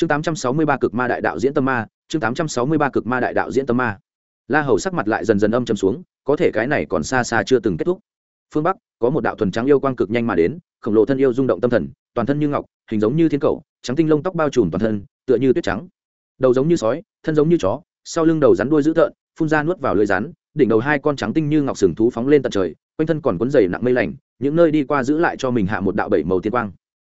chương 863 cực ma đại đạo diễn tâm ma, chương 863 cực ma đại đạo diễn tâm ma. La hầu sắc mặt lại dần dần âm trầm xuống, có thể cái này còn xa xa chưa từng kết thúc. Phương bắc, có một đạo thuần trắng yêu quang cực nhanh mà đến, khổng lồ thân yêu rung động tâm thần, toàn thân như ngọc, hình giống như thiên cầu, trắng tinh lông tóc bao trùm toàn thân, tựa như tuyết trắng. Đầu giống như sói, thân giống như chó, sau lưng đầu rắn đuôi dữ tợn, phun ra nuốt vào lưới rắn, đỉnh đầu hai con trắng tinh như ngọc sừng thú phóng lên tận trời, quanh thân còn cuốn dày nặng mây lành, những nơi đi qua giữ lại cho mình hạ một đạo bảy màu tiên quang.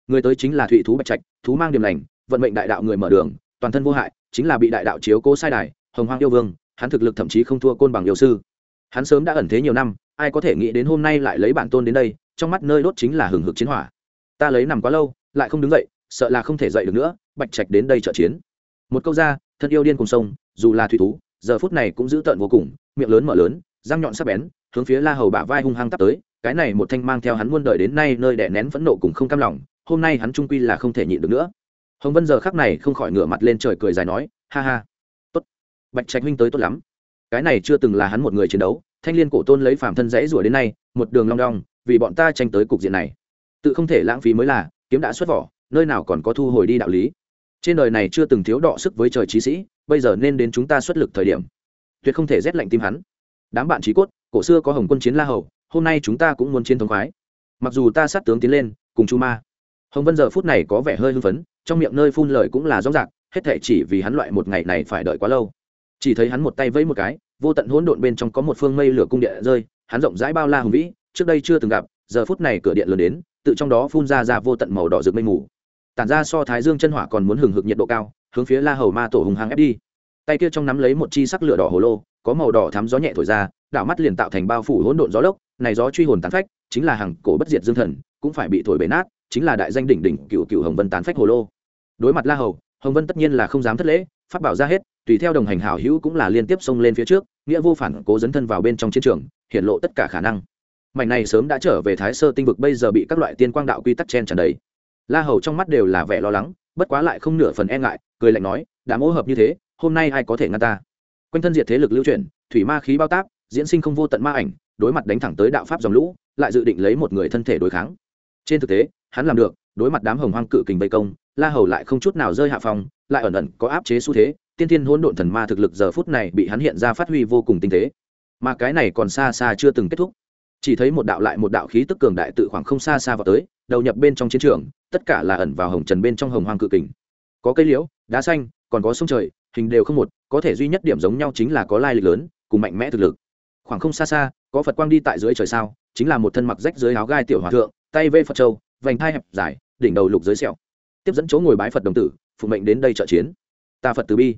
Người tới chính là thụy thú bạch trạch, thú mang điểm lành vận mệnh đại đạo người mở đường, toàn thân vô hại, chính là bị đại đạo chiếu cố sai đài, hồng hoang yêu vương, hắn thực lực thậm chí không thua côn bằng yêu sư. Hắn sớm đã ẩn thế nhiều năm, ai có thể nghĩ đến hôm nay lại lấy bản tôn đến đây, trong mắt nơi đốt chính là hừng hực chiến hỏa. Ta lấy nằm quá lâu, lại không đứng dậy, sợ là không thể dậy được nữa, bạch trạch đến đây trợ chiến. Một câu ra, thân yêu điên cùng sông, dù là thủy thú, giờ phút này cũng giữ tợn vô cùng, miệng lớn mở lớn, răng nhọn sắc bén, hướng phía la hầu bả vai hung hăng tắt tới, cái này một thanh mang theo hắn muôn đời đến nay nơi đè nén phẫn nộ cùng không cam lòng, hôm nay hắn trung quy là không thể nhịn được nữa hồng vân giờ khắc này không khỏi ngửa mặt lên trời cười dài nói, ha ha, tốt. Bạch trạch huynh tới tốt lắm. Cái này chưa từng là hắn một người chiến đấu, thanh liên cổ tôn lấy phàm thân dãy rủa đến nay, một đường long đong, vì bọn ta tranh tới cục diện này. Tự không thể lãng phí mới là, kiếm đã xuất vỏ, nơi nào còn có thu hồi đi đạo lý. Trên đời này chưa từng thiếu đọ sức với trời trí sĩ, bây giờ nên đến chúng ta xuất lực thời điểm. Tuyệt không thể rét lạnh tim hắn. Đám bạn trí cốt, cổ xưa có hồng quân chiến la hầu, hôm nay chúng ta cũng muốn chiến thống khoái. Mặc dù ta sát tướng tiến lên, cùng chu ma. Hồng vân giờ phút này có vẻ hơi hưng phấn trong miệng nơi phun lời cũng là rõ rạc hết thể chỉ vì hắn loại một ngày này phải đợi quá lâu. Chỉ thấy hắn một tay vẫy một cái, vô tận hỗn độn bên trong có một phương mây lửa cung điện rơi, hắn rộng rãi bao la hùng vĩ, trước đây chưa từng gặp, giờ phút này cửa điện lớn đến, tự trong đó phun ra ra vô tận màu đỏ rực mây mù. Tản ra so thái dương chân hỏa còn muốn hừng hực nhiệt độ cao, hướng phía la hầu ma tổ hùng hăng ép đi. Tay kia trong nắm lấy một chi sắc lửa đỏ hồ lô, có màu đỏ thắm gió nhẹ thổi ra, đảo mắt liền tạo thành bao phủ hỗn độn gió lốc, này gió truy hồn tán phách, chính là hàng cổ bất diệt dương thần, cũng phải bị thổi bể nát, chính là đại danh đỉnh đỉnh cựu cựu hồng vân tán phách hồ lô đối mặt la hầu, hồng vân tất nhiên là không dám thất lễ, phát bảo ra hết, tùy theo đồng hành hảo hữu cũng là liên tiếp xông lên phía trước, nghĩa vô phản cố dấn thân vào bên trong chiến trường hiện lộ tất cả khả năng. Mảnh này sớm đã trở về thái sơ tinh vực bây giờ bị các loại tiên quang đạo quy tắc chen tràn đầy. La hầu trong mắt đều là vẻ lo lắng, bất quá lại không nửa phần e ngại, cười lạnh nói, đã mỗ hợp như thế, hôm nay ai có thể ngăn ta? Quanh thân diệt thế lực lưu chuyển, thủy ma khí bao tác, diễn sinh không vô tận ma ảnh, đối mặt đánh thẳng tới đạo pháp dòng lũ, lại dự định lấy một người thân thể đối kháng. Trên thực tế, hắn làm được đối mặt đám hồng hoang cự kình vây công, la hầu lại không chút nào rơi hạ phòng lại ẩn ẩn có áp chế xu thế, tiên thiên hỗn độn thần ma thực lực giờ phút này bị hắn hiện ra phát huy vô cùng tinh tế. Mà cái này còn xa xa chưa từng kết thúc. Chỉ thấy một đạo lại một đạo khí tức cường đại tự khoảng không xa xa vào tới, đầu nhập bên trong chiến trường, tất cả là ẩn vào hồng trần bên trong hồng hoang cự kình. Có cây liễu, đá xanh, còn có sông trời, hình đều không một, có thể duy nhất điểm giống nhau chính là có lai lịch lớn, cùng mạnh mẽ thực lực. Khoảng không xa xa, có phật quang đi tại dưới trời sao, chính là một thân mặc rách dưới áo gai tiểu hòa thượng, tay vê phật châu vành thai hẹp dài, đỉnh đầu lục dưới sẹo. Tiếp dẫn chỗ ngồi bái phật đồng tử, phụ mệnh đến đây trợ chiến. Ta phật từ bi.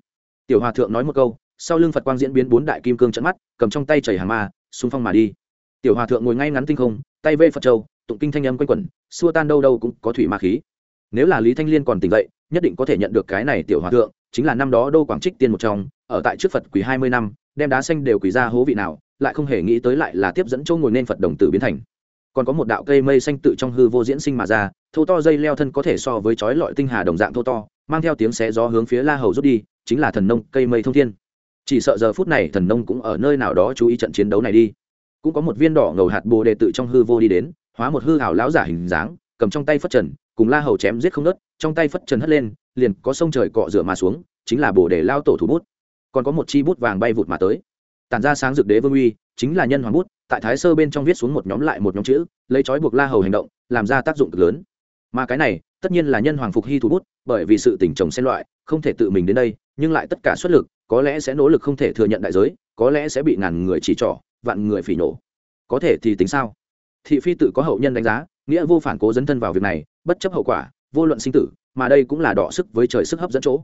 Tiểu hòa thượng nói một câu, sau lưng phật quang diễn biến bốn đại kim cương trận mắt, cầm trong tay chảy hàng ma, xung phong mà đi. Tiểu hòa thượng ngồi ngay ngắn tinh không, tay vê phật châu, tụng kinh thanh âm quanh quẩn, xua tan đâu đâu cũng có thủy ma khí. Nếu là lý thanh liên còn tỉnh dậy, nhất định có thể nhận được cái này tiểu hòa thượng, chính là năm đó đô quảng trích tiên một trong, ở tại trước phật quỷ hai mươi năm, đem đá xanh đều quỷ ra hố vị nào, lại không hề nghĩ tới lại là tiếp dẫn châu ngồi nên phật đồng tử biến thành còn có một đạo cây mây xanh tự trong hư vô diễn sinh mà ra, thô to dây leo thân có thể so với chói lọi tinh hà đồng dạng thô to, mang theo tiếng xé gió hướng phía la hầu rút đi, chính là thần nông cây mây thông thiên. Chỉ sợ giờ phút này thần nông cũng ở nơi nào đó chú ý trận chiến đấu này đi. Cũng có một viên đỏ ngầu hạt bồ đề tự trong hư vô đi đến, hóa một hư hảo lão giả hình dáng, cầm trong tay phất trần, cùng la hầu chém giết không nớt trong tay phất trần hất lên, liền có sông trời cọ rửa mà xuống, chính là bồ đề lao tổ thủ bút. Còn có một chi bút vàng bay vụt mà tới. Tản ra sáng dực đế vương uy, chính là nhân hoàng bút tại thái sơ bên trong viết xuống một nhóm lại một nhóm chữ, lấy trói buộc la hầu hành động, làm ra tác dụng cực lớn. Mà cái này, tất nhiên là nhân hoàng phục hy thủ bút, bởi vì sự tỉnh chồng xen loại, không thể tự mình đến đây, nhưng lại tất cả xuất lực, có lẽ sẽ nỗ lực không thể thừa nhận đại giới, có lẽ sẽ bị ngàn người chỉ trỏ, vạn người phỉ nổ có thể thì tính sao? Thị phi tự có hậu nhân đánh giá, nghĩa vô phản cố dấn thân vào việc này, bất chấp hậu quả, vô luận sinh tử, mà đây cũng là đọ sức với trời sức hấp dẫn chỗ.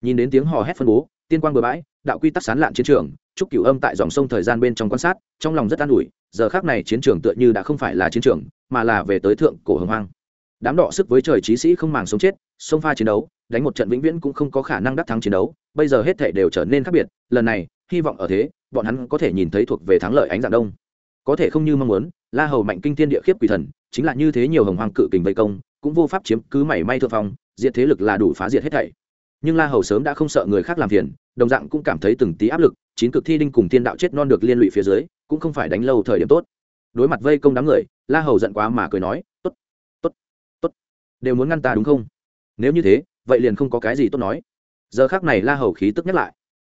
Nhìn đến tiếng hò hét phân bố, tiên quang bừa bãi đạo quy tắc sán lạn chiến trường trúc cửu âm tại dòng sông thời gian bên trong quan sát, trong lòng rất an ủi, giờ khác này chiến trường tựa như đã không phải là chiến trường, mà là về tới thượng cổ hồng hoang. Đám đọ sức với trời trí sĩ không màng sống chết, sông pha chiến đấu, đánh một trận vĩnh viễn cũng không có khả năng đắc thắng chiến đấu, bây giờ hết thể đều trở nên khác biệt, lần này, hy vọng ở thế, bọn hắn có thể nhìn thấy thuộc về thắng lợi ánh dạng đông. Có thể không như mong muốn, la hầu mạnh kinh thiên địa khiếp quỷ thần, chính là như thế nhiều hồng hoàng cự kình vây công, cũng vô pháp chiếm cứ mảy may thượng phong, diệt thế lực là đủ phá diệt hết thảy. Nhưng la hầu sớm đã không sợ người khác làm phiền đồng dạng cũng cảm thấy từng tí áp lực, chín cực thi đinh cùng thiên đạo chết non được liên lụy phía dưới, cũng không phải đánh lâu thời điểm tốt. Đối mặt vây công đám người, la hầu giận quá mà cười nói, tốt tốt tốt, đều muốn ngăn ta đúng không? Nếu như thế, vậy liền không có cái gì tốt nói. Giờ khác này la hầu khí tức nhắc lại.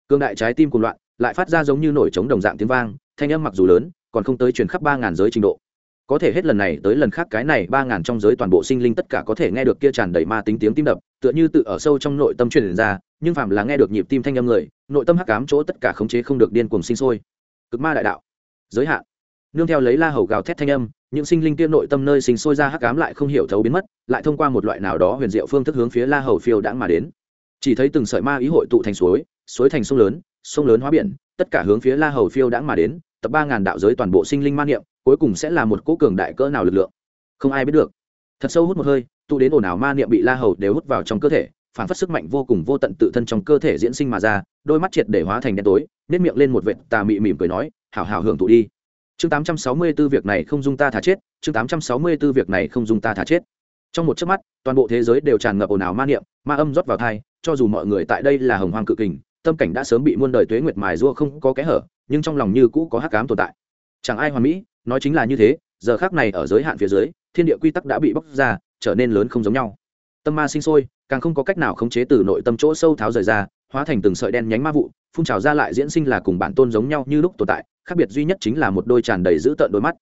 Cương đại trái tim cùng loạn, lại phát ra giống như nổi trống đồng dạng tiếng vang, thanh âm mặc dù lớn, còn không tới truyền khắp ba ngàn giới trình độ có thể hết lần này tới lần khác cái này ba ngàn trong giới toàn bộ sinh linh tất cả có thể nghe được kia tràn đầy ma tính tiếng tim đập, tựa như tự ở sâu trong nội tâm truyền ra, nhưng phạm là nghe được nhịp tim thanh âm người, nội tâm hắc cám chỗ tất cả khống chế không được điên cuồng sinh sôi. Cực ma đại đạo. Giới hạn. Nương theo lấy la hầu gào thét thanh âm, những sinh linh kia nội tâm nơi sinh sôi ra hắc cám lại không hiểu thấu biến mất, lại thông qua một loại nào đó huyền diệu phương thức hướng phía la hầu phiêu đãng mà đến. Chỉ thấy từng sợi ma ý hội tụ thành suối suối thành sông lớn sông lớn hóa biển, tất cả hướng phía la hầu phiêu đãng mà đến, tập ba ngàn đạo giới toàn bộ sinh linh man niệm cuối cùng sẽ là một cỗ cường đại cỡ nào lực lượng. Không ai biết được. Thật sâu hút một hơi, tụ đến ồn ào ma niệm bị la hầu đều hút vào trong cơ thể, phản phát sức mạnh vô cùng vô tận tự thân trong cơ thể diễn sinh mà ra, đôi mắt triệt để hóa thành đen tối nếp miệng lên một vệt tà mị mỉm cười nói, hảo hảo hưởng thụ đi. Chương 864 việc này không dung ta thả chết, chương 864 việc này không dung ta thả chết. Trong một chớp mắt, toàn bộ thế giới đều tràn ngập ồn ào ma niệm, ma âm rót vào thai cho dù mọi người tại đây là hồng hoang cự kình, tâm cảnh đã sớm bị muôn đời tuế nguyệt mài rua không có kẽ hở, nhưng trong lòng như cũ có hắc ám tồn tại. Chẳng ai hoàn mỹ nói chính là như thế, giờ khác này ở giới hạn phía dưới, thiên địa quy tắc đã bị bóc ra, trở nên lớn không giống nhau. Tâm ma sinh sôi, càng không có cách nào khống chế từ nội tâm chỗ sâu tháo rời ra, hóa thành từng sợi đen nhánh ma vụ, phun trào ra lại diễn sinh là cùng bản tôn giống nhau như lúc tồn tại, khác biệt duy nhất chính là một đôi tràn đầy dữ tợn đôi mắt.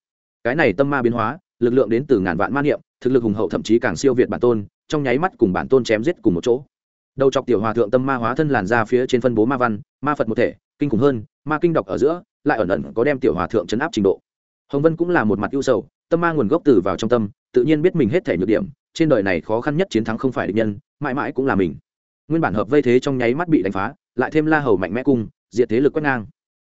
Cái này tâm ma biến hóa, lực lượng đến từ ngàn vạn ma niệm, thực lực hùng hậu thậm chí càng siêu việt bản tôn, trong nháy mắt cùng bản tôn chém giết cùng một chỗ. Đầu chọc tiểu hòa thượng tâm ma hóa thân làn ra phía trên phân bố ma văn, ma phật một thể, kinh khủng hơn, ma kinh đọc ở giữa, lại ẩn ẩn có đem tiểu hòa thượng chấn áp trình độ hồng vân cũng là một mặt ưu sầu, tâm ma nguồn gốc từ vào trong tâm, tự nhiên biết mình hết thể nhược điểm, trên đời này khó khăn nhất chiến thắng không phải địch nhân, mãi mãi cũng là mình. Nguyên bản hợp vây thế trong nháy mắt bị đánh phá, lại thêm la hầu mạnh mẽ cung, diệt thế lực quét ngang.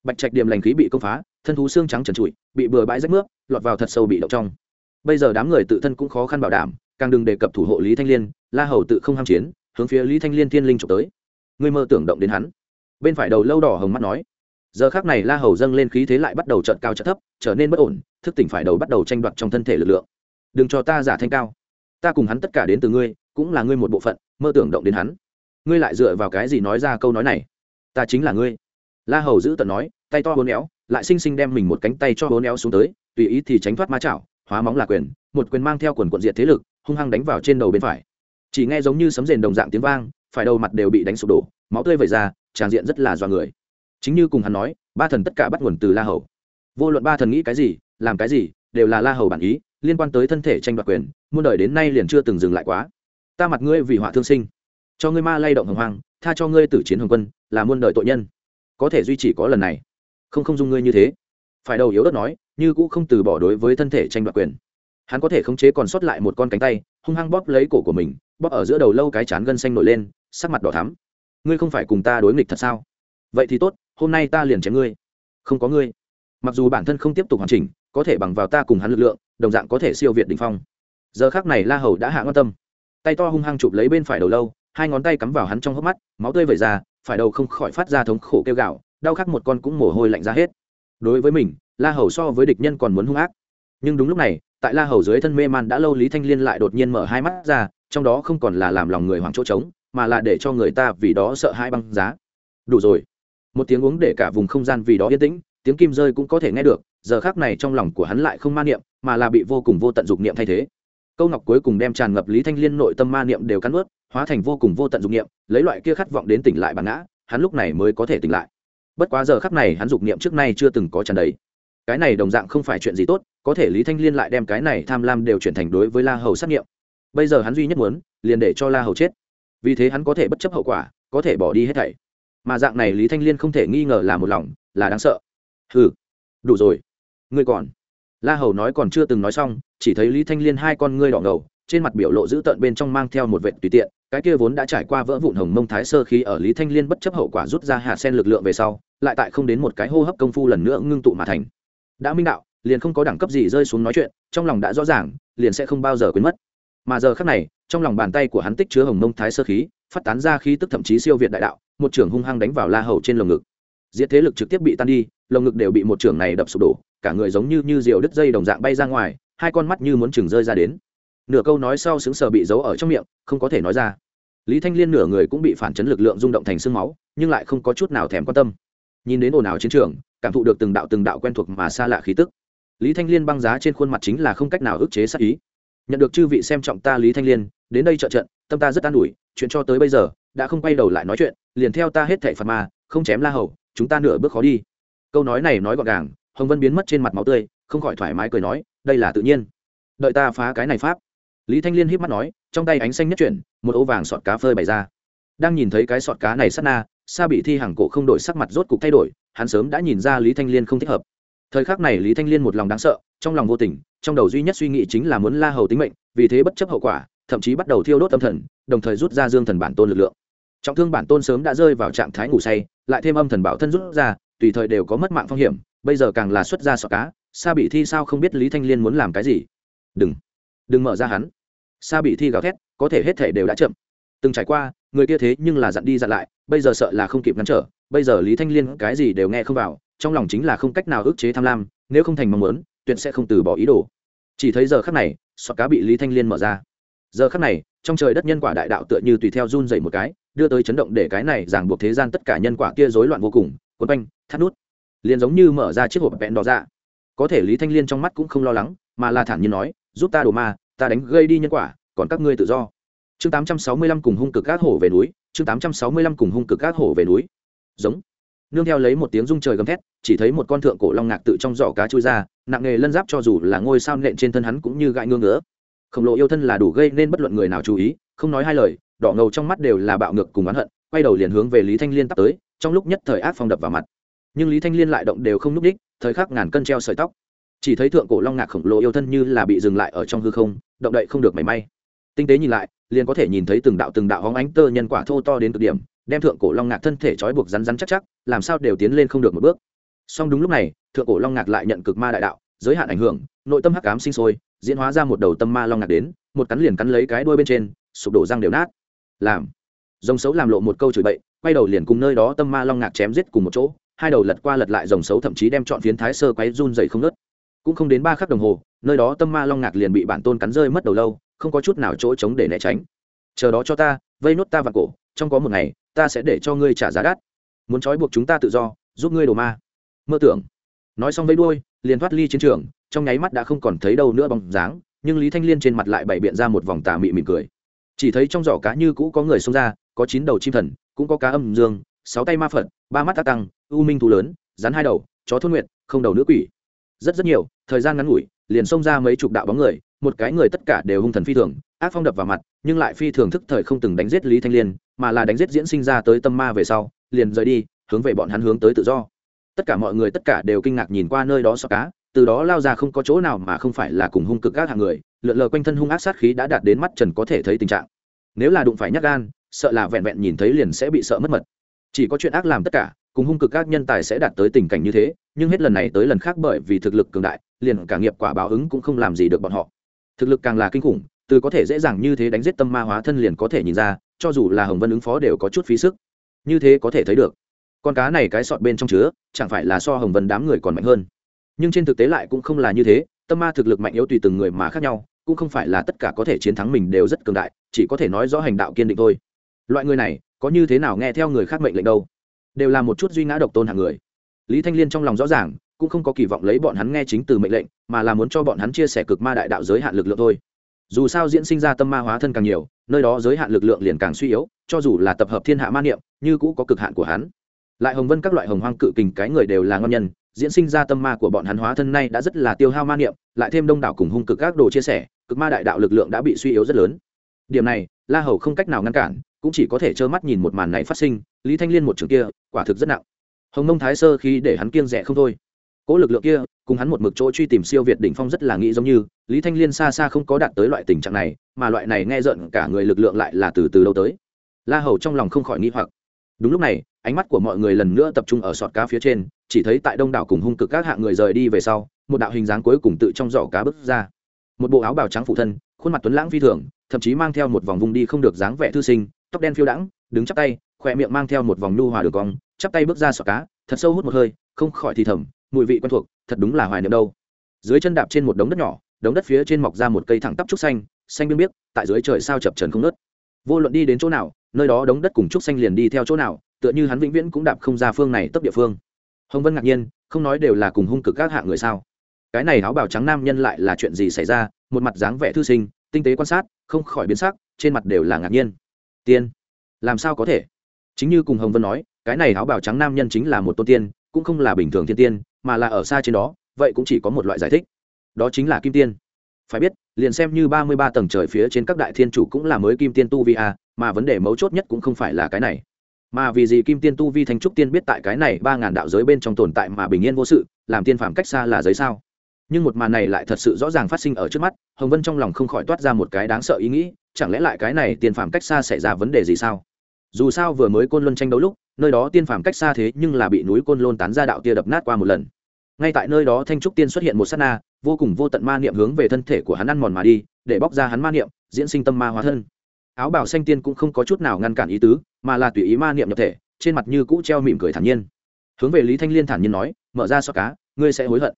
Bạch trạch điểm lành khí bị công phá, thân thú xương trắng trần trụi, bị bừa bãi rách nước, lọt vào thật sâu bị động trong. Bây giờ đám người tự thân cũng khó khăn bảo đảm, càng đừng đề cập thủ hộ lý thanh liên, la hầu tự không ham chiến, hướng phía lý thanh liên thiên linh trục tới. Ngươi mơ tưởng động đến hắn. Bên phải đầu lâu đỏ hồng mắt nói giờ khác này la hầu dâng lên khí thế lại bắt đầu trận cao trận thấp, trở nên bất ổn, thức tỉnh phải đầu bắt đầu tranh đoạt trong thân thể lực lượng. Đừng cho ta giả thanh cao. Ta cùng hắn tất cả đến từ ngươi, cũng là ngươi một bộ phận, mơ tưởng động đến hắn. Ngươi lại dựa vào cái gì nói ra câu nói này? Ta chính là ngươi. La hầu giữ tận nói, tay to bốn éo, lại xinh xinh đem mình một cánh tay cho bốn éo xuống tới, tùy ý thì tránh thoát ma chảo, hóa móng là quyền, một quyền mang theo quần quận diệt thế lực, hung hăng đánh vào trên đầu bên phải. Chỉ nghe giống như sấm rền đồng dạng tiếng vang, phải đầu mặt đều bị đánh sụp đổ, máu tươi vẩy ra tràng diện rất là dọa người chính như cùng hắn nói, ba thần tất cả bắt nguồn từ la hầu. Vô luận ba thần nghĩ cái gì, làm cái gì, đều là la hầu bản ý, liên quan tới thân thể tranh đoạt quyền, muôn đời đến nay liền chưa từng dừng lại quá. Ta mặt ngươi vì họa thương sinh. Cho ngươi ma lay động hồng hoang, tha cho ngươi tử chiến hồng quân, là muôn đời tội nhân. Có thể duy trì có lần này. Không không dung ngươi như thế. Phải đầu yếu đất nói, như cũ không từ bỏ đối với thân thể tranh đoạt quyền. Hắn có thể khống chế còn sót lại một con cánh tay, hung hăng bóp lấy cổ của mình, bóp ở giữa đầu lâu cái chán gân xanh nổi lên, sắc mặt đỏ thắm. Ngươi không phải cùng ta đối nghịch thật sao? Vậy thì tốt hôm nay ta liền chém ngươi. Không có ngươi. Mặc dù bản thân không tiếp tục hoàn chỉnh, có thể bằng vào ta cùng hắn lực lượng, đồng dạng có thể siêu việt đỉnh phong. Giờ khác này la hầu đã hạ ngon tâm. Tay to hung hăng chụp lấy bên phải đầu lâu, hai ngón tay cắm vào hắn trong hốc mắt, máu tươi vẩy ra, phải đầu không khỏi phát ra thống khổ kêu gạo đau khắc một con cũng mồ hôi lạnh ra hết. Đối với mình, la hầu so với địch nhân còn muốn hung ác. Nhưng đúng lúc này, tại la hầu dưới thân mê man đã lâu lý thanh liên lại đột nhiên mở hai mắt ra, trong đó không còn là làm lòng người hoảng chỗ trống, mà là để cho người ta vì đó sợ hai băng giá. Đủ rồi một tiếng uống để cả vùng không gian vì đó yên tĩnh, tiếng kim rơi cũng có thể nghe được, giờ khác này trong lòng của hắn lại không ma niệm, mà là bị vô cùng vô tận dục niệm thay thế. Câu ngọc cuối cùng đem tràn ngập lý thanh liên nội tâm ma niệm đều cắn ướt hóa thành vô cùng vô tận dục niệm, lấy loại kia khát vọng đến tỉnh lại bản ngã, hắn lúc này mới có thể tỉnh lại. Bất quá giờ khắc này hắn dục niệm trước nay chưa từng có tràn đầy. Cái này đồng dạng không phải chuyện gì tốt, có thể lý thanh liên lại đem cái này tham lam đều chuyển thành đối với la hầu sát nghiệm bây giờ hắn duy nhất muốn, liền để cho la hầu chết. Vì thế hắn có thể bất chấp hậu quả, có thể bỏ đi hết thảy mà dạng này lý thanh liên không thể nghi ngờ là một lòng, là đáng sợ. Hừ, đủ rồi. Ngươi còn. La hầu nói còn chưa từng nói xong, chỉ thấy lý thanh liên hai con ngươi đỏ ngầu, trên mặt biểu lộ dữ tợn bên trong mang theo một vệ tùy tiện, cái kia vốn đã trải qua vỡ vụn hồng mông thái sơ khí ở lý thanh liên bất chấp hậu quả rút ra hạ sen lực lượng về sau, lại tại không đến một cái hô hấp công phu lần nữa ngưng tụ mà thành. Đã minh đạo, liền không có đẳng cấp gì rơi xuống nói chuyện, trong lòng đã rõ ràng, liền sẽ không bao giờ quên mất. Mà giờ khác này, trong lòng bàn tay của hắn tích chứa hồng mông thái sơ khí, phát tán ra khí tức thậm chí siêu việt đại đạo một trưởng hung hăng đánh vào la hầu trên lồng ngực. Diệt thế lực trực tiếp bị tan đi, lồng ngực đều bị một trưởng này đập sụp đổ, cả người giống như như diều đứt dây đồng dạng bay ra ngoài, hai con mắt như muốn chừng rơi ra đến. Nửa câu nói sau xứng sờ bị giấu ở trong miệng, không có thể nói ra. Lý thanh liên nửa người cũng bị phản chấn lực lượng rung động thành sương máu, nhưng lại không có chút nào thèm quan tâm. Nhìn đến ồn ào chiến trường, cảm thụ được từng đạo từng đạo quen thuộc mà xa lạ khí tức. Lý thanh liên băng giá trên khuôn mặt chính là không cách nào ức chế sát ý. Nhận được chư vị xem trọng ta lý thanh liên, đến đây trợ trận, tâm ta rất an ủi, chuyện cho tới bây giờ, đã không quay đầu lại nói chuyện liền theo ta hết thảy phạt ma, không chém la hầu, chúng ta nửa bước khó đi. Câu nói này nói gọn gàng, hồng vân biến mất trên mặt máu tươi, không khỏi thoải mái cười nói, đây là tự nhiên. Đợi ta phá cái này pháp. Lý thanh liên híp mắt nói, trong tay ánh xanh nhất chuyển, một ổ vàng sọt cá phơi bày ra. Đang nhìn thấy cái sọt cá này sát na, sa bị thi hàng cổ không đổi sắc mặt rốt cục thay đổi, hắn sớm đã nhìn ra lý thanh liên không thích hợp. Thời khắc này lý thanh liên một lòng đáng sợ, trong lòng vô tình, trong đầu duy nhất suy nghĩ chính là muốn la hầu tính mệnh, vì thế bất chấp hậu quả, thậm chí bắt đầu thiêu đốt tâm thần, đồng thời rút ra dương thần bản tôn lực lượng trọng thương bản tôn sớm đã rơi vào trạng thái ngủ say, lại thêm âm thần bảo thân rút ra, tùy thời đều có mất mạng phong hiểm, bây giờ càng là xuất ra sọ cá, sa bị thi sao không biết lý thanh liên muốn làm cái gì? Đừng đừng mở ra hắn. Sa bị thi gào thét, có thể hết thể đều đã chậm. Từng trải qua, người kia thế nhưng là dặn đi dặn lại, bây giờ sợ là không kịp ngăn trở, bây giờ lý thanh liên cái gì đều nghe không vào, trong lòng chính là không cách nào ức chế tham lam, nếu không thành mong muốn, tuyệt sẽ không từ bỏ ý đồ. Chỉ thấy giờ khắc này, sọ cá bị lý thanh liên mở ra. Giờ khắc này trong trời đất nhân quả đại đạo tựa như tùy theo run dậy một cái, đưa tới chấn động để cái này ràng buộc thế gian tất cả nhân quả kia rối loạn vô cùng quấn quanh, thắt nút. Liền giống như mở ra chiếc hộp vẹn đỏ ra có thể lý thanh liên trong mắt cũng không lo lắng, mà là thản nhiên nói, giúp ta đổ ma, ta đánh gây đi nhân quả, còn các ngươi tự do. Chương tám trăm sáu mươi lăm cùng hung cực các hổ về núi, chương tám trăm sáu mươi lăm cùng hung cực các hổ về núi. Giống. Nương theo lấy một tiếng rung trời gầm thét, chỉ thấy một con thượng cổ long ngạc tự trong giỏ cá chui ra, nặng nghề lân giáp cho dù là ngôi sao nện trên thân hắn cũng như gãi ngưỡng ngứa khổng lồ yêu thân là đủ gây nên bất luận người nào chú ý, không nói hai lời, đỏ ngầu trong mắt đều là bạo ngược cùng oán hận, quay đầu liền hướng về lý thanh liên tắt tới, trong lúc nhất thời ác phong đập vào mặt. Nhưng lý thanh liên lại động đều không núp đích, thời khắc ngàn cân treo sợi tóc. Chỉ thấy thượng cổ long ngạc khổng lồ yêu thân như là bị dừng lại ở trong hư không, động đậy không được mảy may. Tinh tế nhìn lại, liền có thể nhìn thấy từng đạo từng đạo hóng ánh tơ nhân quả thô to đến cực điểm, đem thượng cổ long ngạc thân thể trói buộc rắn rắn chắc chắc, làm sao đều tiến lên không được một bước. Song đúng lúc này, thượng cổ long ngạc lại nhận cực ma đại đạo, giới hạn ảnh hưởng, nội tâm hắc ám sinh sôi diễn hóa ra một đầu tâm ma long ngạc đến, một cắn liền cắn lấy cái đuôi bên trên, sụp đổ răng đều nát. Làm. Dòng xấu làm lộ một câu chửi bậy, quay đầu liền cùng nơi đó tâm ma long ngạc chém giết cùng một chỗ, hai đầu lật qua lật lại dòng xấu thậm chí đem chọn phiến thái sơ quấy run dày không nớt cũng không đến ba khắc đồng hồ, nơi đó tâm ma long ngạc liền bị bản tôn cắn rơi mất đầu lâu, không có chút nào chỗ trống để né tránh. Chờ đó cho ta, vây nốt ta vào cổ, trong có một ngày, ta sẽ để cho ngươi trả giá đắt. Muốn trói buộc chúng ta tự do, giúp ngươi đồ ma. Mơ tưởng. Nói xong vây đuôi liền thoát ly chiến trường, trong nháy mắt đã không còn thấy đâu nữa bóng dáng, nhưng lý thanh liên trên mặt lại bày biện ra một vòng tà mị mỉm cười. Chỉ thấy trong giỏ cá như cũ có người xông ra, có chín đầu chim thần, cũng có cá âm dương, sáu tay ma phật, ba mắt tác tăng, u minh thú lớn, rắn hai đầu, chó thôn nguyện không đầu nữ quỷ. Rất rất nhiều, thời gian ngắn ngủi, liền xông ra mấy chục đạo bóng người, một cái người tất cả đều hung thần phi thường, ác phong đập vào mặt, nhưng lại phi thường thức thời không từng đánh giết lý thanh liên, mà là đánh giết diễn sinh ra tới tâm ma về sau, liền rời đi, hướng về bọn hắn hướng tới tự do tất cả mọi người tất cả đều kinh ngạc nhìn qua nơi đó so cá, từ đó lao ra không có chỗ nào mà không phải là cùng hung cực các hạng người, lượn lờ quanh thân hung ác sát khí đã đạt đến mắt trần có thể thấy tình trạng. Nếu là đụng phải nhắc gan, sợ là vẹn vẹn nhìn thấy liền sẽ bị sợ mất mật. Chỉ có chuyện ác làm tất cả, cùng hung cực các nhân tài sẽ đạt tới tình cảnh như thế, nhưng hết lần này tới lần khác bởi vì thực lực cường đại, liền cả nghiệp quả báo ứng cũng không làm gì được bọn họ. Thực lực càng là kinh khủng, từ có thể dễ dàng như thế đánh giết tâm ma hóa thân liền có thể nhìn ra, cho dù là hồng vân ứng phó đều có chút phí sức. Như thế có thể thấy được con cá này cái sọt bên trong chứa, chẳng phải là so hồng vân đám người còn mạnh hơn. Nhưng trên thực tế lại cũng không là như thế, tâm ma thực lực mạnh yếu tùy từng người mà khác nhau, cũng không phải là tất cả có thể chiến thắng mình đều rất cường đại, chỉ có thể nói rõ hành đạo kiên định thôi. Loại người này, có như thế nào nghe theo người khác mệnh lệnh đâu? Đều là một chút duy ngã độc tôn hàng người. Lý thanh liên trong lòng rõ ràng, cũng không có kỳ vọng lấy bọn hắn nghe chính từ mệnh lệnh, mà là muốn cho bọn hắn chia sẻ cực ma đại đạo giới hạn lực lượng thôi. Dù sao diễn sinh ra tâm ma hóa thân càng nhiều, nơi đó giới hạn lực lượng liền càng suy yếu, cho dù là tập hợp thiên hạ ma niệm, như cũ có cực hạn của hắn lại hồng vân các loại hồng hoang cự kình cái người đều là ngon nhân, diễn sinh ra tâm ma của bọn hắn hóa thân nay đã rất là tiêu hao ma niệm, lại thêm đông đảo cùng hung cực các đồ chia sẻ, cực ma đại đạo lực lượng đã bị suy yếu rất lớn. Điểm này, la hầu không cách nào ngăn cản, cũng chỉ có thể trơ mắt nhìn một màn này phát sinh, lý thanh liên một trường kia, quả thực rất nặng. Hồng mông thái sơ khi để hắn kiêng rẻ không thôi. Cỗ lực lượng kia, cùng hắn một mực chỗ truy tìm siêu việt đỉnh phong rất là nghĩ giống như, lý thanh liên xa xa không có đạt tới loại tình trạng này, mà loại này nghe giận cả người lực lượng lại là từ từ lâu tới. La hầu trong lòng không khỏi nghi hoặc. Đúng lúc này ánh mắt của mọi người lần nữa tập trung ở sọt cá phía trên, chỉ thấy tại đông đảo cùng hung cực các hạng người rời đi về sau, một đạo hình dáng cuối cùng tự trong giỏ cá bước ra. Một bộ áo bào trắng phụ thân, khuôn mặt tuấn lãng phi thường, thậm chí mang theo một vòng vùng đi không được dáng vẻ thư sinh, tóc đen phiêu đãng, đứng chắp tay, khỏe miệng mang theo một vòng nhu hòa đường cong, chắp tay bước ra sọt cá, thật sâu hút một hơi, không khỏi thì thầm, mùi vị quen thuộc, thật đúng là hoài niệm đâu. Dưới chân đạp trên một đống đất nhỏ, đống đất phía trên mọc ra một cây thẳng tắp trúc xanh xanh biên biết tại dưới trời sao chập trần không nớt vô luận đi đến chỗ nào, nơi đó đống đất cùng trúc xanh liền đi theo chỗ nào tựa như hắn vĩnh viễn cũng đạp không ra phương này tấp địa phương. Hồng vân ngạc nhiên, không nói đều là cùng hung cực các hạng người sao? Cái này áo bào trắng nam nhân lại là chuyện gì xảy ra? Một mặt dáng vẻ thư sinh, tinh tế quan sát, không khỏi biến sắc, trên mặt đều là ngạc nhiên. Tiên, làm sao có thể? Chính như cùng hồng vân nói, cái này áo bào trắng nam nhân chính là một tôn tiên, cũng không là bình thường thiên tiên, mà là ở xa trên đó, vậy cũng chỉ có một loại giải thích. Đó chính là kim tiên. Phải biết, liền xem như ba mươi ba tầng trời phía trên các đại thiên chủ cũng là mới kim tiên tu vi a mà vấn đề mấu chốt nhất cũng không phải là cái này mà vì gì kim tiên tu vi thanh trúc tiên biết tại cái này ba ngàn đạo giới bên trong tồn tại mà bình yên vô sự, làm tiên phạm cách xa là giấy sao? Nhưng một màn này lại thật sự rõ ràng phát sinh ở trước mắt, hồng vân trong lòng không khỏi toát ra một cái đáng sợ ý nghĩ, chẳng lẽ lại cái này tiên phạm cách xa xảy ra vấn đề gì sao? Dù sao vừa mới côn luân tranh đấu lúc, nơi đó tiên phạm cách xa thế nhưng là bị núi côn lôn tán ra đạo tia đập nát qua một lần. Ngay tại nơi đó thanh trúc tiên xuất hiện một s á t na, vô cùng vô tận ma niệm hướng về thân thể của hắn ăn mòn mà đi, để bóc ra hắn ma niệm, diễn sinh tâm ma hóa thân. Áo bảo xanh tiên cũng không có chút nào ngăn cản ý tứ mà là tùy ý ma niệm nhập thể, trên mặt như cũ treo mỉm cười thản nhiên. Hướng về lý thanh liên thản nhiên nói, mở ra xoa cá, ngươi sẽ hối hận.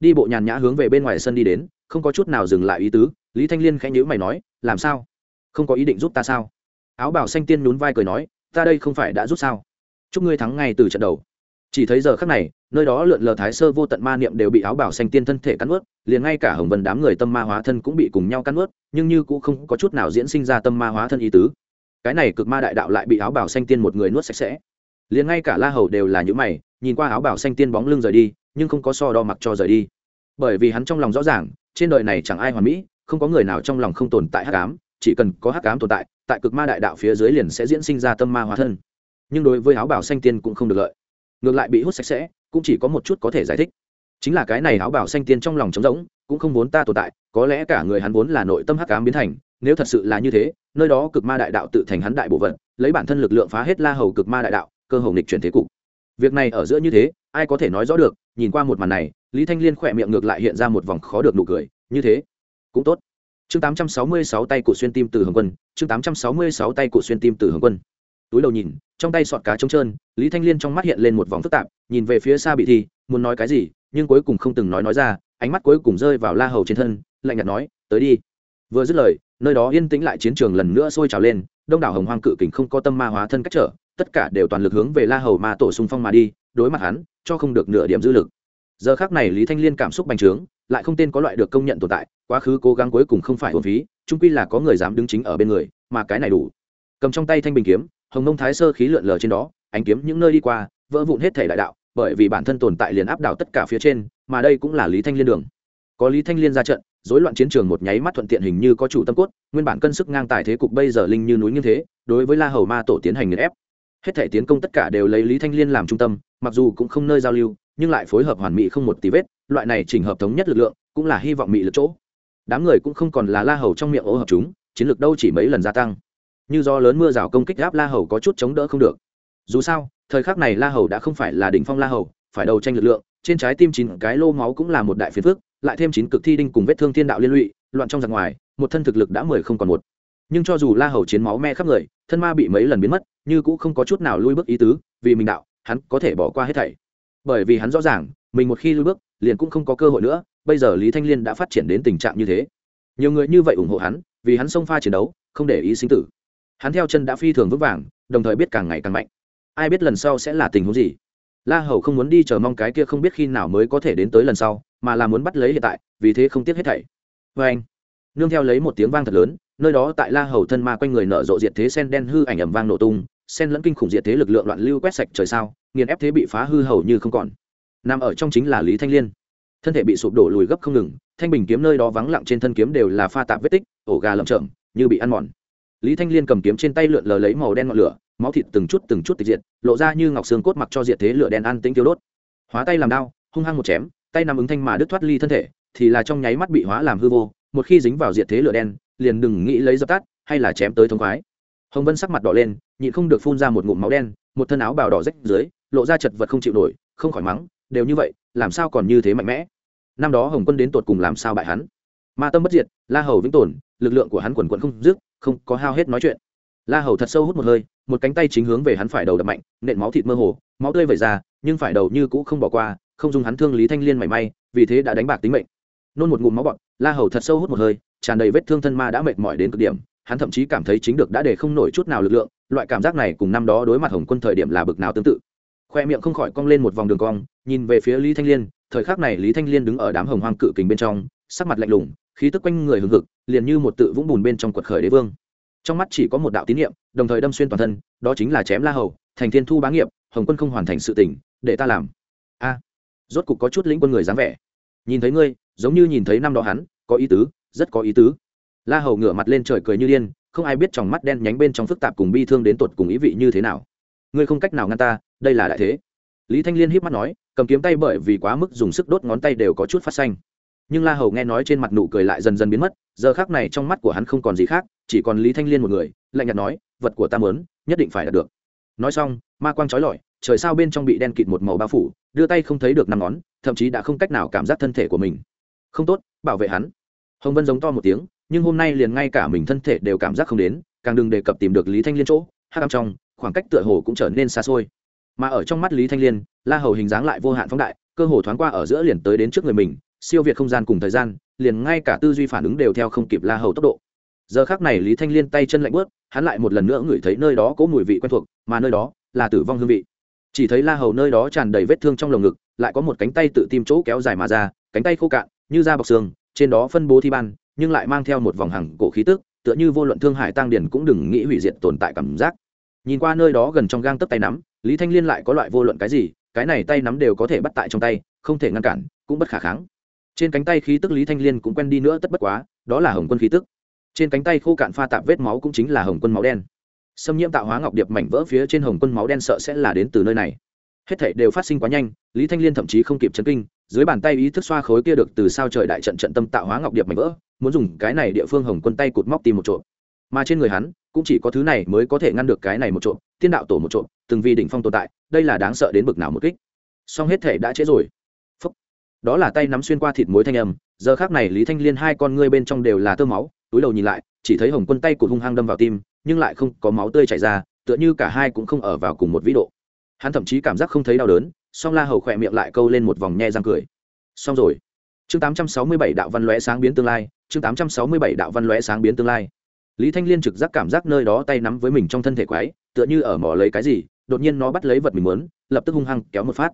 Đi bộ nhàn nhã hướng về bên ngoài sân đi đến, không có chút nào dừng lại ý tứ, lý thanh liên khẽ nhữ mày nói, làm sao? Không có ý định giúp ta sao? Áo bảo xanh tiên nhún vai cười nói, ta đây không phải đã giúp sao? Chúc ngươi thắng ngay từ trận đầu. Chỉ thấy giờ khắc này, nơi đó lượn lờ thái sơ vô tận ma niệm đều bị áo bảo xanh tiên thân thể cắn ướt liền ngay cả hồng vân đám người tâm ma hóa thân cũng bị cùng nhau cắn ướt nhưng như cũng không có chút nào diễn sinh ra tâm ma hóa thân ý tứ cái này cực ma đại đạo lại bị áo bảo xanh tiên một người nuốt sạch sẽ. Liền ngay cả la hầu đều là những mày, nhìn qua áo bảo xanh tiên bóng lưng rời đi, nhưng không có so đo mặc cho rời đi. Bởi vì hắn trong lòng rõ ràng, trên đời này chẳng ai hoàn mỹ, không có người nào trong lòng không tồn tại hắc ám, chỉ cần có hắc ám tồn tại tại cực ma đại đạo phía dưới liền sẽ diễn sinh ra tâm ma hóa thân. Nhưng đối với áo bảo xanh tiên cũng không được lợi. Ngược lại bị hút sạch sẽ, cũng chỉ có một chút có thể giải thích. Chính là cái này áo bảo xanh tiên trong lòng trống rỗng, cũng không muốn ta tồn tại, có lẽ cả người hắn vốn là nội tâm hắc ám biến thành nếu thật sự là như thế, nơi đó cực ma đại đạo tự thành hắn đại bộ phận, lấy bản thân lực lượng phá hết la hầu cực ma đại đạo, cơ hồ nghịch chuyển thế cục. Việc này ở giữa như thế, ai có thể nói rõ được, nhìn qua một màn này, lý thanh liên khỏe miệng ngược lại hiện ra một vòng khó được nụ cười, như thế, cũng tốt. Chương 866 tay của xuyên tim từ hồng quân, chương 866 tay của xuyên tim từ hồng quân. Túi đầu nhìn, trong tay sọt cá trống trơn, lý thanh liên trong mắt hiện lên một vòng phức tạp, nhìn về phía xa bị thi, muốn nói cái gì, nhưng cuối cùng không từng nói nói ra, ánh mắt cuối cùng rơi vào la hầu trên thân, lạnh nhạt nói, tới đi vừa dứt lời, nơi đó yên tĩnh lại chiến trường lần nữa sôi trào lên, đông đảo hồng hoang cự kình không có tâm ma hóa thân cách trở, tất cả đều toàn lực hướng về la hầu ma tổ xung phong mà đi, đối mặt hắn, cho không được nửa điểm dư lực. Giờ khác này lý thanh liên cảm xúc bành trướng, lại không tên có loại được công nhận tồn tại, quá khứ cố gắng cuối cùng không phải hồn phí trung quy là có người dám đứng chính ở bên người, mà cái này đủ. Cầm trong tay thanh bình kiếm, hồng nông thái sơ khí lượn lờ trên đó, ánh kiếm những nơi đi qua, vỡ vụn hết thể đại đạo, bởi vì bản thân tồn tại liền áp đảo tất cả phía trên, mà đây cũng là lý thanh liên đường. Có lý thanh liên ra trận rối loạn chiến trường một nháy mắt thuận tiện hình như có chủ tâm cốt, nguyên bản cân sức ngang tài thế cục bây giờ linh như núi như thế, đối với la hầu ma tổ tiến hành nghiền ép. Hết thể tiến công tất cả đều lấy lý thanh liên làm trung tâm, mặc dù cũng không nơi giao lưu, nhưng lại phối hợp hoàn mỹ không một tí vết, loại này chỉnh hợp thống nhất lực lượng, cũng là hy vọng mỹ lực chỗ. Đám người cũng không còn là la hầu trong miệng ố hợp chúng, chiến lược đâu chỉ mấy lần gia tăng. Như do lớn mưa rào công kích gáp la hầu có chút chống đỡ không được. Dù sao, thời khắc này la hầu đã không phải là đỉnh phong la hầu, phải đầu tranh lực lượng, trên trái tim chín cái lô máu cũng là một đại phiền phước lại thêm chín cực thi đinh cùng vết thương thiên đạo liên lụy, loạn trong giặc ngoài, một thân thực lực đã mười không còn một. Nhưng cho dù la hầu chiến máu me khắp người, thân ma bị mấy lần biến mất, như cũng không có chút nào lui bước ý tứ, vì mình đạo, hắn có thể bỏ qua hết thảy. Bởi vì hắn rõ ràng, mình một khi lui bước, liền cũng không có cơ hội nữa, bây giờ lý thanh liên đã phát triển đến tình trạng như thế. Nhiều người như vậy ủng hộ hắn, vì hắn xông pha chiến đấu, không để ý sinh tử. Hắn theo chân đã phi thường vững vàng, đồng thời biết càng ngày càng mạnh. Ai biết lần sau sẽ là tình huống gì? La hầu không muốn đi chờ mong cái kia không biết khi nào mới có thể đến tới lần sau mà là muốn bắt lấy hiện tại, vì thế không tiếc hết thảy. Vê anh, nương theo lấy một tiếng vang thật lớn, nơi đó tại la hầu thân ma quanh người nở rộ diệt thế sen đen hư ảnh ẩm vang nổ tung, sen lẫn kinh khủng diệt thế lực lượng loạn lưu quét sạch trời sao, nghiền ép thế bị phá hư hầu như không còn. Nằm ở trong chính là lý thanh liên. Thân thể bị sụp đổ lùi gấp không ngừng, thanh bình kiếm nơi đó vắng lặng trên thân kiếm đều là pha tạp vết tích, ổ gà lầm chậm như bị ăn mòn. Lý thanh liên cầm kiếm trên tay lượn lờ lấy màu đen ngọn lửa, máu thịt từng chút từng chút tịch diệt, lộ ra như ngọc xương cốt mặc cho diệt thế lửa đen ăn tính tiêu đốt. Hóa tay làm đao, hung hăng một chém tay nằm ứng thanh mà đứt thoát ly thân thể, thì là trong nháy mắt bị hóa làm hư vô, một khi dính vào diệt thế lửa đen, liền đừng nghĩ lấy dập tắt, hay là chém tới thống khoái. Hồng vân sắc mặt đỏ lên, nhịn không được phun ra một ngụm máu đen, một thân áo bào đỏ rách dưới, lộ ra chật vật không chịu nổi, không khỏi mắng, đều như vậy, làm sao còn như thế mạnh mẽ? Năm đó hồng quân đến tột cùng làm sao bại hắn? Ma tâm bất diệt, la hầu vĩnh tồn, lực lượng của hắn quần quận không dứt, không có hao hết nói chuyện. La hầu thật sâu hút một hơi, một cánh tay chính hướng về hắn phải đầu đập mạnh, nện máu thịt mơ hồ, máu tươi vẩy ra, nhưng phải đầu như cũ không bỏ qua không dùng hắn thương lý thanh liên mảy may vì thế đã đánh bạc tính mệnh. Nôn một ngụm máu bọt la hầu thật sâu hút một hơi tràn đầy vết thương thân ma đã mệt mỏi đến cực điểm hắn thậm chí cảm thấy chính được đã để không nổi chút nào lực lượng loại cảm giác này cùng năm đó đối mặt hồng quân thời điểm là bực nào tương tự. Khoe miệng không khỏi cong lên một vòng đường cong nhìn về phía lý thanh liên thời khắc này lý thanh liên đứng ở đám hồng hoang cự kình bên trong sắc mặt lạnh lùng khí tức quanh người hừng hực liền như một tự vũng bùn bên trong quật khởi đế vương. Trong mắt chỉ có một đạo tín niệm, đồng thời đâm xuyên toàn thân đó chính là chém la hầu thành thiên thu bá nghiệp hồng quân không hoàn thành sự tỉnh để ta làm. A rốt cục có chút lĩnh quân người dáng vẻ. Nhìn thấy ngươi, giống như nhìn thấy năm đó hắn, có ý tứ, rất có ý tứ. La hầu ngửa mặt lên trời cười như điên, không ai biết trong mắt đen nhánh bên trong phức tạp cùng bi thương đến tột cùng ý vị như thế nào. Ngươi không cách nào ngăn ta, đây là đại thế. Lý thanh liên híp mắt nói, cầm kiếm tay bởi vì quá mức dùng sức đốt ngón tay đều có chút phát xanh. Nhưng la hầu nghe nói trên mặt nụ cười lại dần dần biến mất, giờ khác này trong mắt của hắn không còn gì khác, chỉ còn lý thanh liên một người, lạnh nhạt nói, vật của ta mớn nhất định phải đạt được. Nói xong, ma quang trói lọi trời sao bên trong bị đen kịt một màu bao phủ, đưa tay không thấy được năm ngón, thậm chí đã không cách nào cảm giác thân thể của mình. Không tốt, bảo vệ hắn. Hồng vân giống to một tiếng, nhưng hôm nay liền ngay cả mình thân thể đều cảm giác không đến, càng đừng đề cập tìm được lý thanh liên chỗ, hát cam trong, khoảng cách tựa hồ cũng trở nên xa xôi. Mà ở trong mắt lý thanh liên, la hầu hình dáng lại vô hạn phóng đại, cơ hồ thoáng qua ở giữa liền tới đến trước người mình, siêu việt không gian cùng thời gian, liền ngay cả tư duy phản ứng đều theo không kịp la hầu tốc độ. Giờ khác này lý thanh liên tay chân lạnh bớt hắn lại một lần nữa ngửi thấy nơi đó có mùi vị quen thuộc, mà nơi đó là tử vong hương vị chỉ thấy la hầu nơi đó tràn đầy vết thương trong lồng ngực, lại có một cánh tay tự tìm chỗ kéo dài mà ra, cánh tay khô cạn, như da bọc xương, trên đó phân bố thi ban, nhưng lại mang theo một vòng hàng cổ khí tức, tựa như vô luận thương hải tăng điển cũng đừng nghĩ hủy diệt tồn tại cảm giác. Nhìn qua nơi đó gần trong gang tấp tay nắm, lý thanh liên lại có loại vô luận cái gì, cái này tay nắm đều có thể bắt tại trong tay, không thể ngăn cản, cũng bất khả kháng. Trên cánh tay khí tức lý thanh liên cũng quen đi nữa tất bất quá, đó là hồng quân khí tức. Trên cánh tay khô cạn pha tạp vết máu cũng chính là hồng quân máu đen xâm nhiễm tạo hóa ngọc điệp mảnh vỡ phía trên hồng quân máu đen sợ sẽ là đến từ nơi này. Hết thảy đều phát sinh quá nhanh, lý thanh liên thậm chí không kịp chấn kinh, dưới bàn tay ý thức xoa khối kia được từ sao trời đại trận trận tâm tạo hóa ngọc điệp mảnh vỡ, muốn dùng cái này địa phương hồng quân tay cụt móc tìm một trộm mà trên người hắn, cũng chỉ có thứ này mới có thể ngăn được cái này một trộm tiên đạo tổ một trộm từng vì đỉnh phong tồn tại, đây là đáng sợ đến bực nào một kích. Song hết thể đã trễ rồi. Phúc. đó là tay nắm xuyên qua thịt muối thanh âm, giờ khác này lý thanh liên hai con ngươi bên trong đều là tơ máu, túi đầu nhìn lại, chỉ thấy hồng quân tay cụt hung hăng đâm vào tim nhưng lại không có máu tươi chảy ra, tựa như cả hai cũng không ở vào cùng một vĩ độ. Hắn thậm chí cảm giác không thấy đau đớn, song la hầu khỏe miệng lại câu lên một vòng nhe răng cười. Xong rồi. Chương 867 đạo văn lóe sáng biến tương lai, chương 867 đạo văn lóe sáng biến tương lai. Lý thanh liên trực giác cảm giác nơi đó tay nắm với mình trong thân thể quái, tựa như ở mỏ lấy cái gì, đột nhiên nó bắt lấy vật mình muốn, lập tức hung hăng kéo một phát.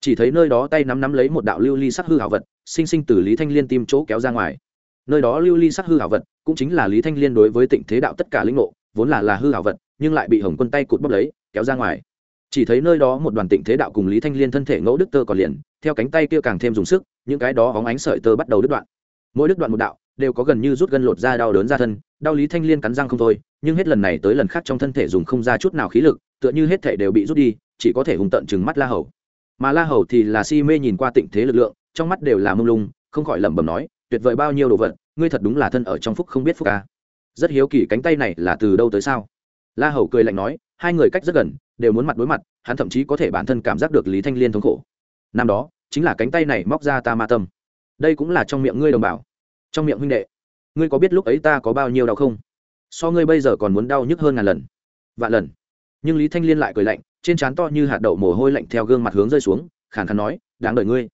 Chỉ thấy nơi đó tay nắm nắm lấy một đạo lưu ly sắc hư hảo vật, sinh sinh từ lý thanh liên tim chỗ kéo ra ngoài. Nơi đó lưu ly sắc hư hảo vật cũng chính là lý thanh liên đối với tịnh thế đạo tất cả lĩnh ngộ vốn là là hư hảo vật, nhưng lại bị hồng quân tay cụt bóc lấy, kéo ra ngoài. Chỉ thấy nơi đó một đoàn tịnh thế đạo cùng lý thanh liên thân thể ngẫu đức tơ còn liền, theo cánh tay kia càng thêm dùng sức, những cái đó hóng ánh sợi tơ bắt đầu đứt đoạn. Mỗi đứt đoạn một đạo, đều có gần như rút gân lột ra đau đớn ra thân, đau lý thanh liên cắn răng không thôi, nhưng hết lần này tới lần khác trong thân thể dùng không ra chút nào khí lực, tựa như hết thể đều bị rút đi, chỉ có thể hùng tận chừng mắt la hầu. Mà la hầu thì là si mê nhìn qua tịnh thế lực lượng, trong mắt đều là mông lung, không khỏi lẩm bẩm nói, tuyệt vời bao nhiêu đồ vật, ngươi thật đúng là thân ở trong phúc không biết phúc ca rất hiếu kỳ cánh tay này là từ đâu tới sao? La hầu cười lạnh nói, hai người cách rất gần, đều muốn mặt đối mặt, hắn thậm chí có thể bản thân cảm giác được lý thanh liên thống khổ. Năm đó, chính là cánh tay này móc ra ta ma tâm. Đây cũng là trong miệng ngươi đồng bào. Trong miệng huynh đệ, ngươi có biết lúc ấy ta có bao nhiêu đau không? So ngươi bây giờ còn muốn đau nhức hơn ngàn lần. Vạn lần. Nhưng lý thanh liên lại cười lạnh, trên trán to như hạt đậu mồ hôi lạnh theo gương mặt hướng rơi xuống, khàn khàn nói, đáng đợi ngươi.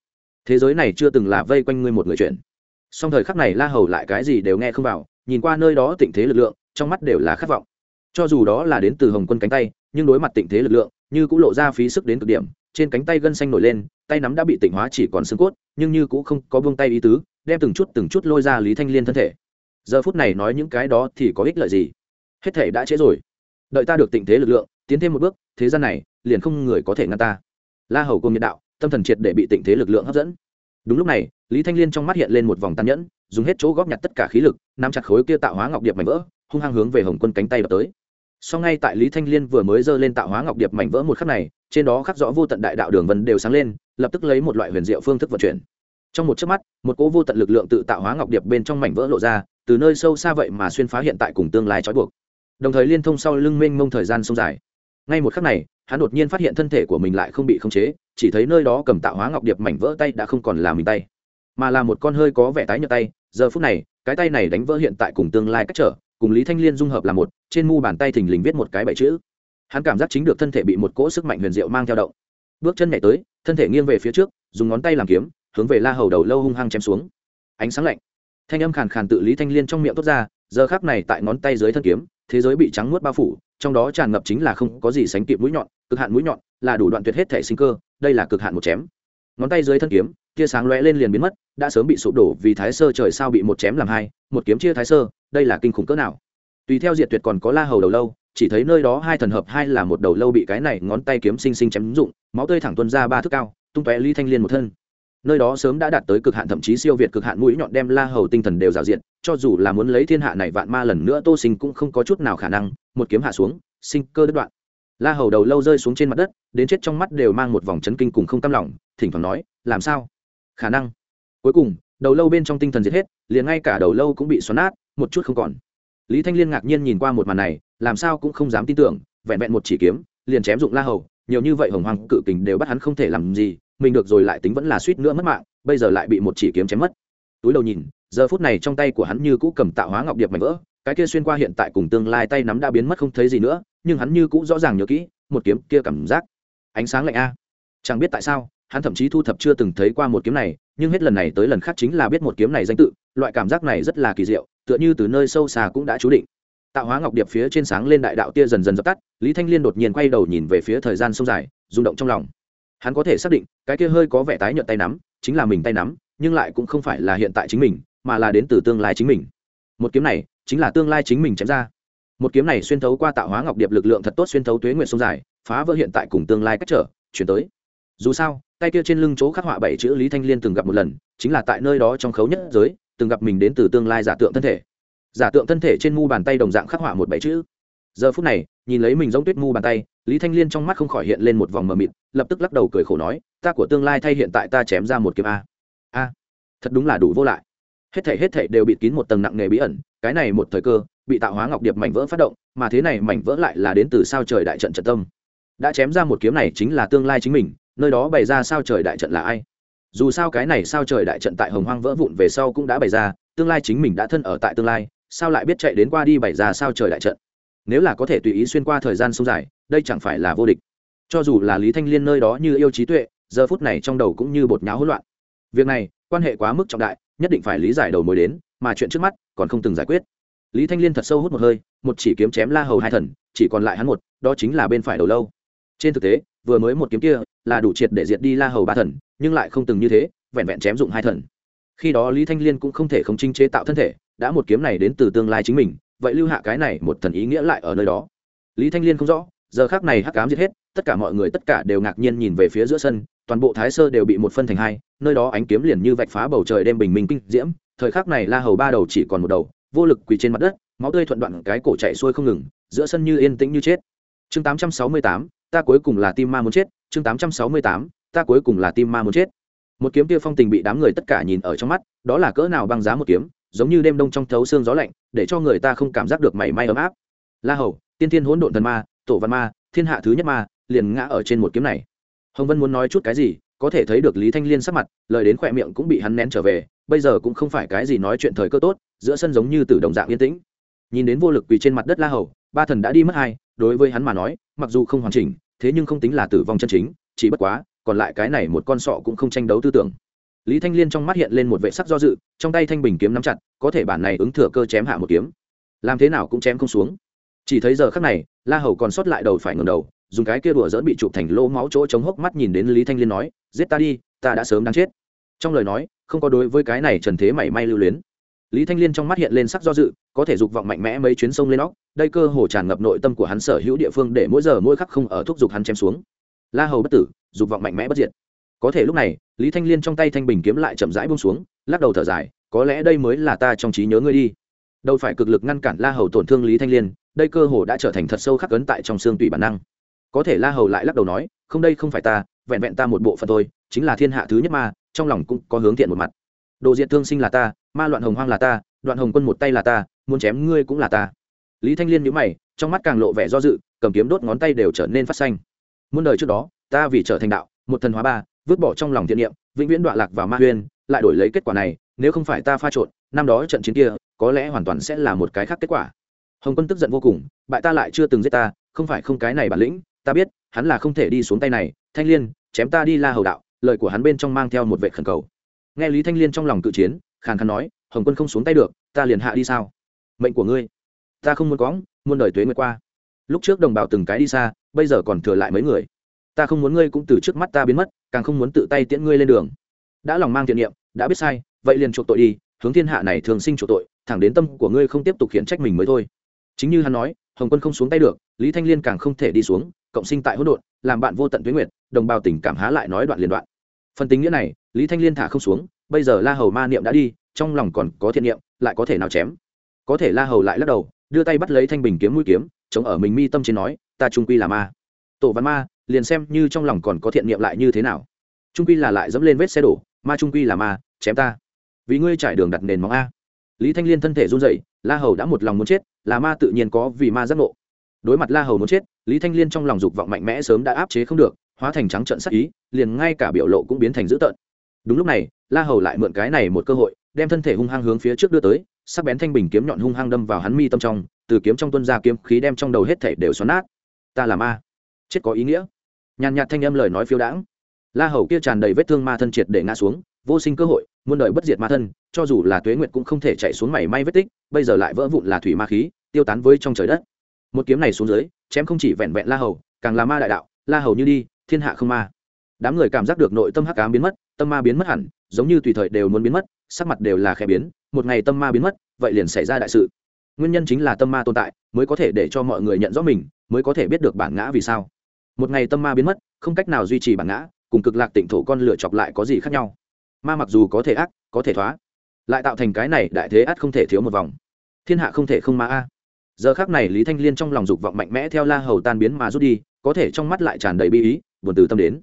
Thế giới này chưa từng là vây quanh ngươi một người chuyện. Song thời khắc này la hầu lại cái gì đều nghe không vào nhìn qua nơi đó tịnh thế lực lượng, trong mắt đều là khát vọng. Cho dù đó là đến từ hồng quân cánh tay, nhưng đối mặt tịnh thế lực lượng, như cũng lộ ra phí sức đến cực điểm, trên cánh tay gân xanh nổi lên, tay nắm đã bị tịnh hóa chỉ còn xương cốt, nhưng như cũng không có buông tay ý tứ, đem từng chút từng chút lôi ra lý thanh liên thân thể. Giờ phút này nói những cái đó thì có ích lợi gì? Hết thể đã trễ rồi. Đợi ta được tịnh thế lực lượng, tiến thêm một bước, thế gian này liền không người có thể ngăn ta. La hầu công nhiệt đạo, tâm thần triệt để bị tịnh thế lực lượng hấp dẫn đúng lúc này, lý thanh liên trong mắt hiện lên một vòng tàn nhẫn, dùng hết chỗ góp nhặt tất cả khí lực, nắm chặt khối kia tạo hóa ngọc điệp mảnh vỡ, hung hăng hướng về hồng quân cánh tay đập tới. Sau ngay tại lý thanh liên vừa mới giơ lên tạo hóa ngọc điệp mảnh vỡ một khắc này, trên đó khắc rõ vô tận đại đạo đường vân đều sáng lên, lập tức lấy một loại huyền diệu phương thức vận chuyển. Trong một chớp mắt, một cỗ vô tận lực lượng tự tạo hóa ngọc điệp bên trong mảnh vỡ lộ ra, từ nơi sâu xa vậy mà xuyên phá hiện tại cùng tương lai trói buộc. Đồng thời liên thông sau lưng mênh mông thời gian sông dài. Ngay một khắc này hắn đột nhiên phát hiện thân thể của mình lại không bị khống chế, chỉ thấy nơi đó cầm tạo hóa ngọc điệp mảnh vỡ tay đã không còn là mình tay, mà là một con hơi có vẻ tái nhợt tay. Giờ phút này, cái tay này đánh vỡ hiện tại cùng tương lai cách trở, cùng lý thanh liên dung hợp là một, trên mu bàn tay thình lình viết một cái bảy chữ. Hắn cảm giác chính được thân thể bị một cỗ sức mạnh huyền diệu mang theo động. Bước chân nhảy tới, thân thể nghiêng về phía trước, dùng ngón tay làm kiếm, hướng về la hầu đầu lâu hung hăng chém xuống. Ánh sáng lạnh. Thanh âm khàn khàn tự lý thanh liên trong miệng tốt ra, giờ khác này tại ngón tay dưới thân kiếm thế giới bị trắng nuốt bao phủ, trong đó tràn ngập chính là không có gì sánh kịp mũi nhọn, cực hạn mũi nhọn là đủ đoạn tuyệt hết thể sinh cơ, đây là cực hạn một chém. Ngón tay dưới thân kiếm, tia sáng lóe lên liền biến mất, đã sớm bị sụp đổ vì thái sơ trời sao bị một chém làm hai, một kiếm chia thái sơ, đây là kinh khủng cỡ nào. Tùy theo diệt tuyệt còn có la hầu đầu lâu, chỉ thấy nơi đó hai thần hợp hai là một đầu lâu bị cái này ngón tay kiếm sinh sinh chém dụng, máu tươi thẳng tuân ra ba thước cao, tung tóe ly thanh liên một thân nơi đó sớm đã đạt tới cực hạn, thậm chí siêu việt cực hạn, mũi nhọn đem la hầu tinh thần đều rào diện cho dù là muốn lấy thiên hạ này vạn ma lần nữa tô sinh cũng không có chút nào khả năng, một kiếm hạ xuống, sinh cơ đứt đoạn. La hầu đầu lâu rơi xuống trên mặt đất, đến chết trong mắt đều mang một vòng chấn kinh cùng không cam lòng, thỉnh thoảng nói, làm sao? Khả năng. Cuối cùng, đầu lâu bên trong tinh thần giết hết, liền ngay cả đầu lâu cũng bị xoắn nát, một chút không còn. Lý thanh liên ngạc nhiên nhìn qua một màn này, làm sao cũng không dám tin tưởng, vẹn vẹn một chỉ kiếm, liền chém dụng la hầu, nhiều như vậy hồng hoàng cự kình đều bắt hắn không thể làm gì mình được rồi lại tính vẫn là suýt nữa mất mạng, bây giờ lại bị một chỉ kiếm chém mất. Túi đầu nhìn, giờ phút này trong tay của hắn như cũ cầm tạo hóa ngọc điệp mảnh vỡ, cái kia xuyên qua hiện tại cùng tương lai tay nắm đã biến mất không thấy gì nữa, nhưng hắn như cũ rõ ràng nhớ kỹ, một kiếm kia cảm giác. Ánh sáng lạnh a. Chẳng biết tại sao, hắn thậm chí thu thập chưa từng thấy qua một kiếm này, nhưng hết lần này tới lần khác chính là biết một kiếm này danh tự, loại cảm giác này rất là kỳ diệu, tựa như từ nơi sâu xa cũng đã chú định. Tạo hóa ngọc điệp phía trên sáng lên đại đạo tia dần dần dập tắt, lý thanh liên đột nhiên quay đầu nhìn về phía thời gian sông dài, rung động trong lòng hắn có thể xác định, cái kia hơi có vẻ tái nhợt tay nắm, chính là mình tay nắm, nhưng lại cũng không phải là hiện tại chính mình, mà là đến từ tương lai chính mình. Một kiếm này, chính là tương lai chính mình chém ra. Một kiếm này xuyên thấu qua tạo hóa ngọc điệp lực lượng thật tốt xuyên thấu tuế nguyện sông dài, phá vỡ hiện tại cùng tương lai cách trở, chuyển tới. Dù sao, tay kia trên lưng chỗ khắc họa bảy chữ lý thanh liên từng gặp một lần, chính là tại nơi đó trong khấu nhất giới, từng gặp mình đến từ tương lai giả tượng thân thể. Giả tượng thân thể trên mu bàn tay đồng dạng khắc họa một bảy chữ. Giờ phút này nhìn lấy mình giống tuyết mu bàn tay, lý thanh liên trong mắt không khỏi hiện lên một vòng mờ mịt, lập tức lắc đầu cười khổ nói, ta của tương lai thay hiện tại ta chém ra một kiếm a. A, thật đúng là đủ vô lại. Hết thể hết thể đều bị kín một tầng nặng nghề bí ẩn, cái này một thời cơ, bị tạo hóa ngọc điệp mảnh vỡ phát động, mà thế này mảnh vỡ lại là đến từ sao trời đại trận trận tâm. Đã chém ra một kiếm này chính là tương lai chính mình, nơi đó bày ra sao trời đại trận là ai? Dù sao cái này sao trời đại trận tại hồng hoang vỡ vụn về sau cũng đã bày ra, tương lai chính mình đã thân ở tại tương lai, sao lại biết chạy đến qua đi bày ra sao trời đại trận? Nếu là có thể tùy ý xuyên qua thời gian sâu dài, đây chẳng phải là vô địch. Cho dù là lý thanh liên nơi đó như yêu trí tuệ, giờ phút này trong đầu cũng như bột nháo hỗn loạn. Việc này, quan hệ quá mức trọng đại, nhất định phải lý giải đầu mối đến, mà chuyện trước mắt còn không từng giải quyết. Lý thanh liên thật sâu hút một hơi, một chỉ kiếm chém la hầu hai thần, chỉ còn lại hắn một, đó chính là bên phải đầu lâu. Trên thực tế, vừa mới một kiếm kia là đủ triệt để diệt đi la hầu ba thần, nhưng lại không từng như thế, vẹn vẹn chém dụng hai thần. Khi đó lý thanh liên cũng không thể không chinh chế tạo thân thể, đã một kiếm này đến từ tương lai chính mình vậy lưu hạ cái này một thần ý nghĩa lại ở nơi đó. Lý thanh liên không rõ, giờ khác này hắc cám giết hết, tất cả mọi người tất cả đều ngạc nhiên nhìn về phía giữa sân, toàn bộ thái sơ đều bị một phân thành hai, nơi đó ánh kiếm liền như vạch phá bầu trời đem bình minh kinh diễm, thời khắc này la hầu ba đầu chỉ còn một đầu, vô lực quỳ trên mặt đất, máu tươi thuận đoạn cái cổ chạy xuôi không ngừng, giữa sân như yên tĩnh như chết. Chương tám trăm sáu mươi tám, ta cuối cùng là tim ma muốn chết, chương tám trăm sáu mươi tám, ta cuối cùng là tim ma muốn chết. Một kiếm kia phong tình bị đám người tất cả nhìn ở trong mắt, đó là cỡ nào băng giá một kiếm giống như đêm đông trong thấu xương gió lạnh, để cho người ta không cảm giác được mảy may ấm áp. La hầu, tiên thiên hỗn độn thần ma, tổ văn ma, thiên hạ thứ nhất ma, liền ngã ở trên một kiếm này. Hồng vân muốn nói chút cái gì, có thể thấy được lý thanh liên sắc mặt, lời đến khỏe miệng cũng bị hắn nén trở về, bây giờ cũng không phải cái gì nói chuyện thời cơ tốt, giữa sân giống như từ đồng dạng yên tĩnh. Nhìn đến vô lực quỳ trên mặt đất la hầu, ba thần đã đi mất hai, đối với hắn mà nói, mặc dù không hoàn chỉnh, thế nhưng không tính là tử vong chân chính, chỉ bất quá, còn lại cái này một con sọ cũng không tranh đấu tư tưởng lý thanh liên trong mắt hiện lên một vệ sắc do dự, trong tay thanh bình kiếm nắm chặt, có thể bản này ứng thừa cơ chém hạ một kiếm. Làm thế nào cũng chém không xuống. Chỉ thấy giờ khắc này, la hầu còn sót lại đầu phải ngầm đầu, dùng cái kia đùa dỡn bị chụp thành lỗ máu chỗ chống hốc mắt nhìn đến lý thanh liên nói, giết ta đi, ta đã sớm đáng chết. Trong lời nói, không có đối với cái này trần thế mảy may lưu luyến. Lý thanh liên trong mắt hiện lên sắc do dự, có thể dục vọng mạnh mẽ mấy chuyến sông lên óc, đây cơ hồ tràn ngập nội tâm của hắn sở hữu địa phương để mỗi giờ mỗi khắc không ở thúc giục hắn chém xuống. La hầu bất tử, dục vọng mạnh mẽ bất diệt có thể lúc này, lý thanh liên trong tay thanh bình kiếm lại chậm rãi bông xuống, lắc đầu thở dài, có lẽ đây mới là ta trong trí nhớ ngươi đi. Đâu phải cực lực ngăn cản la hầu tổn thương lý thanh liên, đây cơ hồ đã trở thành thật sâu khắc cấn tại trong xương tùy bản năng. Có thể la hầu lại lắc đầu nói, không đây không phải ta, vẹn vẹn ta một bộ phận thôi, chính là thiên hạ thứ nhất ma, trong lòng cũng có hướng thiện một mặt. Đồ diện thương sinh là ta, ma loạn hồng hoang là ta, đoạn hồng quân một tay là ta, muốn chém ngươi cũng là ta. Lý thanh liên nhíu mày, trong mắt càng lộ vẻ do dự, cầm kiếm đốt ngón tay đều trở nên phát xanh. Muôn đời trước đó, ta vì trở thành đạo, một thần hóa ba vứt bỏ trong lòng thiện niệm, vĩnh viễn đoạn lạc vào ma huyên, lại đổi lấy kết quả này, nếu không phải ta pha trộn, năm đó trận chiến kia, có lẽ hoàn toàn sẽ là một cái khác kết quả. Hồng quân tức giận vô cùng, bại ta lại chưa từng giết ta, không phải không cái này bản lĩnh, ta biết, hắn là không thể đi xuống tay này, thanh liên, chém ta đi la hầu đạo, lời của hắn bên trong mang theo một vệ khẩn cầu. Nghe lý thanh liên trong lòng cự chiến, khàn khàn nói, hồng quân không xuống tay được, ta liền hạ đi sao? Mệnh của ngươi, ta không muốn cóng muôn đời tuế nguyệt qua. Lúc trước đồng bào từng cái đi xa, bây giờ còn thừa lại mấy người ta không muốn ngươi cũng từ trước mắt ta biến mất, càng không muốn tự tay tiễn ngươi lên đường. Đã lòng mang thiện niệm, đã biết sai, vậy liền chuộc tội đi, hướng thiên hạ này thường sinh chuộc tội, thẳng đến tâm của ngươi không tiếp tục khiển trách mình mới thôi. Chính như hắn nói, hồng quân không xuống tay được, lý thanh liên càng không thể đi xuống, cộng sinh tại hỗn độn, làm bạn vô tận tuyến nguyệt, đồng bào tình cảm há lại nói đoạn liền đoạn. Phần tính nghĩa này, lý thanh liên thả không xuống, bây giờ la hầu ma niệm đã đi, trong lòng còn có thiện niệm, lại có thể nào chém? Có thể la hầu lại lắc đầu, đưa tay bắt lấy thanh bình kiếm mũi kiếm, chống ở mình mi tâm trên nói, ta trung quy là ma. Tổ văn ma liền xem như trong lòng còn có thiện niệm lại như thế nào. Trung quy là lại dẫm lên vết xe đổ, ma trung quy là ma, chém ta. Vì ngươi trải đường đặt nền móng a. Lý thanh liên thân thể run rẩy, la hầu đã một lòng muốn chết, là ma tự nhiên có vì ma giác ngộ. Đối mặt la hầu muốn chết, lý thanh liên trong lòng dục vọng mạnh mẽ sớm đã áp chế không được, hóa thành trắng trận sắc ý, liền ngay cả biểu lộ cũng biến thành dữ tợn. Đúng lúc này, la hầu lại mượn cái này một cơ hội, đem thân thể hung hăng hướng phía trước đưa tới, sắc bén thanh bình kiếm nhọn hung hăng đâm vào hắn mi tâm trong, từ kiếm trong tuân ra kiếm khí đem trong đầu hết thể đều xoắn nát. Ta là ma. Chết có ý nghĩa nhàn nhạt thanh âm lời nói phiêu đãng. La hầu kia tràn đầy vết thương ma thân triệt để ngã xuống, vô sinh cơ hội, muôn đời bất diệt ma thân, cho dù là tuế nguyệt cũng không thể chạy xuống mảy may vết tích, bây giờ lại vỡ vụn là thủy ma khí, tiêu tán với trong trời đất. Một kiếm này xuống dưới, chém không chỉ vẹn vẹn la hầu, càng là ma đại đạo, la hầu như đi, thiên hạ không ma. Đám người cảm giác được nội tâm hắc ám biến mất, tâm ma biến mất hẳn, giống như tùy thời đều muốn biến mất, sắc mặt đều là khẽ biến, một ngày tâm ma biến mất, vậy liền xảy ra đại sự. Nguyên nhân chính là tâm ma tồn tại, mới có thể để cho mọi người nhận rõ mình, mới có thể biết được bản ngã vì sao một ngày tâm ma biến mất, không cách nào duy trì bản ngã, cùng cực lạc tịnh thổ con lựa chọc lại có gì khác nhau. Ma mặc dù có thể ác, có thể thoá, lại tạo thành cái này đại thế ắt không thể thiếu một vòng. Thiên hạ không thể không ma a. Giờ khác này lý thanh liên trong lòng dục vọng mạnh mẽ theo la hầu tan biến mà rút đi, có thể trong mắt lại tràn đầy bi ý, buồn từ tâm đến.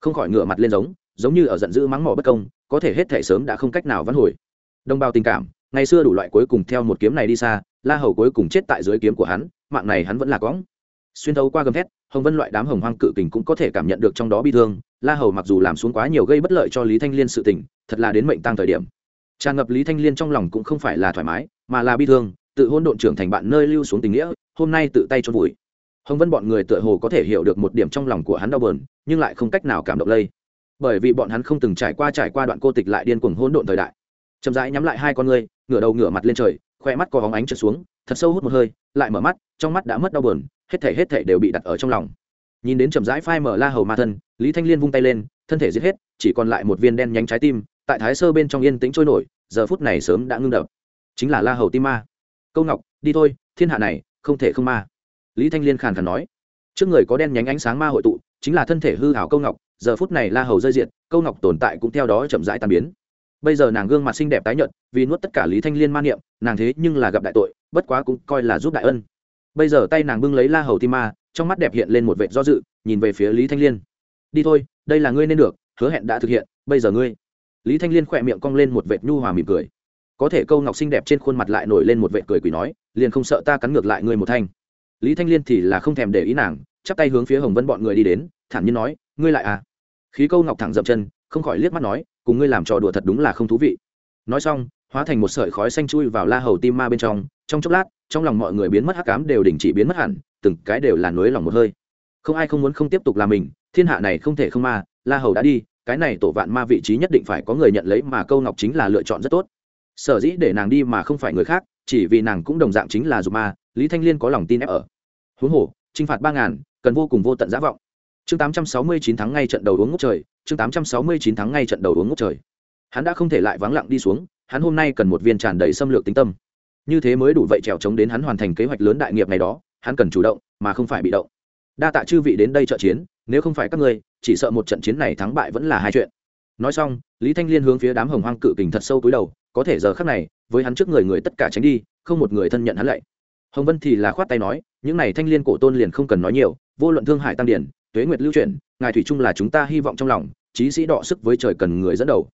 Không khỏi ngửa mặt lên giống giống như ở giận dữ mắng mỏ bất công, có thể hết thể sớm đã không cách nào vãn hồi. Đồng bào tình cảm, ngày xưa đủ loại cuối cùng theo một kiếm này đi xa, la hầu cuối cùng chết tại dưới kiếm của hắn, mạng này hắn vẫn là cóng xuyên thấu qua gầm thét, hồng vân loại đám hồng hoang cự kình cũng có thể cảm nhận được trong đó bi thương. La hầu mặc dù làm xuống quá nhiều gây bất lợi cho lý thanh liên sự tình, thật là đến mệnh tăng thời điểm. Tràn ngập lý thanh liên trong lòng cũng không phải là thoải mái, mà là bi thương, tự hôn độn trưởng thành bạn nơi lưu xuống tình nghĩa, hôm nay tự tay cho vùi hồng vân bọn người tựa hồ có thể hiểu được một điểm trong lòng của hắn đau bờn nhưng lại không cách nào cảm động lây. Bởi vì bọn hắn không từng trải qua trải qua đoạn cô tịch lại điên cuồng hôn độn thời đại. Chậm rãi nhắm lại hai con ngươi, ngửa đầu ngửa mặt lên trời khoe mắt có hóng ánh trượt xuống, thật sâu hút một hơi lại mở mắt, trong mắt đã mất đau bờn hết thể hết thể đều bị đặt ở trong lòng. Nhìn đến chậm rãi phai mở la hầu ma thân, lý thanh liên vung tay lên, thân thể giết hết, chỉ còn lại một viên đen nhánh trái tim, tại thái sơ bên trong yên tĩnh trôi nổi, giờ phút này sớm đã ngưng đập. Chính là la hầu tim ma. Câu ngọc, đi thôi, thiên hạ này, không thể không ma. Lý thanh liên khàn khàn nói. Trước người có đen nhánh ánh sáng ma hội tụ, chính là thân thể hư hảo câu ngọc, giờ phút này la hầu rơi diện câu ngọc tồn tại cũng theo đó chậm rãi tan biến bây giờ nàng gương mặt xinh đẹp tái nhợt, vì nuốt tất cả lý thanh liên man niệm, nàng thế nhưng là gặp đại tội, bất quá cũng coi là giúp đại ân. Bây giờ tay nàng bưng lấy la hầu tim ma, trong mắt đẹp hiện lên một vệ do dự, nhìn về phía lý thanh liên. Đi thôi, đây là ngươi nên được, hứa hẹn đã thực hiện, bây giờ ngươi. Lý thanh liên khỏe miệng cong lên một vệt nhu hòa mỉm cười. Có thể câu ngọc xinh đẹp trên khuôn mặt lại nổi lên một vệt cười quỷ nói, liền không sợ ta cắn ngược lại ngươi một thanh. Lý thanh liên thì là không thèm để ý nàng, chắp tay hướng phía hồng vân bọn người đi đến, thản nhiên nói, ngươi lại à? Khí câu ngọc thẳng dậm chân, không khỏi liếc mắt nói cùng ngươi làm trò đùa thật đúng là không thú vị. Nói xong, hóa thành một sợi khói xanh chui vào la hầu tim ma bên trong trong chốc lát, trong lòng mọi người biến mất hắc cám đều đình chỉ biến mất hẳn, từng cái đều là nối lòng một hơi. Không ai không muốn không tiếp tục là mình, thiên hạ này không thể không ma, la hầu đã đi, cái này tổ vạn ma vị trí nhất định phải có người nhận lấy mà câu ngọc chính là lựa chọn rất tốt. Sở dĩ để nàng đi mà không phải người khác, chỉ vì nàng cũng đồng dạng chính là dù ma, lý thanh liên có lòng tin ép ở. Huống hồ t r i n h phạt ba ngàn, cần vô cùng vô tận giá vọng. Chương tám trăm sáu mươi chín tháng ngay trận đầu uống ngốc trời chương tám trăm sáu mươi chín tháng ngay trận đầu uống ngốc trời. Hắn đã không thể lại vắng lặng đi xuống, hắn hôm nay cần một viên tràn đầy xâm lược tính tâm. Như thế mới đủ vậy trèo chống đến hắn hoàn thành kế hoạch lớn đại nghiệp này đó, hắn cần chủ động, mà không phải bị động. Đa tạ chư vị đến đây trợ chiến, nếu không phải các ngươi, chỉ sợ một trận chiến này thắng bại vẫn là hai chuyện. Nói xong, lý thanh liên hướng phía đám hồng hoang cự kình thật sâu túi đầu, có thể giờ khác này, với hắn trước người người tất cả tránh đi, không một người thân nhận hắn lại hồng vân thì là khoát tay nói, những này thanh liên cổ tôn liền không cần nói nhiều, vô luận thương hải tăng điển, tuế nguyệt lưu chuyển, ngài thủy trung là chúng ta hy vọng trong lòng chí sĩ đọ sức với trời cần người dẫn đầu.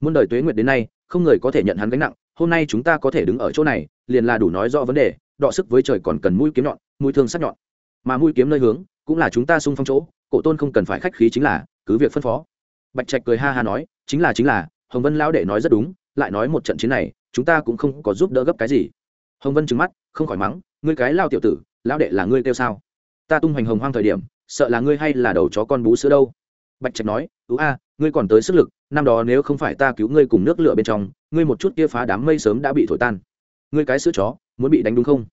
Muôn đời tuế nguyệt đến nay, không người có thể nhận hắn gánh nặng, hôm nay chúng ta có thể đứng ở chỗ này, liền là đủ nói rõ vấn đề, đọ sức với trời còn cần mũi kiếm nhọn, mũi thương sắc nhọn. Mà mũi kiếm nơi hướng, cũng là chúng ta xung phong chỗ, cổ tôn không cần phải khách khí chính là, cứ việc phân phó. Bạch trạch cười ha ha nói, chính là chính là, hồng vân lão đệ nói rất đúng, lại nói một trận chiến này, chúng ta cũng không có giúp đỡ gấp cái gì. Hồng vân trừng mắt, không khỏi mắng, ngươi cái lao tiểu tử, lão đệ là ngươi kêu sao? Ta tung hoành hồng hoang thời điểm, sợ là ngươi hay là đầu chó con bú sữa đâu bạch trạch nói, ú a, ngươi còn tới sức lực, năm đó nếu không phải ta cứu ngươi cùng nước lửa bên trong, ngươi một chút kia phá đám mây sớm đã bị thổi tan. Ngươi cái sữa chó, muốn bị đánh đúng không?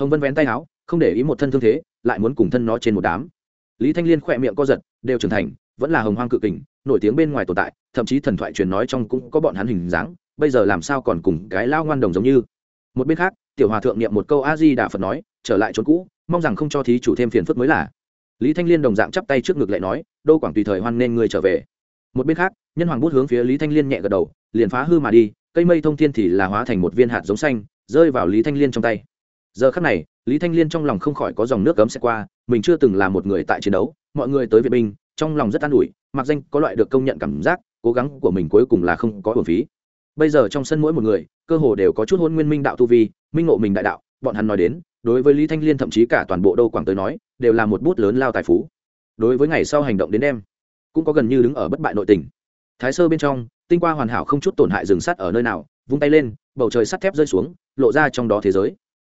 Hồng vân vén tay áo, không để ý một thân thương thế, lại muốn cùng thân nó trên một đám. Lý thanh liên khỏe miệng co giật, đều trưởng thành, vẫn là hồng hoang cự kình, nổi tiếng bên ngoài tồn tại, thậm chí thần thoại truyền nói trong cũng có bọn hắn hình dáng, bây giờ làm sao còn cùng cái lao ngoan đồng giống như. Một bên khác, tiểu hòa thượng niệm một câu a di đà phật nói, trở lại chốn cũ, mong rằng không cho thí chủ thêm phiền phức mới là lý thanh liên đồng dạng chắp tay trước ngực lại nói, đô quảng tùy thời hoan nên người trở về. Một bên khác, nhân hoàng bút hướng phía lý thanh liên nhẹ gật đầu, liền phá hư mà đi, cây mây thông thiên thì là hóa thành một viên hạt giống xanh, rơi vào lý thanh liên trong tay. Giờ khắc này, lý thanh liên trong lòng không khỏi có dòng nước cấm sẽ qua, mình chưa từng là một người tại chiến đấu, mọi người tới viện binh trong lòng rất an ủi, mặc danh có loại được công nhận cảm giác, cố gắng của mình cuối cùng là không có hồn phí. Bây giờ trong sân mỗi một người, cơ hồ đều có chút hôn nguyên minh đạo tu vi, minh ngộ mình đại đạo, bọn hắn nói đến, đối với lý thanh liên thậm chí cả toàn bộ đô quảng tới nói đều là một bút lớn lao tài phú. Đối với ngày sau hành động đến đêm cũng có gần như đứng ở bất bại nội tình. Thái sơ bên trong, tinh qua hoàn hảo không chút tổn hại rừng sắt ở nơi nào, vung tay lên, bầu trời sắt thép rơi xuống, lộ ra trong đó thế giới.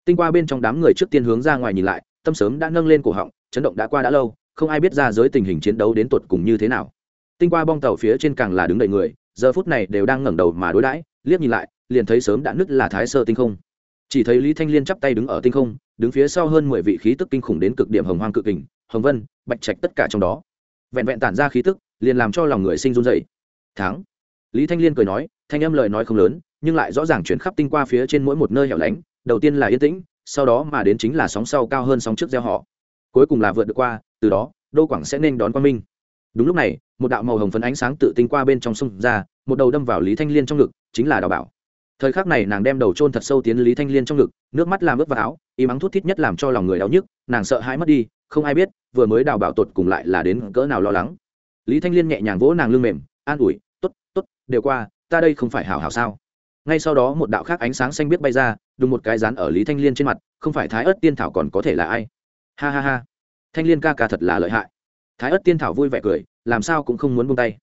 Tinh qua bên trong đám người trước tiên hướng ra ngoài nhìn lại, tâm sớm đã nâng lên cổ họng, chấn động đã qua đã lâu, không ai biết ra giới tình hình chiến đấu đến tột cùng như thế nào. Tinh qua bong tàu phía trên càng là đứng đầy người, giờ phút này đều đang ngẩng đầu mà đối đãi, liếc nhìn lại, liền thấy sớm đã nứt là thái sơ tinh không. Chỉ thấy lý thanh liên chắp tay đứng ở tinh không đứng phía sau hơn mười vị khí tức kinh khủng đến cực điểm hồng hoang cự kình, hồng vân, bạch trạch tất cả trong đó. Vẹn vẹn tản ra khí tức, liền làm cho lòng người sinh run dậy tháng lý thanh liên cười nói, thanh âm lời nói không lớn, nhưng lại rõ ràng chuyển khắp tinh qua phía trên mỗi một nơi hẻo lánh. Đầu tiên là yên tĩnh, sau đó mà đến chính là sóng sau cao hơn sóng trước gieo họ. Cuối cùng là vượt được qua, từ đó, đô quảng sẽ nên đón quang minh. Đúng lúc này, một đạo màu hồng phấn ánh sáng tự tinh qua bên trong sông ra, một đầu đâm vào lý thanh liên trong ngực, chính là đào bảo thời khắc này nàng đem đầu trôn thật sâu tiến lý thanh liên trong ngực, nước mắt làm ướt vào áo, y mắng thút thít nhất làm cho lòng người đau nhức, nàng sợ hãi mất đi, không ai biết, vừa mới đào bảo tột cùng lại là đến cỡ nào lo lắng. Lý thanh liên nhẹ nhàng vỗ nàng lưng mềm, an ủi t ố t t ố t đều qua, ta đây không phải hảo hảo sao? Ngay sau đó một đạo khác ánh sáng xanh biết bay ra, đùng một cái rán ở lý thanh liên trên mặt, không phải thái ớt tiên thảo còn có thể là ai? Ha ha ha. Thanh liên ca ca thật là lợi hại. Thái ớt tiên thảo vui vẻ cười, làm sao cũng không muốn buông tay.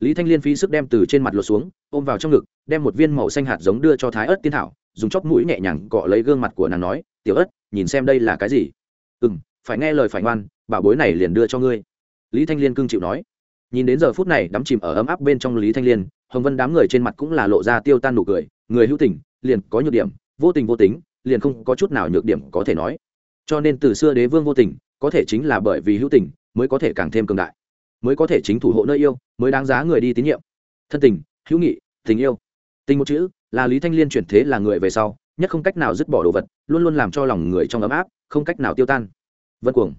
Lý thanh liên phí sức đem từ trên mặt lột xuống, ôm vào trong ngực đem một viên màu xanh hạt giống đưa cho thái ớt tiên thảo, dùng chóp mũi nhẹ nhàng cọ lấy gương mặt của nàng nói, tiểu ớt, nhìn xem đây là cái gì? Ừ m phải nghe lời phải ngoan, bảo bối này liền đưa cho ngươi. Lý thanh liên cưng chịu nói. Nhìn đến giờ phút này đắm chìm ở ấm áp bên trong lý thanh liên, hồng vân đám người trên mặt cũng là lộ ra tiêu tan nụ cười, người hữu tình, liền có nhược điểm, vô tình vô tính, liền không có chút nào nhược điểm có thể nói. Cho nên từ xưa đế vương vô tình, có thể chính là bởi vì hữu tình, mới có thể càng thêm cường đại, mới có thể chính thủ hộ nơi yêu, mới đáng giá người đi tín nhiệm. Thân tình, hữu nghị, tình yêu tình một chữ, là lý thanh liên chuyển thế là người về sau, nhất không cách nào dứt bỏ đồ vật, luôn luôn làm cho lòng người trong ấm áp, không cách nào tiêu tan. Vân cuồng.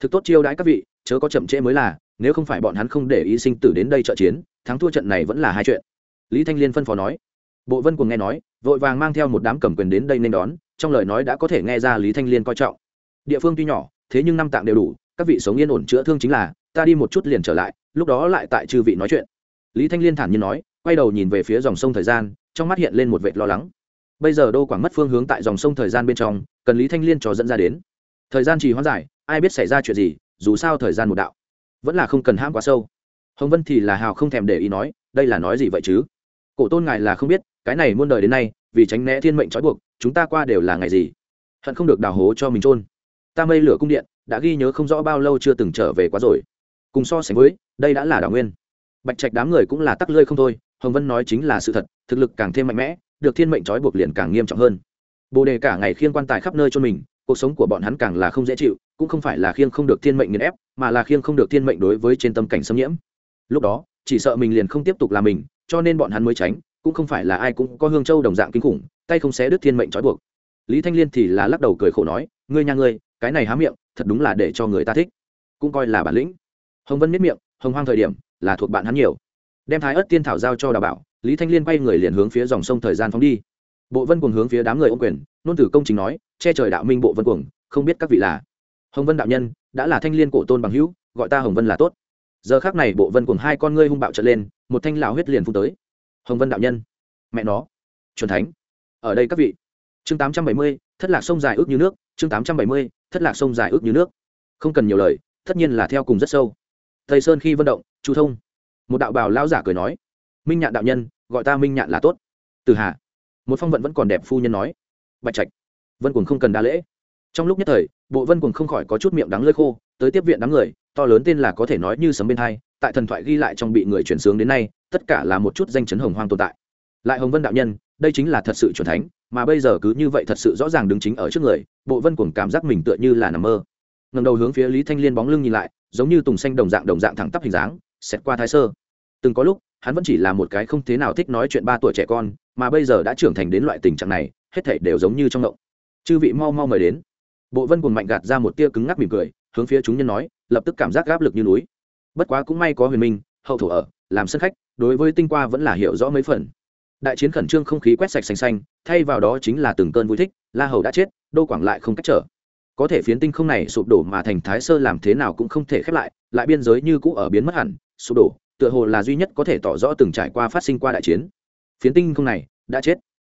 Thực tốt chiêu đãi các vị, chớ có chậm trễ mới là, nếu không phải bọn hắn không để ý sinh tử đến đây trợ chiến, thắng thua trận này vẫn là hai chuyện. Lý thanh liên phân phó nói. Bộ vân cuồng nghe nói, vội vàng mang theo một đám cầm quyền đến đây nên đón, trong lời nói đã có thể nghe ra lý thanh liên coi trọng. Địa phương tuy nhỏ, thế nhưng năm tạng đều đủ, các vị sống yên ổn chữa thương chính là, ta đi một chút liền trở lại, lúc đó lại tại chư vị nói chuyện. Lý thanh liên thản nhiên nói quay đầu nhìn về phía dòng sông thời gian, trong mắt hiện lên một vệt lo lắng. Bây giờ đô quảng mất phương hướng tại dòng sông thời gian bên trong, cần lý thanh liên cho dẫn ra đến. Thời gian trì hoãn dài, ai biết xảy ra chuyện gì, dù sao thời gian một đạo, vẫn là không cần hãm quá sâu. Hồng vân thì là hào không thèm để ý nói, đây là nói gì vậy chứ? Cổ tôn ngài là không biết, cái này muôn đời đến nay, vì tránh né thiên mệnh trói buộc, chúng ta qua đều là ngày gì? Hận không được đào hố cho mình trôn ta mây lửa cung điện, đã ghi nhớ không rõ bao lâu chưa từng trở về quá rồi. Cùng so sánh với, đây đã là đảo nguyên. Bạch trạch đám người cũng là tắc lơi không thôi hồng vân nói chính là sự thật, thực lực càng thêm mạnh mẽ, được thiên mệnh trói buộc liền càng nghiêm trọng hơn. Bồ đề cả ngày khiên quan tài khắp nơi cho mình, cuộc sống của bọn hắn càng là không dễ chịu, cũng không phải là khiêng không được thiên mệnh nghiền ép, mà là khiêng không được thiên mệnh đối với trên tâm cảnh xâm nhiễm. Lúc đó, chỉ sợ mình liền không tiếp tục là mình, cho nên bọn hắn mới tránh, cũng không phải là ai cũng có hương châu đồng dạng kinh khủng, tay không xé đứt thiên mệnh trói buộc. Lý thanh liên thì là lắc đầu cười khổ nói, ngươi nhà ngươi, cái này há miệng, thật đúng là để cho người ta thích, cũng coi là bản lĩnh. Hồng vân miết miệng, hồng hoang thời điểm là thuộc bạn hắn nhiều đem thái ớt tiên thảo giao cho đào bảo, lý thanh liên quay người liền hướng phía dòng sông thời gian phóng đi. Bộ vân cùng hướng phía đám người ô quyền, nôn tử công chính nói, che trời đạo minh bộ vân cuồng, không biết các vị là hồng vân đạo nhân, đã là thanh liên cổ tôn bằng hữu, gọi ta hồng vân là tốt. Giờ khác này bộ vân cùng hai con ngươi hung bạo trở lên, một thanh lão huyết liền phun tới. Hồng vân đạo nhân, mẹ nó truyền thánh, ở đây các vị. Chương tám trăm bảy mươi, thất lạc sông dài ước như nước, chương tám trăm bảy mươi, thất lạc sông dài ước như nước. Không cần nhiều lời, tất nhiên là theo cùng rất sâu. Thầy sơn khi vận động, chu thông một đạo bào lão giả cười nói, minh nhạn đạo nhân, gọi ta minh nhạn là tốt. Từ hà. Một phong vận vẫn còn đẹp phu nhân nói, bạch trạch, vân Quần không cần đa lễ. Trong lúc nhất thời, bộ vân Quần không khỏi có chút miệng đắng lơi khô, tới tiếp viện đám người, to lớn tên là có thể nói như sấm bên hai, tại thần thoại ghi lại trong bị người chuyển sướng đến nay, tất cả là một chút danh chấn hồng hoang tồn tại. Lại hồng vân đạo nhân, đây chính là thật sự c thánh, mà bây giờ cứ như vậy thật sự rõ ràng đứng chính ở trước người, bộ vân Quần cảm giác mình tựa như là nằm mơ. Ngầm đầu hướng phía lý thanh liên bóng lưng nhìn lại, giống như tùng xanh đồng dạng đồng dạng thẳng tắp hình dáng xét qua thái sơ. Từng có lúc, hắn vẫn chỉ là một cái không thế nào thích nói chuyện ba tuổi trẻ con, mà bây giờ đã trưởng thành đến loại tình trạng này, hết thảy đều giống như trong động chư vị mau mau mời đến. Bộ vân cùng mạnh gạt ra một tia cứng ngắc mỉm cười, hướng phía chúng nhân nói, lập tức cảm giác gáp lực như núi. Bất quá cũng may có huyền minh, hậu thủ ở, làm sân khách, đối với tinh qua vẫn là hiểu rõ mấy phần. Đại chiến khẩn trương không khí quét sạch xanh xanh, thay vào đó chính là từng cơn vui thích, la hầu đã chết, đô quảng lại không cách trở. Có thể phiến tinh không này sụp đổ mà thành thái sơ làm thế nào cũng không thể khép lại lại biên giới như cũ ở biến mất hẳn sụp đổ, tựa hồ là duy nhất có thể tỏ rõ từng trải qua phát sinh qua đại chiến. Phiến tinh không này, đã chết.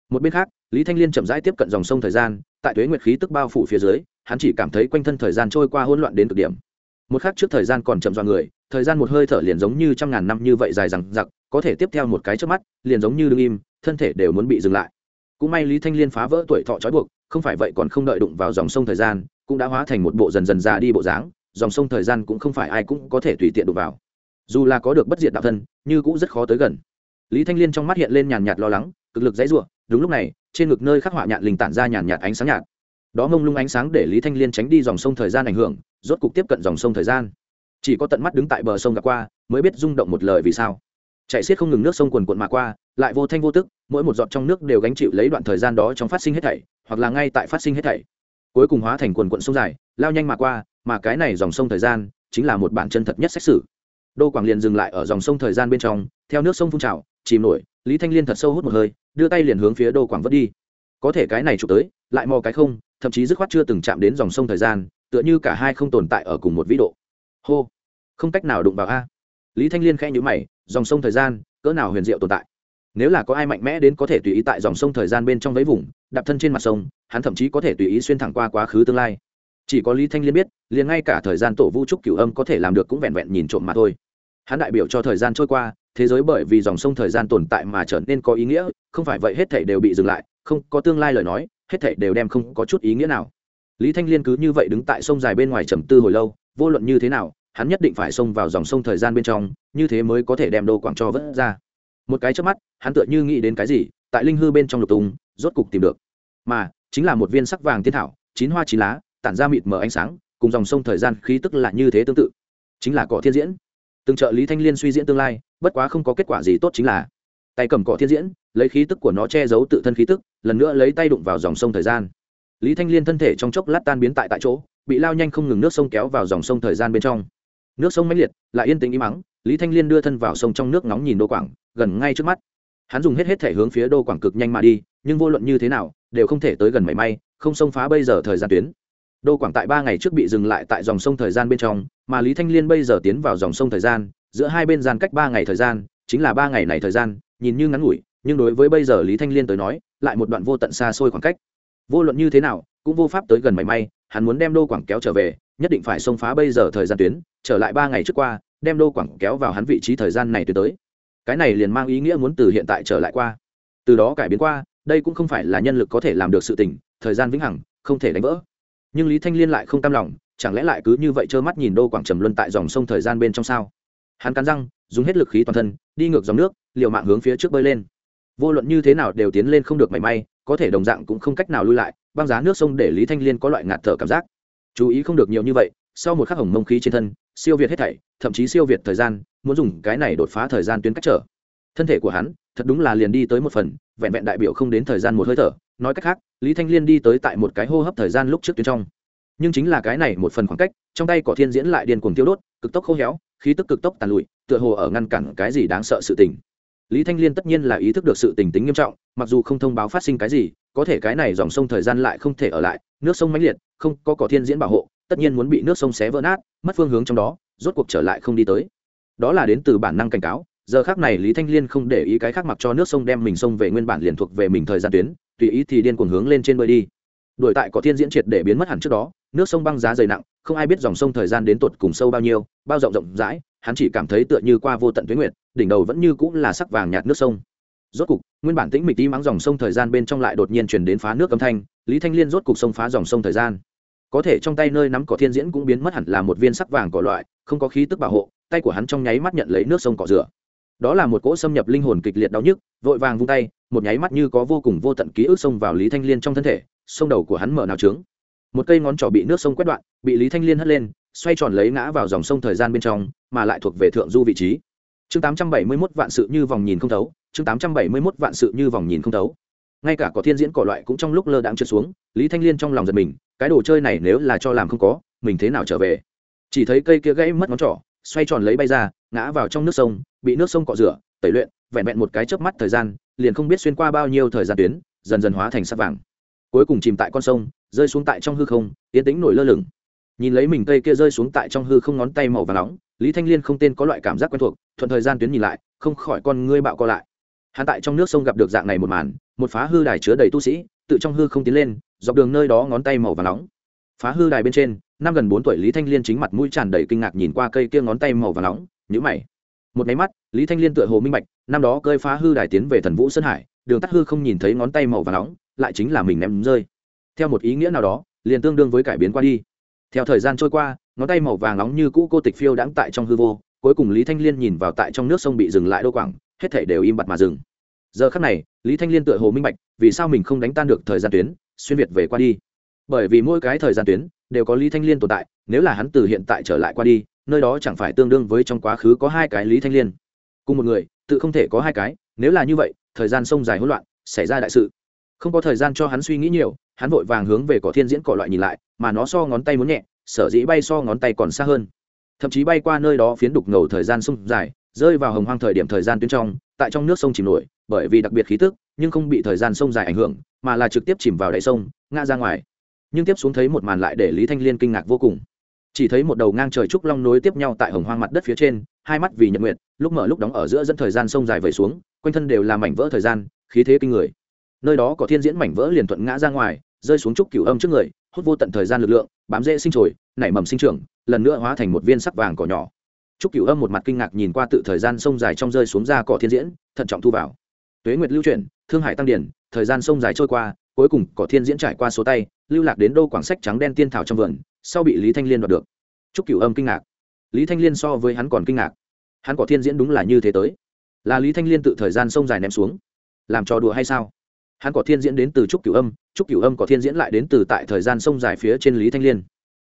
Một bên khác, lý thanh liên chậm rãi tiếp cận dòng sông thời gian, tại tuế nguyệt khí tức bao phủ phía dưới, hắn chỉ cảm thấy quanh thân thời gian trôi qua hỗn loạn đến cực điểm. Một khác trước thời gian còn chậm do người, thời gian một hơi thở liền giống như trăm ngàn năm như vậy dài rằng giặc có thể tiếp theo một cái trước mắt, liền giống như đương im, thân thể đều muốn bị dừng lại. Cũng may lý thanh liên phá vỡ tuổi thọ trói buộc, không phải vậy còn không đợi đụng vào dòng sông thời gian, cũng đã hóa thành một bộ dần dần già đi bộ dáng, dòng sông thời gian cũng không phải ai cũng có thể tùy tiện đụng vào dù là có được bất diệt đạo thân nhưng cũng rất khó tới gần. Lý thanh liên trong mắt hiện lên nhàn nhạt lo lắng, cực lực dãy r u ộ đúng lúc này, trên ngực nơi khắc họa nhạn linh tản ra nhàn nhạt ánh sáng nhạt. Đó mông lung ánh sáng để lý thanh liên tránh đi dòng sông thời gian ảnh hưởng, rốt cục tiếp cận dòng sông thời gian. Chỉ có tận mắt đứng tại bờ sông gặp qua, mới biết rung động một lời vì sao. Chạy xiết không ngừng nước sông quần quận mà qua, lại vô thanh vô tức, mỗi một giọt trong nước đều gánh chịu lấy đoạn thời gian đó trong phát sinh hết thảy, hoặc là ngay tại phát sinh hết thảy. Cuối cùng hóa thành quần quận sông dài, lao nhanh mà qua, mà cái này dòng sông thời gian, chính là một bản chân thật nhất xét xử đô quảng liền dừng lại ở dòng sông thời gian bên trong, theo nước sông phun trào, chìm nổi, lý thanh liên thật sâu hút một hơi, đưa tay liền hướng phía đô quảng vớt đi. Có thể cái này chụp tới, lại mò cái không, thậm chí dứt khoát chưa từng chạm đến dòng sông thời gian, tựa như cả hai không tồn tại ở cùng một vĩ độ. Hô! Không cách nào đụng vào a. Lý thanh liên khẽ nhữ mày, dòng sông thời gian, cỡ nào huyền diệu tồn tại? Nếu là có ai mạnh mẽ đến có thể tùy ý tại dòng sông thời gian bên trong vấy vùng, đạp thân trên mặt sông, hắn thậm chí có thể tùy ý xuyên thẳng qua quá khứ tương lai. Chỉ có lý thanh liên biết, liền ngay cả thời gian tổ vũ trúc cửu âm có thể làm được cũng vẹn vẹn nhìn trộm mà thôi hắn đại biểu cho thời gian trôi qua, thế giới bởi vì dòng sông thời gian tồn tại mà trở nên có ý nghĩa, không phải vậy hết thảy đều bị dừng lại, không có tương lai lời nói, hết thảy đều đem không có chút ý nghĩa nào. Lý thanh liên cứ như vậy đứng tại sông dài bên ngoài trầm tư hồi lâu, vô luận như thế nào, hắn nhất định phải xông vào dòng sông thời gian bên trong, như thế mới có thể đem đô quảng cho vớt ra. Một cái trước mắt, hắn tựa như nghĩ đến cái gì, tại linh hư bên trong lục tùng rốt cục tìm được. Mà, chính là một viên sắc vàng thiên thảo, chín hoa chín lá, tản ra mịt mờ ánh sáng, cùng dòng sông thời gian khí tức là như thế tương tự. Chính là cỏ thiên diễn từng trợ lý thanh liên suy diễn tương lai, bất quá không có kết quả gì tốt chính là tay cầm cỏ thiên diễn, lấy khí tức của nó che giấu tự thân khí tức, lần nữa lấy tay đụng vào dòng sông thời gian. Lý thanh liên thân thể trong chốc lát tan biến tại tại chỗ, bị lao nhanh không ngừng nước sông kéo vào dòng sông thời gian bên trong. Nước sông mãnh liệt, lại yên tĩnh im mắng lý thanh liên đưa thân vào sông trong nước nóng nhìn đô quảng, gần ngay trước mắt. Hắn dùng hết hết thể hướng phía đô quảng cực nhanh mà đi, nhưng vô luận như thế nào, đều không thể tới gần mảy may, không xông phá bây giờ thời gian tuyến đô quảng tại ba ngày trước bị dừng lại tại dòng sông thời gian bên trong, mà lý thanh liên bây giờ tiến vào dòng sông thời gian, giữa hai bên gian cách ba ngày thời gian, chính là ba ngày này thời gian, nhìn như ngắn ngủi, nhưng đối với bây giờ lý thanh liên tới nói, lại một đoạn vô tận xa xôi khoảng cách. Vô luận như thế nào, cũng vô pháp tới gần mảy may, hắn muốn đem đô quảng kéo trở về, nhất định phải xông phá bây giờ thời gian tuyến, trở lại ba ngày trước qua, đem đô quảng kéo vào hắn vị trí thời gian này tuyến tới. Cái này liền mang ý nghĩa muốn từ hiện tại trở lại qua. Từ đó cải biến qua, đây cũng không phải là nhân lực có thể làm được sự tình, thời gian vĩnh hằng, không thể đánh vỡ nhưng lý thanh liên lại không cam lòng, chẳng lẽ lại cứ như vậy trơ mắt nhìn đô quảng trầm luân tại dòng sông thời gian bên trong sao? Hắn cắn răng, dùng hết lực khí toàn thân, đi ngược dòng nước, liều mạng hướng phía trước bơi lên. Vô luận như thế nào đều tiến lên không được mảy may, có thể đồng dạng cũng không cách nào lui lại, băng giá nước sông để lý thanh liên có loại ngạt thở cảm giác. Chú ý không được nhiều như vậy, sau một khắc hồng mông khí trên thân, siêu việt hết thảy, thậm chí siêu việt thời gian, muốn dùng cái này đột phá thời gian tuyến cách trở. Thân thể của hắn, thật đúng là liền đi tới một phần, vẹn vẹn đại biểu không đến thời gian một hơi thở nói cách khác, lý thanh liên đi tới tại một cái hô hấp thời gian lúc trước tuyến trong. Nhưng chính là cái này một phần khoảng cách, trong tay cỏ thiên diễn lại điên cuồng tiêu đốt, cực tốc khô héo, khí tức cực tốc tàn lụi, tựa hồ ở ngăn cản cái gì đáng sợ sự tình. Lý thanh liên tất nhiên là ý thức được sự tình tính nghiêm trọng, mặc dù không thông báo phát sinh cái gì, có thể cái này dòng sông thời gian lại không thể ở lại, nước sông mãnh liệt, không có cỏ thiên diễn bảo hộ, tất nhiên muốn bị nước sông xé vỡ nát, mất phương hướng trong đó, rốt cuộc trở lại không đi tới. Đó là đến từ bản năng cảnh cáo, giờ khác này lý thanh liên không để ý cái khác mặc cho nước sông đem mình sông về nguyên bản liền thuộc về mình thời gian tuyến tùy ý thì điên cuồng hướng lên trên bơi đi. Đổi tại có thiên diễn triệt để biến mất hẳn trước đó, nước sông băng giá dày nặng, không ai biết dòng sông thời gian đến tột cùng sâu bao nhiêu, bao rộng rộng rãi, hắn chỉ cảm thấy tựa như qua vô tận tuyến nguyệt, đỉnh đầu vẫn như cũng là sắc vàng nhạt nước sông. Rốt cục, nguyên bản tĩnh mịch tí mắng dòng sông thời gian bên trong lại đột nhiên chuyển đến phá nước âm thanh, lý thanh liên rốt cục sông phá dòng sông thời gian. Có thể trong tay nơi nắm cỏ thiên diễn cũng biến mất hẳn là một viên sắc vàng cỏ loại, không có khí tức bảo hộ, tay của hắn trong nháy mắt nhận lấy nước sông cỏ rửa đó là một cỗ xâm nhập linh hồn kịch liệt đau nhức, vội vàng vung tay, một nháy mắt như có vô cùng vô tận ký ức xông vào lý thanh liên trong thân thể sông đầu của hắn mở nào trướng. Một cây ngón trỏ bị nước sông quét đoạn, bị lý thanh liên hất lên, xoay tròn lấy ngã vào dòng sông thời gian bên trong, mà lại thuộc về thượng du vị trí. Chương tám trăm bảy mươi mốt vạn sự như vòng nhìn không thấu, chương tám trăm bảy mươi mốt vạn sự như vòng nhìn không thấu. Ngay cả có thiên diễn cỏ loại cũng trong lúc lơ đãng trượt xuống, lý thanh liên trong lòng giật mình, cái đồ chơi này nếu là cho làm không có, mình thế nào trở về? Chỉ thấy cây kia gãy mất ngón trỏ, xoay tròn lấy bay ra, ngã vào trong nước sông bị nước sông cọ rửa, tẩy luyện, vẹn vẹn một cái chớp mắt thời gian, liền không biết xuyên qua bao nhiêu thời gian tuyến, dần dần hóa thành sắc vàng. Cuối cùng chìm tại con sông, rơi xuống tại trong hư không tiến tĩnh nổi lơ lửng. Nhìn lấy mình cây kia rơi xuống tại trong hư không ngón tay màu và nóng, lý thanh liên không tên có loại cảm giác quen thuộc, thuận thời gian tuyến nhìn lại, không khỏi con ngươi bạo co lại. Hắn tại trong nước sông gặp được dạng này một màn, một phá hư đài chứa đầy tu sĩ, tự trong hư không tiến lên, dọc đường nơi đó ngón tay màu và nóng. Phá hư đài bên trên, năm gần bốn tuổi lý thanh liên chính mặt mũi tràn đầy kinh ngạc nhìn qua cây kia ngón tay màu và nóng nhữ mày một máy mắt, lý thanh liên tựa hồ minh bạch, năm đó cơi phá hư đài tiến về thần vũ sơn hải, đường tắt hư không nhìn thấy ngón tay màu và nóng, lại chính là mình ném rơi. Theo một ý nghĩa nào đó, liền tương đương với cải biến qua đi. Theo thời gian trôi qua, ngón tay màu vàng nóng như cũ cô tịch phiêu đãng tại trong hư vô, cuối cùng lý thanh liên nhìn vào tại trong nước sông bị dừng lại đô quảng, hết thể đều im bặt mà dừng. Giờ khắc này, lý thanh liên tựa hồ minh bạch, vì sao mình không đánh tan được thời gian tuyến, xuyên việt về qua đi. Bởi vì mỗi cái thời gian tuyến, đều có lý thanh liên tồn tại, nếu là hắn từ hiện tại trở lại qua đi nơi đó chẳng phải tương đương với trong quá khứ có hai cái lý thanh liên. Cùng một người, tự không thể có hai cái, nếu là như vậy, thời gian sông dài hỗn loạn, xảy ra đại sự. Không có thời gian cho hắn suy nghĩ nhiều, hắn vội vàng hướng về cỏ thiên diễn cỏ loại nhìn lại, mà nó so ngón tay muốn nhẹ, sở dĩ bay so ngón tay còn xa hơn. Thậm chí bay qua nơi đó phiến đục ngầu thời gian sông dài, rơi vào hồng hoang thời điểm thời gian tuyến trong, tại trong nước sông chìm nổi, bởi vì đặc biệt khí tức, nhưng không bị thời gian sông dài ảnh hưởng, mà là trực tiếp chìm vào đáy sông, ngã ra ngoài. Nhưng tiếp xuống thấy một màn lại để lý thanh liên kinh ngạc vô cùng chỉ thấy một đầu ngang trời trúc long nối tiếp nhau tại hồng hoang mặt đất phía trên, hai mắt vì nhật nguyện lúc mở lúc đóng ở giữa dẫn thời gian sông dài vẩy xuống, quanh thân đều là mảnh vỡ thời gian, khí thế kinh người. Nơi đó có thiên diễn mảnh vỡ liền thuận ngã ra ngoài, rơi xuống trúc cửu âm trước người, hút vô tận thời gian lực lượng, bám dễ sinh trồi, nảy mầm sinh trưởng, lần nữa hóa thành một viên sắc vàng cỏ nhỏ. Trúc cửu âm một mặt kinh ngạc nhìn qua tự thời gian sông dài trong rơi xuống ra cỏ thiên diễn, thận trọng thu vào. Tuế nguyệt lưu chuyển, thương hải tăng điển, thời gian sông dài trôi qua, cuối cùng cỏ thiên diễn trải qua số tay, lưu lạc đến đô quảng sách trắng đen tiên thảo trong vườn sau bị lý thanh liên đoạt được. Trúc cửu âm kinh ngạc. Lý thanh liên so với hắn còn kinh ngạc. Hắn có thiên diễn đúng là như thế tới. Là lý thanh liên tự thời gian sông dài ném xuống. Làm trò đùa hay sao? Hắn có thiên diễn đến từ trúc cửu âm, trúc cửu âm có thiên diễn lại đến từ tại thời gian sông dài phía trên lý thanh liên.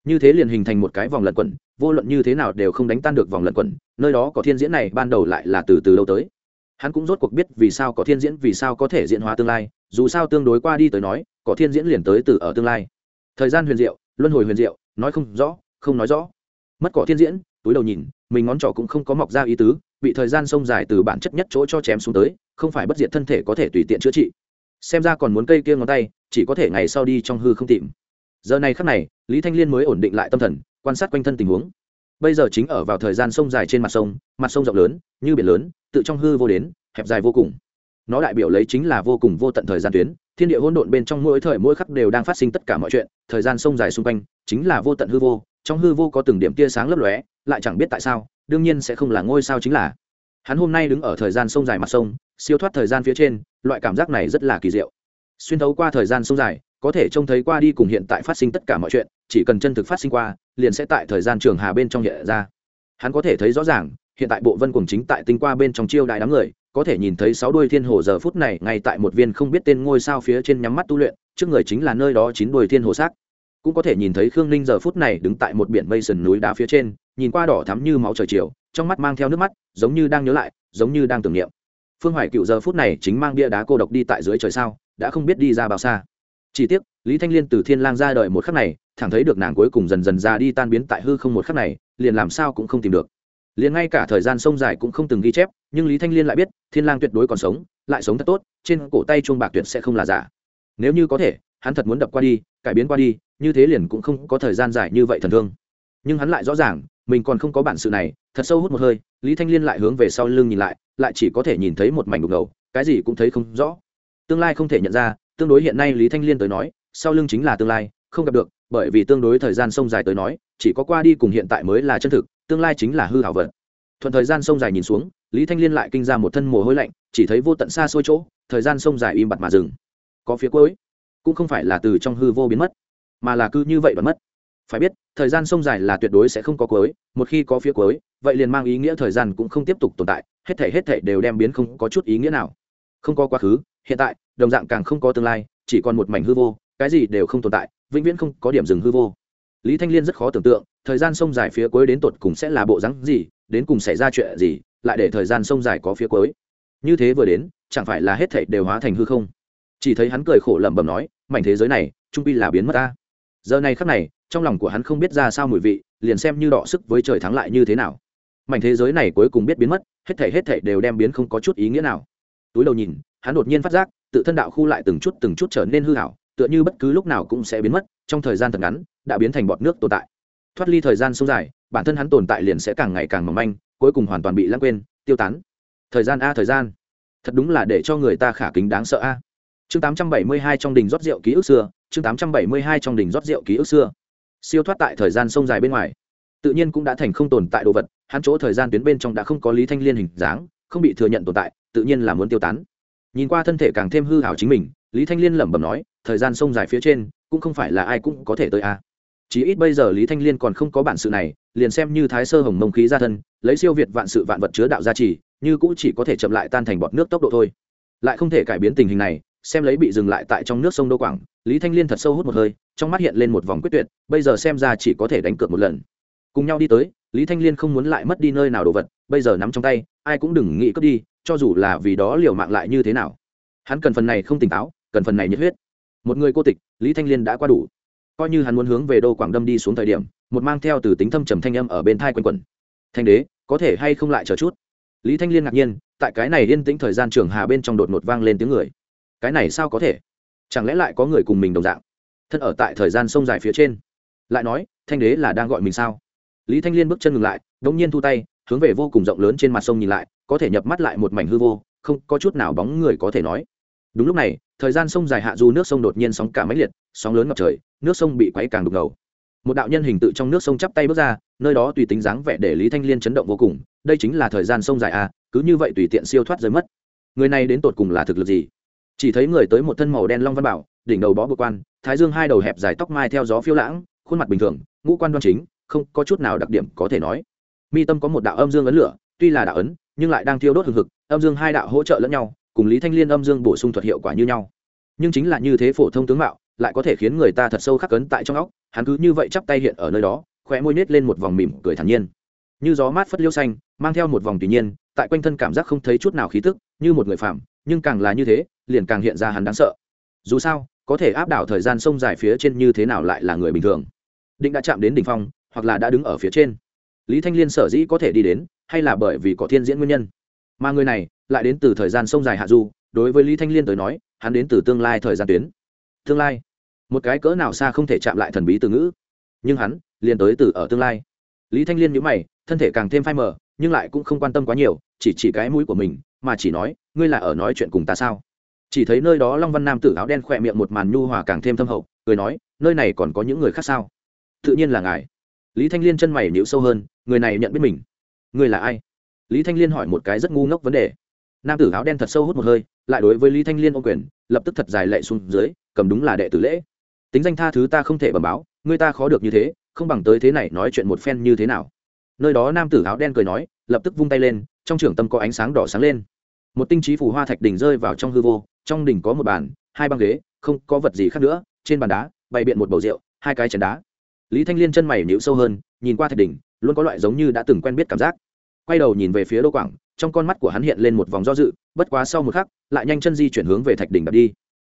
Như thế liền hình thành một cái vòng lẩn quẩn, vô luận như thế nào đều không đánh tan được vòng lẩn quẩn, nơi đó có thiên diễn này ban đầu lại là từ từ lâu tới. Hắn cũng rốt cuộc biết vì sao có thiên diễn vì sao có thể diễn hóa tương lai, dù sao tương đối qua đi tới nói có thiên diễn liền tới từ ở tương lai. Thời gian huyền diệu, luân hồi huyền diệu nói không rõ, không nói rõ. Mất cỏ thiên diễn, túi đầu nhìn, mình ngón trỏ cũng không có mọc ra ý tứ, bị thời gian sông dài từ bản chất nhất chỗ cho chém xuống tới, không phải bất diệt thân thể có thể tùy tiện chữa trị. Xem ra còn muốn cây kia ngón tay, chỉ có thể ngày sau đi trong hư không tìm. Giờ này khắc này, lý thanh liên mới ổn định lại tâm thần, quan sát quanh thân tình huống. Bây giờ chính ở vào thời gian sông dài trên mặt sông mặt sông rộng lớn, như biển lớn, tự trong hư vô đến, hẹp dài vô cùng. Nó đại biểu lấy chính là vô cùng vô tận thời gian tuyến, thiên địa hỗn độn bên trong mỗi thời mỗi khắc đều đang phát sinh tất cả mọi chuyện, thời gian sông dài xung quanh chính là vô tận hư vô, trong hư vô có từng điểm tia sáng lấp lóe, lại chẳng biết tại sao, đương nhiên sẽ không là ngôi sao chính là. Hắn hôm nay đứng ở thời gian sông dài mặt sông, siêu thoát thời gian phía trên, loại cảm giác này rất là kỳ diệu. Xuyên thấu qua thời gian sông dài, có thể trông thấy qua đi cùng hiện tại phát sinh tất cả mọi chuyện, chỉ cần chân thực phát sinh qua, liền sẽ tại thời gian trường hà bên trong hiện ra. Hắn có thể thấy rõ ràng, hiện tại bộ vân cùng chính tại tinh qua bên trong chiêu đại đám người, có thể nhìn thấy sáu đuôi thiên hồ giờ phút này ngay tại một viên không biết tên ngôi sao phía trên nhắm mắt tu luyện, trước người chính là nơi đó chín đuôi thiên hồ xác cũng có thể nhìn thấy khương ninh giờ phút này đứng tại một biển mây sườn núi đá phía trên, nhìn qua đỏ thắm như máu trời chiều, trong mắt mang theo nước mắt, giống như đang nhớ lại, giống như đang tưởng niệm. Phương hoài cựu giờ phút này chính mang bia đá cô độc đi tại dưới trời sao, đã không biết đi ra bao xa. Chỉ tiếc, lý thanh liên từ thiên lang ra đời một khắc này, thẳng thấy được nàng cuối cùng dần dần ra đi tan biến tại hư không một khắc này, liền làm sao cũng không tìm được. Liền ngay cả thời gian sông dài cũng không từng ghi chép, nhưng lý thanh liên lại biết, thiên lang tuyệt đối còn sống, lại sống thật tốt, trên cổ tay chuông bạc tuyệt sẽ không là giả. Nếu như có thể, hắn thật muốn đập qua đi cải biến qua đi, như thế liền cũng không có thời gian dài như vậy thần thương. Nhưng hắn lại rõ ràng, mình còn không có bản sự này, thật sâu hút một hơi, lý thanh liên lại hướng về sau lưng nhìn lại lại chỉ có thể nhìn thấy một mảnh đục ngầu, cái gì cũng thấy không rõ. Tương lai không thể nhận ra, tương đối hiện nay lý thanh liên tới nói, sau lưng chính là tương lai, không gặp được, bởi vì tương đối thời gian sông dài tới nói, chỉ có qua đi cùng hiện tại mới là chân thực, tương lai chính là hư hảo vật. Thuận thời gian sông dài nhìn xuống, lý thanh liên lại kinh ra một thân mồ hôi lạnh, chỉ thấy vô tận xa xôi chỗ, thời gian sông dài im bặt mà dừng. Có phía cuối cũng không phải là từ trong hư vô biến mất, mà là cứ như vậy đoạn mất. Phải biết, thời gian sông dài là tuyệt đối sẽ không có cuối, một khi có phía cuối, vậy liền mang ý nghĩa thời gian cũng không tiếp tục tồn tại, hết thể hết thể đều đem biến không có chút ý nghĩa nào. Không có quá khứ, hiện tại, đồng dạng càng không có tương lai, chỉ còn một mảnh hư vô, cái gì đều không tồn tại, vĩnh viễn không có điểm dừng hư vô. Lý thanh liên rất khó tưởng tượng, thời gian sông dài phía cuối đến tột cùng sẽ là bộ rắn gì, đến cùng xảy ra chuyện gì, lại để thời gian sông dài có phía cuối. Như thế vừa đến, chẳng phải là hết thảy đều hóa thành hư không? Chỉ thấy hắn cười khổ lẩm bẩm nói mảnh thế giới này, trung pi là biến mất ta. Giờ này khắc này, trong lòng của hắn không biết ra sao mùi vị, liền xem như đọ sức với trời thắng lại như thế nào. Mảnh thế giới này cuối cùng biết biến mất, hết thể hết thể đều đem biến không có chút ý nghĩa nào. Túi đầu nhìn, hắn đột nhiên phát giác, tự thân đạo khu lại từng chút từng chút trở nên hư hảo tựa như bất cứ lúc nào cũng sẽ biến mất, trong thời gian thật ngắn, đã biến thành bọt nước tồn tại. Thoát ly thời gian sâu dài, bản thân hắn tồn tại liền sẽ càng ngày càng mỏng manh, cuối cùng hoàn toàn bị lãng quên, tiêu tán. Thời gian a, thời gian. Thật đúng là để cho người ta khả kính đáng sợ a chương 872 trong đình rót rượu ký ức xưa, chương 872 trong đình rót rượu ký ức xưa. Siêu thoát tại thời gian sông dài bên ngoài, tự nhiên cũng đã thành không tồn tại đồ vật, hắn chỗ thời gian tuyến bên trong đã không có lý thanh liên hình dáng, không bị thừa nhận tồn tại, tự nhiên là muốn tiêu tán. Nhìn qua thân thể càng thêm hư hảo chính mình, lý thanh liên lẩm bẩm nói, thời gian sông dài phía trên, cũng không phải là ai cũng có thể tới a. Chỉ ít bây giờ lý thanh liên còn không có bản sự này, liền xem như thái sơ hồng mông khí ra thân, lấy siêu việt vạn sự vạn vật chứa đạo gia trì, như cũng chỉ có thể chậm lại tan thành bọt nước tốc độ thôi. Lại không thể cải biến tình hình này xem lấy bị dừng lại tại trong nước sông đô quảng, lý thanh liên thật sâu hút một hơi, trong mắt hiện lên một vòng quyết tuyệt, bây giờ xem ra chỉ có thể đánh cược một lần. Cùng nhau đi tới, lý thanh liên không muốn lại mất đi nơi nào đồ vật, bây giờ nắm trong tay, ai cũng đừng nghĩ cướp đi, cho dù là vì đó liều mạng lại như thế nào. Hắn cần phần này không tỉnh táo, cần phần này nhiệt huyết. Một người cô tịch, lý thanh liên đã qua đủ. Coi như hắn muốn hướng về đô quảng đâm đi xuống thời điểm, một mang theo từ tính thâm trầm thanh âm ở bên thai quanh quẩn. Thanh đế, có thể hay không lại chờ chút? Lý thanh liên ngạc nhiên, tại cái này yên tĩnh thời gian trường hà bên trong đột ngột vang lên tiếng người cái này sao có thể? Chẳng lẽ lại có người cùng mình đồng dạng, thân ở tại thời gian sông dài phía trên? Lại nói, thanh đế là đang gọi mình sao? Lý thanh liên bước chân ngừng lại đ ỗ n g nhiên thu tay, hướng về vô cùng rộng lớn trên mặt sông nhìn lại, có thể nhập mắt lại một mảnh hư vô, không có chút nào bóng người có thể nói. Đúng lúc này, thời gian sông dài hạ du nước sông đột nhiên sóng cả máy liệt, sóng lớn ngập trời, nước sông bị quấy càng đục ngầu. Một đạo nhân hình tự trong nước sông chắp tay bước ra, nơi đó tùy tính dáng vẻ để lý thanh liên chấn động vô cùng, đây chính là thời gian sông dài à cứ như vậy tùy tiện siêu thoát rơi mất. Người này đến tột cùng là thực lực gì? Chỉ thấy người tới một thân màu đen long văn bảo, đỉnh đầu bó bực quan, thái dương hai đầu hẹp dài tóc mai theo gió phiêu lãng, khuôn mặt bình thường, ngũ quan đoan chính, không có chút nào đặc điểm có thể nói. Mi tâm có một đạo âm dương ấn lửa, tuy là đạo ấn, nhưng lại đang thiêu đốt hừng hực, âm dương hai đạo hỗ trợ lẫn nhau, cùng lý thanh liên âm dương bổ sung thuật hiệu quả như nhau. Nhưng chính là như thế phổ thông tướng mạo, lại có thể khiến người ta thật sâu khắc cấn tại trong óc, hắn cứ như vậy chắp tay hiện ở nơi đó, khóe môi nết lên một vòng mỉm cười thản nhiên. Như gió mát phất liêu xanh, mang theo một vòng tùy nhiên, tại quanh thân cảm giác không thấy chút nào khí tức như một người phạm nhưng càng là như thế, liền càng hiện ra hắn đáng sợ. Dù sao, có thể áp đảo thời gian sông dài phía trên như thế nào lại là người bình thường. Định đã chạm đến đỉnh phong, hoặc là đã đứng ở phía trên. Lý thanh liên sở dĩ có thể đi đến, hay là bởi vì có thiên diễn nguyên nhân. Mà người này, lại đến từ thời gian sông dài hạ du, đối với lý thanh liên tới nói, hắn đến từ tương lai thời gian tuyến. Tương lai? Một cái cỡ nào xa không thể chạm lại thần bí từ ngữ. Nhưng hắn, liền tới từ ở tương lai. Lý thanh liên nhữ mày, thân thể càng thêm phai mờ, nhưng lại cũng không quan tâm quá nhiều, chỉ chỉ cái mũi của mình mà chỉ nói, ngươi là ở nói chuyện cùng ta sao? Chỉ thấy nơi đó long văn nam tử áo đen khỏe miệng một màn nhu hòa càng thêm thâm hậu, cười nói, nơi này còn có những người khác sao? Tự nhiên là ngài. Lý thanh liên chân mày nhịu sâu hơn, người này nhận biết mình. Người là ai? Lý thanh liên hỏi một cái rất ngu ngốc vấn đề. Nam tử áo đen thật sâu hút một hơi, lại đối với lý thanh liên ô quyền, lập tức thật dài lệ xuống dưới, cầm đúng là đệ tử lễ. Tính danh tha thứ ta không thể bẩm báo người ta khó được như thế, không bằng tới thế này nói chuyện một phen như thế nào. Nơi đó nam tử áo đen cười nói, lập tức vung tay lên, trong trường tâm có ánh sáng đỏ sáng lên một tinh trí phủ hoa thạch đỉnh rơi vào trong hư vô, trong đỉnh có một bàn, hai băng ghế, không có vật gì khác nữa, trên bàn đá bày biện một bầu rượu, hai cái chén đá. Lý thanh liên chân mày nhịu sâu hơn, nhìn qua thạch đỉnh, luôn có loại giống như đã từng quen biết cảm giác. Quay đầu nhìn về phía đô quảng, trong con mắt của hắn hiện lên một vòng do dự, bất quá sau một khắc, lại nhanh chân di chuyển hướng về thạch đỉnh đặt đi.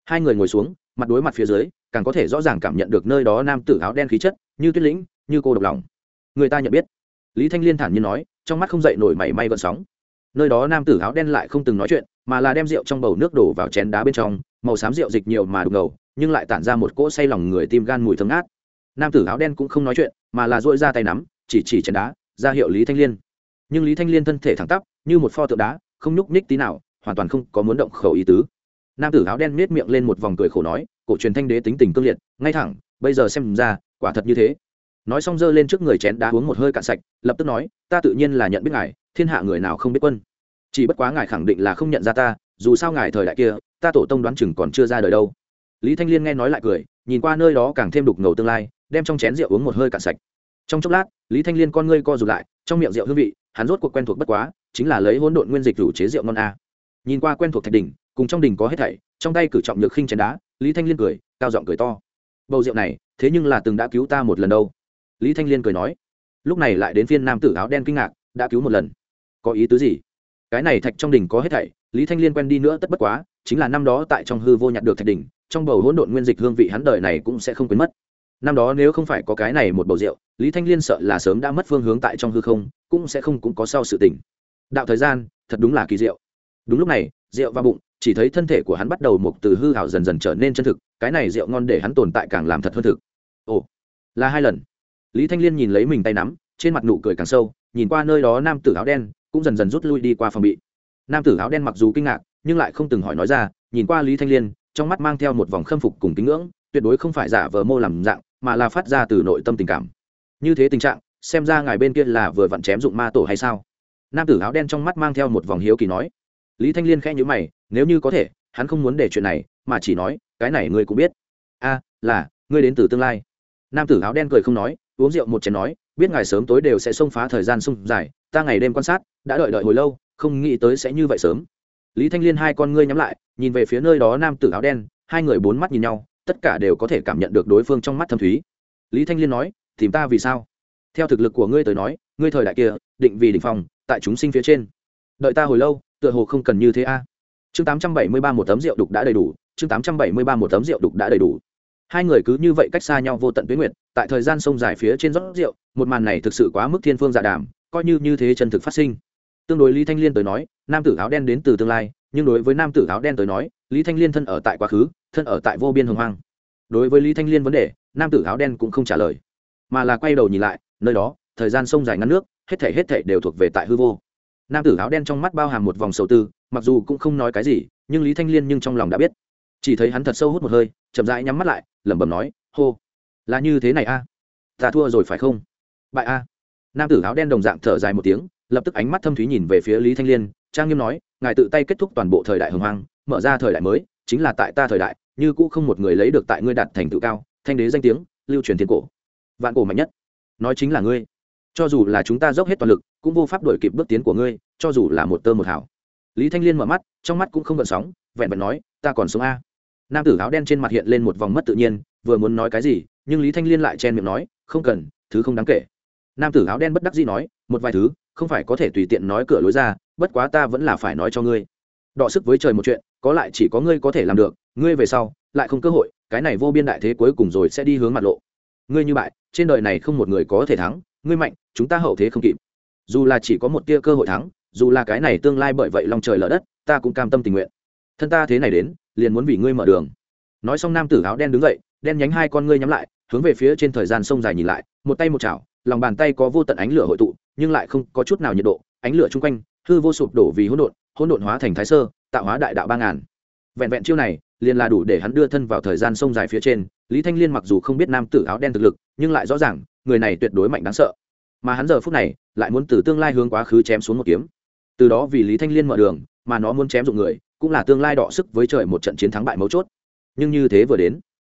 Hai người ngồi xuống, mặt đối mặt phía dưới, càng có thể rõ ràng cảm nhận được nơi đó nam tử áo đen khí chất, như tuyết lĩnh, như cô độc lòng. Người ta nhận biết. Lý thanh liên thản nhiên nói, trong mắt không dậy nổi mảy may gợn sóng nơi đó nam tử áo đen lại không từng nói chuyện, mà là đem rượu trong bầu nước đổ vào chén đá bên trong, màu xám rượu dịch nhiều mà đục ngầu, nhưng lại tản ra một cỗ say lòng người tim gan mùi thơm ngát. Nam tử áo đen cũng không nói chuyện, mà là dội ra tay nắm, chỉ chỉ chén đá, ra hiệu lý thanh liên. Nhưng lý thanh liên thân thể thẳng tắp, như một pho tượng đá, không nhúc nhích tí nào, hoàn toàn không có muốn động khẩu ý tứ. Nam tử áo đen nết miệng lên một vòng cười khổ nói, cổ truyền thanh đế tính tình cương liệt, ngay thẳng, bây giờ xem ra, quả thật như thế. Nói xong giơ lên trước người chén đá uống một hơi cạn sạch, lập tức nói, ta tự nhiên là nhận biết ngài, thiên hạ người nào không biết quân chỉ bất quá ngài khẳng định là không nhận ra ta, dù sao ngài thời đại kia, ta tổ tông đoán chừng còn chưa ra đời đâu. Lý thanh liên nghe nói lại cười, nhìn qua nơi đó càng thêm đục ngầu tương lai, đem trong chén rượu uống một hơi cạn sạch. Trong chốc lát, lý thanh liên con ngươi co rụt lại, trong miệng rượu hương vị, hắn rốt cuộc quen thuộc bất quá, chính là lấy hỗn độn nguyên dịch rủ chế rượu ngon a. Nhìn qua quen thuộc thạch đỉnh, cùng trong đỉnh có hết thảy, trong tay cử trọng nhược khinh chén đá, lý thanh liên cười, cao giọng cười to. Bầu rượu này, thế nhưng là từng đã cứu ta một lần đâu. Lý thanh liên cười nói. Lúc này lại đến phiên nam tử áo đen kinh ngạc, đã cứu một lần. Có ý tứ gì? Cái này thạch trong đỉnh có hết thảy, lý thanh liên quen đi nữa tất bất quá, chính là năm đó tại trong hư vô nhặt được thạch đỉnh, trong bầu hỗn độn nguyên dịch hương vị hắn đời này cũng sẽ không quên mất. Năm đó nếu không phải có cái này một bầu rượu, lý thanh liên sợ là sớm đã mất phương hướng tại trong hư không, cũng sẽ không cũng có sau sự tỉnh đạo thời gian, thật đúng là kỳ diệu. Đúng lúc này, rượu vào bụng, chỉ thấy thân thể của hắn bắt đầu mục từ hư hảo dần dần trở nên chân thực, cái này rượu ngon để hắn tồn tại càng làm thật hơn thực. Ồ, là hai lần. Lý thanh liên nhìn lấy mình tay nắm, trên mặt nụ cười càng sâu, nhìn qua nơi đó nam tử áo đen cũng dần dần rút lui đi qua phòng bị. Nam tử áo đen mặc dù kinh ngạc, nhưng lại không từng hỏi nói ra, nhìn qua lý thanh liên, trong mắt mang theo một vòng khâm phục cùng kính ngưỡng, tuyệt đối không phải giả vờ mô làm dạng, mà là phát ra từ nội tâm tình cảm. Như thế tình trạng, xem ra ngài bên kia là vừa vặn chém dụng ma tổ hay sao? Nam tử áo đen trong mắt mang theo một vòng hiếu kỳ nói. Lý thanh liên khẽ nhữ mày, nếu như có thể, hắn không muốn để chuyện này, mà chỉ nói, cái này ngươi cũng biết. A là, ngươi đến từ tương lai. Nam tử áo đen cười không nói, uống rượu một chén nói biết ngài sớm tối đều sẽ xông phá thời gian xung dài, ta ngày đêm quan sát, đã đợi đợi hồi lâu, không nghĩ tới sẽ như vậy sớm. Lý thanh liên hai con ngươi nhắm lại, nhìn về phía nơi đó nam tử áo đen, hai người bốn mắt nhìn nhau, tất cả đều có thể cảm nhận được đối phương trong mắt thâm thúy. Lý thanh liên nói, tìm ta vì sao? Theo thực lực của ngươi tới nói, ngươi thời đại kia, định vì đỉnh phòng tại chúng sinh phía trên. Đợi ta hồi lâu, tựa hồ không cần như thế a. Chương tám trăm bảy mươi ba một tấm rượu đục đã đầy đủ, chương tám trăm bảy mươi ba một tấm rượu đục đã đầy đủ hai người cứ như vậy cách xa nhau vô tận tuyến nguyệt, tại thời gian sông dài phía trên rót rượu, một màn này thực sự quá mức thiên phương dạ đàm, coi như như thế chân thực phát sinh. Tương đối lý thanh liên tới nói, nam tử áo đen đến từ tương lai, nhưng đối với nam tử áo đen tới nói, lý thanh liên thân ở tại quá khứ, thân ở tại vô biên hồng hoang. Đối với lý thanh liên vấn đề, nam tử áo đen cũng không trả lời, mà là quay đầu nhìn lại, nơi đó, thời gian sông dài ngăn nước, hết thể hết thể đều thuộc về tại hư vô. Nam tử áo đen trong mắt bao hàm một vòng sầu tư, mặc dù cũng không nói cái gì, nhưng lý thanh liên nhưng trong lòng đã biết. Chỉ thấy hắn thật sâu hút một hơi, chậm rãi nhắm mắt lại lẩm bẩm nói, hô, là như thế này a, ta thua rồi phải không? Bại a. Nam tử áo đen đồng dạng thở dài một tiếng, lập tức ánh mắt thâm thúy nhìn về phía lý thanh liên, trang nghiêm nói, ngài tự tay kết thúc toàn bộ thời đại hồng hoang, mở ra thời đại mới, chính là tại ta thời đại, như cũ không một người lấy được tại ngươi đạt thành tựu cao, thanh đế danh tiếng, lưu truyền thiên cổ, vạn cổ mạnh nhất. Nói chính là ngươi. Cho dù là chúng ta dốc hết toàn lực, cũng vô pháp đổi kịp bước tiến của ngươi, cho dù là một tơ một hảo lý thanh liên mở mắt, trong mắt cũng không gợn sóng, vẹn vẹn nói, ta còn sống a nam tử áo đen trên mặt hiện lên một vòng mất tự nhiên, vừa muốn nói cái gì, nhưng lý thanh liên lại chen miệng nói, không cần, thứ không đáng kể. Nam tử áo đen bất đắc dĩ nói, một vài thứ, không phải có thể tùy tiện nói cửa lối ra, bất quá ta vẫn là phải nói cho ngươi. Đọ sức với trời một chuyện, có lại chỉ có ngươi có thể làm được, ngươi về sau, lại không cơ hội, cái này vô biên đại thế cuối cùng rồi sẽ đi hướng mặt lộ. Ngươi như bại, trên đời này không một người có thể thắng, ngươi mạnh, chúng ta hậu thế không kịp. Dù là chỉ có một tia cơ hội thắng, dù là cái này tương lai bởi vậy lòng trời lở đất, ta cũng cam tâm tình nguyện. Thân ta thế này đến liền muốn vì ngươi mở đường. Nói xong nam tử áo đen đứng dậy, đen nhánh hai con ngươi nhắm lại, hướng về phía trên thời gian sông dài nhìn lại, một tay một chảo, lòng bàn tay có vô tận ánh lửa hội tụ, nhưng lại không có chút nào nhiệt độ, ánh lửa chung quanh, hư vô sụp đổ vì hỗn độn hỗn độn hóa thành thái sơ, tạo hóa đại đạo ba ngàn. Vẹn vẹn chiêu này, liền là đủ để hắn đưa thân vào thời gian sông dài phía trên, lý thanh liên mặc dù không biết nam tử áo đen thực lực, nhưng lại rõ ràng, người này tuyệt đối mạnh đáng sợ. Mà hắn giờ phút này, lại muốn từ tương lai hướng quá khứ chém xuống một kiếm. Từ đó vì lý thanh liên mở đường, mà nó muốn chém dụng người cũng là tương lai đọ sức với trời một trận chiến thắng bại mấu chốt. Nhưng như thế vừa đến,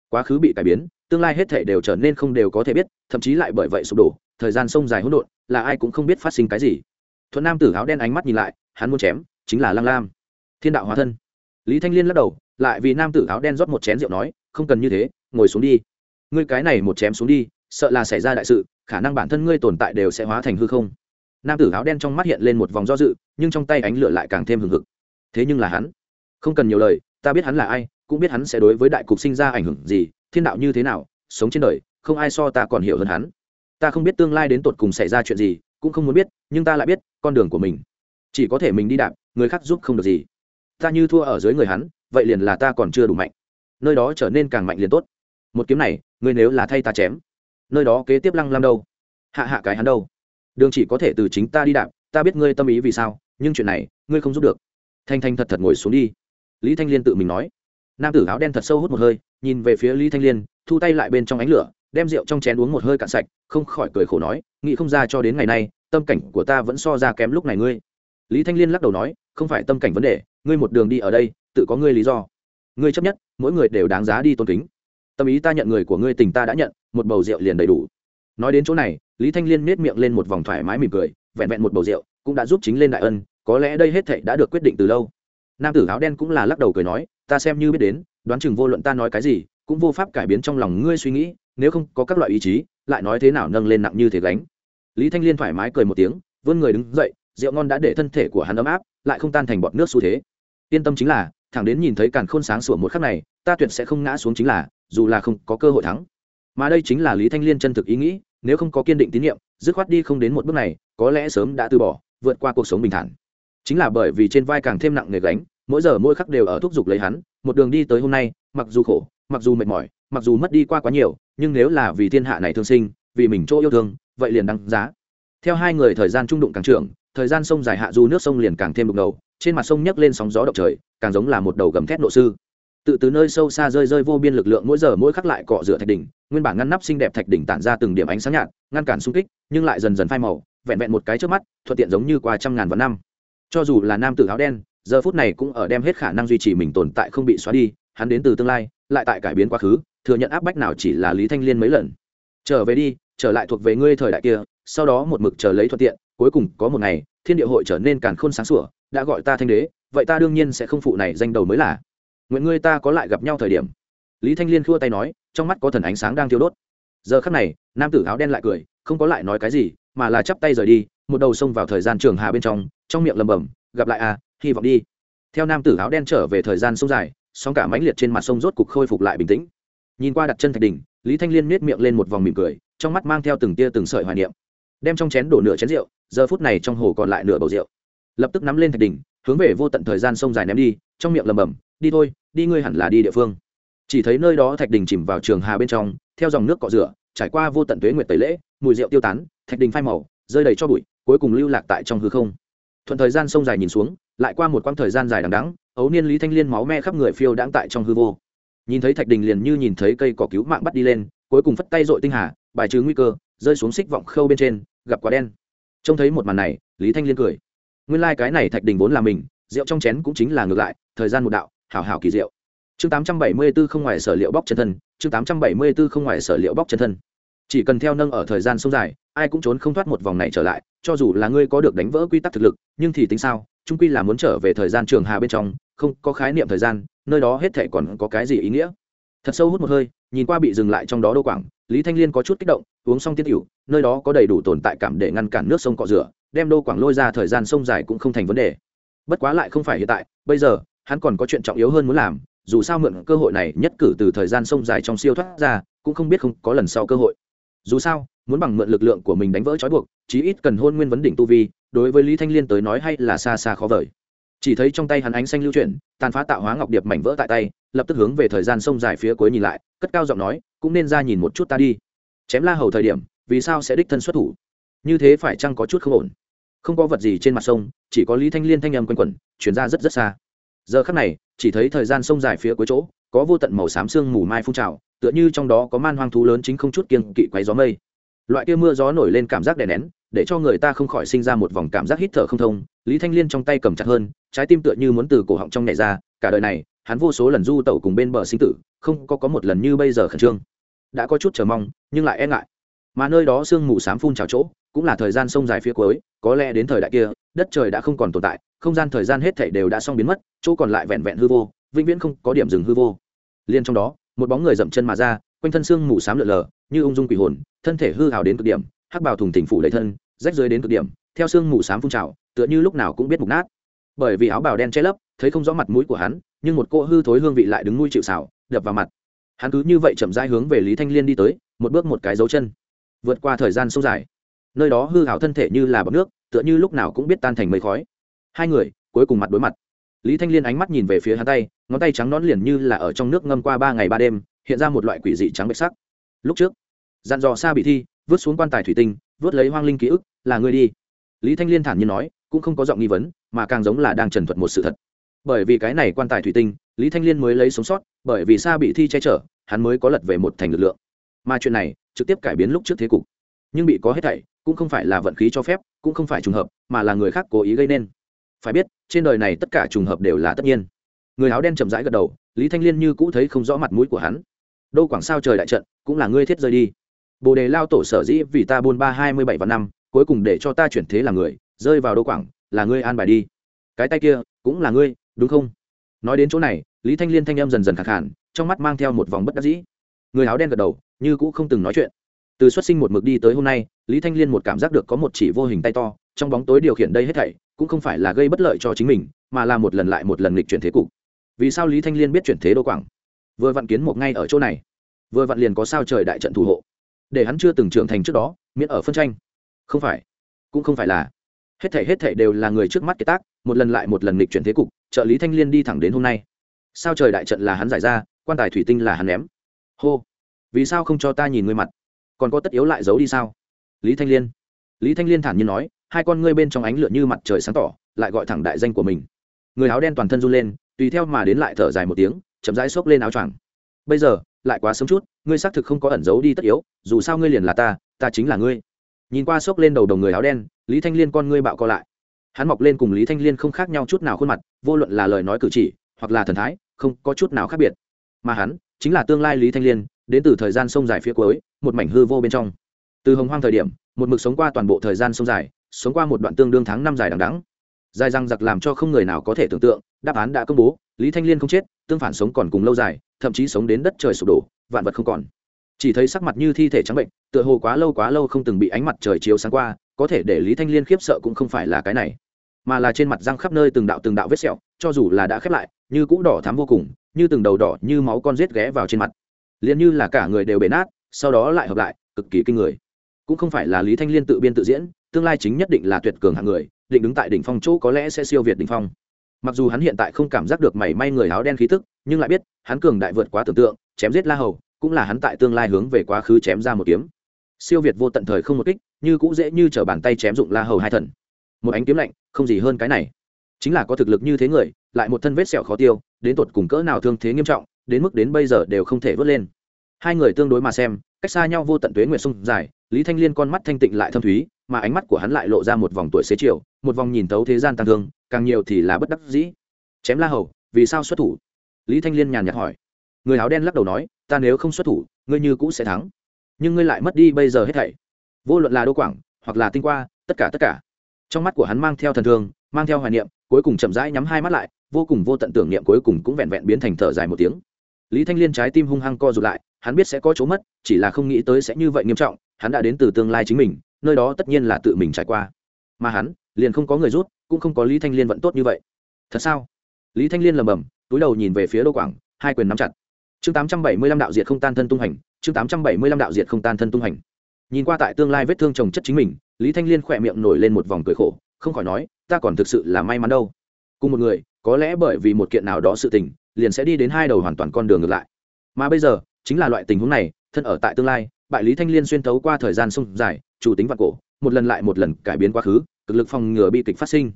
quá khứ bị cải biến, tương lai hết thể đều trở nên không đều có thể biết, thậm chí lại bởi vậy sụp đổ, thời gian sông dài hỗn độn, là ai cũng không biết phát sinh cái gì. Thuận nam tử áo đen ánh mắt nhìn lại, hắn muốn chém, chính là lăng lam. Thiên đạo hóa thân. Lý thanh liên lắc đầu, lại vì nam tử áo đen rót một chén rượu nói, không cần như thế, ngồi xuống đi. Ngươi cái này một chém xuống đi, sợ là xảy ra đại sự, khả năng bản thân ngươi tồn tại đều sẽ hóa thành hư không. Nam tử áo đen trong mắt hiện lên một vòng do dự, nhưng trong tay ánh lửa lại càng thêm hừng hực thế nhưng là hắn. Không cần nhiều lời, ta biết hắn là ai, cũng biết hắn sẽ đối với đại cục sinh ra ảnh hưởng gì, thiên đạo như thế nào, sống trên đời, không ai so ta còn hiểu hơn hắn. Ta không biết tương lai đến tột cùng xảy ra chuyện gì, cũng không muốn biết, nhưng ta lại biết, con đường của mình. Chỉ có thể mình đi đạp, người khác giúp không được gì. Ta như thua ở dưới người hắn, vậy liền là ta còn chưa đủ mạnh. Nơi đó trở nên càng mạnh liền tốt. Một kiếm này, ngươi nếu là thay ta chém, nơi đó kế tiếp lăng lam đâu? Hạ hạ cái hắn đâu? Đường chỉ có thể từ chính ta đi đạp, ta biết ngươi tâm ý vì sao, nhưng chuyện này, ngươi không giúp được thanh thanh thật thật ngồi xuống đi. Lý thanh liên tự mình nói. Nam tử áo đen thật sâu hút một hơi, nhìn về phía lý thanh liên, thu tay lại bên trong ánh lửa, đem rượu trong chén uống một hơi cạn sạch, không khỏi cười khổ nói, nghĩ không ra cho đến ngày nay, tâm cảnh của ta vẫn so ra kém lúc này ngươi. Lý thanh liên lắc đầu nói, không phải tâm cảnh vấn đề, ngươi một đường đi ở đây, tự có ngươi lý do. Ngươi chấp nhất, mỗi người đều đáng giá đi tôn kính. Tâm ý ta nhận người của ngươi tình ta đã nhận, một bầu rượu liền đầy đủ. Nói đến chỗ này, lý thanh liên nết miệng lên một vòng thoải mái mỉm cười, vẹn vẹn một bầu rượu cũng đã giúp chính lên đại ân có lẽ đây hết thảy đã được quyết định từ lâu. Nam tử áo đen cũng là lắc đầu cười nói, ta xem như biết đến, đoán chừng vô luận ta nói cái gì, cũng vô pháp cải biến trong lòng ngươi suy nghĩ, nếu không có các loại ý chí, lại nói thế nào nâng lên nặng như thế gánh. Lý thanh liên thoải mái cười một tiếng, vươn người đứng dậy, rượu ngon đã để thân thể của hắn ấm áp, lại không tan thành bọt nước xu thế. Yên tâm chính là, thẳng đến nhìn thấy càn khôn sáng sủa một khắc này, ta tuyệt sẽ không ngã xuống chính là, dù là không có cơ hội thắng. Mà đây chính là lý thanh liên chân thực ý nghĩ, nếu không có kiên định tín nhiệm, dứt khoát đi không đến một bước này, có lẽ sớm đã từ bỏ, vượt qua cuộc sống bình thản chính là bởi vì trên vai càng thêm nặng nề gánh, mỗi giờ mỗi khắc đều ở thúc giục lấy hắn, một đường đi tới hôm nay, mặc dù khổ, mặc dù mệt mỏi, mặc dù mất đi qua quá nhiều, nhưng nếu là vì thiên hạ này thương sinh, vì mình chỗ yêu thương, vậy liền đăng giá. Theo hai người thời gian trung đụng càng trưởng, thời gian sông dài hạ du nước sông liền càng thêm đục ngầu trên mặt sông nhấc lên sóng gió động trời, càng giống là một đầu gầm thét nộ sư. Tự từ nơi sâu xa rơi rơi vô biên lực lượng mỗi giờ mỗi khắc lại cọ rửa thạch đỉnh, nguyên bản ngăn nắp xinh đẹp thạch đỉnh tản ra từng điểm ánh sáng nhạt, ngăn cản xung kích, nhưng lại dần dần phai màu, vẹn vẹn một cái trước mắt, thuận tiện giống như qua trăm ngàn vạn năm cho dù là nam tử áo đen, giờ phút này cũng ở đem hết khả năng duy trì mình tồn tại không bị xóa đi, hắn đến từ tương lai, lại tại cải biến quá khứ, thừa nhận áp bách nào chỉ là lý thanh liên mấy lần. Trở về đi, trở lại thuộc về ngươi thời đại kia, sau đó một mực chờ lấy thuận tiện, cuối cùng có một ngày, thiên địa hội trở nên càn khôn sáng sủa, đã gọi ta thanh đế, vậy ta đương nhiên sẽ không phụ này danh đầu mới là. Nguyện ngươi ta có lại gặp nhau thời điểm. Lý thanh liên khua tay nói, trong mắt có thần ánh sáng đang thiêu đốt. Giờ khắc này, nam tử áo đen lại cười, không có lại nói cái gì, mà là chắp tay rời đi một đầu xông vào thời gian trường hà bên trong trong miệng lầm bầm gặp lại à hy vọng đi. Theo nam tử áo đen trở về thời gian sông dài, sóng cả mãnh liệt trên mặt sông rốt cục khôi phục lại bình tĩnh. Nhìn qua đặt chân thạch đỉnh, lý thanh liên miết miệng lên một vòng mỉm cười, trong mắt mang theo từng tia từng sợi hoài niệm. Đem trong chén đổ nửa chén rượu, giờ phút này trong hồ còn lại nửa bầu rượu. Lập tức nắm lên thạch đỉnh, hướng về vô tận thời gian sông dài ném đi, trong miệng lầm bầm đi thôi, đi ngươi hẳn là đi địa phương. Chỉ thấy nơi đó thạch đình chìm vào trường hà bên trong, theo dòng nước cọ rửa, trải qua vô tận tuế nguyệt tẩy lễ, mùi rượu tiêu tán, thạch đình phai màu, rơi đầy cho bụi cuối cùng lưu lạc tại trong hư không. Thuận thời gian sông dài nhìn xuống, lại qua một quãng thời gian dài đằng đắng ấu niên lý thanh liên máu me khắp người phiêu đãng tại trong hư vô. Nhìn thấy thạch đình liền như nhìn thấy cây cỏ cứu mạng bắt đi lên, cuối cùng phất tay dội tinh hà, bài trừ nguy cơ, rơi xuống xích vọng khâu bên trên, gặp quả đen. Trông thấy một màn này, lý thanh liên cười. Nguyên lai、like、cái này thạch đình vốn là mình, rượu trong chén cũng chính là ngược lại, thời gian một đạo, hảo hảo kỳ diệu. Chương tám trăm bảy mươi b ố không ngoài sở liệu bóc chân thân, chương tám trăm bảy mươi b ố không ngoài sở liệu bóc chân thân. Chỉ cần theo nâng ở thời gian sông dài ai cũng trốn không thoát một vòng này trở lại, cho dù là ngươi có được đánh vỡ quy tắc thực lực, nhưng thì tính sao trung quy là muốn trở về thời gian trường hà bên trong, không có khái niệm thời gian, nơi đó hết thể còn có cái gì ý nghĩa. Thật sâu hút một hơi, nhìn qua bị dừng lại trong đó đô quảng, lý thanh liên có chút kích động, uống xong tiết cựu nơi đó có đầy đủ tồn tại cảm để ngăn cản nước sông cọ rửa, đem đô quảng lôi ra thời gian sông dài cũng không thành vấn đề. Bất quá lại không phải hiện tại, bây giờ, hắn còn có chuyện trọng yếu hơn muốn làm, dù sao mượn cơ hội này nhất cử từ thời gian sông dài trong siêu thoát ra, cũng không biết không có lần sau cơ hội dù sao, muốn bằng mượn lực lượng của mình đánh vỡ trói buộc, chí ít cần hôn nguyên vấn đỉnh tu vi, đối với lý thanh liên tới nói hay là xa xa khó vời. Chỉ thấy trong tay hắn ánh xanh lưu chuyển, tàn phá tạo hóa ngọc điệp mảnh vỡ tại tay, lập tức hướng về thời gian sông dài phía cuối nhìn lại, cất cao giọng nói, cũng nên ra nhìn một chút ta đi. Chém la hầu thời điểm, vì sao sẽ đích thân xuất thủ? Như thế phải chăng có chút không ổn? Không có vật gì trên mặt sông, chỉ có lý thanh liên thanh âm quanh quẩn, chuyển ra rất rất xa. Giờ khắc này, chỉ thấy thời gian sông dài phía cuối chỗ, có vô tận màu xám sương mù mai phun trào tựa như trong đó có man hoang thú lớn chính không chút kiêng kỵ quấy gió mây. Loại kia mưa gió nổi lên cảm giác đè nén, để cho người ta không khỏi sinh ra một vòng cảm giác hít thở không thông, lý thanh liên trong tay cầm chặt hơn, trái tim tựa như muốn từ cổ họng trong nhảy ra, cả đời này, hắn vô số lần du tẩu cùng bên bờ sinh tử, không có có một lần như bây giờ khẩn trương. Đã có chút chờ mong, nhưng lại e ngại. Mà nơi đó sương mù xám phun trào chỗ, cũng là thời gian sông dài phía cuối, có lẽ đến thời đại kia, đất trời đã không còn tồn tại, không gian thời gian hết thảy đều đã xong biến mất, chỗ còn lại vẹn vẹn hư vô, vĩnh viễn không có điểm dừng hư vô. Liên trong đó một bóng người dậm chân mà ra, quanh thân xương mù xám lượn lờ, như ung dung quỷ hồn, thân thể hư hào đến cực điểm, hắc bào thùng thỉnh phủ lấy thân, rách rơi đến cực điểm, theo xương mù xám phun trào, tựa như lúc nào cũng biết mục nát. Bởi vì áo bào đen che lấp, thấy không rõ mặt mũi của hắn, nhưng một cô hư thối hương vị lại đứng nuôi chịu xảo đập vào mặt. Hắn cứ như vậy chậm rãi hướng về lý thanh liên đi tới, một bước một cái dấu chân. Vượt qua thời gian sâu dài, nơi đó hư hào thân thể như là bọc nước, tựa như lúc nào cũng biết tan thành mây khói. Hai người, cuối cùng mặt đối mặt lý thanh liên ánh mắt nhìn về phía hắn tay, ngón tay trắng nón liền như là ở trong nước ngâm qua ba ngày ba đêm, hiện ra một loại quỷ dị trắng bệch sắc. Lúc trước, dặn dò xa bị thi, vứt xuống quan tài thủy tinh vớt lấy hoang linh ký ức, là ngươi đi. Lý thanh liên thản nhiên nói, cũng không có giọng nghi vấn, mà càng giống là đang trần thuật một sự thật. Bởi vì cái này quan tài thủy tinh, lý thanh liên mới lấy sống sót, bởi vì xa bị thi che chở, hắn mới có lật về một thành lực lượng. Mà chuyện này, trực tiếp cải biến lúc trước thế cục. Nhưng bị có hết thảy, cũng không phải là vận khí cho phép, cũng không phải trùng hợp, mà là người khác cố ý gây nên phải biết, trên đời này tất cả trùng hợp đều là tất nhiên. Người áo đen chậm rãi gật đầu, lý thanh liên như cũ thấy không rõ mặt mũi của hắn. Đô quảng sao trời đại trận, cũng là ngươi thiết rơi đi. Bồ đề lao tổ sở dĩ vì ta buôn ba hai mươi bảy và năm, cuối cùng để cho ta chuyển thế là người, rơi vào đô quảng, là ngươi an bài đi. Cái tay kia, cũng là ngươi, đúng không? Nói đến chỗ này, lý thanh liên thanh em dần dần khẳng hẳn trong mắt mang theo một vòng bất đắc dĩ. Người áo đen gật đầu, như cũ không từng nói chuyện. Từ xuất sinh một mực đi tới hôm nay, lý thanh liên một cảm giác được có một chỉ vô hình tay to, trong bóng tối điều khiển đây hết thảy cũng không phải là gây bất lợi cho chính mình, mà là một lần lại một lần lịch chuyển thế cục. Vì sao lý thanh liên biết chuyển thế đô quảng? Vừa vặn kiến một ngay ở chỗ này. Vừa vặn liền có sao trời đại trận thủ hộ. Để hắn chưa từng trưởng thành trước đó, miễn ở phân tranh. Không phải. Cũng không phải là. Hết thể hết thể đều là người trước mắt kế tác, một lần lại một lần nghịch chuyển thế cục, trợ lý thanh liên đi thẳng đến hôm nay. Sao trời đại trận là hắn giải ra, quan tài thủy tinh là hắn ném. Hô. Vì sao không cho ta nhìn ngươi mặt? Còn có tất yếu lại giấu đi sao? Lý thanh liên. Lý thanh liên thản nhiên nói hai con ngươi bên trong ánh lửa như mặt trời sáng tỏ, lại gọi thẳng đại danh của mình. Người áo đen toàn thân run lên, tùy theo mà đến lại thở dài một tiếng, chậm rãi xốc lên áo choàng. Bây giờ, lại quá sớm chút, ngươi xác thực không có ẩn giấu đi tất yếu, dù sao ngươi liền là ta ta chính là ngươi. Nhìn qua xốc lên đầu đồng người áo đen, lý thanh liên con ngươi bạo co lại. Hắn mọc lên cùng lý thanh liên không khác nhau chút nào khuôn mặt, vô luận là lời nói cử chỉ, hoặc là thần thái, không có chút nào khác biệt. Mà hắn, chính là tương lai lý thanh liên, đến từ thời gian sông dài phía cuối, một mảnh hư vô bên trong. Từ hồng hoang thời điểm, một mực sống qua toàn bộ thời gian sông dài sống qua một đoạn tương đương tháng năm dài đằng đẵng. Dài răng giặc làm cho không người nào có thể tưởng tượng, đáp án đã công bố, lý thanh liên không chết, tương phản sống còn cùng lâu dài, thậm chí sống đến đất trời sụp đổ, vạn vật không còn. Chỉ thấy sắc mặt như thi thể trắng bệnh, tựa hồ quá lâu quá lâu không từng bị ánh mặt trời chiếu sáng qua, có thể để lý thanh liên khiếp sợ cũng không phải là cái này, mà là trên mặt răng khắp nơi từng đạo từng đạo vết sẹo, cho dù là đã khép lại, như cũ đỏ thắm vô cùng, như từng đầu đỏ, như máu con rết ghé vào trên mặt. Liền như là cả người đều bể nát, sau đó lại hợp lại, cực kỳ kinh người. Cũng không phải là lý thanh liên tự biên tự diễn tương lai chính nhất định là tuyệt cường hạng người, định đứng tại đỉnh phong chỗ có lẽ sẽ siêu việt đỉnh phong. Mặc dù hắn hiện tại không cảm giác được mảy may người áo đen khí tức, nhưng lại biết, hắn cường đại vượt quá tưởng tượng, chém giết la hầu, cũng là hắn tại tương lai hướng về quá khứ chém ra một kiếm. Siêu việt vô tận thời không một kích, như cũng dễ như t r ở bàn tay chém dụng la hầu hai thần. Một ánh kiếm lạnh, không gì hơn cái này. Chính là có thực lực như thế người, lại một thân vết sẹo khó tiêu, đến tột cùng cỡ nào thương thế nghiêm trọng, đến mức đến bây giờ đều không thể vớt lên. Hai người tương đối mà xem, cách xa nhau vô tận tuế nguyệt sông dài lý thanh liên con mắt thanh tịnh lại thâm thúy, mà ánh mắt của hắn lại lộ ra một vòng tuổi xế chiều, một vòng nhìn thấu thế gian tăng thương, càng nhiều thì là bất đắc dĩ. Chém la hầu, vì sao xuất thủ? Lý thanh liên nhàn nhạt hỏi. Người áo đen lắc đầu nói, ta nếu không xuất thủ, ngươi như cũ sẽ thắng. Nhưng ngươi lại mất đi bây giờ hết thảy. Vô luận là đô quảng, hoặc là tinh qua, tất cả tất cả. Trong mắt của hắn mang theo thần thương, mang theo hoài niệm, cuối cùng chậm rãi nhắm hai mắt lại, vô cùng vô tận tưởng niệm cuối cùng cũng vẹn vẹn biến thành thở dài một tiếng. Lý thanh liên trái tim hung hăng co rụt lại, hắn biết sẽ có chỗ mất, chỉ là không nghĩ tới sẽ như vậy nghiêm trọng hắn đã đến từ tương lai chính mình, nơi đó tất nhiên là tự mình trải qua. Mà hắn, liền không có người rút, cũng không có lý thanh liên vận tốt như vậy. Thật sao? Lý thanh liên lầm bầm túi đầu nhìn về phía đô quảng, hai quyền nắm chặt. Chương tám trăm bảy mươi lăm đạo diệt không tan thân tung hành, chương tám trăm bảy mươi lăm đạo diệt không tan thân tung hành. Nhìn qua tại tương lai vết thương trồng chất chính mình, lý thanh liên khỏe miệng nổi lên một vòng cười khổ, không khỏi nói, ta còn thực sự là may mắn đâu. Cùng một người, có lẽ bởi vì một kiện nào đó sự tình, liền sẽ đi đến hai đầu hoàn toàn con đường ngược lại. Mà bây giờ, chính là loại tình huống này, thân ở tại tương lai bại lý thanh liên xuyên tấu qua thời gian sông dài, chủ tính vạn cổ, một lần lại một lần cải biến quá khứ, cực lực phòng ngừa bi kịch phát sinh.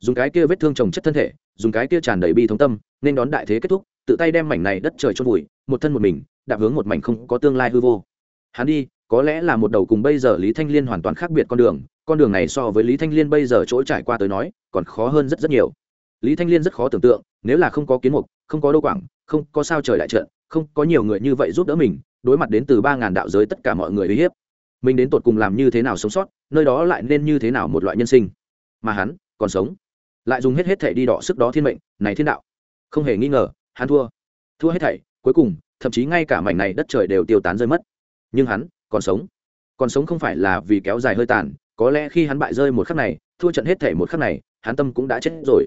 Dùng cái kia vết thương trồng chất thân thể, dùng cái kia tràn đầy bi thống tâm, nên đón đại thế kết thúc, tự tay đem mảnh này đất trời chôn vùi, một thân một mình, đạp hướng một mảnh không có tương lai hư vô. Hắn đi, có lẽ là một đầu cùng bây giờ lý thanh liên hoàn toàn khác biệt con đường con đường này so với lý thanh liên bây giờ chỗ trải qua tới nói, còn khó hơn rất rất nhiều. Lý thanh liên rất khó tưởng tượng, nếu là không có kiến mục, không có đô quảng, không có sao trời đại trận, không có nhiều người như vậy giúp đỡ mình đối mặt đến từ ba ngàn đạo giới tất cả mọi người uy hiếp. Mình đến tột cùng làm như thế nào sống sót, nơi đó lại nên như thế nào một loại nhân sinh? Mà hắn còn sống. Lại dùng hết hết thể đi đọ sức đó thiên mệnh, này thiên đạo. Không hề nghi ngờ, hắn thua. Thua hết thảy, cuối cùng, thậm chí ngay cả mảnh này đất trời đều tiêu tán rơi mất. Nhưng hắn còn sống. Còn sống không phải là vì kéo dài hơi tàn, có lẽ khi hắn bại rơi một khắc này, thua trận hết thể một khắc này, hắn tâm cũng đã chết rồi.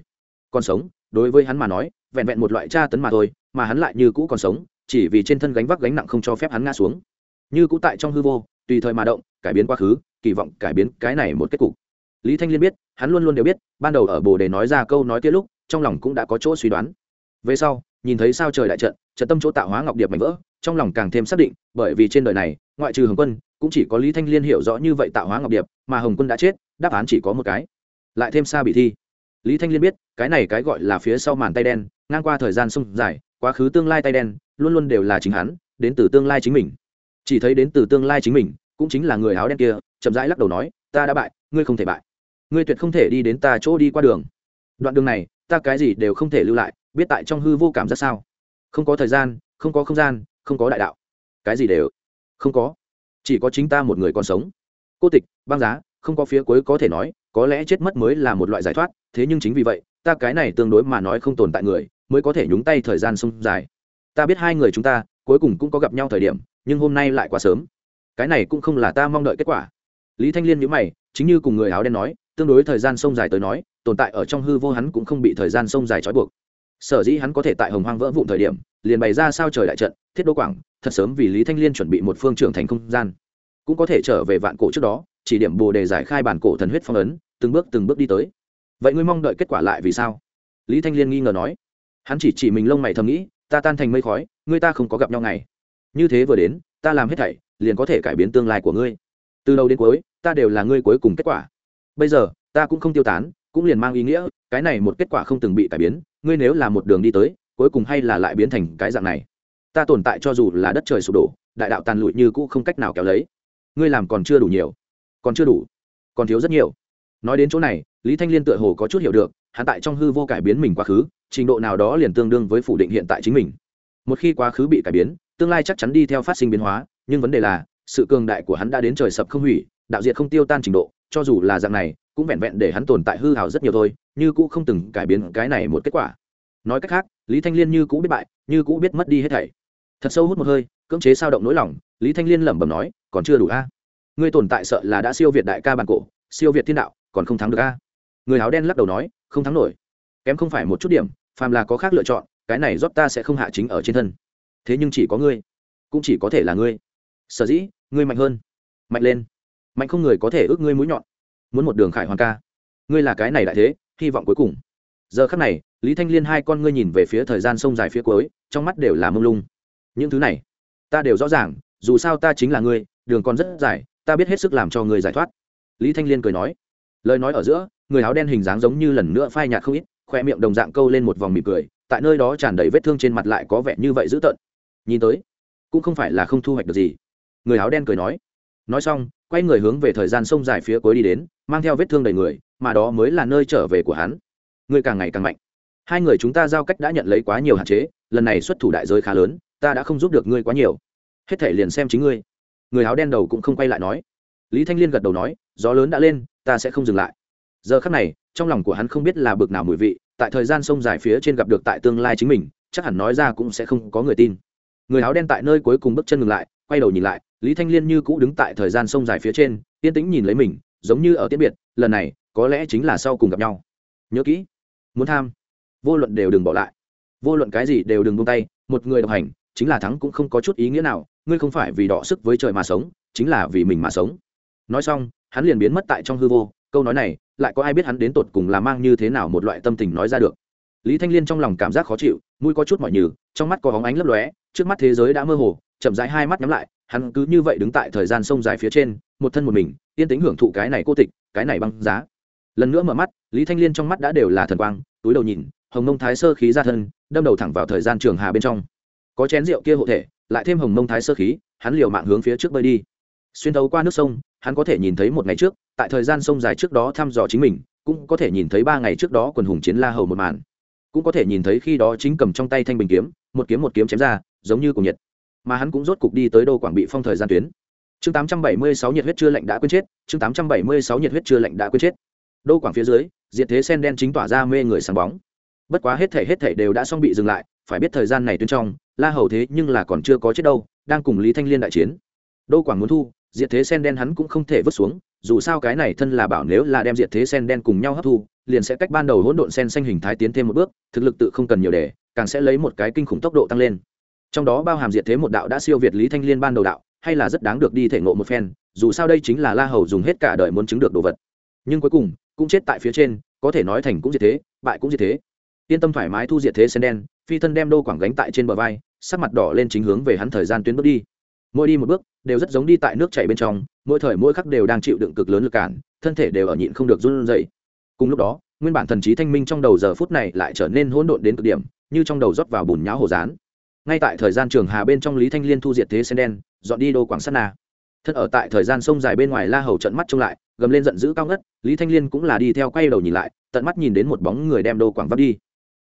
Còn sống, đối với hắn mà nói, vẹn vẹn một loại tra tấn mà thôi, mà hắn lại như cũ còn sống chỉ vì trên thân gánh vác gánh nặng không cho phép hắn ngã xuống. Như cũ tại trong hư vô, tùy thời mà động, cải biến quá khứ, kỳ vọng cải biến cái này một kết cục. Lý thanh liên biết, hắn luôn luôn đều biết, ban đầu ở bồ để nói ra câu nói kia lúc, trong lòng cũng đã có chỗ suy đoán. Về sau, nhìn thấy sao trời đại trận trận tâm chỗ tạo hóa ngọc điệp mảnh vỡ, trong lòng càng thêm xác định, bởi vì trên đời này, ngoại trừ hồng quân, cũng chỉ có lý thanh liên hiểu rõ như vậy tạo hóa ngọc điệp, mà hồng quân đã chết, đáp án chỉ có một cái. Lại thêm xa bị thi. Lý thanh liên biết, cái này cái gọi là phía sau màn tay đen, ngang qua thời gian sông dài quá khứ tương lai tay đen, luôn luôn đều là chính hắn, đến từ tương lai chính mình. Chỉ thấy đến từ tương lai chính mình, cũng chính là người áo đen kia, chậm rãi lắc đầu nói, ta đã bại, ngươi không thể bại. Ngươi tuyệt không thể đi đến ta chỗ đi qua đường. Đoạn đường này, ta cái gì đều không thể lưu lại, biết tại trong hư vô cảm giác sao? Không có thời gian, không có không gian, không có đại đạo. Cái gì đều không có. Chỉ có chính ta một người còn sống. Cô tịch, băng giá, không có phía cuối có thể nói, có lẽ chết mất mới là một loại giải thoát, thế nhưng chính vì vậy, ta cái này tương đối mà nói không tồn tại người mới có thể nhúng tay thời gian sông dài. Ta biết hai người chúng ta cuối cùng cũng có gặp nhau thời điểm, nhưng hôm nay lại quá sớm. Cái này cũng không là ta mong đợi kết quả. Lý thanh liên nhớ mày, chính như cùng người áo đen nói, tương đối thời gian sông dài tới nói, tồn tại ở trong hư vô hắn cũng không bị thời gian sông dài trói buộc. Sở dĩ hắn có thể tại hồng hoang vỡ vụn thời điểm, liền bày ra sao trời đại trận, thiết đô quảng, thật sớm vì lý thanh liên chuẩn bị một phương trưởng thành không gian. Cũng có thể trở về vạn cổ trước đó, chỉ điểm bồ đề giải khai bản cổ thần huyết phong ấn, từng bước từng bước đi tới. Vậy ngươi mong đợi kết quả lại vì sao? Lý thanh liên nghi ngờ nói hắn chỉ chỉ mình lông mày thầm nghĩ, ta tan thành mây khói, ngươi ta không có gặp nhau ngày. Như thế vừa đến, ta làm hết thảy, liền có thể cải biến tương lai của ngươi. Từ đầu đến cuối, ta đều là ngươi cuối cùng kết quả. Bây giờ, ta cũng không tiêu tán, cũng liền mang ý nghĩa, cái này một kết quả không từng bị cải biến, ngươi nếu là một đường đi tới, cuối cùng hay là lại biến thành cái dạng này. Ta tồn tại cho dù là đất trời sụp đổ, đại đạo tàn lụi như cũ không cách nào kéo lấy. Ngươi làm còn chưa đủ nhiều. Còn chưa đủ. Còn thiếu rất nhiều. Nói đến chỗ này, lý thanh liên tựa hồ có chút hiểu được hắn tại trong hư vô cải biến mình quá khứ, trình độ nào đó liền tương đương với phủ định hiện tại chính mình. Một khi quá khứ bị cải biến, tương lai chắc chắn đi theo phát sinh biến hóa, nhưng vấn đề là, sự cường đại của hắn đã đến trời sập không hủy, đạo diệt không tiêu tan trình độ, cho dù là dạng này, cũng vẹn vẹn để hắn tồn tại hư hào rất nhiều thôi, như cũ không từng cải biến cái này một kết quả. Nói cách khác, lý thanh liên như cũ biết bại, như cũ biết mất đi hết thảy. Thật sâu hút một hơi, cưỡng chế sao động nỗi lòng, lý thanh liên lẩm bẩm nói, còn chưa đủ a. Ngươi tồn tại sợ là đã siêu việt đại ca bản cổ, siêu việt thiên đạo, còn không thắng được a. Người áo đen lắc đầu nói không thắng nổi. Kém không phải một chút điểm, phàm là có khác lựa chọn, cái này rót ta sẽ không hạ chính ở trên thân. Thế nhưng chỉ có ngươi, cũng chỉ có thể là ngươi. Sở dĩ, ngươi mạnh hơn. Mạnh lên. Mạnh không người có thể ước ngươi mũi nhọn. Muốn một đường khải hoàn ca. Ngươi là cái này đại thế, hy vọng cuối cùng. Giờ khắc này, lý thanh liên hai con ngươi nhìn về phía thời gian sông dài phía cuối, trong mắt đều là mông lung. Những thứ này, ta đều rõ ràng, dù sao ta chính là ngươi, đường còn rất dài, ta biết hết sức làm cho ngươi giải thoát. Lý thanh liên cười nói. Lời nói ở giữa người áo đen hình dáng giống như lần nữa phai nhạt không ít, khoe miệng đồng dạng câu lên một vòng mỉm cười, tại nơi đó tràn đầy vết thương trên mặt lại có vẻ như vậy dữ tợn. Nhìn tới, cũng không phải là không thu hoạch được gì. Người áo đen cười nói. Nói xong, quay người hướng về thời gian sông dài phía cuối đi đến, mang theo vết thương đầy người, mà đó mới là nơi trở về của hắn. Người càng ngày càng mạnh. Hai người chúng ta giao cách đã nhận lấy quá nhiều hạn chế, lần này xuất thủ đại giới khá lớn, ta đã không giúp được ngươi quá nhiều. Hết thể liền xem chính ngươi. Người áo đen đầu cũng không quay lại nói. Lý thanh liên gật đầu nói, gió lớn đã lên, ta sẽ không dừng lại giờ khắc này, trong lòng của hắn không biết là bực nào mùi vị, tại thời gian sông dài phía trên gặp được tại tương lai chính mình, chắc hẳn nói ra cũng sẽ không có người tin. Người áo đen tại nơi cuối cùng bước chân ngừng lại, quay đầu nhìn lại, lý thanh liên như cũ đứng tại thời gian sông dài phía trên, yên tĩnh nhìn lấy mình, giống như ở tiết biệt, lần này, có lẽ chính là sau cùng gặp nhau. Nhớ kỹ, muốn tham, vô luận đều đừng bỏ lại. Vô luận cái gì đều đừng buông tay, một người độc hành, chính là thắng cũng không có chút ý nghĩa nào, ngươi không phải vì đọ sức với trời mà sống, chính là vì mình mà sống. Nói xong, hắn liền biến mất tại trong hư vô, câu nói này lại có ai biết hắn đến tột cùng là mang như thế nào một loại tâm tình nói ra được. Lý thanh liên trong lòng cảm giác khó chịu, mũi có chút mỏi nhừ, trong mắt có hóng ánh lấp lóe, trước mắt thế giới đã mơ hồ, chậm rãi hai mắt nhắm lại, hắn cứ như vậy đứng tại thời gian sông dài phía trên, một thân một mình, yên tính hưởng thụ cái này cô tịch, cái này băng giá. Lần nữa mở mắt, lý thanh liên trong mắt đã đều là thần quang, túi đầu nhìn, hồng mông thái sơ khí ra thân, đâm đầu thẳng vào thời gian trường hà bên trong. Có chén rượu kia hộ thể, lại thêm hồng mông thái sơ khí, hắn liều mạng hướng phía trước bơi đi. Xuyên thấu qua nước sông hắn có thể nhìn thấy một ngày trước, tại thời gian sông dài trước đó thăm dò chính mình, cũng có thể nhìn thấy ba ngày trước đó quần hùng chiến la hầu một màn. Cũng có thể nhìn thấy khi đó chính cầm trong tay thanh bình kiếm, một kiếm một kiếm chém ra, giống như cùng nhiệt. Mà hắn cũng rốt cục đi tới đô quảng bị phong thời gian tuyến. Chương 876 nhiệt huyết chưa lạnh đã quên chết, chương 876 nhiệt huyết chưa lạnh đã quên chết. Đô quảng phía dưới, diệt thế sen đen chính tỏa ra mê người sáng bóng. Bất quá hết thể hết thể đều đã xong bị dừng lại, phải biết thời gian này tuyến trong, la hầu thế nhưng là còn chưa có chết đâu, đang cùng lý thanh liên đại chiến. Đô quảng muốn thu diệt thế sen đen hắn cũng không thể vứt xuống, dù sao cái này thân là bảo nếu là đem diệt thế sen đen cùng nhau hấp thu, liền sẽ cách ban đầu hỗn độn sen xanh hình thái tiến thêm một bước, thực lực tự không cần nhiều để, càng sẽ lấy một cái kinh khủng tốc độ tăng lên. Trong đó bao hàm diệt thế một đạo đã siêu việt lý thanh liên ban đầu đạo, hay là rất đáng được đi thể ngộ một phen, dù sao đây chính là la hầu dùng hết cả đời muốn chứng được đồ vật. Nhưng cuối cùng, cũng chết tại phía trên, có thể nói thành cũng diệt thế, bại cũng diệt thế. Yên tâm thoải mái thu diệt thế sen đen, phi thân đem đô quảng gánh tại trên bờ vai, sắc mặt đỏ lên chính hướng về hắn thời gian tuyến bước đi. Mỗi đi một bước đều rất giống đi tại nước chảy bên trong, mỗi thời mỗi khắc đều đang chịu đựng cực lớn lực cản, thân thể đều ở nhịn không được run rẩy. Cùng lúc đó, nguyên bản thần trí thanh minh trong đầu giờ phút này lại trở nên hỗn độn đến cực điểm, như trong đầu rót vào bùn nháo hồ dán ngay tại thời gian trường hà bên trong lý thanh liên thu diệt thế sen đen, dọn đi đô quảng sát na. Thân ở tại thời gian sông dài bên ngoài la hầu trận mắt trông lại, gầm lên giận dữ cao ngất, lý thanh liên cũng là đi theo quay đầu nhìn lại, tận mắt nhìn đến một bóng người đem đô quảng vấp đi.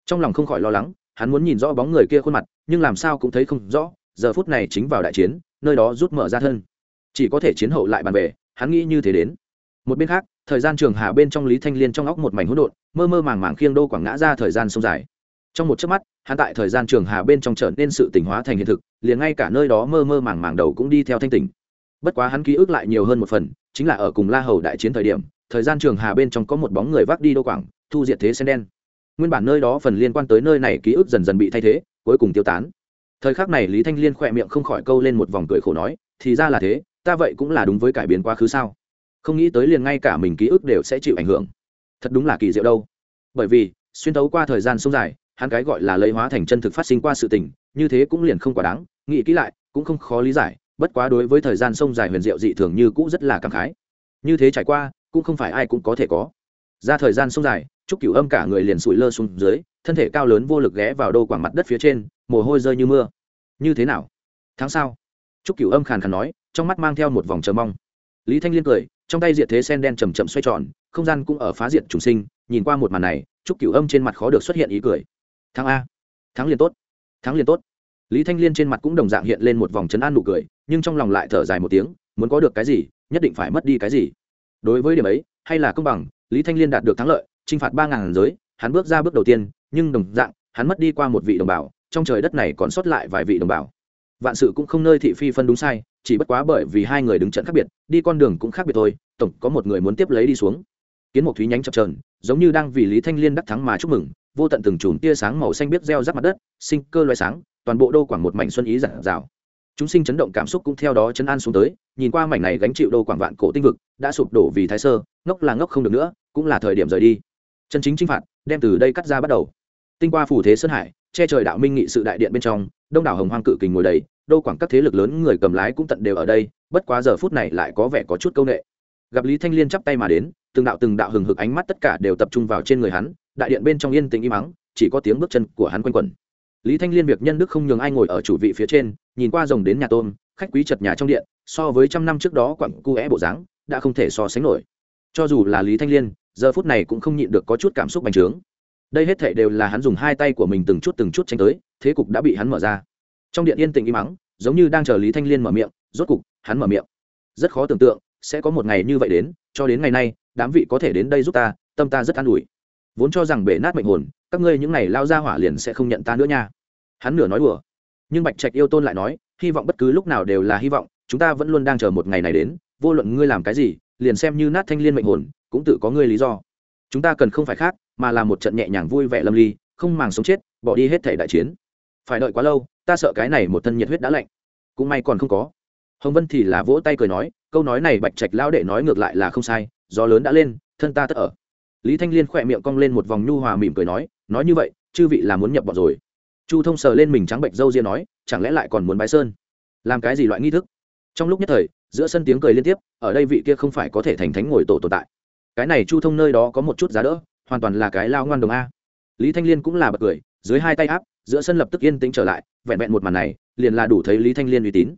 Trong lòng không khỏi lo lắng, hắn muốn nhìn rõ bóng người kia khuôn mặt, nhưng làm sao cũng thấy không rõ, giờ phút này chính vào đại chiến nơi đó rút mở ra thân. Chỉ có thể chiến hậu lại bàn về, hắn nghĩ như thế đến. Một bên khác, thời gian trường hà bên trong lý thanh liên trong óc một mảnh hỗn độn, mơ mơ màng màng khiêng đô quảng ngã ra thời gian sông dài. Trong một chớp mắt, hắn tại thời gian trường hà bên trong trở nên sự tỉnh hóa thành hiện thực, liền ngay cả nơi đó mơ mơ màng màng đầu cũng đi theo thanh tỉnh. Bất quá hắn ký ức lại nhiều hơn một phần, chính là ở cùng la hầu đại chiến thời điểm, thời gian trường hà bên trong có một bóng người vác đi đô quảng, thu diệt thế sen đen. Nguyên bản nơi đó phần liên quan tới nơi này ký ức dần dần bị thay thế, cuối cùng tiêu tán thời khắc này lý thanh liên khỏe miệng không khỏi câu lên một vòng cười khổ nói, thì ra là thế, ta vậy cũng là đúng với cải biến quá khứ sao? Không nghĩ tới liền ngay cả mình ký ức đều sẽ chịu ảnh hưởng. Thật đúng là kỳ diệu đâu. Bởi vì, xuyên tấu qua thời gian sông dài, hắn cái gọi là lấy hóa thành chân thực phát sinh qua sự tình, như thế cũng liền không quá đáng, nghĩ kỹ lại, cũng không khó lý giải, bất quá đối với thời gian sông dài huyền diệu dị thường như cũ rất là cảm khái. Như thế trải qua, cũng không phải ai cũng có thể có. Ra thời gian sông dài, trúc cửu âm cả người liền sụi lơ xuống dưới, thân thể cao lớn vô lực ghé vào đô quảng mặt đất phía trên mồ hôi rơi như mưa. Như thế nào? Tháng sau, trúc cửu âm khàn khàn nói, trong mắt mang theo một vòng chờ mong. Lý thanh liên cười, trong tay diệt thế sen đen chầm chậm xoay tròn, không gian cũng ở phá diệt trùng sinh. Nhìn qua một màn này, trúc cửu âm trên mặt khó được xuất hiện ý cười. Tháng a. Tháng liền tốt. Tháng liền tốt. Lý thanh liên trên mặt cũng đồng dạng hiện lên một vòng chấn an nụ cười, nhưng trong lòng lại thở dài một tiếng, muốn có được cái gì, nhất định phải mất đi cái gì. Đối với điểm ấy, hay là công bằng, lý thanh liên đạt được thắng lợi t r i n h phạt ba ngàn giới, hắn bước ra bước đầu tiên, nhưng đồng dạng, hắn mất đi qua một vị đồng bào trong trời đất này còn sót lại vài vị đồng bào. Vạn sự cũng không nơi thị phi phân đúng sai, chỉ bất quá bởi vì hai người đứng trận khác biệt, đi con đường cũng khác biệt thôi, tổng có một người muốn tiếp lấy đi xuống. Kiến một thúy nhánh chập trờn giống như đang vì lý thanh liên đắc thắng mà chúc mừng, vô tận từng chùm tia sáng màu xanh biết reo rắc mặt đất, sinh cơ loài sáng, toàn bộ đô quảng một mảnh xuân ý giả rào chúng sinh chấn động cảm xúc cũng theo đó chấn an xuống tới, nhìn qua mảnh này gánh chịu đô quảng vạn cổ tinh vực, đã sụp đổ vì thái sơ, ngốc là ngốc không được nữa, cũng là thời điểm rời đi. Chân chính chinh phạt, đem từ đây cắt ra bắt đầu tinh qua phủ thế sơn hải, che trời đạo minh nghị sự đại điện bên trong, đông đảo hồng hoang cự kình ngồi đầy, đô quảng các thế lực lớn người cầm lái cũng tận đều ở đây, bất quá giờ phút này lại có vẻ có chút c â u n ệ gặp lý thanh liên chắp tay mà đến, từng đạo từng đạo hừng hực ánh mắt tất cả đều tập trung vào trên người hắn, đại điện bên trong yên tĩnh im mắng chỉ có tiếng bước chân của hắn quanh quẩn. Lý thanh liên việc nhân đức không nhường ai ngồi ở chủ vị phía trên, nhìn qua rồng đến nhà tôm, khách quý chật nhà trong điện, so với trăm năm trước đó quặng cu é bộ dáng, đã không thể so sánh nổi. Cho dù là lý thanh liên, giờ phút này cũng không nhịn được có chút cảm xúc bành trướng đây hết thảy đều là hắn dùng hai tay của mình từng chút từng chút tranh tới, thế cục đã bị hắn mở ra. Trong điện yên tĩnh im mắng, giống như đang chờ lý thanh liên mở miệng, rốt cục, hắn mở miệng. Rất khó tưởng tượng, sẽ có một ngày như vậy đến, cho đến ngày nay, đám vị có thể đến đây giúp ta, tâm ta rất an ủi. Vốn cho rằng bể nát mệnh hồn, các ngươi những này lao ra hỏa liền sẽ không nhận ta nữa nha. Hắn nửa nói đùa. Nhưng bạch trạch yêu tôn lại nói, hy vọng bất cứ lúc nào đều là hy vọng, chúng ta vẫn luôn đang chờ một ngày này đến, vô luận ngươi làm cái gì, liền xem như nát thanh liên mệnh hồn, cũng tự có ngươi lý do. Chúng ta cần không phải khác mà là một trận nhẹ nhàng vui vẻ lâm ly, không màng sống chết, bỏ đi hết thể đại chiến. Phải đợi quá lâu, ta sợ cái này một thân nhiệt huyết đã lạnh. Cũng may còn không có. Hồng vân thì là vỗ tay cười nói, câu nói này bạch trạch lão đệ nói ngược lại là không sai, gió lớn đã lên, thân ta tất ở. Lý thanh liên khỏe miệng cong lên một vòng nhu hòa mỉm cười nói nói như vậy, chư vị là muốn nhập bọn rồi. Chu thông sờ lên mình trắng bệnh dâu ria nói, chẳng lẽ lại còn muốn bái sơn? Làm cái gì loại nghi thức? Trong lúc nhất thời, giữa sân tiếng cười liên tiếp, ở đây vị kia không phải có thể thành thánh ngồi tổ tồn tại. Cái này chu thông nơi đó có một chút giá đỡ hoàn toàn là cái lao ngoan đồng a. Lý thanh liên cũng là bật cười, dưới hai tay áp, giữa sân lập tức yên tĩnh trở lại, vẹn vẹn một màn này, liền là đủ thấy lý thanh liên uy tín.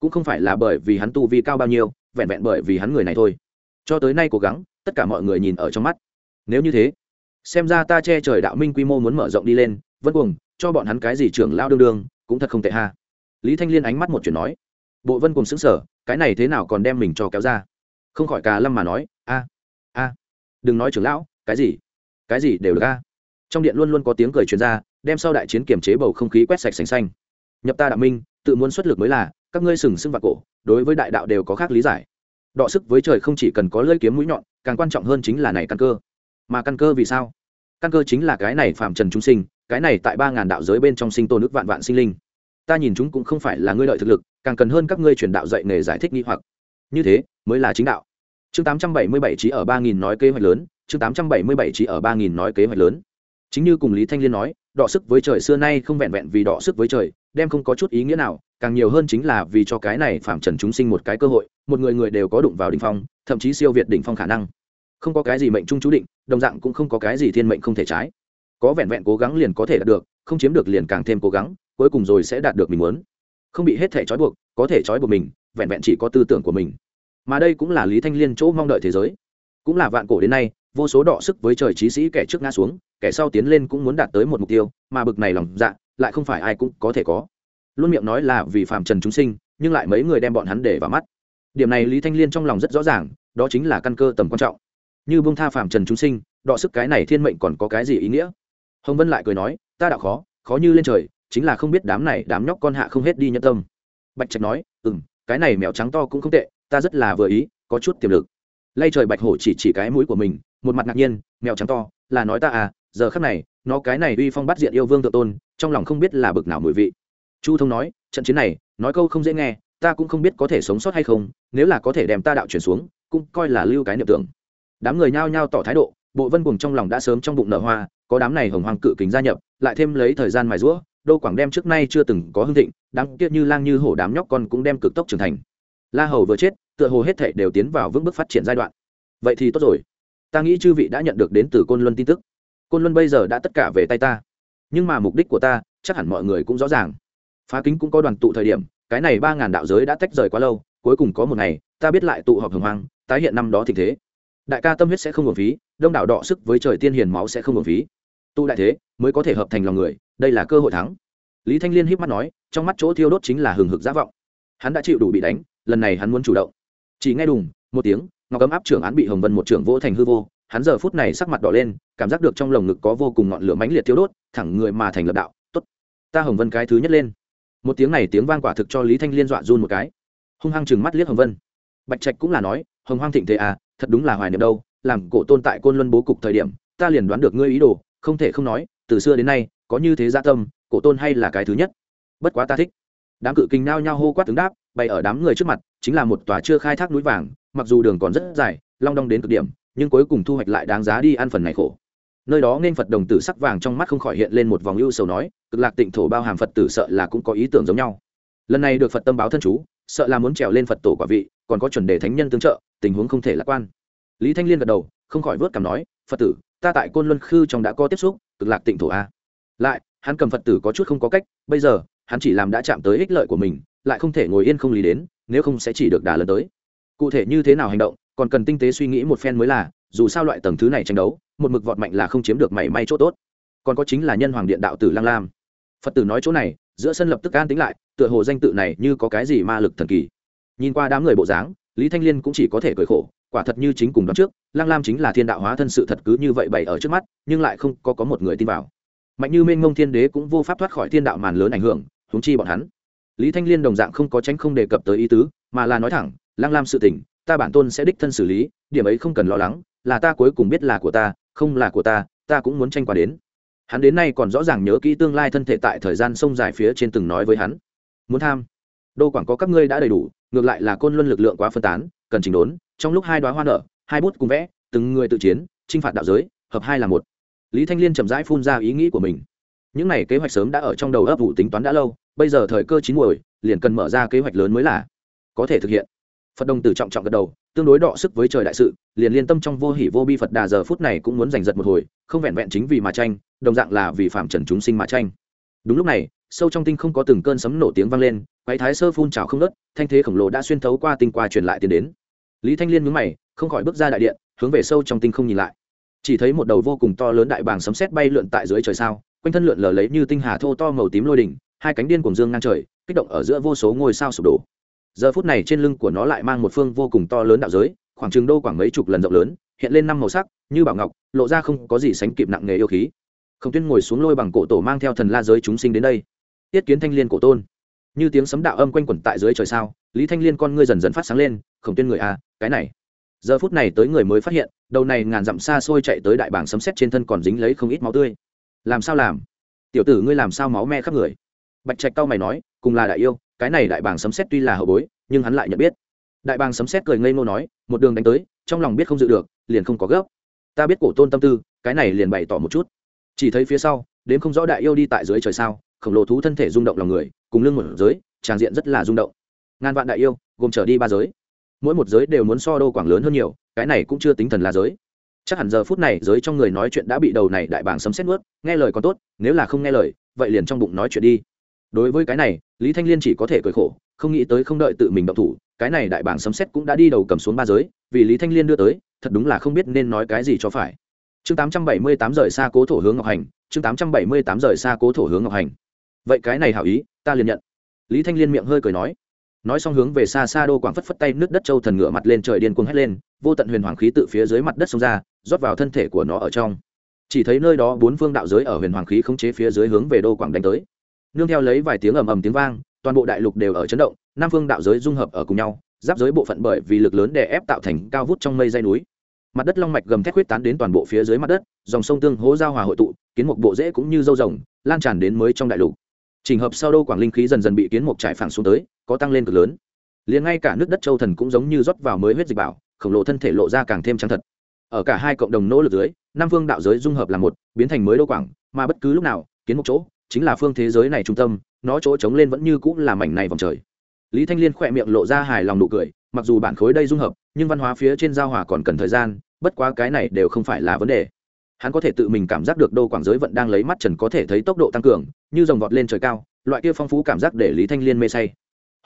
Cũng không phải là bởi vì hắn tu vi cao bao nhiêu, vẹn vẹn bởi vì hắn người này thôi. Cho tới nay cố gắng, tất cả mọi người nhìn ở trong mắt. Nếu như thế, xem ra ta che trời đạo minh quy mô muốn mở rộng đi lên, vân cuồng, cho bọn hắn cái gì trưởng lao đương đương, cũng thật không tệ ha. Lý thanh liên ánh mắt một chuyện nói. Bộ vân cùng xứng sở cái này thế nào còn đem mình cho kéo ra? Không khỏi cà lâm mà nói, a a, đừng nói trưởng lão, cái gì? Cái gì đều được a? Trong điện luôn luôn có tiếng cười truyền ra, đem sau đại chiến kiềm chế bầu không khí quét sạch sành xanh. Nhập ta đạo minh, tự muốn xuất lực mới là, các ngươi sừng sưng vào cổ, đối với đại đạo đều có khác lý giải. Đọ sức với trời không chỉ cần có lưỡi kiếm mũi nhọn, càng quan trọng hơn chính là này căn cơ. Mà căn cơ vì sao? Căn cơ chính là cái này phạm trần chúng sinh, cái này tại ba ngàn đạo giới bên trong sinh tồn nước vạn vạn sinh linh. Ta nhìn chúng cũng không phải là ngươi lợi thực lực, càng cần hơn các ngươi truyền đạo dạy nghề giải thích nghi hoặc. Như thế, mới là chính đạo. Chương tám trăm bảy mươi bảy trí ở ba nghìn nói kế hoạch lớn chương tám trăm bảy mươi bảy chỉ ở ba nghìn nói kế hoạch lớn. Chính như cùng lý thanh liên nói, đọ sức với trời xưa nay không vẹn vẹn vì đọ sức với trời, đem không có chút ý nghĩa nào, càng nhiều hơn chính là vì cho cái này phạm trần chúng sinh một cái cơ hội, một người người đều có đụng vào đỉnh phong, thậm chí siêu việt đỉnh phong khả năng. Không có cái gì mệnh trung chú định, đồng dạng cũng không có cái gì thiên mệnh không thể trái. Có vẹn vẹn cố gắng liền có thể đạt được, không chiếm được liền càng thêm cố gắng, cuối cùng rồi sẽ đạt được mình muốn. Không bị hết thể trói buộc, có thể trói buộc mình, vẹn vẹn chỉ có tư tưởng của mình. Mà đây cũng là lý thanh liên chỗ mong đợi thế giới. Cũng là vạn cổ đến nay vô số đọ sức với trời trí sĩ kẻ trước ngã xuống, kẻ sau tiến lên cũng muốn đạt tới một mục tiêu, mà bực này lòng dạ lại không phải ai cũng có thể có. Luôn miệng nói là vì phạm trần chúng sinh, nhưng lại mấy người đem bọn hắn để vào mắt. Điểm này lý thanh liên trong lòng rất rõ ràng, đó chính là căn cơ tầm quan trọng. Như bông tha phạm trần chúng sinh, đọ sức cái này thiên mệnh còn có cái gì ý nghĩa? Hồng vân lại cười nói, ta đạo khó khó như lên trời, chính là không biết đám này đám nhóc con hạ không hết đi nhân tâm. Bạch trạch nói ừ m cái này mèo trắng to cũng không tệ, ta rất là vừa ý, có chút tiềm lực. Lay trời bạch hổ chỉ chỉ cái mũi của mình một mặt ngạc nhiên, mèo trắng to, là nói ta à giờ khắc này, nó cái này uy phong bắt diện yêu vương tự tôn, trong lòng không biết là bực nào mùi vị. Chu thông nói, trận chiến này, nói câu không dễ nghe, ta cũng không biết có thể sống sót hay không, nếu là có thể đem ta đạo chuyển xuống, cũng coi là lưu cái niệm tưởng. Đám người nhao nhao tỏ thái độ, bộ vân cùng trong lòng đã sớm trong bụng nở hoa, có đám này hồng hoàng cự kính gia nhập, lại thêm lấy thời gian mài rũa, đô quảng đem trước nay chưa từng có hương thịnh, đám tiếc như lang như hổ đám nhóc con cũng đem cực tốc trưởng thành. La hầu vừa chết, tựa hồ hết thể đều tiến vào vững bước phát triển giai đoạn. Vậy thì tốt rồi ta nghĩ chư vị đã nhận được đến từ côn luân tin tức. Côn luân bây giờ đã tất cả về tay ta. Nhưng mà mục đích của ta, chắc hẳn mọi người cũng rõ ràng. Phá kính cũng có đoàn tụ thời điểm, cái này ba ngàn đạo giới đã tách rời quá lâu, cuối cùng có một ngày, ta biết lại tụ họp hồng hoang, tái hiện năm đó tình thế. Đại ca tâm huyết sẽ không hưởng phí, đông đảo đọ sức với trời tiên hiền máu sẽ không hưởng phí. Tụ đại thế, mới có thể hợp thành lòng người, đây là cơ hội thắng. Lý thanh liên híp mắt nói, trong mắt chỗ thiêu đốt chính là hừng hực giả vọng. Hắn đã chịu đủ bị đánh, lần này hắn muốn chủ động. Chỉ nghe đùng, một tiếng ngọc ấm áp trưởng án bị hồng vân một trưởng vỗ thành hư vô hắn giờ phút này sắc mặt đỏ lên cảm giác được trong lồng ngực có vô cùng ngọn lửa mãnh liệt thiếu đốt thẳng người mà thành lập đạo tốt ta hồng vân cái thứ nhất lên một tiếng này tiếng vang quả thực cho lý thanh liên dọa run một cái hung hăng chừng mắt liếc hồng vân bạch trạch cũng là nói hồng hoang thịnh thế à thật đúng là hoài niệm đâu làm cổ tôn tại côn luân bố cục thời điểm ta liền đoán được ngươi ý đồ không thể không nói từ xưa đến nay có như thế gia tâm cổ tôn hay là cái thứ nhất bất quá ta thích đám cự kinh nao nhao hô quát tướng đáp bày ở đám người trước mặt, chính là một tòa chưa khai thác núi vàng, mặc dù đường còn rất dài, long đong đến cực điểm, nhưng cuối cùng thu hoạch lại đáng giá đi ăn phần này khổ. Nơi đó nên phật đồng tử sắc vàng trong mắt không khỏi hiện lên một vòng ưu sầu nói, cực lạc tịnh thổ bao hàm phật tử sợ là cũng có ý tưởng giống nhau. Lần này được phật tâm báo thân chú, sợ là muốn trèo lên phật tổ quả vị, còn có chuẩn đề thánh nhân tương trợ, tình huống không thể lạc quan. Lý thanh liên gật đầu, không khỏi vớt cảm nói, phật tử, ta tại côn luân khư trong đã có tiếp xúc, cực lạc tịnh thổ a. Lại, hắn cầm phật tử có chút không có cách, bây giờ, hắn chỉ làm đã chạm tới ích lợi của mình lại không thể ngồi yên không lý đến nếu không sẽ chỉ được đà lần tới. Cụ thể như thế nào hành động còn cần tinh tế suy nghĩ một phen mới là dù sao loại tầng thứ này tranh đấu một mực vọt mạnh là không chiếm được mảy may chỗ tốt. Còn có chính là nhân hoàng điện đạo tử lang lam. Phật tử nói chỗ này giữa sân lập tức an tính lại tựa hồ danh tự này như có cái gì ma lực thần kỳ. Nhìn qua đám người bộ dáng lý thanh liên cũng chỉ có thể cười khổ quả thật như chính cùng đoán trước lang lam chính là thiên đạo hóa thân sự thật cứ như vậy bày ở trước mắt nhưng lại không có, có một người tin vào. Mạnh như mênh mông thiên đế cũng vô pháp thoát khỏi thiên đạo màn lớn ảnh hưởng húng chi bọn hắn lý thanh liên đồng dạng không có tránh không đề cập tới ý tứ mà là nói thẳng lang lam sự tình, ta bản tôn sẽ đích thân xử lý điểm ấy không cần lo lắng là ta cuối cùng biết là của ta không là của ta ta cũng muốn tranh qua đến. Hắn đến nay còn rõ ràng nhớ kỹ tương lai thân thể tại thời gian sông dài phía trên từng nói với hắn. Muốn tham. Đô quảng có các ngươi đã đầy đủ ngược lại là côn luân lực lượng quá phân tán cần chỉnh đốn trong lúc hai đoá hoa nở hai bút cùng vẽ từng người tự chiến chinh phạt đạo giới hợp hai là một. Lý thanh liên chậm rãi phun ra ý nghĩ của mình. Những này kế hoạch sớm đã ở trong đầu ấp vụ tính toán đã lâu bây giờ thời cơ chín muồi, liền cần mở ra kế hoạch lớn mới là có thể thực hiện. Phật đồng tử trọng trọng gật đầu, tương đối đọ sức với trời đại sự, liền liên tâm trong vô hỷ vô bi phật đà giờ phút này cũng muốn giành giật một hồi, không vẹn vẹn chính vì mà tranh, đồng dạng là vì phạm trần chúng sinh mà tranh. Đúng lúc này, sâu trong tinh không có từng cơn sấm nổ tiếng vang lên, quái thái sơ phun trào không nớt thanh thế khổng lồ đã xuyên thấu qua tinh qua truyền lại tiền đến. Lý thanh liên mướn mày, không khỏi bước ra đại điện, hướng về sâu trong tinh không nhìn lại. Chỉ thấy một đầu vô cùng to lớn đại bàng sấm sét bay lượn tại dưới trời sao, quanh thân lượn lờ lấy như tinh hà thô to màu tím lôi đỉnh hai cánh điên cùng dương ngang trời, kích động ở giữa vô số ngôi sao sụp đổ. Giờ phút này trên lưng của nó lại mang một phương vô cùng to lớn đạo giới, khoảng chừng đô khoảng mấy chục lần rộng lớn, hiện lên năm màu sắc, như bảo ngọc, lộ ra không có gì sánh kịp nặng nghề yêu khí. Khổng tuyên ngồi xuống lôi bằng cổ tổ mang theo thần la giới chúng sinh đến đây. Tiết kiến thanh liên cổ tôn. Như tiếng sấm đạo âm quanh quẩn tại dưới trời sao, lý thanh liên con ngươi dần dần phát sáng lên, khổng tuyên người à cái này. Giờ phút này tới người mới phát hiện, đầu này ngàn dặm xa xôi chạy tới đại bảng sấm xét trên thân còn dính lấy không ít máu tươi. Làm sao làm? Tiểu tử ngươi làm sao máu me khắp người? Bạch trạch cao mày nói, cùng là đại yêu, cái này đại bàng sấm xét tuy là hậu bối, nhưng hắn lại nhận biết. Đại bàng sấm xét cười ngây ngô nói, một đường đánh tới, trong lòng biết không dự được, liền không có gấp. Ta biết cổ tôn tâm tư, cái này liền bày tỏ một chút. Chỉ thấy phía sau đến không rõ đại yêu đi tại dưới trời sao, khổng lồ thú thân thể rung động lòng người, cùng lưng một giới, tràng diện rất là rung động. Ngàn vạn đại yêu, gồm trở đi ba giới. Mỗi một giới đều muốn so đô quảng lớn hơn nhiều, cái này cũng chưa tính thần là giới. Chắc hẳn giờ phút này, giới trong người nói chuyện đã bị đầu này đại bàng sấm xét nuốt, nghe lời còn tốt, nếu là không nghe lời, vậy liền trong bụng nói chuyện đi đối với cái này, lý thanh liên chỉ có thể cười khổ, không nghĩ tới không đợi tự mình động thủ, cái này đại bảng sấm xét cũng đã đi đầu cầm xuống ba giới, vì lý thanh liên đưa tới, thật đúng là không biết nên nói cái gì cho phải. Chương tám trăm bảy mươi tám rời xa cố thổ hướng ngọc hành, chương tám trăm bảy mươi tám rời xa cố thổ hướng ngọc hành. Vậy cái này hảo ý, ta liền nhận. Lý thanh liên miệng hơi cười nói. Nói xong hướng về xa xa đô quảng phất phất tay nước đất châu thần ngựa mặt lên trời điên cuồng hét lên, vô tận huyền hoàng khí tự phía dưới mặt đất xông ra, rót vào thân thể của nó ở trong. Chỉ thấy nơi đó bốn phương đạo giới ở huyền hoàng khí khống chế phía dưới hướng về đô quảng đánh tới nương theo lấy vài tiếng ầm ầm tiếng vang, toàn bộ đại lục đều ở chấn động nam phương đạo giới dung hợp ở cùng nhau, giáp giới bộ phận bởi vì lực lớn đè ép tạo thành cao vút trong mây dây núi. Mặt đất long mạch gầm thét huyết tán đến toàn bộ phía dưới mặt đất, dòng sông tương hố giao hòa hội tụ, kiến mục bộ rễ cũng như dâu rồng, lan tràn đến mới trong đại lục. Trình hợp sau đô quảng linh khí dần dần bị kiến mục trải phẳng xuống tới, có tăng lên cực lớn. Liền ngay cả nước đất châu thần cũng giống như rót vào mới huyết dịch bảo, khổng lồ thân thể lộ ra càng thêm trắng thật. Ở cả hai cộng đồng nỗ lực dưới nam phương đạo giới dung hợp là một, biến thành mới đô quảng, mà bất cứ lúc nào, kiến một chỗ chính là phương thế giới này trung tâm, nó chỗ trống lên vẫn như cũng là mảnh này vòng trời. Lý thanh liên khỏe miệng lộ ra hài lòng nụ cười, mặc dù bản khối đây dung hợp, nhưng văn hóa phía trên giao hòa còn cần thời gian, bất quá cái này đều không phải là vấn đề. Hắn có thể tự mình cảm giác được đô quảng giới vẫn đang lấy mắt trần có thể thấy tốc độ tăng cường, như dòng vọt lên trời cao, loại kia phong phú cảm giác để lý thanh liên mê say.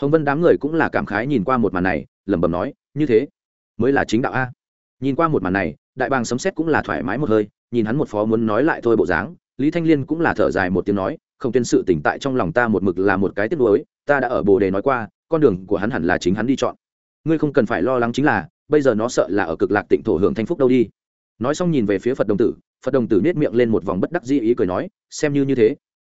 Hồng vân đám người cũng là cảm khái nhìn qua một màn này, lẩm bẩm nói, như thế, mới là chính đạo a. Nhìn qua một màn này, đại bàng sấm xét cũng là thoải mái một hơi, nhìn hắn một phó muốn nói lại thôi bộ dáng lý thanh liên cũng là thở dài một tiếng nói không tuyên sự tỉnh tại trong lòng ta một mực là một cái tiếc nuối, ta đã ở bồ đề nói qua, con đường của hắn hẳn là chính hắn đi chọn. Ngươi không cần phải lo lắng chính là, bây giờ nó sợ là ở cực lạc tịnh thổ hưởng thanh phúc đâu đi. Nói xong nhìn về phía phật đồng tử, phật đồng tử nết miệng lên một vòng bất đắc dĩ ý cười nói, xem như như thế,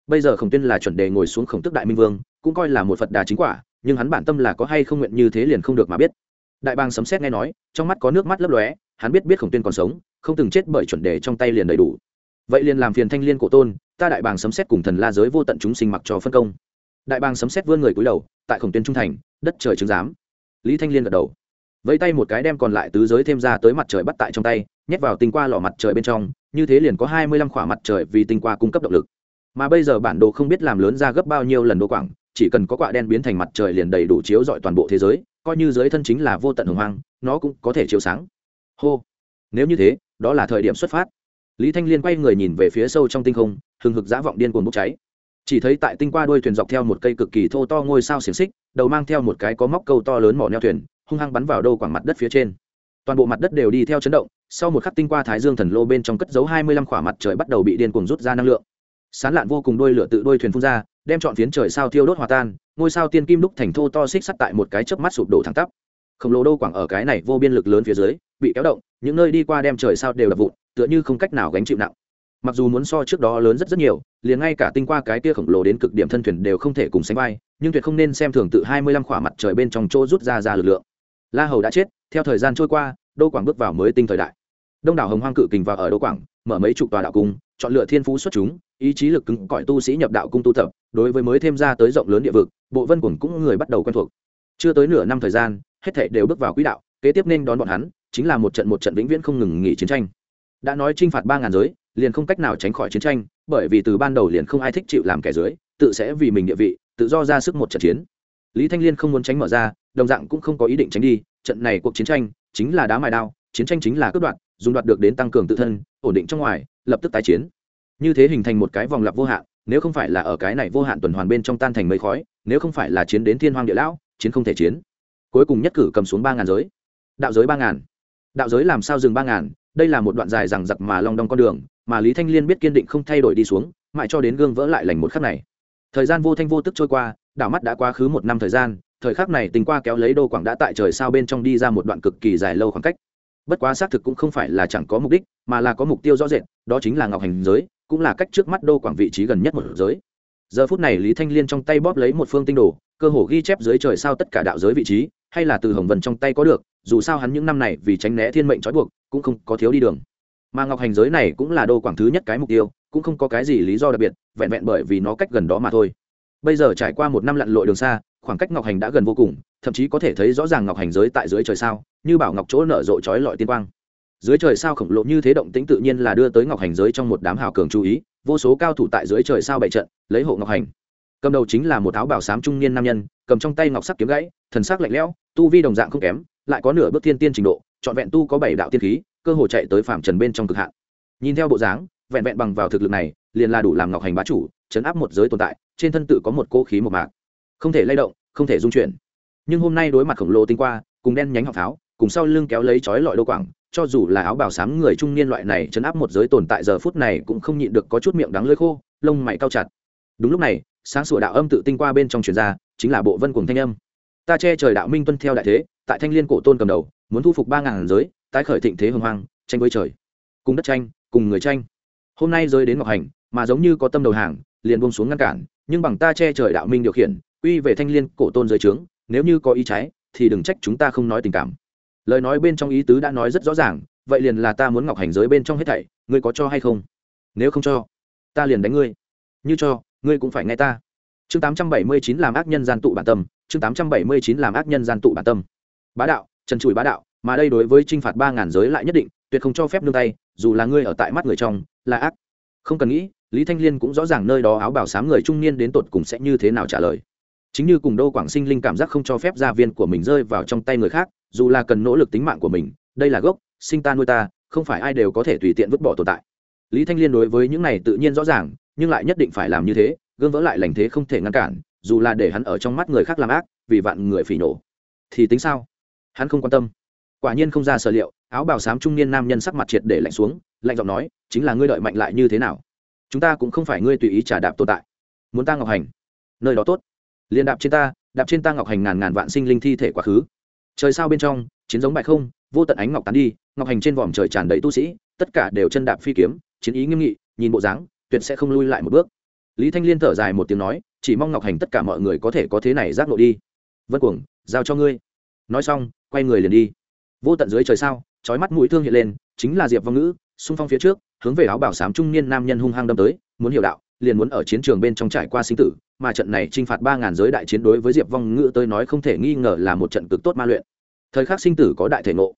bây giờ khổng tuyên là chuẩn đề ngồi xuống khổng tức đại minh vương, cũng coi là một phật đà chính quả, nhưng hắn bản tâm là có hay không nguyện như thế liền không được mà biết. Đại bang sấm xét nghe nói, trong mắt có nước mắt lấp lóe, hắn biết biết khổng tuyên còn sống, không từng chết bởi chuẩn đề trong tay liền đầy đủ vậy liền làm phiền thanh liên cổ tôn, ta đại bàng sấm xét cùng thần la giới vô tận chúng sinh mặc cho phân công. Đại bàng sấm xét vươn người cúi đầu, tại khổng tuyên trung thành, đất trời chứng giám. Lý thanh liên gật đầu. Vẫy tay một cái đem còn lại tứ giới thêm ra tới mặt trời bắt tại trong tay, nhét vào tinh qua lò mặt trời bên trong, như thế liền có hai mươi lăm khỏa mặt trời vì tinh qua cung cấp động lực. Mà bây giờ bản đồ không biết làm lớn ra gấp bao nhiêu lần đô quảng, chỉ cần có quạ đen biến thành mặt trời liền đầy đủ chiếu dọi toàn bộ thế giới, coi như giới thân chính là vô tận hồng hoang, nó cũng có thể chiếu sáng. Hô. Nếu như thế, đó là thời điểm xuất phát lý thanh liên quay người nhìn về phía sâu trong tinh không, hừng hực dã vọng điên cuồng bốc cháy. Chỉ thấy tại tinh qua đuôi thuyền dọc theo một cây cực kỳ thô to ngôi sao xiềng xích, đầu mang theo một cái có móc câu to lớn mỏ neo thuyền, hung hăng bắn vào đâu quảng mặt đất phía trên. Toàn bộ mặt đất đều đi theo chấn động, sau một khắc tinh qua thái dương thần lô bên trong cất dấu hai mươi lăm khỏa mặt trời bắt đầu bị điên cuồng rút ra năng lượng. Sán lạn vô cùng đôi lửa tự đôi thuyền phun ra, đem chọn phiến trời sao thiêu đốt hòa tan, ngôi sao tiên kim đúc thành thô to xích sắt tại một cái chớp mắt sụp đổ thẳng tắp. Khổng lồ đô quảng ở cái này vô biên lực lớn phía dưới, bị kéo động, những nơi đi qua đem trời sao đều đập vụn tựa như không cách nào gánh chịu nặng. Mặc dù muốn so trước đó lớn rất rất nhiều, liền ngay cả tinh qua cái kia khổng lồ đến cực điểm thân thuyền đều không thể cùng sánh vai, nhưng tuyệt không nên xem thường tự hai mươi lăm khỏa mặt trời bên trong chỗ rút ra ra lực lượng. La hầu đã chết, theo thời gian trôi qua, đô quảng bước vào mới tinh thời đại. Đông đảo hồng hoang cự kình vào ở đô quảng, mở mấy chục tòa đạo cung, chọn lựa thiên phú xuất chúng, ý chí lực cứng cỏi tu sĩ nhập đạo cung tu tập, đối với mới thêm ra tới rộng lớn địa vực, bộ vân quần cũng người bắt đầu quen thuộc. Chưa tới nửa năm thời gian, hết thảy đều bước vào quỹ đạo, kế tiếp nên đón bọn hắn, chính là một trận một trận vĩnh viễn không ngừng nghỉ chiến tranh đã nói chinh phạt ba ngàn giới, liền không cách nào tránh khỏi chiến tranh, bởi vì từ ban đầu liền không ai thích chịu làm kẻ dưới, tự sẽ vì mình địa vị, tự do ra sức một trận chiến. Lý thanh liên không muốn tránh mở ra, đồng dạng cũng không có ý định tránh đi, trận này cuộc chiến tranh chính là đá mài đao, chiến tranh chính là cướp đoạt, dùng đoạt được đến tăng cường tự thân, ổn định trong ngoài, lập tức tái chiến. Như thế hình thành một cái vòng lặp vô hạn, nếu không phải là ở cái này vô hạn tuần hoàn bên trong tan thành mây khói, nếu không phải là chiến đến thiên hoang địa lão, chiến không thể chiến. Cuối cùng nhất cử cầm xuống ba ngàn giới. Đạo giới ba ngàn. Đạo giới làm sao dừng ba ngàn? Đây là một đoạn dài rằng giặc mà long đong con đường, mà lý thanh liên biết kiên định không thay đổi đi xuống, mãi cho đến gương vỡ lại lành một khắc này. Thời gian vô thanh vô tức trôi qua, đảo mắt đã quá khứ một năm thời gian, thời khắc này tình qua kéo lấy đô quảng đã tại trời sao bên trong đi ra một đoạn cực kỳ dài lâu khoảng cách. Bất quá xác thực cũng không phải là chẳng có mục đích, mà là có mục tiêu rõ rệt, đó chính là ngọc hành giới, cũng là cách trước mắt đô quảng vị trí gần nhất một giới. Giờ phút này lý thanh liên trong tay bóp lấy một phương tinh đồ, cơ hồ ghi chép dưới trời sao tất cả đạo giới vị trí, hay là từ hồng vân trong tay có được dù sao hắn những năm này vì tránh né thiên mệnh trói buộc, cũng không có thiếu đi đường. Mà ngọc hành giới này cũng là đô quảng thứ nhất cái mục tiêu, cũng không có cái gì lý do đặc biệt, vẹn vẹn bởi vì nó cách gần đó mà thôi. Bây giờ trải qua một năm lặn lội đường xa, khoảng cách ngọc hành đã gần vô cùng, thậm chí có thể thấy rõ ràng ngọc hành giới tại dưới trời sao, như bảo ngọc chỗ nở rộ trói lọi tiên quang. Dưới trời sao khổng lồ như thế động tĩnh tự nhiên là đưa tới ngọc hành giới trong một đám hào cường chú ý, vô số cao thủ tại dưới trời sao bảy trận, lấy hộ ngọc hành. Cầm đầu chính là một áo bảo sám trung niên nam nhân, cầm trong tay ngọc sắc kiếm gãy, thần sắc lạnh lẽo, tu vi đồng dạng không kém lại có nửa bước thiên tiên trình độ, trọn vẹn tu có bảy đạo tiên khí, cơ hồ chạy tới phạm trần bên trong cực hạn. Nhìn theo bộ dáng, vẹn vẹn bằng vào thực lực này, liền là đủ làm ngọc hành bá chủ, chấn áp một giới tồn tại, trên thân tự có một cô khí một mạc. Không thể lay động, không thể dung chuyển. Nhưng hôm nay đối mặt khổng lồ tinh qua cùng đen nhánh học pháo, cùng sau lưng kéo lấy chói lọi đô quảng, cho dù là áo bào xám người trung niên loại này chấn áp một giới tồn tại giờ phút này cũng không nhịn được có chút miệng đắng lưỡi khô, lông mày cao chặt. Đúng lúc này, sáng sủa đạo âm tự tinh qua bên trong truyền ra, chính là bộ vân cùng thanh âm ta che trời đạo minh tuân theo đại thế, tại thanh liên cổ tôn cầm đầu, muốn thu phục ba ngàn giới, tái khởi thịnh thế hồng hoang, tranh với trời. Cùng đất tranh, cùng người tranh. Hôm nay rơi đến ngọc hành, mà giống như có tâm đầu hàng, liền buông xuống ngăn cản, nhưng bằng ta che trời đạo minh điều khiển uy về thanh liên cổ tôn giới trướng, nếu như có ý trái, thì đừng trách chúng ta không nói tình cảm. Lời nói bên trong ý tứ đã nói rất rõ ràng, vậy liền là ta muốn ngọc hành giới bên trong hết thảy, ngươi có cho hay không? Nếu không cho, ta liền đánh ngươi. Như cho, ngươi cũng phải nghe ta. Chương tám trăm bảy mươi chín làm ác nhân gian tụ bản tâm chương tám trăm bảy mươi chín làm ác nhân gian tụ bản tâm. Bá đạo, trần trụi bá đạo, mà đây đối với t r i n h phạt ba ngàn giới lại nhất định, tuyệt không cho phép nương tay, dù là ngươi ở tại mắt người trong, là ác. Không cần nghĩ, lý thanh liên cũng rõ ràng nơi đó áo bảo sám người trung niên đến tột cùng sẽ như thế nào trả lời. Chính như cùng đô quảng sinh linh cảm giác không cho phép gia viên của mình rơi vào trong tay người khác, dù là cần nỗ lực tính mạng của mình, đây là gốc, sinh ta nuôi ta, không phải ai đều có thể tùy tiện vứt bỏ tồn tại. Lý thanh liên đối với những này tự nhiên rõ ràng, nhưng lại nhất định phải làm như thế, gương vỡ lại lành thế không thể ngăn cản dù là để hắn ở trong mắt người khác làm ác, vì vạn người phỉ nổ, thì tính sao? Hắn không quan tâm. Quả nhiên không ra sở liệu, áo bào xám trung niên nam nhân sắc mặt triệt để lạnh xuống, lạnh giọng nói, chính là ngươi đợi mạnh lại như thế nào? Chúng ta cũng không phải ngươi tùy ý trả đạp tồn tại. Muốn ta ngọc hành? Nơi đó tốt. Liền đạp trên ta, đạp trên ta ngọc hành ngàn ngàn vạn sinh linh thi thể quá khứ. Trời sao bên trong, chiến giống bại không, vô tận ánh ngọc tán đi, ngọc hành trên vòm trời tràn đầy tu sĩ, tất cả đều chân đạp phi kiếm, chiến ý nghiêm nghị, nhìn bộ dáng, tuyệt sẽ không lui lại một bước. Lý thanh liên thở dài một tiếng nói chỉ mong ngọc hành tất cả mọi người có thể có thế này giác ngộ đi. Vân cuồng, giao cho ngươi. Nói xong, quay người liền đi. Vô tận dưới trời sao trói mắt mũi thương hiện lên, chính là diệp vong ngữ, xung phong phía trước, hướng về áo bảo sám trung niên nam nhân hung hăng đâm tới, muốn hiểu đạo, liền muốn ở chiến trường bên trong trải qua sinh tử, mà trận này t r i n h phạt ba ngàn giới đại chiến đối với diệp vong ngữ tới nói không thể nghi ngờ là một trận cực tốt ma luyện. Thời khắc sinh tử có đại thể ngộ.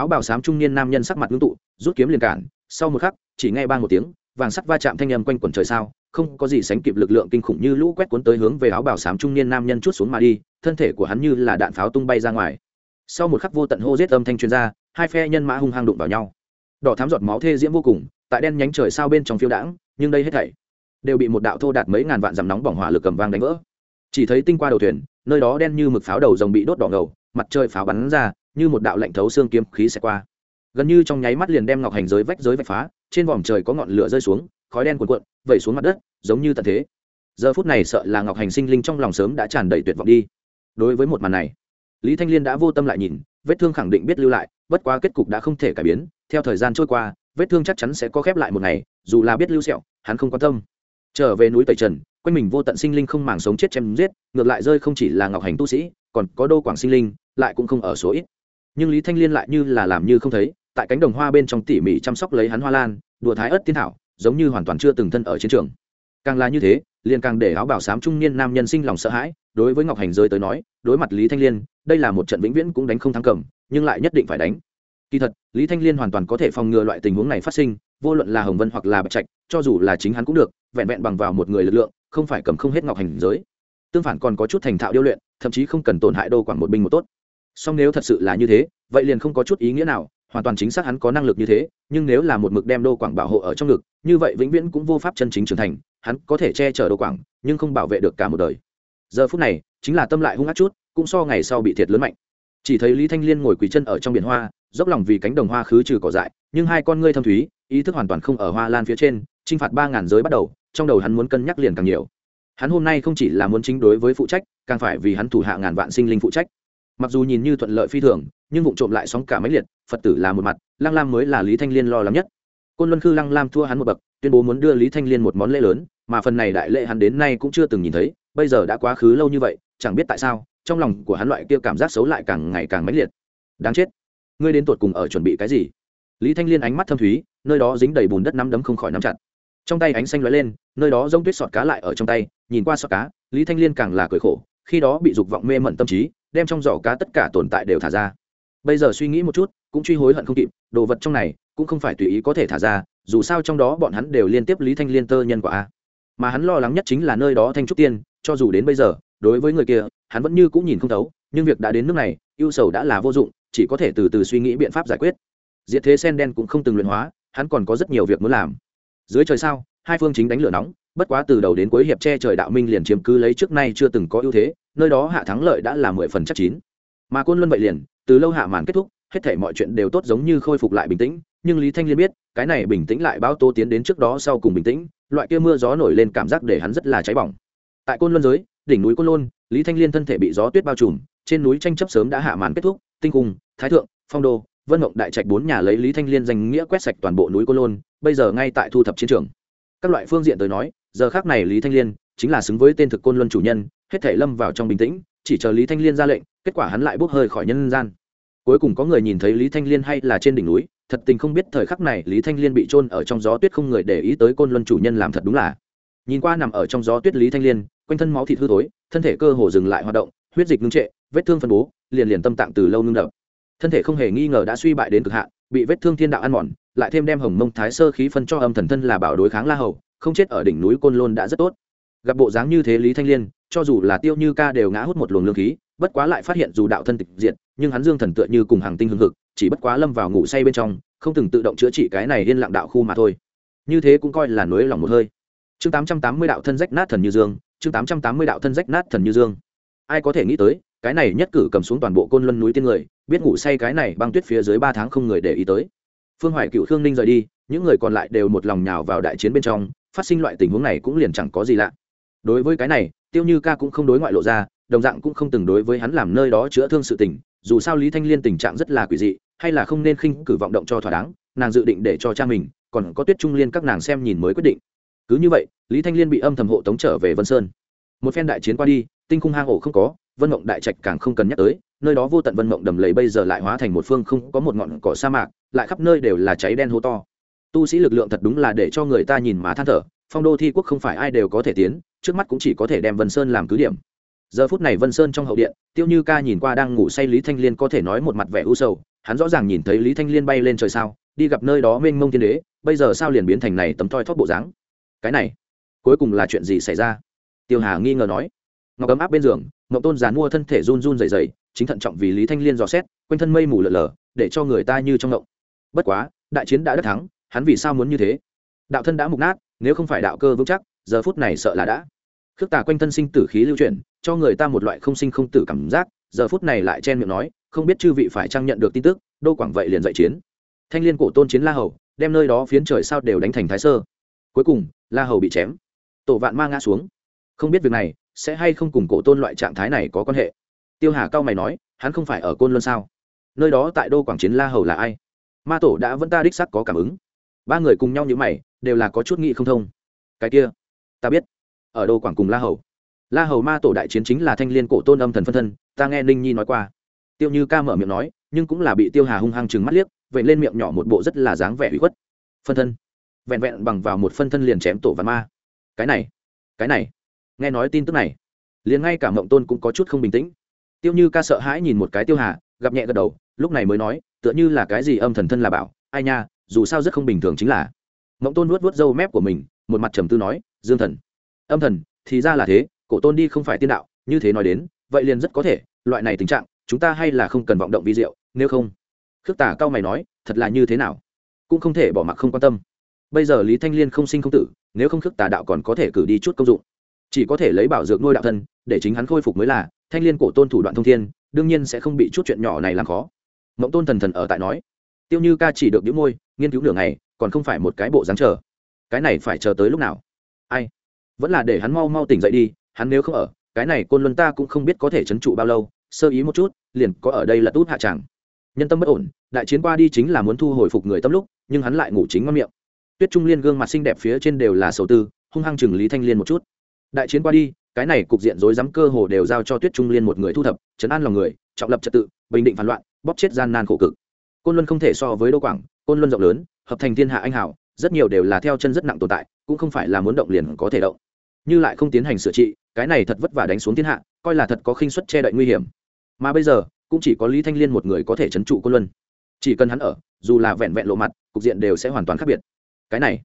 Áo bảo sám trung niên nam nhân sắc mặt ngưng tụ, rút kiếm liền cản, sau một khắc, chỉ nghe ba một tiếng vàng sắt va chạm thanh âm quanh quẩn trời sao, không có gì sánh kịp lực lượng kinh khủng như lũ quét cuốn tới hướng về áo bảo sám trung niên nam nhân chút xuống mà đi, thân thể của hắn như là đạn pháo tung bay ra ngoài. Sau một khắc vô tận hô giết âm thanh truyền ra, hai phe nhân mã hung hăng đụng vào nhau. Đỏ thám giọt máu thê diễm vô cùng, tại đen nhánh trời sao bên trong phiêu đãng, nhưng đây hết thảy đều bị một đạo thô đạt mấy ngàn vạn dằm nóng bỏng hỏa lực cầm vang đánh vỡ. Chỉ thấy tinh qua đầu thuyền, nơi đó đen như mực pháo đầu rồng bị đốt đỏ ngầu, mặt trời pháo bắn ra, như một đạo lạnh thấu xương kiếm khí sẽ qua gần như trong nháy mắt liền đem ngọc hành giới vách giới vạch phá, trên vòm trời có ngọn lửa rơi xuống, khói đen cuồn cuộn, vẩy xuống mặt đất, giống như tận thế. Giờ phút này sợ là ngọc hành sinh linh trong lòng sớm đã tràn đầy tuyệt vọng đi. Đối với một màn này, lý thanh liên đã vô tâm lại nhìn, vết thương khẳng định biết lưu lại, bất quá kết cục đã không thể cải biến, theo thời gian trôi qua, vết thương chắc chắn sẽ có khép lại một ngày, dù là biết lưu sẹo, hắn không quan tâm. Trở về núi tẩy trần, quanh mình vô tận sinh linh không màng sống chết chém giết, ngược lại rơi không chỉ là ngọc hành tu sĩ, còn có đô quảng sinh linh, lại cũng không ở số ít. Nhưng lý thanh liên lại như là làm như không thấy tại cánh đồng hoa bên trong tỉ mỉ chăm sóc lấy hắn hoa lan, đùa thái ớt tiên thảo, giống như hoàn toàn chưa từng thân ở chiến trường. Càng là như thế, liền càng để áo bảo sám trung niên nam nhân sinh lòng sợ hãi, đối với ngọc hành rơi tới nói, đối mặt lý thanh liên, đây là một trận vĩnh viễn cũng đánh không thắng cầm, nhưng lại nhất định phải đánh. Kỳ thật, lý thanh liên hoàn toàn có thể phòng ngừa loại tình huống này phát sinh, vô luận là hồng vân hoặc là bạch trạch, cho dù là chính hắn cũng được, vẹn vẹn bằng vào một người lực lượng, không phải cầm không hết ngọc hành giới. Tương phản còn có chút thành thạo điêu luyện, thậm chí không cần tổn hại đô quảng một binh một tốt. Song nếu thật sự là như thế, vậy liền không có chút ý nghĩa nào hoàn toàn chính xác hắn có năng lực như thế, nhưng nếu là một mực đem đô quảng bảo hộ ở trong ngực, như vậy vĩnh viễn cũng vô pháp chân chính trưởng thành, hắn có thể che chở đô quảng, nhưng không bảo vệ được cả một đời. Giờ phút này, chính là tâm lại hung ác chút, cũng so ngày sau bị thiệt lớn mạnh. Chỉ thấy lý thanh liên ngồi quỳ chân ở trong biển hoa, dốc lòng vì cánh đồng hoa khứ trừ cỏ dại, nhưng hai con ngươi thâm thúy, ý thức hoàn toàn không ở hoa lan phía trên t r i n h phạt ba ngàn giới bắt đầu, trong đầu hắn muốn cân nhắc liền càng nhiều. Hắn hôm nay không chỉ là muốn chính đối với phụ trách, càng phải vì hắn thủ hạ ngàn vạn sinh linh phụ trách mặc dù nhìn như thuận lợi phi thường, nhưng vụ trộm lại sóng cả máy liệt, phật tử là một mặt, lăng lam mới là lý thanh liên lo lắng nhất. Côn luân khư lăng lam thua hắn một bậc, tuyên bố muốn đưa lý thanh liên một món lễ lớn, mà phần này đại lễ hắn đến nay cũng chưa từng nhìn thấy, bây giờ đã quá khứ lâu như vậy, chẳng biết tại sao, trong lòng của hắn loại kia cảm giác xấu lại càng ngày càng mãnh liệt. Đáng chết. Ngươi đến tột cùng ở chuẩn bị cái gì? Lý thanh liên ánh mắt thâm thúy, nơi đó dính đầy bùn đất nắm đấm không khỏi nắm chặt. Trong tay ánh xanh lóe lên, nơi đó rông tuyết sọt cá lại ở trong tay, nhìn qua sọt cá, lý thanh liên càng là cười khổ, khi đó bị dục vọng mê mẩn tâm trí đem trong giỏ cá tất cả tồn tại đều thả ra. Bây giờ suy nghĩ một chút, cũng truy hối hận không kịp, đồ vật trong này cũng không phải tùy ý có thể thả ra, dù sao trong đó bọn hắn đều liên tiếp lý thanh liên tơ nhân quả a. Mà hắn lo lắng nhất chính là nơi đó thanh trúc tiên, cho dù đến bây giờ, đối với người kia, hắn vẫn như cũng nhìn không thấu, nhưng việc đã đến nước này, ưu sầu đã là vô dụng, chỉ có thể từ từ suy nghĩ biện pháp giải quyết. Diệt thế sen đen cũng không từng luyện hóa, hắn còn có rất nhiều việc muốn làm. Dưới trời sao, hai phương chính đánh lửa nóng, bất quá từ đầu đến cuối hiệp che trời đạo minh liền chiếm cứ lấy trước nay chưa từng có ưu thế nơi đó hạ thắng lợi đã là mười phần chắc chín. Mà côn luân vậy liền, từ lâu hạ màn kết thúc, hết thể mọi chuyện đều tốt giống như khôi phục lại bình tĩnh, nhưng lý thanh liên biết, cái này bình tĩnh lại báo tô tiến đến trước đó sau cùng bình tĩnh, loại kia mưa gió nổi lên cảm giác để hắn rất là cháy bỏng. Tại côn luân giới, đỉnh núi côn luân lý thanh liên thân thể bị gió tuyết bao trùm, trên núi tranh chấp sớm đã hạ màn kết thúc, tinh cung, thái thượng, phong đô, vân mộng đại trạch bốn nhà lấy lý thanh liên danh nghĩa quét sạch toàn bộ núi côn luân bây giờ ngay tại thu thập chiến trường. Các loại phương diện tới nói, giờ khác này lý thanh liên chính là xứng với tên thực côn luân chủ nhân hết thể lâm vào trong bình tĩnh, chỉ chờ lý thanh liên ra lệnh, kết quả hắn lại bốc hơi khỏi nhân gian. Cuối cùng có người nhìn thấy lý thanh liên hay là trên đỉnh núi, thật tình không biết thời khắc này lý thanh liên bị trôn ở trong gió tuyết không người để ý tới côn luân chủ nhân làm thật đúng là. Nhìn qua nằm ở trong gió tuyết lý thanh liên, quanh thân máu thịt hư thối, thân thể cơ hồ dừng lại hoạt động, huyết dịch ngưng trệ, vết thương phân bố, liền liền tâm tạng từ lâu ngưng đập. Thân thể không hề nghi ngờ đã suy bại đến cực hạn, bị vết thương thiên đạo ăn mòn, lại thêm đem hồng mông thái sơ khí phân cho âm thần thân là bảo đối kháng la hầu, không chết ở đỉnh núi côn lôn đã rất tốt gặp bộ dáng như thế lý thanh liên, cho dù là tiêu như ca đều ngã hút một luồng lương khí, bất quá lại phát hiện dù đạo thân tịch diện nhưng hắn dương thần tựa như cùng hàng tinh hương thực chỉ bất quá lâm vào ngủ say bên trong, không từng tự động chữa trị cái này yên lặng đạo khu mà thôi. Như thế cũng coi là nối lòng một hơi. Chương tám trăm tám mươi đạo thân rách nát thần như dương, chương tám trăm tám mươi đạo thân rách nát thần như dương. Ai có thể nghĩ tới, cái này nhất cử cầm xuống toàn bộ côn luân núi tiên người, biết ngủ say cái này băng tuyết phía dưới ba tháng không người để ý tới. Phương hoài cựu, khương ninh rời đi, những người còn lại đều một lòng nhào vào đại chiến bên trong, phát sinh loại tình huống này cũng liền chẳng có gì lạ đối với cái này, tiêu như ca cũng không đối ngoại lộ ra, đồng dạng cũng không từng đối với hắn làm nơi đó chữa thương sự tình, dù sao lý thanh liên tình trạng rất là quỷ dị, hay là không nên khinh cử vọng động cho thỏa đáng, nàng dự định để cho cha mình, còn có tuyết trung liên các nàng xem nhìn mới quyết định. Cứ như vậy, lý thanh liên bị âm thầm hộ tống trở về vân sơn. Một phen đại chiến qua đi, tinh khung hang ổ không có, vân mộng đại trạch càng không cần nhắc tới, nơi đó vô tận vân mộng đầm lầy bây giờ lại hóa thành một phương không có một ngọn cỏ sa mạc, lại khắp nơi đều là cháy đen hô to. Tu sĩ lực lượng thật đúng là để cho người ta nhìn má than thở, phong đô thi quốc không phải ai đều có thể tiến trước mắt cũng chỉ có thể đem vân sơn làm cứ điểm. Giờ phút này vân sơn trong hậu điện, tiêu như ca nhìn qua đang ngủ say lý thanh liên có thể nói một mặt vẻ u sầu, hắn rõ ràng nhìn thấy lý thanh liên bay lên trời sao, đi gặp nơi đó mênh mông thiên đế, bây giờ sao liền biến thành này tấm toi thóp bộ dáng? Cái này, cuối cùng là chuyện gì xảy ra? Tiêu hà nghi ngờ nói. Ngọc ấm áp bên giường, ngọc tôn giàn mua thân thể run run dày dày chính thận trọng vì lý thanh liên dò xét, quanh thân mây mù lở lở, để cho người ta như trong ngộng. Bất quá, đại chiến đã đắc thắng, hắn vì sao muốn như thế? Đạo thân đã mục nát, nếu không phải đạo cơ vững chắc, giờ phút này sợ là đã khước tà quanh thân sinh tử khí lưu chuyển, cho người ta một loại không sinh không tử cảm giác, giờ phút này lại chen miệng nói, không biết chư vị phải trang nhận được tin tức, đô quảng vậy liền dạy chiến. Thanh liên cổ tôn chiến la hầu, đem nơi đó phiến trời sao đều đánh thành thái sơ. Cuối cùng, la hầu bị chém. Tổ vạn ma ngã xuống. Không biết việc này, sẽ hay không cùng cổ tôn loại trạng thái này có quan hệ? Tiêu hà cao mày nói, hắn không phải ở côn luân sao? Nơi đó tại đô quảng chiến la hầu là ai? Ma tổ đã vẫn ta đích sắc có cảm ứng. Ba người cùng nhau như mày, đều là có chút nghị không thông. Cái kia, ta biết ở đô quảng cùng la hầu. La hầu ma tổ đại chiến chính là thanh l i ê n cổ tôn âm thần phân thân, ta nghe ninh nhi nói qua. Tiêu như ca mở miệng nói, nhưng cũng là bị tiêu hà hung hăng chừng mắt liếc vậy lên miệng nhỏ một bộ rất là dáng vẻ hủy khuất. Phân thân. Vẹn vẹn bằng vào một phân thân liền chém tổ văn ma. Cái này cái này. Nghe nói tin tức này, liền ngay cả mộng tôn cũng có chút không bình tĩnh. Tiêu như ca sợ hãi nhìn một cái tiêu hà, gặp nhẹ gật đầu, lúc này mới nói, tựa như là cái gì âm thần thân là bảo, ai nha, dù sao rất không bình thường chính là. Mộng tôn nuốt vuốt râu mép của mình, một mặt trầm tư nói, dương thần âm thần, thì ra là thế, cổ tôn đi không phải tiên đạo, như thế nói đến, vậy liền rất có thể, loại này tình trạng, chúng ta hay là không cần vọng động vi diệu, nếu không. Khước tả cao mày nói, thật là như thế nào? Cũng không thể bỏ mặc không quan tâm. Bây giờ lý thanh liên không sinh không tử, nếu không khước tả đạo còn có thể cử đi chút công dụng. Chỉ có thể lấy bảo dược nuôi đạo thân, để chính hắn khôi phục mới là, thanh liên cổ tôn thủ đoạn thông thiên, đương nhiên sẽ không bị chút chuyện nhỏ này làm khó. Mộng tôn thần thần ở tại nói, tiêu như ca chỉ được những môi, nghiên cứu nửa ngày, còn không phải một cái bộ dáng chờ. Cái này phải chờ tới lúc nào? Ai? Vẫn là để hắn mau mau tỉnh dậy đi, hắn nếu không ở, cái này côn luân ta cũng không biết có thể trấn trụ bao lâu, sơ ý một chút, liền có ở đây là tút hạ tràng nhân tâm bất ổn, đại chiến qua đi chính là muốn thu hồi phục người tâm lúc, nhưng hắn lại ngủ chính ngon miệng. Tuyết trung liên gương mặt xinh đẹp phía trên đều là sầu tư, hung hăng chừng lý thanh liên một chút. Đại chiến qua đi, cái này cục diện rối rắm cơ hồ đều giao cho tuyết trung liên một người thu thập chấn an lòng người, trọng lập trật tự, bình định phản loạn, bóp chết gian nan khổ cực. Côn luân không thể so với đô quảng, côn luân rộng lớn, hợp thành thiên hạ anh hảo rất nhiều đều là theo chân rất nặng tồn tại, cũng không phải là muốn động liền có thể động. Như lại không tiến hành sửa trị, cái này thật vất vả đánh xuống thiên hạ, coi là thật có khinh suất che đậy nguy hiểm. Mà bây giờ, cũng chỉ có lý thanh liên một người có thể trấn trụ côn luân. Chỉ cần hắn ở, dù là vẹn vẹn lộ mặt, cục diện đều sẽ hoàn toàn khác biệt. Cái này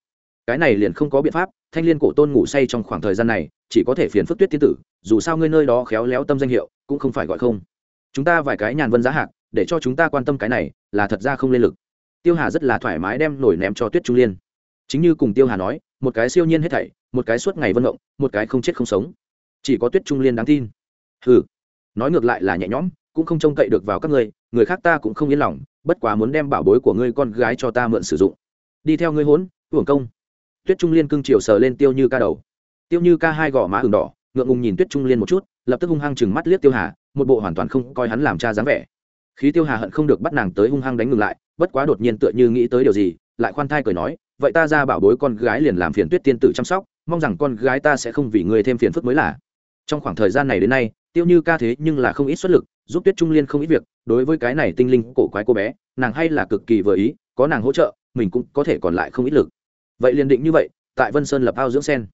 cái này liền không có biện pháp, thanh liên cổ tôn ngủ say trong khoảng thời gian này, chỉ có thể phiền phức tuyết tiên tử, dù sao ngươi nơi đó khéo léo tâm danh hiệu, cũng không phải gọi không. Chúng ta vài cái nhàn vân giá hạc, để cho chúng ta quan tâm cái này, là thật ra không lên lực tiêu hà rất là thoải mái đem nổi ném cho tuyết trung liên. Chính như cùng tiêu hà nói, một cái siêu nhiên hết thảy, một cái suốt ngày vân động một cái không chết không sống. Chỉ có tuyết trung liên đáng tin. Ừ nói ngược lại là nhẹ nhõm, cũng không trông cậy được vào các ngươi, người khác ta cũng không yên lòng, bất quá muốn đem bảo bối của ngươi con gái cho ta mượn sử dụng. Đi theo ngươi hốn, hưởng công. Tuyết trung liên cưng chiều sờ lên tiêu như ca đầu. Tiêu như ca hai gò má ừng đỏ, ngượng ngùng nhìn tuyết trung liên một chút, lập tức hung hăng chừng mắt liếc tiêu hà, một bộ hoàn toàn không coi hắn làm cha dáng vẻ khí tiêu hà hận không được bắt nàng tới hung hăng đánh ngừng lại, bất quá đột nhiên tựa như nghĩ tới điều gì, lại khoan thai cười nói, vậy ta ra bảo bối con gái liền làm phiền tuyết tiên tử chăm sóc, mong rằng con gái ta sẽ không vì người thêm phiền phức mới là. Trong khoảng thời gian này đến nay, tiêu như ca thế nhưng là không ít xuất lực, giúp tuyết trung liên không ít việc, đối với cái này tinh linh cổ quái cô bé, nàng hay là cực kỳ vừa ý, có nàng hỗ trợ, mình cũng có thể còn lại không ít lực. Vậy liền định như vậy, tại vân sơn lập ao dưỡng sen,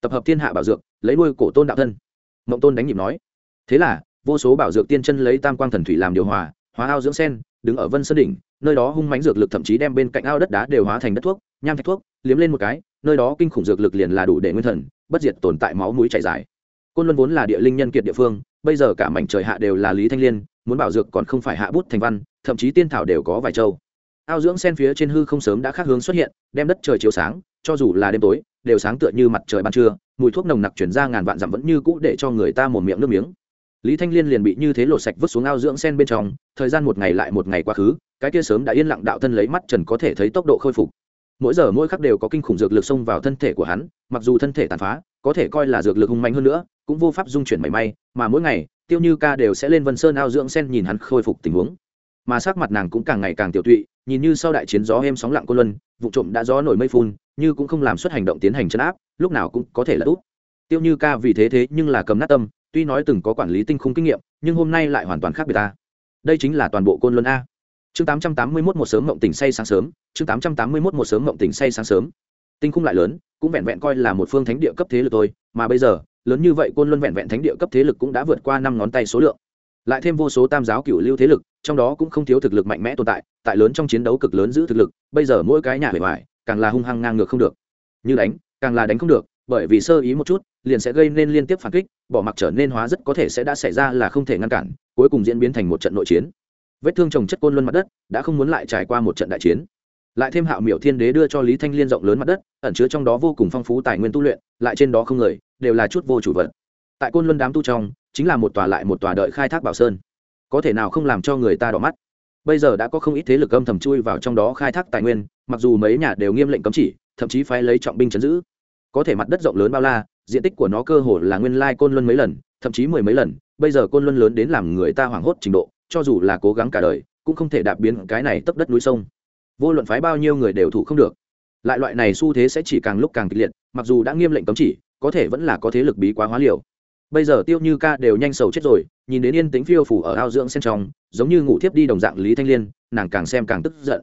tập hợp thiên hạ bảo dược, lấy nuôi cổ tôn đạo thân. Mộng tôn đánh nhịp nói, thế là, vô số bảo dược tiên chân lấy tam quang thần thủy làm điều hòa hóa ao dưỡng sen, đứng ở vân sơn đỉnh, nơi đó hung mánh dược lực thậm chí đem bên cạnh ao đất đá đều hóa thành đất thuốc, nham thạch thuốc, liếm lên một cái, nơi đó kinh khủng dược lực liền là đủ để nguyên thần, bất diệt tồn tại máu mũi chảy dài. Côn luân vốn là địa linh nhân kiệt địa phương, bây giờ cả mảnh trời hạ đều là lý thanh liên, muốn bảo dược còn không phải hạ bút thành văn, thậm chí tiên thảo đều có vài châu. Ao dưỡng sen phía trên hư không sớm đã khác hướng xuất hiện, đem đất trời chiếu sáng, cho dù là đêm tối, đều sáng tựa như mặt trời ban trưa, mùi thuốc nồng nặc chuyển ra ngàn vạn dặm vẫn như cũ để cho người ta một miệng nước miếng lý thanh liên liền bị như thế lột sạch vứt xuống ao dưỡng sen bên trong, thời gian một ngày lại một ngày quá khứ, cái kia sớm đã yên lặng đạo thân lấy mắt trần có thể thấy tốc độ khôi phục. Mỗi giờ mỗi khắc đều có kinh khủng dược lực xông vào thân thể của hắn, mặc dù thân thể tàn phá, có thể coi là dược lực hung mạnh hơn nữa, cũng vô pháp dung chuyển mảy may, mà mỗi ngày, tiêu như ca đều sẽ lên vân sơn ao dưỡng sen nhìn hắn khôi phục tình huống. Mà sắc mặt nàng cũng càng ngày càng tiểu tụy, nhìn như sau đại chiến gió êm sóng lặng cô luân, vụ trộm đã gió nổi mây phun, như cũng không làm xuất hành động tiến hành chấn áp, lúc nào cũng có thể là út. Tiêu như ca vì thế thế nhưng là cầm nát tâm tuy nói từng có quản lý tinh khung kinh nghiệm, nhưng hôm nay lại hoàn toàn khác biệt ta. Đây chính là toàn bộ côn luân a. Chương tám trăm tám mươi mốt một sớm mộng tỉnh say sáng sớm, chương tám trăm tám mươi mốt một sớm mộng tỉnh say sáng sớm. Tinh khung lại lớn, cũng vẹn vẹn coi là một phương thánh địa cấp thế lực thôi, mà bây giờ, lớn như vậy côn luân vẹn vẹn thánh địa cấp thế lực cũng đã vượt qua năm ngón tay số lượng. Lại thêm vô số tam giáo cựu lưu thế lực, trong đó cũng không thiếu thực lực mạnh mẽ tồn tại tại lớn trong chiến đấu cực lớn giữ thực lực, bây giờ mỗi cái nhà bề ngoài, càng là hung hăng ngang ngược không được. Như đánh, càng là đánh không được, bởi vì sơ ý một chút liền sẽ gây nên liên tiếp phản kích, bỏ mặc trở nên hóa rất có thể sẽ đã xảy ra là không thể ngăn cản, cuối cùng diễn biến thành một trận nội chiến. Vết thương trồng chất côn luân mặt đất, đã không muốn lại trải qua một trận đại chiến. Lại thêm hạo miểu thiên đế đưa cho lý thanh liên rộng lớn mặt đất, ẩn chứa trong đó vô cùng phong phú tài nguyên tu luyện, lại trên đó không người, đều là chút vô chủ vật. Tại côn luân đám tu trong, chính là một tòa lại một tòa đợi khai thác bảo sơn. Có thể nào không làm cho người ta đỏ mắt? Bây giờ đã có không ít thế lực âm thầm chui vào trong đó khai thác tài nguyên, mặc dù mấy nhà đều nghiêm lệnh cấm chỉ, thậm chí phải lấy trọng binh chấn giữ. Có thể mặt đất rộng lớn bao la diện tích của nó cơ hồ là nguyên lai côn luân mấy lần, thậm chí mười mấy lần, bây giờ côn luân lớn đến làm người ta hoảng hốt trình độ, cho dù là cố gắng cả đời, cũng không thể đạp biến cái này tấp đất núi sông. Vô luận phái bao nhiêu người đều thủ không được. Lại loại này xu thế sẽ chỉ càng lúc càng kịch liệt, mặc dù đã nghiêm lệnh cấm chỉ, có thể vẫn là có thế lực bí quá hóa liều. Bây giờ tiêu như ca đều nhanh sầu chết rồi, nhìn đến yên tĩnh phiêu phủ ở ao dưỡng sen trong, giống như ngủ thiếp đi đồng dạng lý thanh liên, nàng càng xem càng tức giận.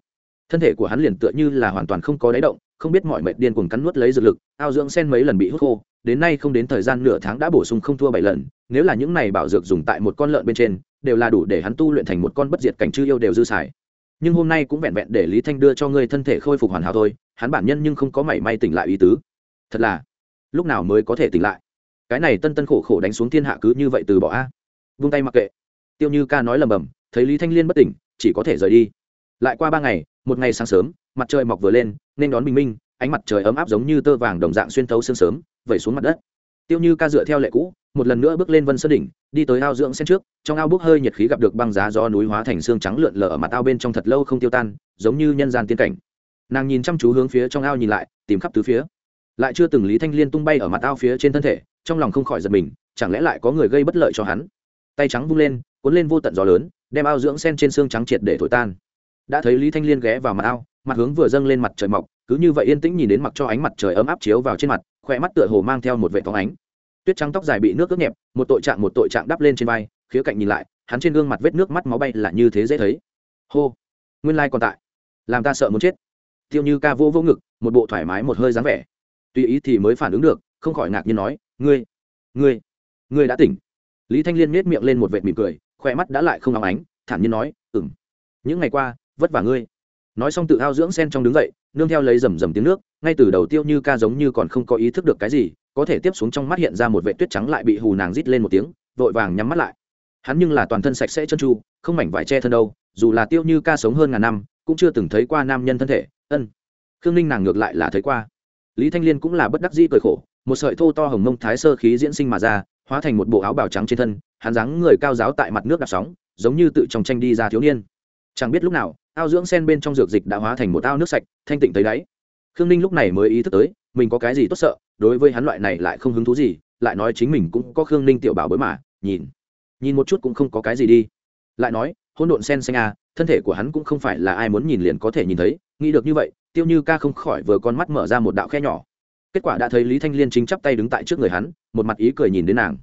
Thân thể của hắn liền tựa như là hoàn toàn không có đáy động, không biết mọi mệnh điên cuồng cắn nuốt lấy dược lực, ao dưỡng sen mấy lần bị hút khô đến nay không đến thời gian nửa tháng đã bổ sung không thua bảy lần, nếu là những này bảo dược dùng tại một con lợn bên trên, đều là đủ để hắn tu luyện thành một con bất diệt cảnh chư yêu đều dư xài. Nhưng hôm nay cũng vẹn vẹn để lý thanh đưa cho ngươi thân thể khôi phục hoàn hảo thôi, hắn bản nhân nhưng không có mảy may tỉnh lại ý tứ. Thật là, lúc nào mới có thể tỉnh lại? Cái này tân tân khổ khổ đánh xuống thiên hạ cứ như vậy từ bỏ a. Vung tay mặc kệ. Tiêu như ca nói lầm bầm, thấy lý thanh liên bất tỉnh, chỉ có thể rời đi. Lại qua ba ngày, một ngày sáng sớm, mặt trời mọc vừa lên, nên đón bình minh, ánh mặt trời ấm áp giống như tơ vàng đồng dạng xuyên thấu sương sớm vẩy xuống mặt đất. Tiêu như ca dựa theo lệ cũ, một lần nữa bước lên vân sơn đỉnh, đi tới ao dưỡng sen trước, trong ao bốc hơi nhiệt khí gặp được băng giá do núi hóa thành xương trắng lượn lờ ở mặt ao bên trong thật lâu không tiêu tan, giống như nhân gian tiên cảnh. Nàng nhìn chăm chú hướng phía trong ao nhìn lại, tìm khắp tứ phía. Lại chưa từng lý thanh liên tung bay ở mặt ao phía trên thân thể, trong lòng không khỏi giật mình, chẳng lẽ lại có người gây bất lợi cho hắn? Tay trắng vung lên, cuốn lên vô tận gió lớn, đem ao dưỡng sen trên xương trắng triệt để thổi tan. Đã thấy lý thanh liên ghé vào mặt ao mặt hướng vừa dâng lên mặt trời mọc, cứ như vậy yên tĩnh nhìn đến mặc cho ánh mặt trời ấm áp chiếu vào trên mặt, khỏe mắt tựa hồ mang theo một vệ phóng ánh. Tuyết trắng tóc dài bị nước ướt nhẹp, một tội trạng một tội trạng đắp lên trên vai, khía cạnh nhìn lại, hắn trên gương mặt vết nước mắt máu bay là như thế dễ thấy. Hô, nguyên lai còn tại. Làm ta sợ muốn chết. Tiêu như ca vô vô ngực, một bộ thoải mái, một hơi dáng vẻ. Tùy ý thì mới phản ứng được, không khỏi ngạc nhiên nói, ngươi ngươi ngươi đã tỉnh. Lý thanh liên miết miệng lên một vệt mỉm cười khoe mắt đã lại không óng ánh, thản nhiên nói ừng những ngày qua, vất vả ngươi nói xong tự ao dưỡng sen trong đứng dậy, nương theo lấy rầm rầm tiếng nước, ngay từ đầu tiêu như ca giống như còn không có ý thức được cái gì, có thể tiếp xuống trong mắt hiện ra một vệ tuyết trắng lại bị hù nàng rít lên một tiếng, vội vàng nhắm mắt lại. Hắn nhưng là toàn thân sạch sẽ chân tru, không mảnh vải che thân đâu, dù là tiêu như ca sống hơn ngàn năm, cũng chưa từng thấy qua nam nhân thân thể, ân. Khương ninh nàng ngược lại là thấy qua. Lý thanh liên cũng là bất đắc dĩ cười khổ, một sợi thô to hồng mông thái sơ khí diễn sinh mà ra, hóa thành một bộ áo bào trắng trên thân, hắn dáng người cao giáo tại mặt nước đạp sóng, giống như tự trong tranh đi ra thiếu niên. Chẳng biết lúc nào ao dưỡng sen bên trong dược dịch đã hóa thành một ao nước sạch, thanh tịnh thấy đáy. Khương ninh lúc này mới ý thức tới, mình có cái gì tốt sợ, đối với hắn loại này lại không hứng thú gì, lại nói chính mình cũng có khương ninh tiểu bảo bối mà, nhìn nhìn một chút cũng không có cái gì đi. Lại nói, hỗn độn sen xanh à thân thể của hắn cũng không phải là ai muốn nhìn liền có thể nhìn thấy, nghĩ được như vậy, tiêu như ca không khỏi vừa con mắt mở ra một đạo khe nhỏ. Kết quả đã thấy lý thanh liên chính chắp tay đứng tại trước người hắn, một mặt ý cười nhìn đến nàng.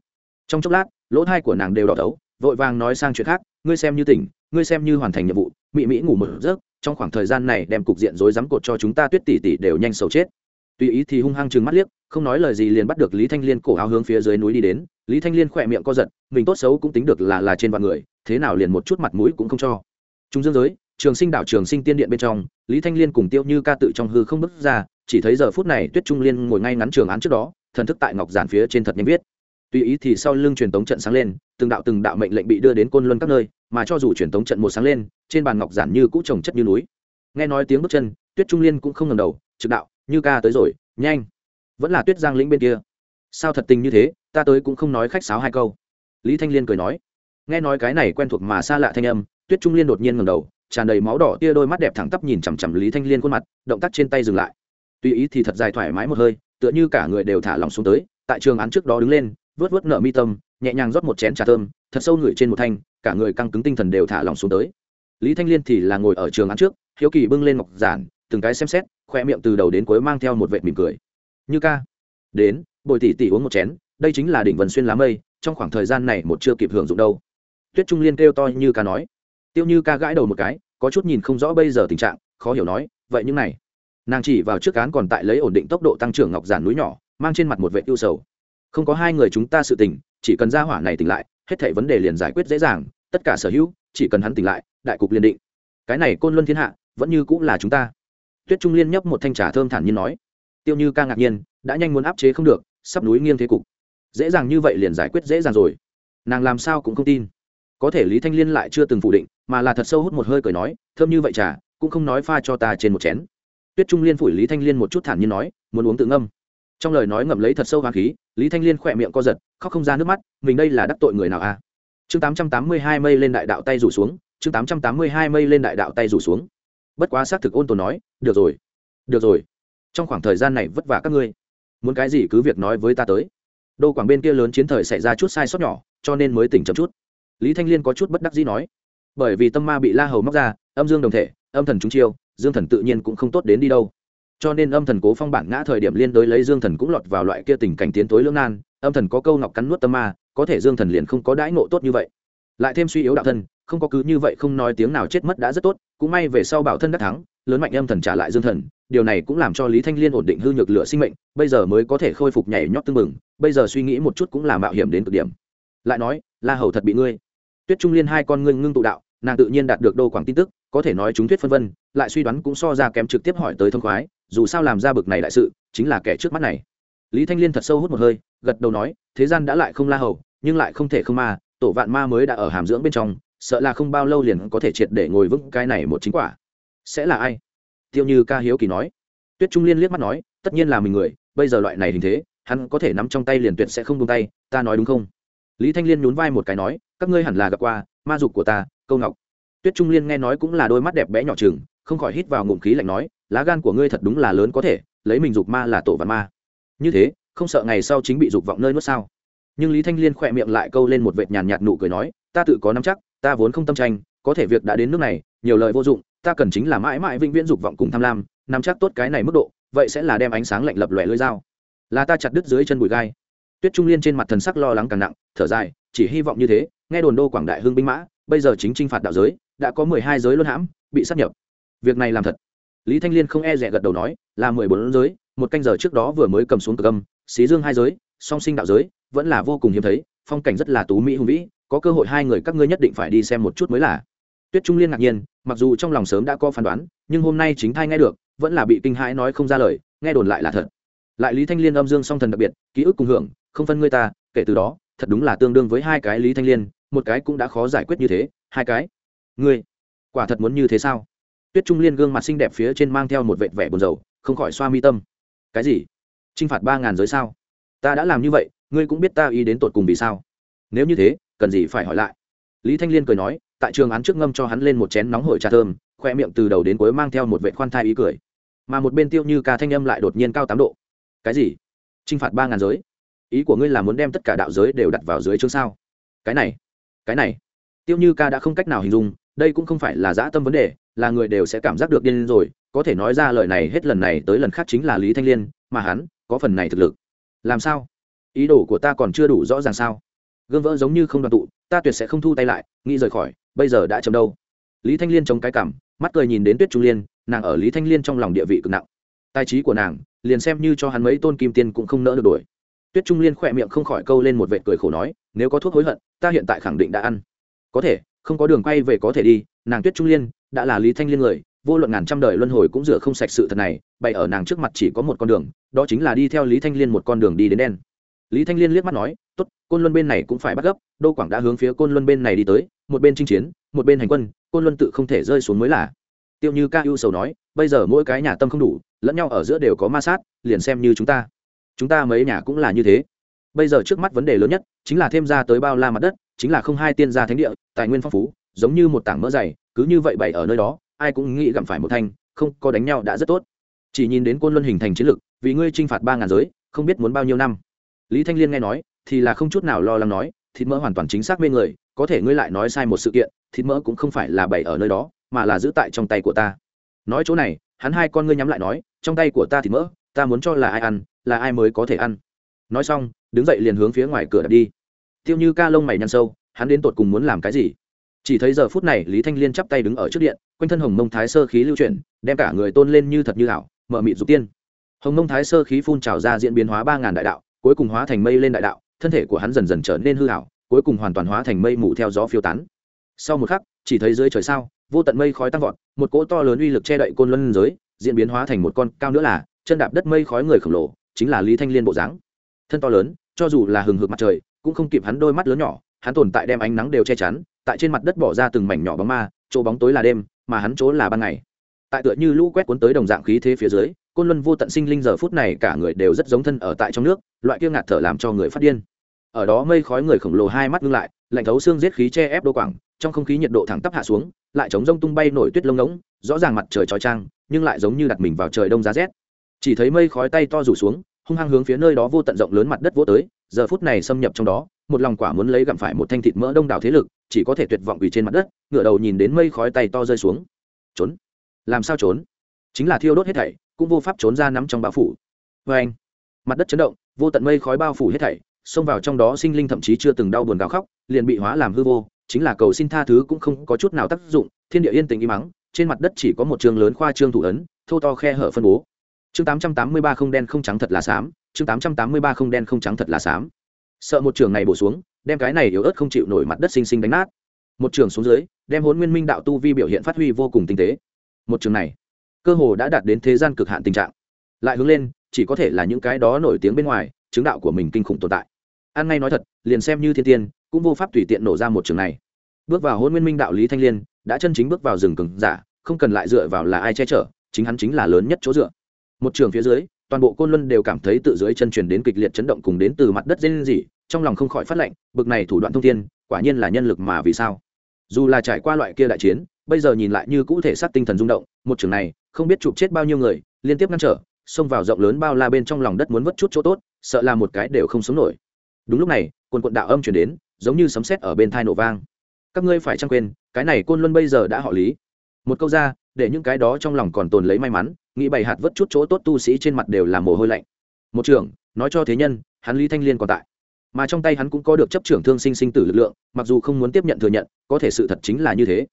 Trong chốc lát, lỗ thai của nàng đều đỏ đấu vội vàng nói sang chuyện khác, ngươi xem như tỉnh, ngươi xem như hoàn thành nhiệm vụ mỹ mỹ ngủ một giấc, trong khoảng thời gian này đem cục diện rối rắm cột cho chúng ta tuyết tỷ tỷ đều nhanh sầu chết. Tùy ý thì hung hăng chừng mắt liếc, không nói lời gì liền bắt được lý thanh liên cổ áo hướng phía dưới núi đi đến. Lý thanh liên khỏe miệng co giật, mình tốt xấu cũng tính được là là trên vạn người, thế nào liền một chút mặt mũi cũng không cho. Chúng dương giới, trường sinh đảo trường sinh tiên điện bên trong, lý thanh liên cùng tiêu như ca tự trong hư không bước ra, chỉ thấy giờ phút này tuyết trung liên ngồi ngay ngắn trường án trước đó, thần thức tại ngọc giản phía trên thật nhanh viết tùy ý thì sau lưng truyền tống trận sáng lên, từng đạo từng đạo mệnh lệnh bị đưa đến côn luân các nơi, mà cho dù truyền tống trận một sáng lên, trên bàn ngọc giản như cũ trồng chất như núi. Nghe nói tiếng bước chân, tuyết trung liên cũng không ngầm đầu, trực đạo, như ca tới rồi, nhanh. Vẫn là tuyết giang lĩnh bên kia. Sao thật tình như thế, ta tới cũng không nói khách sáo hai câu. Lý thanh liên cười nói. Nghe nói cái này quen thuộc mà xa lạ thanh âm, tuyết trung liên đột nhiên ngầm đầu, tràn đầy máu đỏ, tia đôi mắt đẹp thẳng tắp nhìn chằm chằm lý thanh liên khuôn mặt, động tác trên tay dừng lại. Tùy ý thì thật dài thoải mái một hơi, tựa như cả người đều thả lòng xuống tới, tại trường án trước đó đứng lên vớt vớt nợ mi tâm, nhẹ nhàng rót một chén trà thơm, thật sâu ngửi trên một thanh, cả người căng cứng tinh thần đều thả lòng xuống tới. Lý thanh liên thì là ngồi ở trường án trước, hiếu kỳ bưng lên ngọc giản, từng cái xem xét, khoe miệng từ đầu đến cuối mang theo một vệ mỉm cười. Như ca, đến, bồi tỷ tỷ uống một chén, đây chính là đỉnh vần xuyên lá mây, trong khoảng thời gian này một chưa kịp hưởng dụng đâu. Tuyết trung liên kêu to như ca nói. Tiêu như ca gãi đầu một cái, có chút nhìn không rõ bây giờ tình trạng, khó hiểu nói, vậy những này? Nàng chỉ vào trước cán còn tại lấy ổn định tốc độ tăng trưởng ngọc giản núi nhỏ, mang trên mặt một vệ ưu sầu không có hai người chúng ta sự tình, chỉ cần ra hỏa này tỉnh lại, hết thảy vấn đề liền giải quyết dễ dàng, tất cả sở hữu, chỉ cần hắn tỉnh lại, đại cục liền định. Cái này côn luân thiên hạ, vẫn như cũng là chúng ta. Tuyết trung liên nhấp một thanh trà thơm thản nhiên nói. Tiêu như ca ngạc nhiên, đã nhanh muốn áp chế không được, sắp núi nghiêng thế cục. Dễ dàng như vậy liền giải quyết dễ dàng rồi. Nàng làm sao cũng không tin. Có thể lý thanh liên lại chưa từng phủ định, mà là thật sâu hút một hơi cười nói, thơm như vậy trà, cũng không nói pha cho ta trên một chén. Tuyết trung liên phủi lý thanh liên một chút thản nhiên nói, muốn uống tự ngâm trong lời nói ngậm lấy thật sâu hoa khí, lý thanh liên khỏe miệng co giật, khóc không ra nước mắt, mình đây là đắc tội người nào a à? chương tám trăm tám mươi hai mây lên đại đạo tay rủ xuống, chương tám trăm tám mươi hai mây lên đại đạo tay rủ xuống. Bất quá xác thực ôn tồn nói, được rồi được rồi. Trong khoảng thời gian này vất vả các ngươi. Muốn cái gì cứ việc nói với ta tới. Đô quảng bên kia lớn chiến thời xảy ra chút sai sót nhỏ, cho nên mới tỉnh chậm chút. Lý thanh liên có chút bất đắc dĩ nói, bởi vì tâm ma bị la hầu móc ra, âm dương đồng thể, âm thần trúng chiêu, dương thần tự nhiên cũng không tốt đến đi đâu cho nên âm thần cố phong bản ngã thời điểm liên đối lấy dương thần cũng lọt vào loại kia tình cảnh tiến tối lưỡng nan, âm thần có câu ngọc cắn nuốt tâm ma, có thể dương thần liền không có đãi ngộ tốt như vậy. Lại thêm suy yếu đạo thân, không có cứ như vậy không nói tiếng nào chết mất đã rất tốt, cũng may về sau bảo thân đắc thắng, lớn mạnh âm thần trả lại dương thần, điều này cũng làm cho lý thanh liên ổn định hư nhược lửa sinh mệnh, bây giờ mới có thể khôi phục nhảy nhót tưng bừng, bây giờ suy nghĩ một chút cũng là mạo hiểm đến cực điểm. Lại nói, la hầu thật bị ngươi. Tuyết trung liên hai con ngươi ngưng tụ đạo, nàng tự nhiên đạt được đô quảng tin tức, có thể nói chúng thuyết phân vân, lại suy đoán cũng so ra kém trực tiếp hỏi tới thông khoái dù sao làm ra bực này đại sự, chính là kẻ trước mắt này. Lý thanh liên thật sâu hút một hơi, gật đầu nói, thế gian đã lại không la hầu, nhưng lại không thể không ma, tổ vạn ma mới đã ở hàm dưỡng bên trong, sợ là không bao lâu liền có thể triệt để ngồi vững cái này một chính quả. Sẽ là ai? Tiêu như ca hiếu kỳ nói. Tuyết trung liên liếc mắt nói, tất nhiên là mình người, bây giờ loại này hình thế, hắn có thể nắm trong tay liền tuyệt sẽ không buông tay, ta nói đúng không? Lý thanh liên nhún vai một cái nói, các ngươi hẳn là gặp qua, ma dục của ta, câu ngọc. Tuyết trung liên nghe nói cũng là đôi mắt đẹp bé nhỏ chừng không khỏi hít vào ngụm khí lạnh nói lá gan của ngươi thật đúng là lớn có thể, lấy mình dục ma là tổ văn ma. Như thế, không sợ ngày sau chính bị dục vọng nơi nuốt sao? Nhưng lý thanh liên khỏe miệng lại câu lên một vệt nhàn nhạt nụ cười nói, ta tự có nắm chắc, ta vốn không tâm tranh, có thể việc đã đến nước này, nhiều lời vô dụng, ta cần chính là mãi mãi vĩnh viễn dục vọng cùng tham lam, nắm chắc tốt cái này mức độ, vậy sẽ là đem ánh sáng lạnh lập lòe lưỡi dao. Là ta chặt đứt dưới chân bụi gai. Tuyết trung liên trên mặt thần sắc lo lắng càng nặng, thở dài, chỉ hy vọng như thế, nghe đồn đô quảng đại hương binh mã, bây giờ chính trinh phạt đạo giới, đã có mười hai giới luân hãm, bị sát nhập. Việc này làm thật lý thanh liên không e rẻ gật đầu nói, là mười bốn giới, một canh giờ trước đó vừa mới cầm xuống cực âm, xí dương hai giới, song sinh đạo giới, vẫn là vô cùng hiếm thấy, phong cảnh rất là tú mỹ hùng vĩ, có cơ hội hai người các ngươi nhất định phải đi xem một chút mới là. Tuyết trung liên ngạc nhiên, mặc dù trong lòng sớm đã có phán đoán, nhưng hôm nay chính thai nghe được, vẫn là bị kinh hãi nói không ra lời, nghe đồn lại là thật. Lại lý thanh liên âm dương song thần đặc biệt, ký ức cùng hưởng, không phân ngươi ta, kể từ đó, thật đúng là tương đương với hai cái lý thanh liên, một cái cũng đã khó giải quyết như thế, hai cái. Ngươi, quả thật muốn như thế sao? Tuyết trung liên gương mặt xinh đẹp phía trên mang theo một vệt vẻ buồn rầu, không khỏi xoa mi tâm. Cái gì? T r i n h phạt ba ngàn giới sao? Ta đã làm như vậy, ngươi cũng biết ta ý đến tột cùng vì sao. Nếu như thế, cần gì phải hỏi lại? Lý thanh liên cười nói, tại trường án trước ngâm cho hắn lên một chén nóng hổi trà thơm, khoe miệng từ đầu đến cuối mang theo một vệ khoan thai ý cười. Mà một bên tiêu như ca thanh âm lại đột nhiên cao tám độ. Cái gì? T r i n h phạt ba ngàn giới? Ý của ngươi là muốn đem tất cả đạo giới đều đặt vào dưới chương sao? Cái này cái này. Tiêu như ca đã không cách nào hình dung, đây cũng không phải là dã tâm vấn đề là người đều sẽ cảm giác được điên rồi, có thể nói ra lời này hết lần này tới lần khác chính là lý thanh liên, mà hắn có phần này thực lực. Làm sao? Ý đồ của ta còn chưa đủ rõ ràng sao? Gương vỡ giống như không đoàn tụ, ta tuyệt sẽ không thu tay lại, nghĩ rời khỏi, bây giờ đã chấm đâu. Lý thanh liên chống cái cảm, mắt cười nhìn đến tuyết trung liên, nàng ở lý thanh liên trong lòng địa vị cực nặng. Tài trí của nàng, liền xem như cho hắn mấy tôn kim tiên cũng không nỡ được đuổi. tuyết trung liên khỏe miệng không khỏi câu lên một vệt cười khổ nói, nếu có thuốc hối hận, ta hiện tại khẳng định đã ăn. Có thể, không có đường quay về có thể đi. Nàng tuyết trung liên đã là lý thanh liên người, vô luận ngàn trăm đời luân hồi cũng rửa không sạch sự thật này, bày ở nàng trước mặt chỉ có một con đường, đó chính là đi theo lý thanh liên một con đường đi đến đen. Lý thanh liên liếc mắt nói, tốt, côn luân bên này cũng phải bắt gấp, đô quảng đã hướng phía côn luân bên này đi tới, một bên chinh chiến, một bên hành quân, côn luân tự không thể rơi xuống mới là. Tiêu như ca ưu sầu nói, bây giờ mỗi cái nhà tâm không đủ, lẫn nhau ở giữa đều có ma sát, liền xem như chúng ta. Chúng ta mấy nhà cũng là như thế. Bây giờ trước mắt vấn đề lớn nhất, chính là thêm ra tới bao la mặt đất, chính là không hai tiên gia thánh địa, tài nguyên phong phú, giống như một tảng mỡ dày cứ như vậy bày ở nơi đó, ai cũng nghĩ gặm phải một thanh, không có đánh nhau đã rất tốt. Chỉ nhìn đến côn luân hình thành chiến lực, vì ngươi t r i n h phạt ba ngàn giới, không biết muốn bao nhiêu năm. Lý thanh liên nghe nói, thì là không chút nào lo lắng nói, thịt mỡ hoàn toàn chính xác bên người, có thể ngươi lại nói sai một sự kiện, thịt mỡ cũng không phải là bày ở nơi đó, mà là giữ tại trong tay của ta. Nói chỗ này, hắn hai con ngươi nhắm lại nói, trong tay của ta thịt mỡ, ta muốn cho là ai ăn, là ai mới có thể ăn. Nói xong, đứng dậy liền hướng phía ngoài cửa đặt đi. Tiêu như ca lông mày nhăn sâu, hắn đến tột cùng muốn làm cái gì? Chỉ thấy giờ phút này lý thanh liên chắp tay đứng ở trước điện quanh thân hồng mông thái sơ khí lưu chuyển đem cả người tôn lên như thật như ảo, mở mịt dục tiên. Hồng mông thái sơ khí phun trào ra diễn biến hóa ba ngàn đại đạo cuối cùng hóa thành mây lên đại đạo thân thể của hắn dần dần trở nên hư ảo, cuối cùng hoàn toàn hóa thành mây mù theo gió phiêu tán. Sau một khắc chỉ thấy dưới trời sao vô tận mây khói tăng vọt một cỗ to lớn uy lực che đậy côn luân giới diễn biến hóa thành một con cao nữa là chân đạp đất mây khói người khổng lồ chính là lý thanh liên bộ dáng. Thân to lớn cho dù là hừng hực mặt trời cũng không kịp hắn đôi mắt lớn nhỏ hắn tồn tại đem ánh nắng đều che chắn tại trên mặt đất bỏ ra từng mảnh nhỏ bóng ma, chỗ bóng tối là đêm, mà hắn chỗ là ban ngày. Tại tựa như lũ quét cuốn tới đồng dạng khí thế phía dưới, côn luân vô tận sinh linh giờ phút này cả người đều rất giống thân ở tại trong nước, loại kia ngạt thở làm cho người phát điên. Ở đó mây khói người khổng lồ hai mắt ngưng lại, lạnh thấu xương giết khí che ép đô quảng, trong không khí nhiệt độ thẳng tắp hạ xuống, lại chống rông tung bay nổi tuyết lông ngỗng, rõ ràng mặt trời trói trang, nhưng lại giống như đặt mình vào trời đông giá rét. Chỉ thấy mây khói tay to rủ xuống, hung hăng hướng phía nơi đó vô tận rộng lớn mặt đất vỗ tới, giờ phút này xâm nhập trong đó một lòng quả muốn lấy gặm phải một thanh thịt mỡ đông đảo thế lực, chỉ có thể tuyệt vọng ủy trên mặt đất ngựa đầu nhìn đến mây khói tay to rơi xuống. Trốn? Làm sao trốn? Chính là thiêu đốt hết thảy, cũng vô pháp trốn ra nắm trong bao phủ. Vê anh, mặt đất chấn động, vô tận mây khói bao phủ hết thảy, xông vào trong đó sinh linh thậm chí chưa từng đau buồn gào khóc, liền bị hóa làm hư vô, chính là cầu xin tha thứ cũng không có chút nào tác dụng, thiên địa yên tĩnh im mắng, trên mặt đất chỉ có một trường lớn khoa trương thủ ấn, thô to khe hở phân bố. Chương tám trăm tám mươi ba không đen không trắng thật là xám, chương tám trăm tám mươi ba không đen không trắng thật là xám sợ một trường này bổ xuống, đem cái này yếu ớt không chịu nổi mặt đất xinh xinh đánh nát. Một trường xuống dưới, đem hôn nguyên minh đạo tu vi biểu hiện phát huy vô cùng tinh tế. Một trường này, cơ hồ đã đạt đến thế gian cực hạn tình trạng. Lại hướng lên, chỉ có thể là những cái đó nổi tiếng bên ngoài, chứng đạo của mình kinh khủng tồn tại. An ngay nói thật, liền xem như thiên tiên, cũng vô pháp tùy tiện nổ ra một trường này. Bước vào hôn nguyên minh đạo lý thanh liên, đã chân chính bước vào rừng cừng giả, không cần lại dựa vào là ai che chở, chính hắn chính là lớn nhất chỗ dựa. Một trường phía dưới toàn bộ côn luân đều cảm thấy tự dưới chân truyền đến kịch liệt chấn động cùng đến từ mặt đất dên gì trong lòng không khỏi phát lệnh, bực này thủ đoạn thông thiên, quả nhiên là nhân lực mà vì sao. Dù là trải qua loại kia đại chiến, bây giờ nhìn lại như cũ thể sát tinh thần rung động, một trường này, không biết chụp chết bao nhiêu người, liên tiếp ngăn trở, xông vào rộng lớn bao la bên trong lòng đất muốn vất chút chỗ tốt, sợ là một cái đều không sống nổi. Đúng lúc này, quần quận đạo âm chuyển đến, giống như sấm sét ở bên thai nổ vang. Các ngươi phải chăng quên, cái này côn luân bây giờ đã họ lý. Một câu ra để những cái đó trong lòng còn tồn lấy may mắn, nghĩ bày hạt vất chút chỗ tốt tu sĩ trên mặt đều là mồ hôi lạnh. Một trưởng, nói cho thế nhân, hắn lý thanh liên còn tại. Mà trong tay hắn cũng có được chấp trưởng thương sinh sinh tử lực lượng, mặc dù không muốn tiếp nhận thừa nhận, có thể sự thật chính là như thế.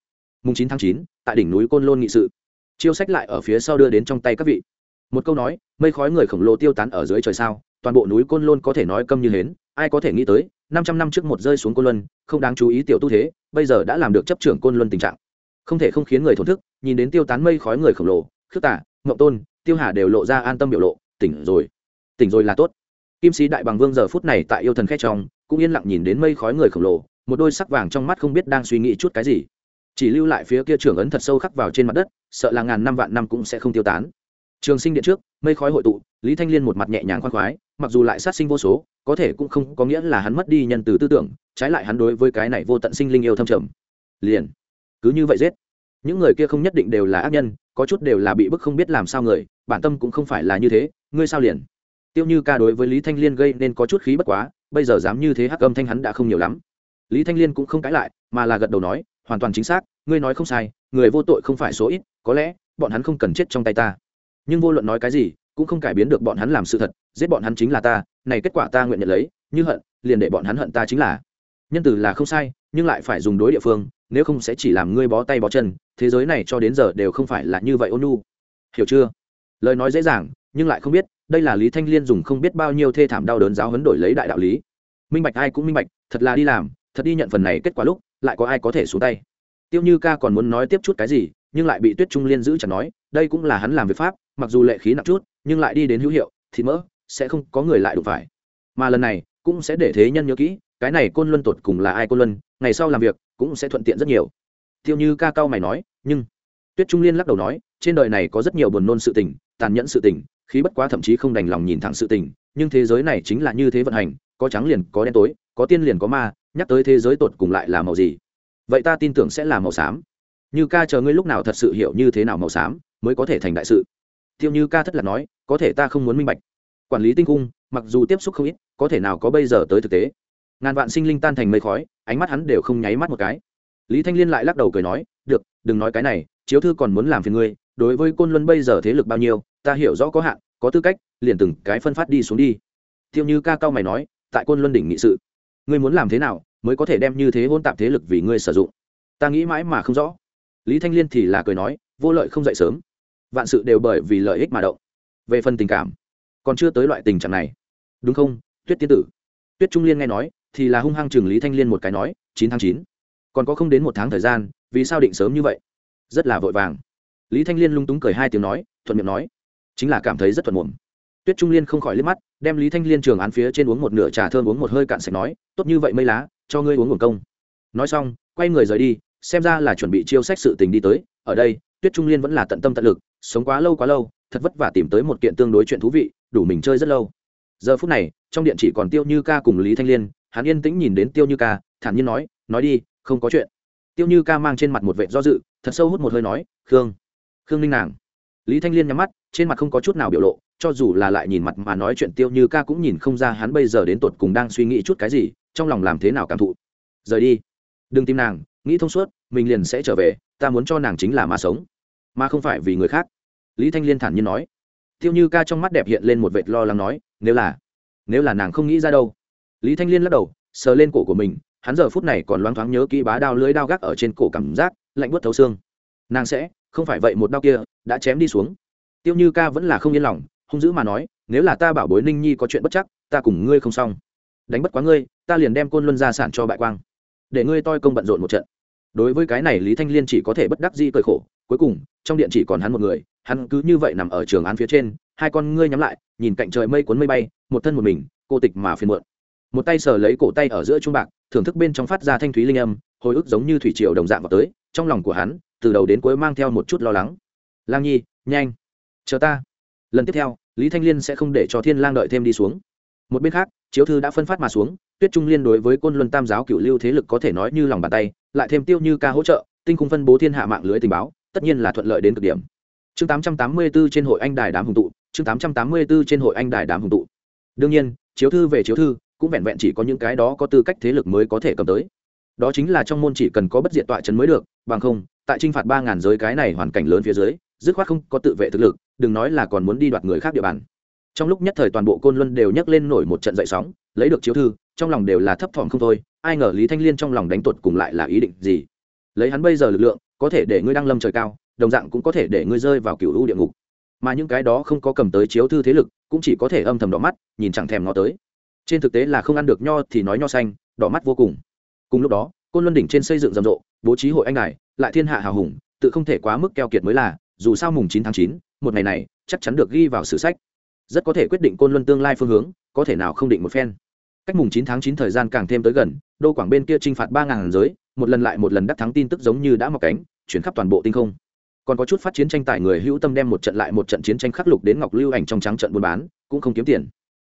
Mùng chín tháng chín, tại đỉnh núi côn lôn nghị sự. Chiêu sách lại ở phía sau đưa đến trong tay các vị. Một câu nói, mây khói người khổng lồ tiêu tán ở dưới trời sao, toàn bộ núi côn lôn có thể nói câm như hến, ai có thể nghĩ tới, năm trăm năm trước một rơi xuống côn luân, không đáng chú ý tiểu tu thế, bây giờ đã làm được chấp trưởng côn luân tình trạng không thể không khiến người thổn thức, nhìn đến tiêu tán mây khói người khổng lồ, khước tả ngậu tôn, tiêu hà đều lộ ra an tâm biểu lộ, tỉnh rồi tỉnh rồi là tốt. Kim sĩ đại bằng vương giờ phút này tại yêu thần khét trong cũng yên lặng nhìn đến mây khói người khổng lồ, một đôi sắc vàng trong mắt không biết đang suy nghĩ chút cái gì. Chỉ lưu lại phía kia trưởng ấn thật sâu khắc vào trên mặt đất, sợ là ngàn năm vạn năm cũng sẽ không tiêu tán. Trường sinh điện trước, mây khói hội tụ, lý thanh liên một mặt nhẹ nhàng khoan khoái, mặc dù lại sát sinh vô số, có thể cũng không có nghĩa là hắn mất đi nhân từ tư tưởng, trái lại hắn đối với cái này vô tận sinh linh yêu thâm trầm. Liền cứ như vậy giết. Những người kia không nhất định đều là ác nhân, có chút đều là bị bức không biết làm sao người, bản tâm cũng không phải là như thế, ngươi sao liền? Tiêu như ca đối với lý thanh liên gây nên có chút khí bất quá, bây giờ dám như thế hắc âm thanh hắn đã không nhiều lắm. Lý thanh liên cũng không cãi lại, mà là gật đầu nói, hoàn toàn chính xác, ngươi nói không sai, người vô tội không phải số ít, có lẽ, bọn hắn không cần chết trong tay ta. Nhưng vô luận nói cái gì, cũng không cải biến được bọn hắn làm sự thật, giết bọn hắn chính là ta, này kết quả ta nguyện nhận lấy, như hận, liền để bọn hắn hận ta chính là. Nhân từ là không sai nhưng lại phải dùng đối địa phương, nếu không sẽ chỉ làm ngươi bó tay bó chân, thế giới này cho đến giờ đều không phải là như vậy ôn nu hiểu chưa? Lời nói dễ dàng, nhưng lại không biết, đây là lý thanh liên dùng không biết bao nhiêu thê thảm đau đớn giáo huấn đổi lấy đại đạo lý. Minh bạch ai cũng minh bạch, thật là đi làm, thật đi nhận phần này kết quả lúc, lại có ai có thể xuống tay. Tiêu như ca còn muốn nói tiếp chút cái gì, nhưng lại bị tuyết trung liên giữ chặt nói, đây cũng là hắn làm việc pháp, mặc dù lệ khí nặng chút, nhưng lại đi đến hữu hiệu thì mỡ, sẽ không có người lại đụng phải. Mà lần này, cũng sẽ để thế nhân nhớ kỹ cái này côn luân tột cùng là ai côn luân, ngày sau làm việc cũng sẽ thuận tiện rất nhiều. Tiêu như ca cao mày nói, nhưng tuyết trung liên lắc đầu nói, trên đời này có rất nhiều buồn nôn sự tình, tàn nhẫn sự tình, khí bất quá thậm chí không đành lòng nhìn thẳng sự tình, nhưng thế giới này chính là như thế vận hành, có trắng liền, có đen tối, có tiên liền, có ma, nhắc tới thế giới tột cùng lại là màu gì? Vậy ta tin tưởng sẽ là màu xám. Như ca chờ ngươi lúc nào thật sự hiểu như thế nào màu xám, mới có thể thành đại sự. Tiêu như ca thất lạc nói, có thể ta không muốn minh bạch. Quản lý tinh cung, mặc dù tiếp xúc không ít, có thể nào có bây giờ tới thực tế? Ngàn vạn sinh linh tan thành mây khói, ánh mắt hắn đều không nháy mắt một cái. Lý thanh liên lại lắc đầu cười nói, được, đừng nói cái này, chiếu thư còn muốn làm phiền ngươi, đối với côn luân bây giờ thế lực bao nhiêu, ta hiểu rõ có hạn, có tư cách, liền từng cái phân phát đi xuống đi. Tiêu như ca cao mày nói, tại côn luân đỉnh nghị sự, ngươi muốn làm thế nào mới có thể đem như thế hôn tạp thế lực vì ngươi sử dụng? Ta nghĩ mãi mà không rõ. Lý thanh liên thì là cười nói, vô lợi không dậy sớm, vạn sự đều bởi vì lợi ích mà động. Về phần tình cảm, còn chưa tới loại tình trạng này. Đúng không, tuyết tiên tử? Tuyết trung liên nghe nói thì là hung hăng chừng lý thanh liên một cái nói, chín tháng chín. Còn có không đến một tháng thời gian, vì sao định sớm như vậy? Rất là vội vàng. Lý thanh liên lung túng cười hai tiếng nói, thuận miệng nói, chính là cảm thấy rất thuận muộn tuyết trung liên không khỏi liếc mắt, đem lý thanh liên trường án phía trên uống một nửa trà thơm uống một hơi cạn sạch nói, tốt như vậy mây lá, cho ngươi uống nguồn công. Nói xong, quay người rời đi, xem ra là chuẩn bị chiêu sách sự tình đi tới, ở đây, tuyết trung liên vẫn là tận tâm tận lực, sống quá lâu quá lâu, thật vất vả tìm tới một kiện tương đối chuyện thú vị, đủ mình chơi rất lâu. Giờ phút này, trong điện chỉ còn tiêu như ca cùng lý thanh liên hắn yên tĩnh nhìn đến tiêu như ca, thản nhiên nói nói đi, không có chuyện. Tiêu như ca mang trên mặt một vệ do dự, thật sâu hút một hơi nói, khương khương ninh nàng. Lý thanh liên nhắm mắt, trên mặt không có chút nào biểu lộ, cho dù là lại nhìn mặt mà nói chuyện tiêu như ca cũng nhìn không ra hắn bây giờ đến tột cùng đang suy nghĩ chút cái gì, trong lòng làm thế nào cảm thụ. Rời đi, đừng tìm nàng, nghĩ thông suốt, mình liền sẽ trở về, ta muốn cho nàng chính là mà sống, mà không phải vì người khác. Lý thanh liên thản nhiên nói. Tiêu như ca trong mắt đẹp hiện lên một vệt lo lắng nói, nếu là nếu là nàng không nghĩ ra đâu lý thanh liên lắc đầu, sờ lên cổ của mình, hắn giờ phút này còn loáng thoáng nhớ kỹ bá đao lưới đao gác ở trên cổ cảm giác, lạnh bớt thấu xương. Nàng sẽ, không phải vậy một đao kia, đã chém đi xuống. Tiêu như ca vẫn là không yên lòng, hung dữ mà nói, nếu là ta bảo bối ninh nhi có chuyện bất chắc, ta cùng ngươi không xong. Đánh bất quá ngươi, ta liền đem côn luân gia sản cho bại quang. Để ngươi toi công bận rộn một trận. Đối với cái này lý thanh liên chỉ có thể bất đắc di cởi khổ, cuối cùng, trong điện chỉ còn hắn một người, hắn cứ như vậy nằm ở trường án phía trên, hai con ngươi nhắm lại, nhìn cạnh trời mây cuốn mây bay, một thân một mình, cô tịch mà phiền muộn một tay sờ lấy cổ tay ở giữa trung bạc, thưởng thức bên trong phát ra thanh thúy linh âm, hồi ức giống như thủy triều đồng dạng vào tới, trong lòng của hắn, từ đầu đến cuối mang theo một chút lo lắng. Lang nhi, nhanh, chờ ta. Lần tiếp theo, lý thanh liên sẽ không để cho thiên lang đợi thêm đi xuống. Một bên khác, chiếu thư đã phân phát mà xuống, tuyết trung liên đối với côn luân tam giáo cựu lưu thế lực có thể nói như lòng bàn tay, lại thêm tiêu như ca hỗ trợ, tinh khung phân bố thiên hạ mạng lưới tình báo, tất nhiên là thuận lợi đến cực điểm. Chương 884 trên hội anh đài đám hùng tụ, chương 884 trên hội anh đài đám hùng tụ. Đương nhiên, chiếu thư về chiếu thư cũng vẹn vẹn chỉ có những cái đó có tư cách thế lực mới có thể cầm tới. Đó chính là trong môn chỉ cần có bất diệt tọa trấn mới được, bằng không, tại trinh phạt ba ngàn giới cái này hoàn cảnh lớn phía dưới, dứt khoát không có tự vệ thực lực, đừng nói là còn muốn đi đoạt người khác địa bàn. Trong lúc nhất thời toàn bộ côn luân đều nhấc lên nổi một trận dậy sóng, lấy được chiếu thư, trong lòng đều là thấp thỏm không thôi, ai ngờ lý thanh liên trong lòng đánh tuột cùng lại là ý định gì? Lấy hắn bây giờ lực lượng, có thể để ngươi đăng lâm trời cao, đồng dạng cũng có thể để ngươi rơi vào cựu lũ địa ngục. Mà những cái đó không có cầm tới chiếu thư thế lực, cũng chỉ có thể âm thầm đỏ mắt, nhìn chẳng thèm ngó tới trên thực tế là không ăn được nho thì nói nho xanh, đỏ mắt vô cùng. Cùng lúc đó, côn luân đỉnh trên xây dựng rầm rộ, bố trí hội anh đài, lại thiên hạ hào hùng, tự không thể quá mức keo kiệt mới là, dù sao mùng chín tháng chín, một ngày này, chắc chắn được ghi vào sử sách. Rất có thể quyết định côn luân tương lai phương hướng, có thể nào không định một phen. Cách mùng chín tháng chín thời gian càng thêm tới gần, đô quảng bên kia t r i n h phạt ba ngàn giới, một lần lại một lần đắc thắng tin tức giống như đã mọc cánh, chuyển khắp toàn bộ tinh không. Còn có chút phát chiến tranh tài người hữu tâm đem một trận lại một trận chiến tranh khắc lục đến ngọc lưu ảnh trong trắng trận buôn bán, cũng không kiếm tiền.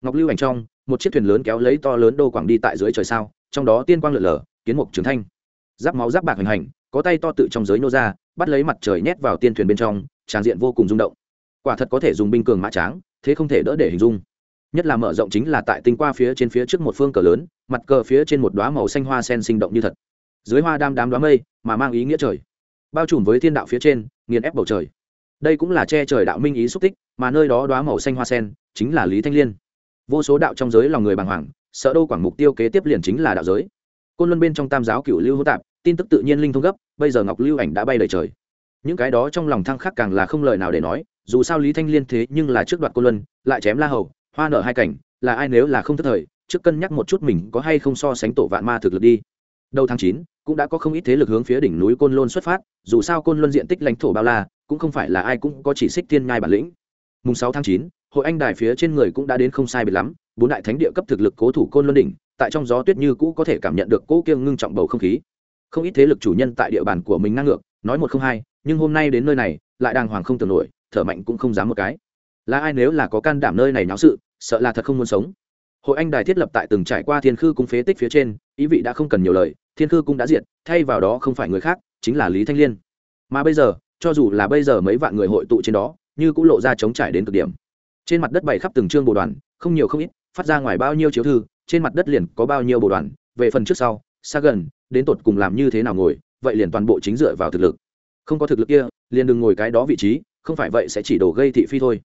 Ngọc lưu ảnh trong một chiếc thuyền lớn kéo lấy to lớn đô quảng đi tại dưới trời sao, trong đó tiên quang lượn lờ, kiến mục trường thanh. Giáp máu giáp bạc hành hành, có tay to tự trong giới nô ra, bắt lấy mặt trời nhét vào tiên thuyền bên trong tràng diện vô cùng rung động. Quả thật có thể dùng binh cường mã tráng, thế không thể đỡ để hình dung. Nhất là mở rộng chính là tại tinh qua phía trên phía trước một phương cờ lớn, mặt cờ phía trên một đoá màu xanh hoa sen sinh động như thật. Dưới hoa đam đám đoá mây mà mang ý nghĩa trời. Bao trùm với thiên đạo phía trên, nghiền ép bầu trời. Đây cũng là che trời đạo minh ý xúc tích, mà nơi đó đoá màu xanh hoa sen chính là lý thanh liên vô số đạo trong giới lòng người bàng hoàng, sợ đâu quảng mục tiêu kế tiếp liền chính là đạo giới. Côn luân bên trong tam giáo cựu lưu hữu tạp, tin tức tự nhiên linh thông gấp, bây giờ ngọc lưu ảnh đã bay đầy trời. Những cái đó trong lòng thăng khắc càng là không lời nào để nói, dù sao lý thanh liên thế nhưng là trước đoạt Côn luân, lại chém la hầu, hoa nở hai cảnh, là ai nếu là không thất thời, trước cân nhắc một chút mình có hay không so sánh tổ vạn ma thực lực đi. Đầu tháng chín, cũng đã có không ít thế lực hướng phía đỉnh núi côn lôn xuất phát, dù sao côn luân diện tích lãnh thổ bao la, cũng không phải là ai cũng có chỉ xích thiên ngai bản lĩnh. Mùng sáu tháng chín hội anh đài phía trên người cũng đã đến không sai biệt lắm, bốn đại thánh địa cấp thực lực cố thủ côn luân đỉnh, tại trong gió tuyết như cũ có thể cảm nhận được cỗ kiêng ngưng trọng bầu không khí. Không ít thế lực chủ nhân tại địa bàn của mình ngang ngược, nói một không hai, nhưng hôm nay đến nơi này, lại đàng hoàng không tưởng nổi, thở mạnh cũng không dám một cái. Là ai nếu là có can đảm nơi này náo sự, sợ là thật không muốn sống. Hội anh đài thiết lập tại từng trải qua thiên khư cung phế tích phía trên, ý vị đã không cần nhiều lời, thiên khư cung đã diệt, thay vào đó không phải người khác, chính là lý thanh liên. Mà bây giờ, cho dù là bây giờ mấy vạn người hội tụ trên đó, như cũng lộ ra chống trải đến cực điểm trên mặt đất bày khắp từng chương bồ đoàn, không nhiều không ít, phát ra ngoài bao nhiêu chiếu thư, trên mặt đất liền có bao nhiêu bồ đoàn. Về phần trước sau, xa gần, đến tột cùng làm như thế nào ngồi, vậy liền toàn bộ chính dựa vào thực lực. Không có thực lực kia, liền đừng ngồi cái đó vị trí, không phải vậy sẽ chỉ đổ gây thị phi thôi.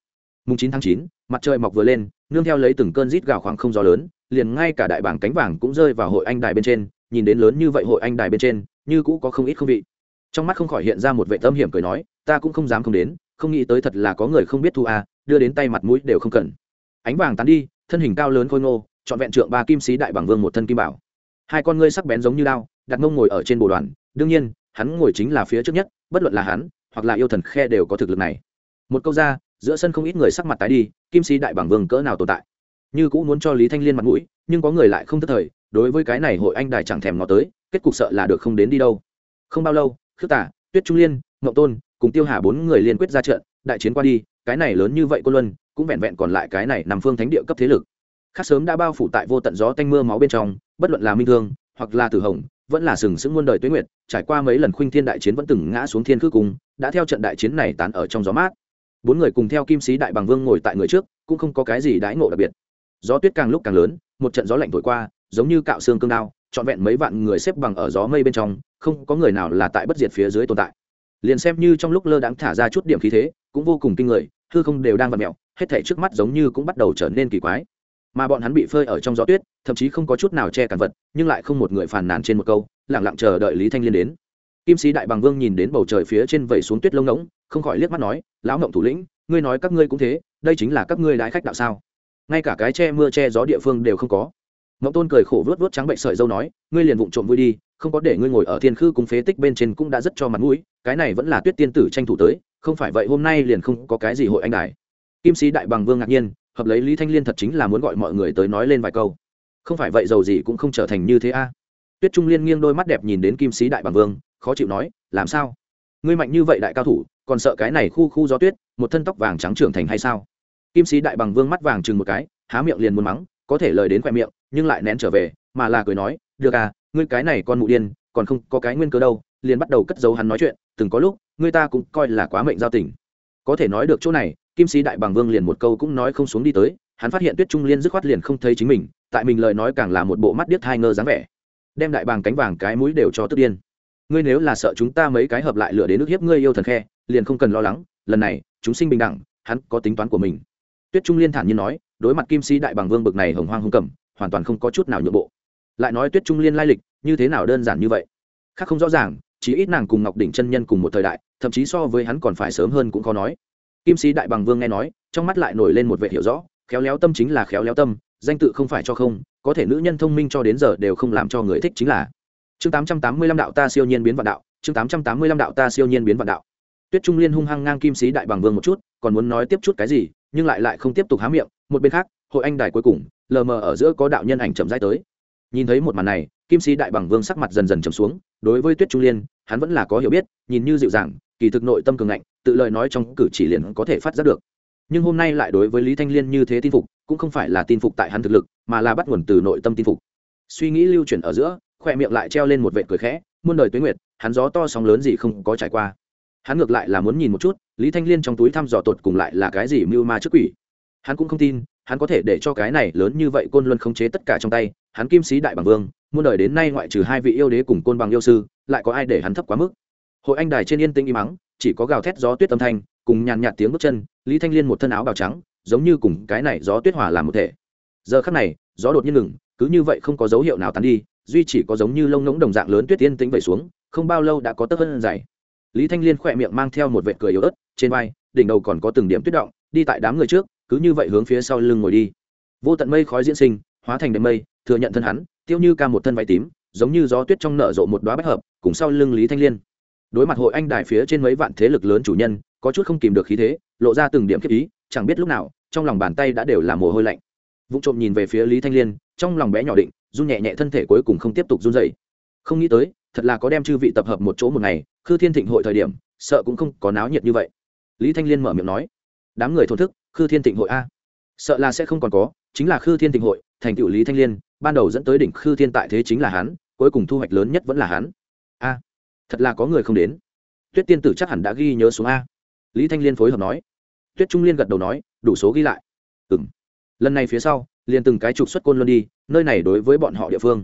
Mùng chín tháng chín, mặt trời mọc vừa lên, nương theo lấy từng cơn rít gào khoảng không gió lớn, liền ngay cả đại bảng cánh vàng cũng rơi vào hội anh đài bên trên, nhìn đến lớn như vậy hội anh đài bên trên, như cũ có không ít không vị. Trong mắt không khỏi hiện ra một vệ tâm hiểm cười nói, ta cũng không dám không đến, không nghĩ tới thật là có người không biết thu à đưa đến tay mặt mũi đều không cần. Ánh vàng tán đi, thân hình cao lớn khôi ngô, trọn vẹn trượng ba kim sĩ đại bằng vương một thân kim bảo. Hai con ngươi sắc bén giống như đao, đặt mông ngồi ở trên bồ đoàn, đương nhiên, hắn ngồi chính là phía trước nhất, bất luận là hắn, hoặc là yêu thần khe đều có thực lực này. Một câu ra, giữa sân không ít người sắc mặt tái đi, kim sĩ đại bảng vương cỡ nào tồn tại. Như cũng muốn cho lý thanh liên mặt mũi, nhưng có người lại không thất thời, đối với cái này hội anh đài chẳng thèm ngó tới, kết cục sợ là được không đến đi đâu. Không bao lâu, khước tả tuyết trung liên ngậu tôn, cùng tiêu hà bốn người liên quyết ra trận, đại chiến qua đi cái này lớn như vậy cô luân, cũng vẹn vẹn còn lại cái này nằm phương thánh địa cấp thế lực. Khác sớm đã bao phủ tại vô tận gió tanh mưa máu bên trong, bất luận là minh thương, hoặc là tử hồng, vẫn là sừng sững muôn đời tuế nguyệt, trải qua mấy lần khuynh thiên đại chiến vẫn từng ngã xuống thiên khư cung đã theo trận đại chiến này tán ở trong gió mát. Bốn người cùng theo kim sĩ đại bằng vương ngồi tại người trước, cũng không có cái gì đãi ngộ đặc biệt. Gió tuyết càng lúc càng lớn, một trận gió lạnh thổi qua, giống như cạo xương cương đao, trọn vẹn mấy vạn người xếp bằng ở gió mây bên trong, không có người nào là tại bất diệt phía dưới tồn tại. Liền xem như trong lúc lơ đãng thả ra chút điểm khí thế cũng vô cùng kinh người, hư không đều đang vặt mẹo hết thảy trước mắt giống như cũng bắt đầu trở nên kỳ quái. Mà bọn hắn bị phơi ở trong gió tuyết, thậm chí không có chút nào che cản vật, nhưng lại không một người phàn nàn trên một câu lẳng lặng chờ đợi lý thanh liên đến. Kim sĩ đại bằng vương nhìn đến bầu trời phía trên vẩy xuống tuyết lông ngỗng, không khỏi liếc mắt nói, lão ngộng thủ lĩnh, ngươi nói các ngươi cũng thế, đây chính là các ngươi đái khách đạo sao? Ngay cả cái che mưa che gió địa phương đều không có. Ngộng tôn cười khổ vớt vớt trắng bệnh sợi dâu nói, ngươi liền vụng trộm vui đi, không có để ngươi ngồi ở thiên khư cùng phế tích bên trên cũng đã rất cho mặt mũi, cái này vẫn là tuyết tiên tử tranh thủ tới không phải vậy hôm nay liền không có cái gì hội anh đài. Kim sĩ đại bằng vương ngạc nhiên, hợp lấy lý thanh liên thật chính là muốn gọi mọi người tới nói lên vài câu. Không phải vậy giàu gì cũng không trở thành như thế a. À. Tuyết trung liên nghiêng đôi mắt đẹp nhìn đến kim sĩ đại bằng vương, khó chịu nói, làm sao? Ngươi mạnh như vậy đại cao thủ, còn sợ cái này khu khu gió tuyết, một thân tóc vàng trắng trưởng thành hay sao? Kim sĩ đại bằng vương mắt vàng chừng một cái, há miệng liền muốn mắng, có thể lời đến khoe miệng, nhưng lại nén trở về, mà là cười nói, được à ngươi cái này con mụ điên, còn không có cái nguyên cơ đâu. Liền bắt đầu cất giấu hắn nói chuyện, từng có lúc Người ta cũng coi là quá mệnh giao tình. Có thể nói được chỗ này, kim sĩ đại bằng vương liền một câu cũng nói không xuống đi tới, hắn phát hiện tuyết trung liên dứt khoát liền không thấy chính mình, tại mình lời nói càng là một bộ mắt điếc hai ngơ dáng vẻ. Đem đại bàng cánh vàng cái mũi đều cho tức điên. Ngươi nếu là sợ chúng ta mấy cái hợp lại lửa đến nước hiếp ngươi yêu thần khe, liền không cần lo lắng, lần này, chúng sinh bình đẳng, hắn có tính toán của mình. Tuyết trung liên thản nhiên nói, đối mặt kim sĩ đại bằng vương bực này hồng hoang hung cầm, hoàn toàn không có chút nào nhượng bộ. Lại nói tuyết trung liên lai lịch, như thế nào đơn giản như vậy? Khác không rõ ràng chỉ ít nàng cùng ngọc đỉnh chân nhân cùng một thời đại, thậm chí so với hắn còn phải sớm hơn cũng khó nói. Kim sĩ đại bằng vương nghe nói, trong mắt lại nổi lên một vệ hiểu rõ, khéo léo tâm chính là khéo léo tâm, danh tự không phải cho không, có thể nữ nhân thông minh cho đến giờ đều không làm cho người thích chính là. Chương tám trăm tám mươi lăm đạo ta siêu nhiên biến vạn đạo, chương tám trăm tám mươi lăm đạo ta siêu nhiên biến vạn đạo. Tuyết trung liên hung hăng ngang kim sĩ đại bằng vương một chút, còn muốn nói tiếp chút cái gì, nhưng lại lại không tiếp tục há miệng, một bên khác, hội anh đài cuối cùng, lờ mờ ở giữa có đạo nhân ảnh chậm rãi tới nhìn thấy một màn này, kim sĩ đại bằng vương sắc mặt dần dần trầm xuống, đối với tuyết trung liên, hắn vẫn là có hiểu biết, nhìn như dịu dàng, kỳ thực nội tâm cường ngạnh, tự lời nói trong cử chỉ liền có thể phát giác được. Nhưng hôm nay lại đối với lý thanh liên như thế tin phục, cũng không phải là tin phục tại hắn thực lực, mà là bắt nguồn từ nội tâm tin phục. Suy nghĩ lưu chuyển ở giữa, khoe miệng lại treo lên một vệ cười khẽ, muôn đời tuế nguyệt, hắn gió to sóng lớn gì không có trải qua. Hắn ngược lại là muốn nhìn một chút, lý thanh liên trong túi thăm dò tột cùng lại là cái gì mưu ma trước quỷ hắn cũng không tin, hắn có thể để cho cái này lớn như vậy côn luân khống chế tất cả trong tay, hắn kim sĩ đại bằng vương, muôn đời đến nay ngoại trừ hai vị yêu đế cùng côn bằng yêu sư, lại có ai để hắn thấp quá mức? Hội anh đài trên yên tĩnh im mắng, chỉ có gào thét gió tuyết âm thanh, cùng nhàn nhạt tiếng bước chân, lý thanh liên một thân áo bào trắng, giống như cùng cái này gió tuyết hòa làm một thể. Giờ khắc này, gió đột nhiên ngừng, cứ như vậy không có dấu hiệu nào tán đi, duy chỉ có giống như lông ngỗng đồng dạng lớn tuyết yên tĩnh vẩy xuống, không bao lâu đã có tấc hơn dày. Lý thanh liên khỏe miệng mang theo một vệt cười yếu ớt, trên vai, đỉnh đầu còn có từng điểm tuyết động, đi tại đám người trước cứ như vậy hướng phía sau lưng ngồi đi. Vô tận mây khói diễn sinh, hóa thành đệm mây, thừa nhận thân hắn, tiêu như ca một thân váy tím, giống như gió tuyết trong nở rộ một đoá bách hợp, cùng sau lưng lý thanh liên. Đối mặt hội anh đài phía trên mấy vạn thế lực lớn chủ nhân, có chút không kìm được khí thế, lộ ra từng điểm khiếp ý, chẳng biết lúc nào, trong lòng bàn tay đã đều là mồ hôi lạnh. Vụ trộm nhìn về phía lý thanh liên, trong lòng bé nhỏ định, run nhẹ nhẹ thân thể cuối cùng không tiếp tục run dậy không nghĩ tới, thật là có đem chư vị tập hợp một chỗ một ngày, khư thiên thịnh hội thời điểm, sợ cũng không có náo nhiệt như vậy. Lý thanh liên mở miệng nói, đám người thổn thức khư thiên thịnh hội a. Sợ là sẽ không còn có, chính là khư thiên thịnh hội, thành tựu lý thanh liên, ban đầu dẫn tới đỉnh khư thiên tại thế chính là hắn, cuối cùng thu hoạch lớn nhất vẫn là hắn. A, thật là có người không đến. Tuyết tiên tử chắc hẳn đã ghi nhớ xuống a. Lý thanh liên phối hợp nói. Tuyết trung liên gật đầu nói, đủ số ghi lại. Ừ m lần này phía sau, liền từng cái trục xuất côn luân đi, nơi này đối với bọn họ địa phương.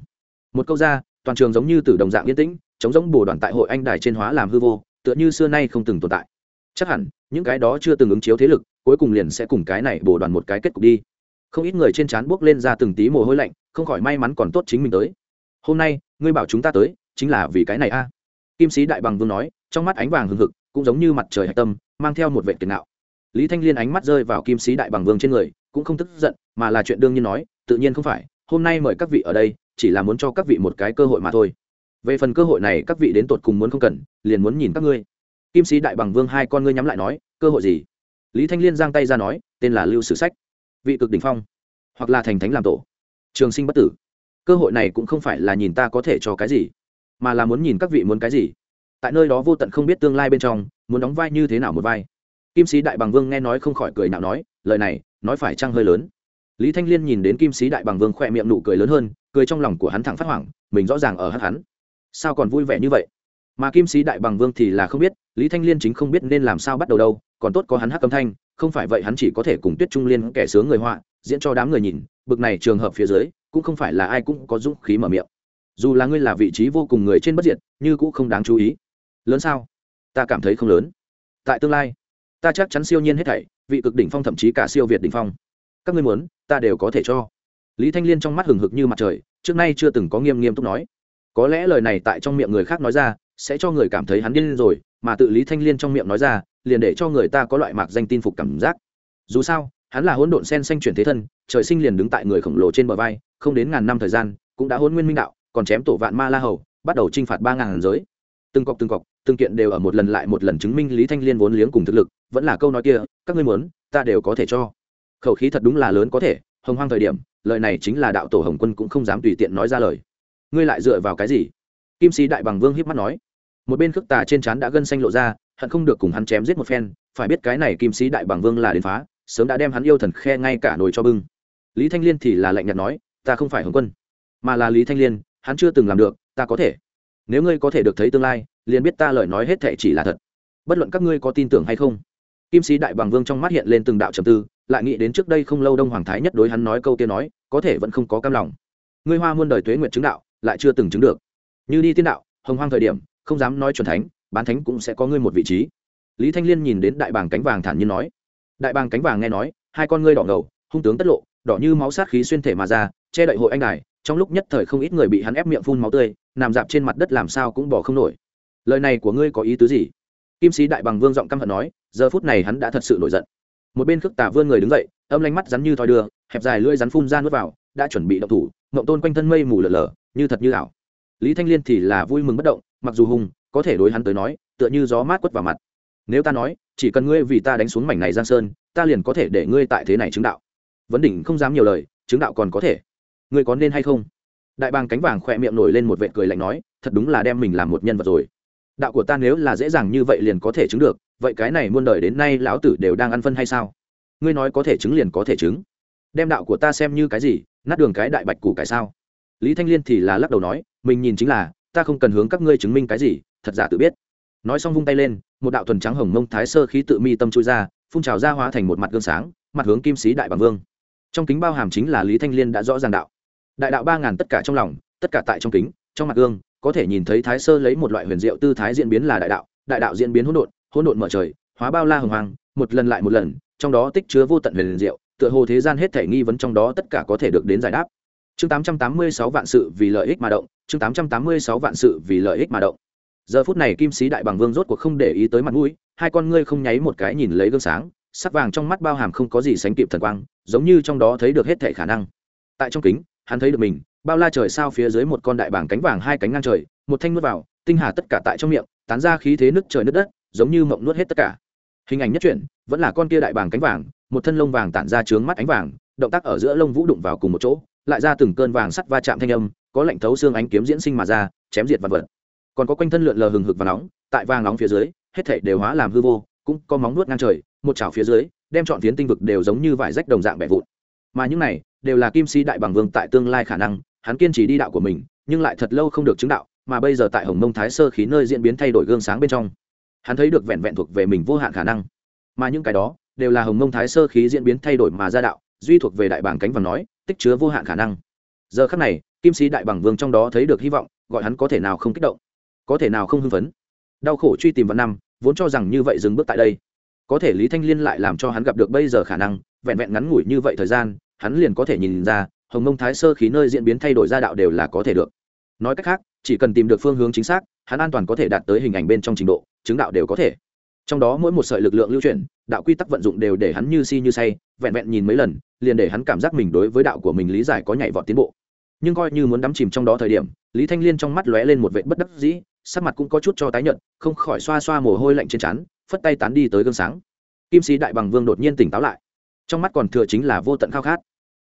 Một câu ra, toàn trường giống như từ đồng dạng yên tĩnh, chống giống bồ đoàn tại hội anh đài trên hóa làm hư vô, tựa như xưa nay không từng tồn tại. Chắc hẳn, những cái đó chưa từng ứng chiếu thế lực cuối cùng liền sẽ cùng cái này bổ đoàn một cái kết cục đi. Không ít người trên trán buốc lên ra từng tí mồ hôi lạnh, không khỏi may mắn còn tốt chính mình tới. Hôm nay, ngươi bảo chúng ta tới, chính là vì cái này a. Kim sĩ đại bằng vương nói, trong mắt ánh vàng hừng hực, cũng giống như mặt trời hạch tâm, mang theo một vệ tiền nạo lý thanh liên ánh mắt rơi vào kim sĩ đại bằng vương trên người, cũng không tức giận, mà là chuyện đương nhiên nói, tự nhiên không phải, hôm nay mời các vị ở đây, chỉ là muốn cho các vị một cái cơ hội mà thôi. Về phần cơ hội này, các vị đến tột cùng muốn không cần, liền muốn nhìn các ngươi. Kim sĩ đại bằng vương hai con ngươi nhắm lại nói, cơ hội gì? Lý thanh liên giang tay ra nói, tên là lưu sử sách, vị cực đ ỉ n h phong, hoặc là thành thánh làm tổ, trường sinh bất tử. Cơ hội này cũng không phải là nhìn ta có thể cho cái gì, mà là muốn nhìn các vị muốn cái gì. Tại nơi đó vô tận không biết tương lai bên trong, muốn đóng vai như thế nào một vai. Kim sĩ đại bằng vương nghe nói không khỏi cười nào nói, lời này, nói phải trăng hơi lớn. Lý thanh liên nhìn đến kim sĩ đại bằng vương khỏe miệng nụ cười lớn hơn, cười trong lòng của hắn thẳng phát hoảng, mình rõ ràng ở hắt hắn. Sao còn vui vẻ như vậy? Mà kim sĩ đại bằng vương thì là không biết, lý thanh liên chính không biết nên làm sao bắt đầu đâu, còn tốt có hắn hắc âm thanh, không phải vậy hắn chỉ có thể cùng tuyết trung liên kẻ sướng người họa, diễn cho đám người nhìn, bực này trường hợp phía dưới, cũng không phải là ai cũng có dũng khí mở miệng. Dù là ngươi là vị trí vô cùng người trên bất diệt, như cũng không đáng chú ý. Lớn sao? Ta cảm thấy không lớn. Tại tương lai, ta chắc chắn siêu nhiên hết thảy, vị cực đỉnh phong thậm chí cả siêu việt đỉnh phong. Các ngươi muốn, ta đều có thể cho. Lý thanh liên trong mắt hừng hực như mặt trời, trước nay chưa từng có nghiêm nghiêm túc nói. Có lẽ lời này tại trong miệng người khác nói ra sẽ cho người cảm thấy hắn điên rồi, mà tự lý thanh liên trong miệng nói ra, liền để cho người ta có loại mạc danh tin phục cảm giác. Dù sao, hắn là hỗn độn sen xanh chuyển thế thân, trời sinh liền đứng tại người khổng lồ trên bờ vai, không đến ngàn năm thời gian, cũng đã hôn nguyên minh đạo, còn chém tổ vạn ma la hầu, bắt đầu t r i n h phạt ba ngàn giới. Từng cọc từng cọc, từng kiện đều ở một lần lại một lần chứng minh lý thanh liên vốn liếng cùng thực lực, vẫn là câu nói kia, các ngươi muốn, ta đều có thể cho. Khẩu khí thật đúng là lớn có thể, hồng hoang thời điểm, lời này chính là đạo tổ hồng quân cũng không dám tùy tiện nói ra lời. Ngươi lại dựa vào cái gì? Kim sĩ đại bằng vương hiếp mắt nói một bên khước tà trên trán đã gân xanh lộ ra, hận không được cùng hắn chém giết một phen, phải biết cái này kim sĩ đại bằng vương là đến phá, sớm đã đem hắn yêu thần khe ngay cả nồi cho bưng. Lý thanh liên thì là lạnh nhạt nói, ta không phải hồng quân, mà là lý thanh liên, hắn chưa từng làm được, ta có thể. Nếu ngươi có thể được thấy tương lai, liền biết ta lời nói hết thệ chỉ là thật. Bất luận các ngươi có tin tưởng hay không. Kim sĩ đại bằng vương trong mắt hiện lên từng đạo trầm tư, lại nghĩ đến trước đây không lâu đông hoàng thái nhất đối hắn nói câu tiên nói, có thể vẫn không có cam lòng. Ngươi hoa muôn đời tuế nguyện chứng đạo, lại chưa từng chứng được. Như đi tiên đạo, hồng hoang thời điểm không dám nói chuẩn thánh, bán thánh cũng sẽ có ngươi một vị trí. Lý thanh liên nhìn đến đại bàng cánh vàng thản nhiên nói. Đại bàng cánh vàng nghe nói, hai con ngươi đỏ ngầu, hung tướng tất lộ, đỏ như máu sát khí xuyên thể mà ra, che đậy hội anh đài, trong lúc nhất thời không ít người bị hắn ép miệng phun máu tươi, nằm dạp trên mặt đất làm sao cũng bỏ không nổi. Lời này của ngươi có ý tứ gì? Kim sĩ đại bằng vương giọng căm hận nói, giờ phút này hắn đã thật sự nổi giận. Một bên khước tả vươn người đứng dậy, âm lanh mắt rắn như thoi đưa, hẹp dài lưỡi rắn phun ra nuốt vào, đã chuẩn bị động thủ ngộng tôn quanh thân mây mù lở lở, như thật như ảo lý thanh liên thì là vui mừng bất động, mặc dù hùng, có thể đối hắn tới nói, tựa như gió mát quất vào mặt. Nếu ta nói, chỉ cần ngươi vì ta đánh xuống mảnh này giang sơn, ta liền có thể để ngươi tại thế này chứng đạo. Vấn đỉnh không dám nhiều lời, chứng đạo còn có thể. Ngươi có nên hay không? Đại bàng cánh vàng khỏe miệng nổi lên một vệ cười lạnh nói, thật đúng là đem mình làm một nhân vật rồi. Đạo của ta nếu là dễ dàng như vậy liền có thể chứng được, vậy cái này muôn đời đến nay lão tử đều đang ăn phân hay sao? Ngươi nói có thể chứng liền có thể chứng. Đem đạo của ta xem như cái gì, nát đường cái đại bạch củ cái sao? Lý thanh liên thì là lắc đầu nói mình nhìn chính là, ta không cần hướng các ngươi chứng minh cái gì, thật giả tự biết. Nói xong vung tay lên, một đạo thuần trắng hồng mông thái sơ khí tự mi tâm chui ra, phun trào ra hóa thành một mặt gương sáng, mặt hướng kim sĩ đại bằng vương. Trong kính bao hàm chính là lý thanh liên đã rõ ràng đạo. Đại đạo ba ngàn tất cả trong lòng, tất cả tại trong kính, trong mặt gương, có thể nhìn thấy thái sơ lấy một loại huyền diệu tư thái diễn biến là đại đạo đại đạo diễn biến hỗn độn hỗn độn mở trời, hóa bao la hồng hoàng một lần lại một lần, trong đó tích chứa vô tận huyền diệu, tựa hồ thế gian hết thể nghi vấn trong đó tất cả có thể được đến giải đáp chương tám trăm tám mươi sáu vạn sự vì lợi ích mà động, chương tám trăm tám mươi sáu vạn sự vì lợi ích mà động. Giờ phút này kim sĩ đại bằng vương rốt cuộc không để ý tới mặt mũi, hai con ngươi không nháy một cái nhìn lấy gương sáng, sắc vàng trong mắt bao hàm không có gì sánh kịp thần quang, giống như trong đó thấy được hết thể khả năng. Tại trong kính, hắn thấy được mình, bao la trời sao phía dưới một con đại bảng cánh vàng hai cánh ngang trời, một thanh nuốt vào, tinh hà tất cả tại trong miệng, tán ra khí thế nước trời nước đất, giống như mộng nuốt hết tất cả. Hình ảnh nhất truyện, vẫn là con kia đại bảng cánh vàng, một thân lông vàng tản ra trướng mắt ánh vàng, động tác ở giữa lông vũ đụng vào cùng một chỗ lại ra từng cơn vàng sắt va chạm thanh âm, có lạnh thấu xương ánh kiếm diễn sinh mà ra, chém diệt vật vật. Còn có quanh thân lượn lờ hừng hực và nóng, tại vàng nóng phía dưới, hết thảy đều hóa làm hư vô, cũng có móng nuốt ngang trời, một chảo phía dưới, đem chọn phiến tinh vực đều giống như vải rách đồng dạng bẻ vụn. Mà những này, đều là kim sĩ đại bằng vương tại tương lai khả năng, hắn kiên trì đi đạo của mình, nhưng lại thật lâu không được chứng đạo, mà bây giờ tại hồng mông thái sơ khí nơi diễn biến thay đổi gương sáng bên trong, hắn thấy được vẹn vẹn thuộc về mình vô hạn khả năng. Mà những cái đó, đều là hồng mông thái sơ khí diễn biến thay đổi mà ra đạo, duy thuộc về đại bảng cánh vàng nói tích chứa vô hạn khả năng. Giờ khắc này, kim sĩ đại bằng vương trong đó thấy được hy vọng, gọi hắn có thể nào không kích động, có thể nào không hưng phấn. Đau khổ truy tìm vào năm, vốn cho rằng như vậy dừng bước tại đây. Có thể lý thanh liên lại làm cho hắn gặp được bây giờ khả năng, vẹn vẹn ngắn ngủi như vậy thời gian, hắn liền có thể nhìn ra, hồng mông thái sơ khí nơi diễn biến thay đổi ra đạo đều là có thể được. Nói cách khác, chỉ cần tìm được phương hướng chính xác, hắn an toàn có thể đạt tới hình ảnh bên trong trình độ, chứng đạo đều có thể trong đó mỗi một sợi lực lượng lưu chuyển, đạo quy tắc vận dụng đều để hắn như si như say, vẹn vẹn nhìn mấy lần, liền để hắn cảm giác mình đối với đạo của mình lý giải có nhảy vọt tiến bộ. Nhưng coi như muốn đắm chìm trong đó thời điểm, lý thanh liên trong mắt lóe lên một vệ bất đắc dĩ, sắc mặt cũng có chút cho tái nhợt, không khỏi xoa xoa mồ hôi lạnh trên trán, phất tay tán đi tới gương sáng. Kim sĩ đại bằng vương đột nhiên tỉnh táo lại. Trong mắt còn thừa chính là vô tận khao khát.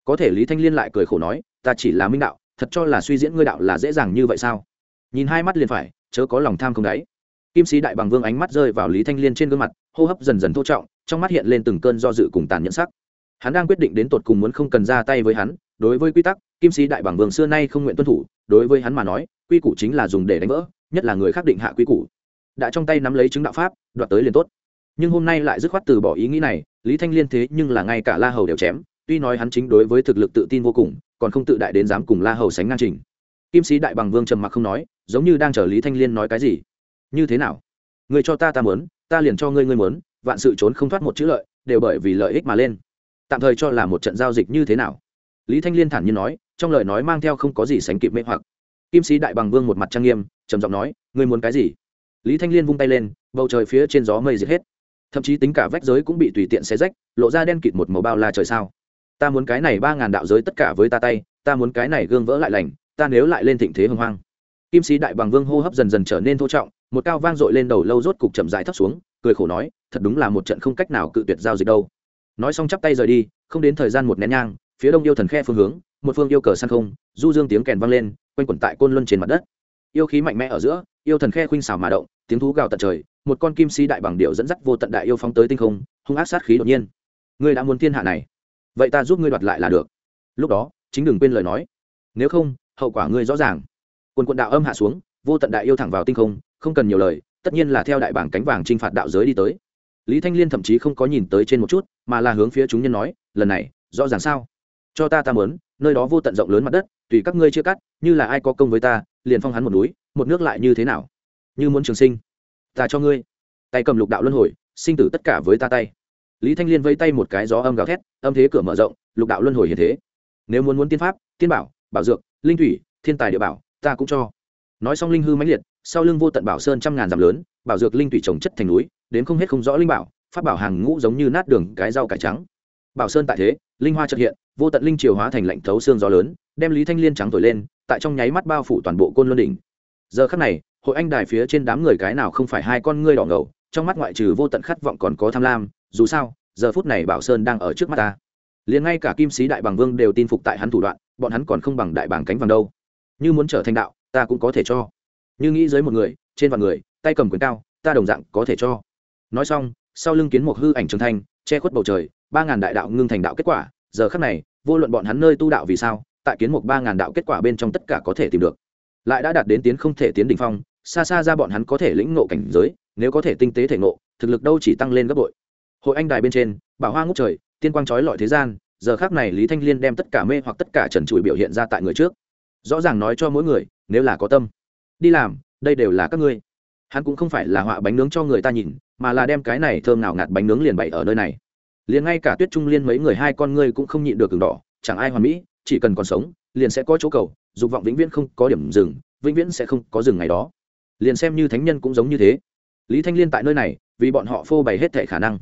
Có thể lý thanh liên lại cười khổ nói, ta chỉ là minh đạo, thật cho là suy diễn ngươi đạo là dễ dàng như vậy sao? Nhìn hai mắt liền phải, chớ có lòng tham không đáy kim sĩ đại bằng vương ánh mắt rơi vào lý thanh liên trên gương mặt, hô hấp dần dần thô trọng, trong mắt hiện lên từng cơn do dự cùng tàn nhẫn sắc. Hắn đang quyết định đến tột cùng muốn không cần ra tay với hắn, đối với quy tắc, kim sĩ đại bằng vương xưa nay không nguyện tuân thủ, đối với hắn mà nói, quy củ chính là dùng để đánh vỡ, nhất là người khác định hạ quy củ. Đã trong tay nắm lấy chứng đạo pháp, đoạt tới liền tốt. Nhưng hôm nay lại dứt khoát từ bỏ ý nghĩ này, lý thanh liên thế nhưng là ngay cả la hầu đều chém, tuy nói hắn chính đối với thực lực tự tin vô cùng, còn không tự đại đến dám cùng la hầu sánh ngang trình. Kim sĩ đại bằng vương trầm mặc không nói, giống như đang chờ lý thanh liên nói cái gì như thế nào? Người cho ta ta muốn, ta liền cho ngươi ngươi muốn. vạn sự trốn không thoát một chữ lợi đều bởi vì lợi ích mà lên. Tạm thời cho là một trận giao dịch như thế nào? Lý thanh liên thản nhiên nói trong lời nói mang theo không có gì sánh kịp mê hoặc. Kim sĩ đại bằng vương một mặt trang nghiêm trầm giọng nói ngươi muốn cái gì? Lý thanh liên vung tay lên bầu trời phía trên gió mây diệt hết. Thậm chí tính cả vách giới cũng bị tùy tiện xé rách lộ ra đen kịt một màu bao la trời sao. Ta muốn cái này ba ngàn đạo giới tất cả với ta tay ta muốn cái này gương vỡ lại lành ta nếu lại lên thịnh thế hưng hoang. Kim sĩ đại bằng vương hô hấp dần dần trở nên thô trọng một cao vang dội lên đầu lâu rốt cục chậm rãi thấp xuống, cười khổ nói, thật đúng là một trận không cách nào cự tuyệt giao dịch đâu. Nói xong chắp tay rời đi, không đến thời gian một nén nhang, phía đông yêu thần khe phương hướng, một phương yêu cờ săn không, du dương tiếng kèn vang lên, quanh quẩn tại côn luân trên mặt đất. Yêu khí mạnh mẽ ở giữa, yêu thần khe khuynh xảo mà động, tiếng thú gào tận trời, một con kim si đại bằng điệu dẫn dắt vô tận đại yêu phóng tới tinh không, hung ác sát khí đột nhiên. Ngươi đã muốn thiên hạ này, vậy ta giúp ngươi đoạt lại là được. Lúc đó, chính đừng quên lời nói. Nếu không, hậu quả ngươi rõ ràng. Quần quận đạo âm hạ xuống, vô tận đại yêu thẳng vào tinh không không cần nhiều lời, tất nhiên là theo đại bảng cánh vàng t r i n h phạt đạo giới đi tới. Lý thanh liên thậm chí không có nhìn tới trên một chút, mà là hướng phía chúng nhân nói, lần này, rõ ràng sao? Cho ta ta mớn nơi đó vô tận rộng lớn mặt đất, tùy các ngươi chưa cắt, như là ai có công với ta, liền phong hắn một núi, một nước lại như thế nào? Như muốn trường sinh, ta cho ngươi. Tay cầm lục đạo luân hồi, sinh tử tất cả với ta tay. Lý thanh liên vây tay một cái gió âm gào thét, âm thế cửa mở rộng, lục đạo luân hồi hiện thế. Nếu muốn muốn tiên pháp, tiên bảo bảo dược, linh thủy, thiên tài địa bảo, ta cũng cho. Nói xong linh hư mãnh liệt sau lưng vô tận bảo sơn trăm ngàn dặm lớn, bảo dược linh thủy trồng chất thành núi, đến không hết không rõ linh bảo phát bảo hàng ngũ giống như nát đường, cái rau cải trắng. Bảo sơn tại thế, linh hoa trật hiện, vô tận linh triều hóa thành lạnh thấu xương gió lớn, đem lý thanh liên trắng thổi lên, tại trong nháy mắt bao phủ toàn bộ côn luân đỉnh. Giờ khắc này, hội anh đài phía trên đám người cái nào không phải hai con ngươi đỏ ngầu, trong mắt ngoại trừ vô tận khát vọng còn có tham lam, dù sao, giờ phút này bảo sơn đang ở trước mắt ta. Liền ngay cả kim sĩ đại bằng vương đều tin phục tại hắn thủ đoạn, bọn hắn còn không bằng đại bảng cánh vàng đâu. Như muốn trở thành đạo, ta cũng có thể cho như nghĩ dưới một người, trên vạn người, tay cầm quyền cao, ta đồng dạng có thể cho. Nói xong, sau lưng kiến một hư ảnh trường thanh che khuất bầu trời, ba ngàn đại đạo ngưng thành đạo kết quả, giờ khắc này, vô luận bọn hắn nơi tu đạo vì sao, tại kiến một ba ngàn đạo kết quả bên trong tất cả có thể tìm được. Lại đã đạt đến tiến không thể tiến đỉnh phong, xa xa ra bọn hắn có thể lĩnh ngộ cảnh giới, nếu có thể tinh tế thể ngộ, thực lực đâu chỉ tăng lên gấp bội. Hội anh đài bên trên, bảo hoa ngốc trời, tiên quang trói lọi thế gian, giờ khác này lý thanh liên đem tất cả mê hoặc tất cả trần trụi biểu hiện ra tại người trước. Rõ ràng nói cho mỗi người, nếu là có tâm đi làm, đây đều là các ngươi. Hắn cũng không phải là họa bánh nướng cho người ta nhìn, mà là đem cái này thơm nào ngạt bánh nướng liền bày ở nơi này. Liền ngay cả tuyết trung liên mấy người hai con ngươi cũng không nhịn được cường đỏ, chẳng ai hoàn mỹ, chỉ cần còn sống, liền sẽ có chỗ cầu, dục vọng vĩnh viễn không có điểm dừng, vĩnh viễn sẽ không có dừng ngày đó. Liền xem như thánh nhân cũng giống như thế. Lý thanh liên tại nơi này, vì bọn họ phô bày hết thể khả năng.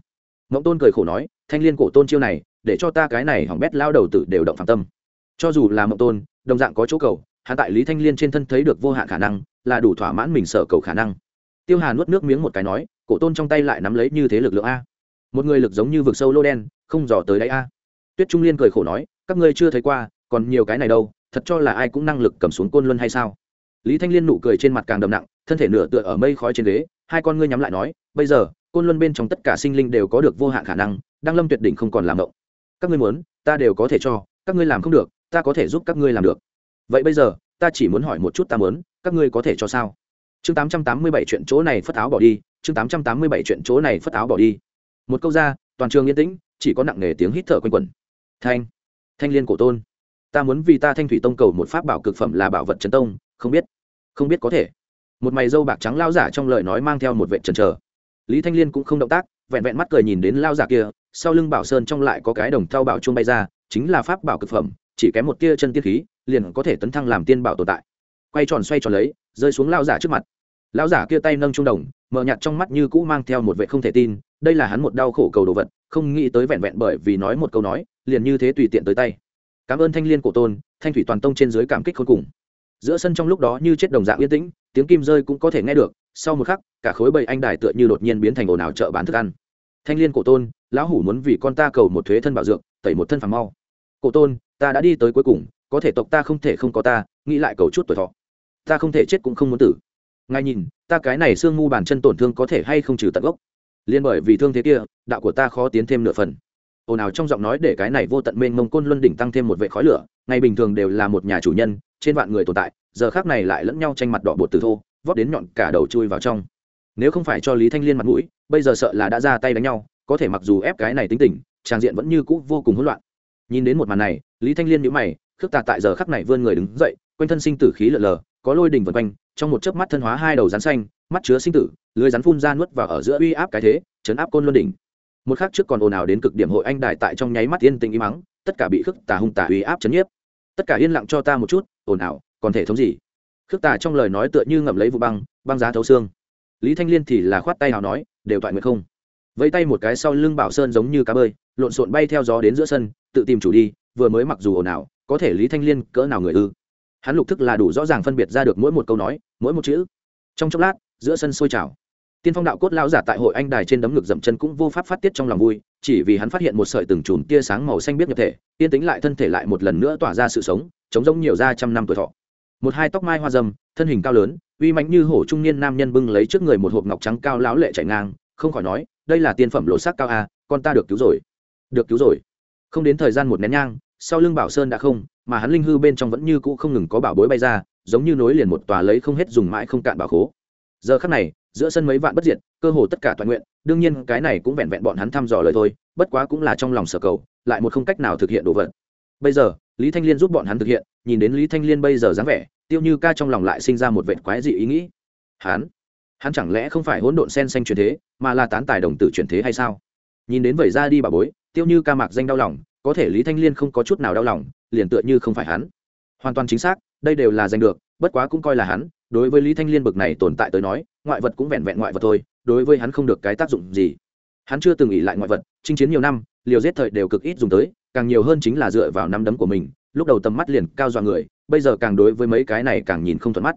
Mộng tôn cười khổ nói, thanh liên cổ tôn chiêu này, để cho ta cái này hỏng bét lao đầu tử đều động phạm tâm. Cho dù là mộng tôn, đồng dạng có chỗ cầu hạ tại lý thanh liên trên thân thấy được vô hạn khả năng, là đủ thỏa mãn mình sợ cầu khả năng. Tiêu hà nuốt nước miếng một cái nói, cổ tôn trong tay lại nắm lấy như thế lực lượng a. Một người lực giống như vực sâu lô đen, không dò tới đáy a. Tuyết trung liên cười khổ nói, các ngươi chưa thấy qua, còn nhiều cái này đâu, thật cho là ai cũng năng lực cầm xuống côn luân hay sao? Lý thanh liên nụ cười trên mặt càng đậm nặng, thân thể nửa tựa ở mây khói trên ghế, hai con ngươi nhắm lại nói, bây giờ, côn luân bên trong tất cả sinh linh đều có được vô hạn khả năng đang lâm tuyệt đỉnh không còn làm động. Các ngươi muốn, ta đều có thể cho, các ngươi làm không được, ta có thể giúp các ngươi làm được vậy bây giờ, ta chỉ muốn hỏi một chút ta muốn, các ngươi có thể cho sao? Chương tám trăm tám mươi bảy chuyện chỗ này phất áo bỏ đi, chương tám trăm tám mươi bảy chuyện chỗ này phất áo bỏ đi. Một câu ra, toàn trường yên tĩnh, chỉ có nặng nề tiếng hít thở quanh quẩn. Thanh thanh liên cổ tôn, ta muốn vì ta thanh thủy tông cầu một pháp bảo cực phẩm là bảo vật trấn tông, không biết không biết có thể. Một mày dâu bạc trắng lao giả trong lời nói mang theo một vệ trần trờ. Lý thanh liên cũng không động tác, vẹn vẹn mắt cười nhìn đến lao giả kia, sau lưng bảo sơn trong lại có cái đồng thao bảo chuông bay ra, chính là pháp bảo cực phẩm chỉ kém một tia chân tiên khí, liền có thể tấn thăng làm tiên bảo tồn tại. Quay tròn xoay tròn lấy, rơi xuống lao giả trước mặt. Lão giả kia tay nâng trung đồng mờ nhạt trong mắt như cũ mang theo một vệ không thể tin, đây là hắn một đau khổ cầu đồ vật, không nghĩ tới vẹn vẹn bởi vì nói một câu nói, liền như thế tùy tiện tới tay. Cảm ơn thanh liên cổ tôn, thanh thủy toàn tông trên dưới cảm kích khôn cùng. Giữa sân trong lúc đó như chết đồng dạng yên tĩnh, tiếng kim rơi cũng có thể nghe được, sau một khắc, cả khối bầy anh đài tựa như đột nhiên biến thành ồn ào chợ bán thức ăn. Thanh liên cổ tôn, lão hủ muốn vì con ta cầu một thuế thân bảo dược, tẩy một thân phàm mau. Cổ tôn ta đã đi tới cuối cùng, có thể tộc ta không thể không có ta, nghĩ lại cầu chút tuổi thọ. Ta không thể chết cũng không muốn tử. Ngài nhìn, ta cái này xương ngu bàn chân tổn thương có thể hay không trừ tận gốc? Liên bởi vì thương thế kia, đạo của ta khó tiến thêm nửa phần. Ồn ào trong giọng nói để cái này vô tận mênh mông côn luân đỉnh tăng thêm một vệ khói lửa, ngày bình thường đều là một nhà chủ nhân, trên vạn người tồn tại, giờ khác này lại lẫn nhau tranh mặt đỏ bột từ thô, vót đến nhọn cả đầu chui vào trong. Nếu không phải cho lý thanh liên mặt mũi, bây giờ sợ là đã ra tay đánh nhau, có thể mặc dù ép cái này tính tình, trang diện vẫn như cũ vô cùng hỗn loạn nhìn đến một màn này, lý thanh liên nhíu mày, khước tà tại giờ khắc này vươn người đứng dậy, quanh thân sinh tử khí lờ lờ, có lôi đỉnh vần quanh, trong một chớp mắt thân hóa hai đầu rắn xanh, mắt chứa sinh tử, lưới rắn phun ra nuốt vào ở giữa uy áp cái thế, chấn áp côn luân đỉnh. Một khắc trước còn ồn ào đến cực điểm hội anh đại tại trong nháy mắt yên tĩnh im mắng, tất cả bị khước tà hung tà uy áp chấn nhiếp. Tất cả yên lặng cho ta một chút, ồn ào, còn thể thống gì? Khước tà trong lời nói tựa như ngậm lấy vụ băng băng giá thấu xương. Lý thanh liên thì là khoát tay nào nói, đều toại nguyện không. Vẫy tay một cái sau lưng bảo sơn giống như cá bơi lộn xộn bay theo gió đến giữa sân, tự tìm chủ đi, vừa mới mặc dù ồn ào, có thể lý thanh liên cỡ nào người ư? Hắn lục thức là đủ rõ ràng phân biệt ra được mỗi một câu nói, mỗi một chữ. Trong chốc lát, giữa sân sôi trào. Tiên phong đạo cốt lao giả tại hội anh đài trên đấm ngực dậm chân cũng vô pháp phát tiết trong lòng vui, chỉ vì hắn phát hiện một sợi từng chùm tia sáng màu xanh biết nhập thể tiên tính lại thân thể lại một lần nữa tỏa ra sự sống, chống giống nhiều ra trăm năm tuổi thọ. Một hai tóc mai hoa dâm, thân hình cao lớn, uy mãnh như hổ trung niên nam nhân bưng lấy trước người một hộp ngọc trắng cao lão lệ chạy ngang, không khỏi nói, đây là tiên phẩm lộ sắc cao a, con ta được cứu rồi được cứu rồi. Không đến thời gian một nén nhang, sau lưng bảo sơn đã không, mà hắn linh hư bên trong vẫn như cũ không ngừng có bảo bối bay ra, giống như nối liền một tòa lấy không hết dùng mãi không cạn bảo khố. Giờ khắc này, giữa sân mấy vạn bất diệt, cơ hồ tất cả toàn nguyện, đương nhiên cái này cũng vẹn vẹn bọn hắn thăm dò lời thôi, bất quá cũng là trong lòng sở cầu, lại một không cách nào thực hiện đồ vật. Bây giờ, lý thanh liên giúp bọn hắn thực hiện, nhìn đến lý thanh liên bây giờ dáng vẻ, tiêu như ca trong lòng lại sinh ra một vệt quái dị ý nghĩ. Hắn? Hắn chẳng lẽ không phải hỗn độn sen xanh truyền thế, mà là tán tài đồng tử truyền thế hay sao? Nhìn đến vẩy ra đi bà bối, tiêu như ca mạc danh đau lòng, có thể lý thanh liên không có chút nào đau lòng, liền tựa như không phải hắn. Hoàn toàn chính xác, đây đều là giành được, bất quá cũng coi là hắn, đối với lý thanh liên bực này tồn tại tới nói, ngoại vật cũng vẹn vẹn ngoại vật thôi, đối với hắn không được cái tác dụng gì. Hắn chưa từng ỉ lại ngoại vật, chinh chiến nhiều năm, liều giết thời đều cực ít dùng tới, càng nhiều hơn chính là dựa vào năm đấm của mình, lúc đầu tầm mắt liền cao dọa người, bây giờ càng đối với mấy cái này càng nhìn không thuận mắt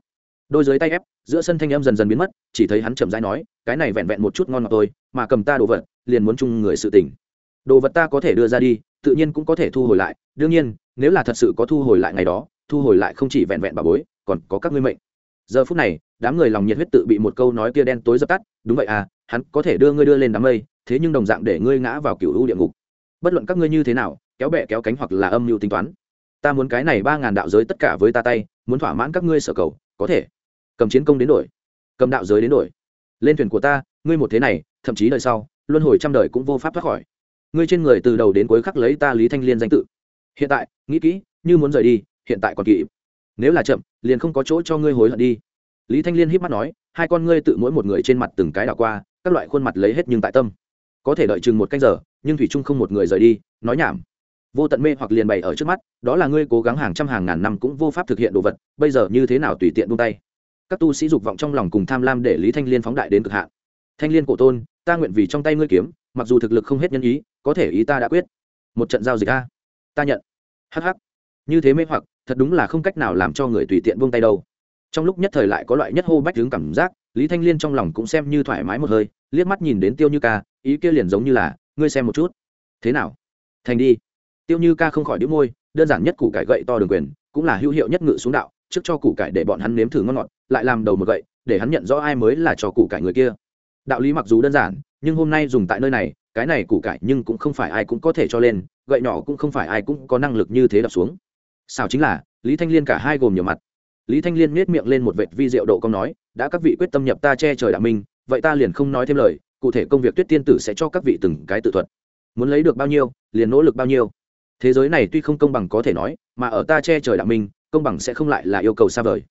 đôi dưới tay ép, giữa sân thanh em dần dần biến mất, chỉ thấy hắn chậm rãi nói, cái này vẹn vẹn một chút ngon ngọt tôi mà cầm ta đồ vật, liền muốn chung người sự tình. Đồ vật ta có thể đưa ra đi, tự nhiên cũng có thể thu hồi lại, đương nhiên, nếu là thật sự có thu hồi lại ngày đó, thu hồi lại không chỉ vẹn vẹn bà bối, còn có các ngươi mệnh. Giờ phút này, đám người lòng nhiệt huyết tự bị một câu nói kia đen tối dập tắt, đúng vậy à hắn có thể đưa ngươi đưa lên đám mây, thế nhưng đồng dạng để ngươi ngã vào cựu u địa ngục. Bất luận các ngươi như thế nào, kéo bẹ kéo cánh hoặc là âm mưu tính toán, ta muốn cái này ba ngàn đạo giới tất cả với ta tay, muốn thỏa mãn các ngươi sở cầu có thể. Cầm chiến công đến đổi. Cầm đạo giới đến đổi. Lên thuyền của ta, ngươi một thế này, thậm chí đời sau, luân hồi trăm đời cũng vô pháp thoát khỏi. Ngươi trên người từ đầu đến cuối khắc lấy ta lý thanh liên danh tự. Hiện tại, nghĩ kỹ, như muốn rời đi, hiện tại còn kịp. Nếu là chậm, liền không có chỗ cho ngươi hối hận đi. Lý thanh liên híp mắt nói, hai con ngươi tự mỗi một người trên mặt từng cái đảo qua, các loại khuôn mặt lấy hết nhưng tại tâm. Có thể đợi chừng một canh giờ, nhưng thủy trung không một người rời đi, nói nhảm vô tận mê hoặc liền bày ở trước mắt, đó là ngươi cố gắng hàng trăm hàng ngàn năm cũng vô pháp thực hiện đồ vật, bây giờ như thế nào tùy tiện buông tay? Các tu sĩ dục vọng trong lòng cùng tham lam để lý thanh liên phóng đại đến cực hạn. Thanh liên cổ tôn, ta nguyện vì trong tay ngươi kiếm, mặc dù thực lực không hết nhân ý, có thể ý ta đã quyết. Một trận giao dịch a. Ta nhận. Hh như thế mê hoặc, thật đúng là không cách nào làm cho người tùy tiện buông tay đâu. Trong lúc nhất thời lại có loại nhất hô bách hướng cảm giác, lý thanh liên trong lòng cũng xem như thoải mái một hơi, liếc mắt nhìn đến tiêu như ca, ý kia liền giống như là, ngươi xem một chút. Thế nào? Thành đi tiêu như ca không khỏi đĩu môi, đơn giản nhất củ cải gậy to đường quyền, cũng là hữu hiệu nhất ngự xuống đạo, trước cho củ cải để bọn hắn nếm thử ngon ngọt, lại làm đầu một gậy, để hắn nhận rõ ai mới là cho củ cải người kia. Đạo lý mặc dù đơn giản, nhưng hôm nay dùng tại nơi này, cái này củ cải nhưng cũng không phải ai cũng có thể cho lên, gậy nhỏ cũng không phải ai cũng có năng lực như thế đập xuống. Sao chính là, lý thanh liên cả hai gồm nhiều mặt. Lý thanh liên nhét miệng lên một vệt vi diệu độ công nói, đã các vị quyết tâm nhập ta che trời đạo minh, vậy ta liền không nói thêm lời, cụ thể công việc tuyết tiên tử sẽ cho các vị từng cái tự thuật. Muốn lấy được bao nhiêu, liền nỗ lực bao nhiêu thế giới này tuy không công bằng có thể nói, mà ở ta che trời đạo minh, công bằng sẽ không lại là yêu cầu xa vời.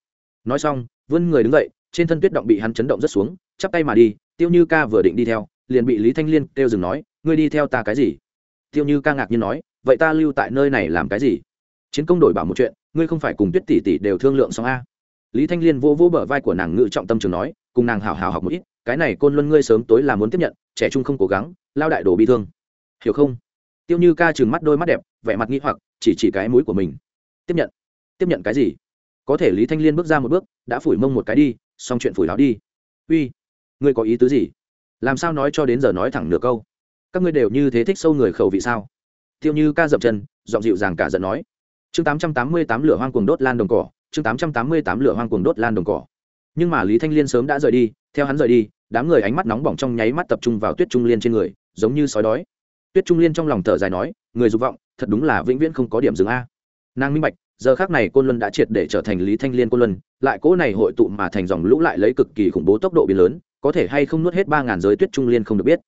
Nói xong, vươn người đứng dậy, trên thân tuyết động bị hắn chấn động rất xuống, chắp tay mà đi, tiêu như ca vừa định đi theo, liền bị lý thanh liên kêu dừng nói, ngươi đi theo ta cái gì? Tiêu như ca ngạc nhiên nói, vậy ta lưu tại nơi này làm cái gì? Chiến công đổi bảo một chuyện, ngươi không phải cùng tuyết tỷ tỷ đều thương lượng xong a? Lý thanh liên vô vô bờ vai của nàng ngự trọng tâm trường nói, cùng nàng hào hào học một ít, cái này côn luân ngươi sớm tối là muốn tiếp nhận, trẻ trung không cố gắng, lao đại đồ bị thương. Hiểu không? Tiêu như ca chừng mắt đôi mắt đẹp vẻ mặt nghi hoặc, chỉ chỉ cái mũi của mình. Tiếp nhận. Tiếp nhận cái gì? Có thể lý thanh liên bước ra một bước, đã phủi mông một cái đi, xong chuyện phủi láo đi. Uy, ngươi có ý tứ gì? Làm sao nói cho đến giờ nói thẳng nửa câu? Các ngươi đều như thế thích sâu người khẩu vị sao? Tiêu như ca dậm chân, giọng dịu dàng cả giận nói. Chương tám trăm tám mươi tám lửa hoang cuồng đốt lan đồng cỏ, chương tám trăm tám mươi tám lửa hoang cuồng đốt lan đồng cỏ. Nhưng mà lý thanh liên sớm đã rời đi, theo hắn rời đi, đám người ánh mắt nóng bỏng trong nháy mắt tập trung vào tuyết trung liên trên người, giống như sói đói tuyết trung liên trong lòng thở dài nói, người dục vọng, thật đúng là vĩnh viễn không có điểm dừng a. Nàng minh bạch, giờ khác này côn luân đã triệt để trở thành lý thanh liên côn luân, lại cỗ này hội tụ mà thành dòng lũ lại lấy cực kỳ khủng bố tốc độ biến lớn, có thể hay không nuốt hết ba ngàn giới tuyết trung liên không được biết.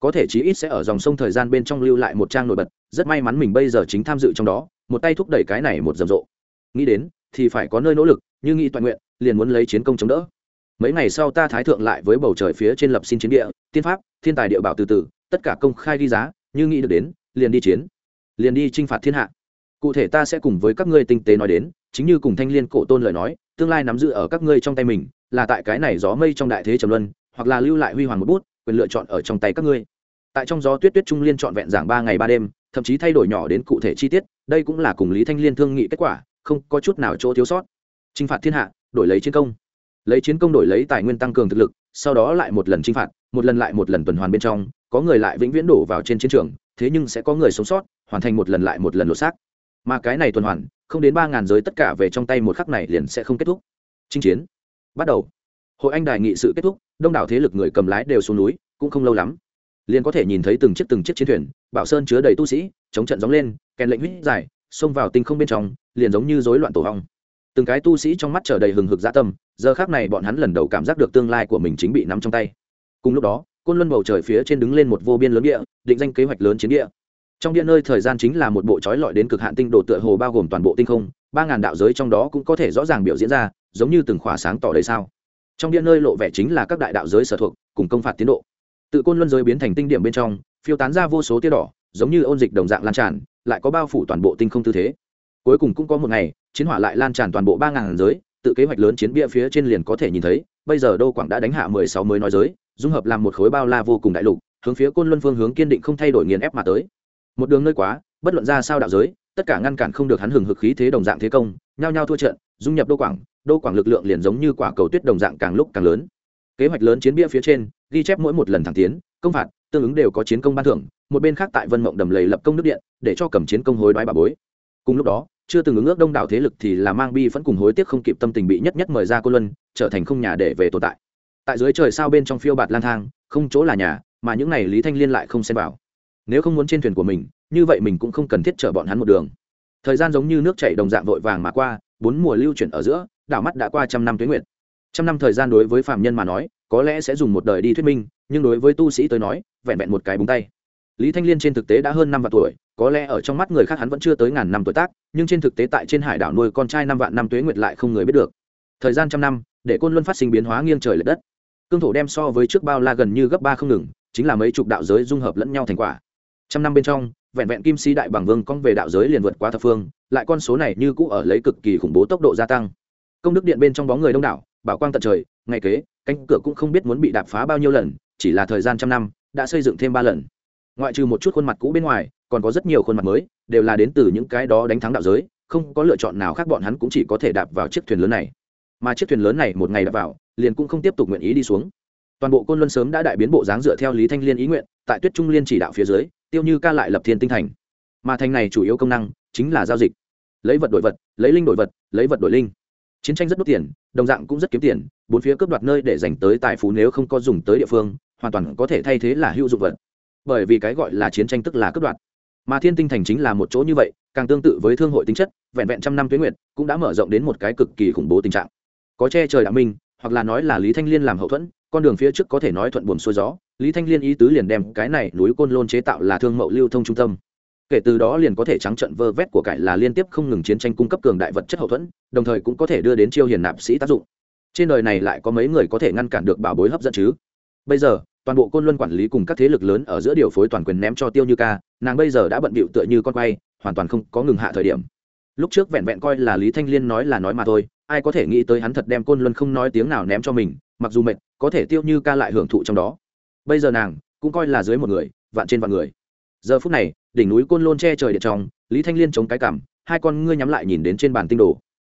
Có thể chí ít sẽ ở dòng sông thời gian bên trong lưu lại một trang nổi bật, rất may mắn mình bây giờ chính tham dự trong đó, một tay thúc đẩy cái này một rầm rộ. Nghĩ đến, thì phải có nơi nỗ lực, như nghĩ toàn nguyện, liền muốn lấy chiến công chống đỡ. Mấy ngày sau ta thái thượng lại với bầu trời phía trên lập xin chiến địa, tiên pháp, thiên tài địa bảo từ từ, tất cả công khai ghi giá như nghĩ được đến, liền đi chiến, liền đi t r i n h phạt thiên hạ. Cụ thể ta sẽ cùng với các ngươi tinh tế nói đến, chính như cùng thanh l i ê n cổ tôn lời nói, tương lai nắm giữ ở các ngươi trong tay mình, là tại cái này gió mây trong đại thế trầm luân, hoặc là lưu lại huy hoàng một bút, quyền lựa chọn ở trong tay các ngươi. Tại trong gió tuyết tuyết trung liên trọn vẹn giảng ba ngày ba đêm, thậm chí thay đổi nhỏ đến cụ thể chi tiết, đây cũng là cùng lý thanh liên thương nghị kết quả, không có chút nào chỗ thiếu sót. T r i n h phạt thiên hạ, đổi lấy chiến công. Lấy chiến công đổi lấy tài nguyên tăng cường thực lực, sau đó lại một lần t r i n h phạt, một lần lại một lần tuần hoàn bên trong có người lại vĩnh viễn đổ vào trên chiến trường, thế nhưng sẽ có người sống sót, hoàn thành một lần lại một lần lột xác. Mà cái này tuần hoàn, không đến ba ngàn giới tất cả về trong tay một khắc này liền sẽ không kết thúc. Chinh chiến. Bắt đầu. Hội anh đài nghị sự kết thúc, đông đảo thế lực người cầm lái đều xuống núi, cũng không lâu lắm, liền có thể nhìn thấy từng chiếc từng chiếc chiến thuyền, bảo sơn chứa đầy tu sĩ, chống trận gióng lên, kèn lệnh huyết dài, xông vào tinh không bên trong, liền giống như rối loạn tổ hong. Từng cái tu sĩ trong mắt trở đầy hừng hực dã tâm, giờ khác này bọn hắn lần đầu cảm giác được tương lai của mình chính bị nắm trong tay. Cùng lúc đó côn luân bầu trời phía trên đứng lên một vô biên lớn địa, định danh kế hoạch lớn chiến địa. Trong địa nơi thời gian chính là một bộ trói lọi đến cực hạn tinh đồ tựa hồ bao gồm toàn bộ tinh không, ba ngàn đạo giới trong đó cũng có thể rõ ràng biểu diễn ra, giống như từng khỏa sáng tỏ đầy sao. Trong địa nơi lộ vẻ chính là các đại đạo giới sở thuộc, cùng công phạt tiến độ. Tự côn luân giới biến thành tinh điểm bên trong, phiêu tán ra vô số tia đỏ, giống như ôn dịch đồng dạng lan tràn, lại có bao phủ toàn bộ tinh không tư thế. Cuối cùng cũng có một ngày, chiến hỏa lại lan tràn toàn bộ ba ngàn giới, tự kế hoạch lớn chiến bia phía trên liền có thể nhìn thấy, bây giờ đô quảng đã đánh hạ mười sáu mới nói giới dung hợp làm một khối bao la vô cùng đại lục, hướng phía côn luân phương hướng kiên định không thay đổi nghiền ép mà tới. Một đường nơi quá, bất luận ra sao đạo giới, tất cả ngăn cản không được hắn hừng hực khí thế đồng dạng thế công, nhao nhao thua trận, dung nhập đô quảng đô quảng lực lượng liền giống như quả cầu tuyết đồng dạng càng lúc càng lớn. Kế hoạch lớn chiến bia phía trên, ghi chép mỗi một lần thẳng tiến, công phạt, tương ứng đều có chiến công ban thưởng, một bên khác tại vân mộng đầm lầy lập công nước điện, để cho cầm chiến công hối đoái bà bối. Cùng lúc đó, chưa từng ứng ước đông đảo thế lực thì là mang bi vẫn cùng hối tiếc không kịp tâm tình bị nhất nhất mời ra cô luân, trở thành không nhà để về tồn tại tại dưới trời sao bên trong phiêu bạt lang thang, không chỗ là nhà, mà những n à y lý thanh liên lại không xem vào. Nếu không muốn trên thuyền của mình, như vậy mình cũng không cần thiết chở bọn hắn một đường. Thời gian giống như nước chảy đồng dạng vội vàng mà qua, bốn mùa lưu chuyển ở giữa, đảo mắt đã qua trăm năm tuyến nguyện trăm năm thời gian đối với phạm nhân mà nói, có lẽ sẽ dùng một đời đi thuyết minh, nhưng đối với tu sĩ tới nói, vẹn vẹn một cái búng tay. Lý thanh liên trên thực tế đã hơn năm vạn tuổi, có lẽ ở trong mắt người khác hắn vẫn chưa tới ngàn năm tuổi tác, nhưng trên thực tế tại trên hải đảo nuôi con trai năm vạn năm tuế nguyệt lại không người biết được. Thời gian trăm năm, để côn luân phát sinh biến hóa nghiêng trời l ệ đất cương thổ đem so với trước bao la gần như gấp ba không ngừng, chính là mấy chục đạo giới dung hợp lẫn nhau thành quả. Trăm năm bên trong, vẹn vẹn kim si đại bằng vương cong về đạo giới liền vượt qua thập phương, lại con số này như cũ ở lấy cực kỳ khủng bố tốc độ gia tăng. Công đức điện bên trong bóng người đông đảo, bảo quang tận trời, ngày kế, cánh cửa cũng không biết muốn bị đạp phá bao nhiêu lần, chỉ là thời gian trăm năm, đã xây dựng thêm ba lần. Ngoại trừ một chút khuôn mặt cũ bên ngoài, còn có rất nhiều khuôn mặt mới, đều là đến từ những cái đó đánh thắng đạo giới, không có lựa chọn nào khác bọn hắn cũng chỉ có thể đạp vào chiếc thuyền lớn này. Mà chiếc thuyền lớn này một ngày đạp vào liền cũng không tiếp tục nguyện ý đi xuống. Toàn bộ côn luân sớm đã đại biến bộ dáng dựa theo lý thanh liên ý nguyện, tại tuyết trung liên chỉ đạo phía dưới, tiêu như ca lại lập thiên tinh thành. Mà thành này chủ yếu công năng chính là giao dịch. Lấy vật đổi vật, lấy linh đổi vật, lấy vật đổi linh. Chiến tranh rất đốt tiền, đồng dạng cũng rất kiếm tiền, bốn phía cướp đoạt nơi để dành tới tài phú nếu không có dùng tới địa phương, hoàn toàn có thể thay thế là hữu dụng vật. Bởi vì cái gọi là chiến tranh tức là cướp đoạt. Mà thiên tinh thành chính là một chỗ như vậy, càng tương tự với thương hội tính chất, vẹn vẹn trăm năm tuyến nguyện cũng đã mở rộng đến một cái cực kỳ khủng bố tình trạng. Có che trời đạo minh hoặc là nói là lý thanh liên làm hậu thuẫn, con đường phía trước có thể nói thuận buồm xuôi gió. Lý thanh liên ý tứ liền đem cái này núi côn lôn chế tạo là thương mậu lưu thông trung tâm. Kể từ đó liền có thể trắng trận vơ vét của cải là liên tiếp không ngừng chiến tranh cung cấp cường đại vật chất hậu thuẫn, đồng thời cũng có thể đưa đến chiêu hiền nạp sĩ tác dụng. Trên đời này lại có mấy người có thể ngăn cản được bảo bối hấp dẫn chứ? Bây giờ, toàn bộ côn luân quản lý cùng các thế lực lớn ở giữa điều phối toàn quyền ném cho tiêu như ca, nàng bây giờ đã bận bịu tựa như con quay, hoàn toàn không có ngừng hạ thời điểm. Lúc trước vẹn vẹn coi là lý thanh liên nói là nói mà thôi ai có thể nghĩ tới hắn thật đem côn luân không nói tiếng nào ném cho mình, mặc dù mệt, có thể tiêu như ca lại hưởng thụ trong đó. Bây giờ nàng cũng coi là dưới một người, vạn trên vạn người. Giờ phút này, đỉnh núi côn lôn che trời điện trong, lý thanh liên chống cái cảm hai con ngươi nhắm lại nhìn đến trên bàn tinh đồ.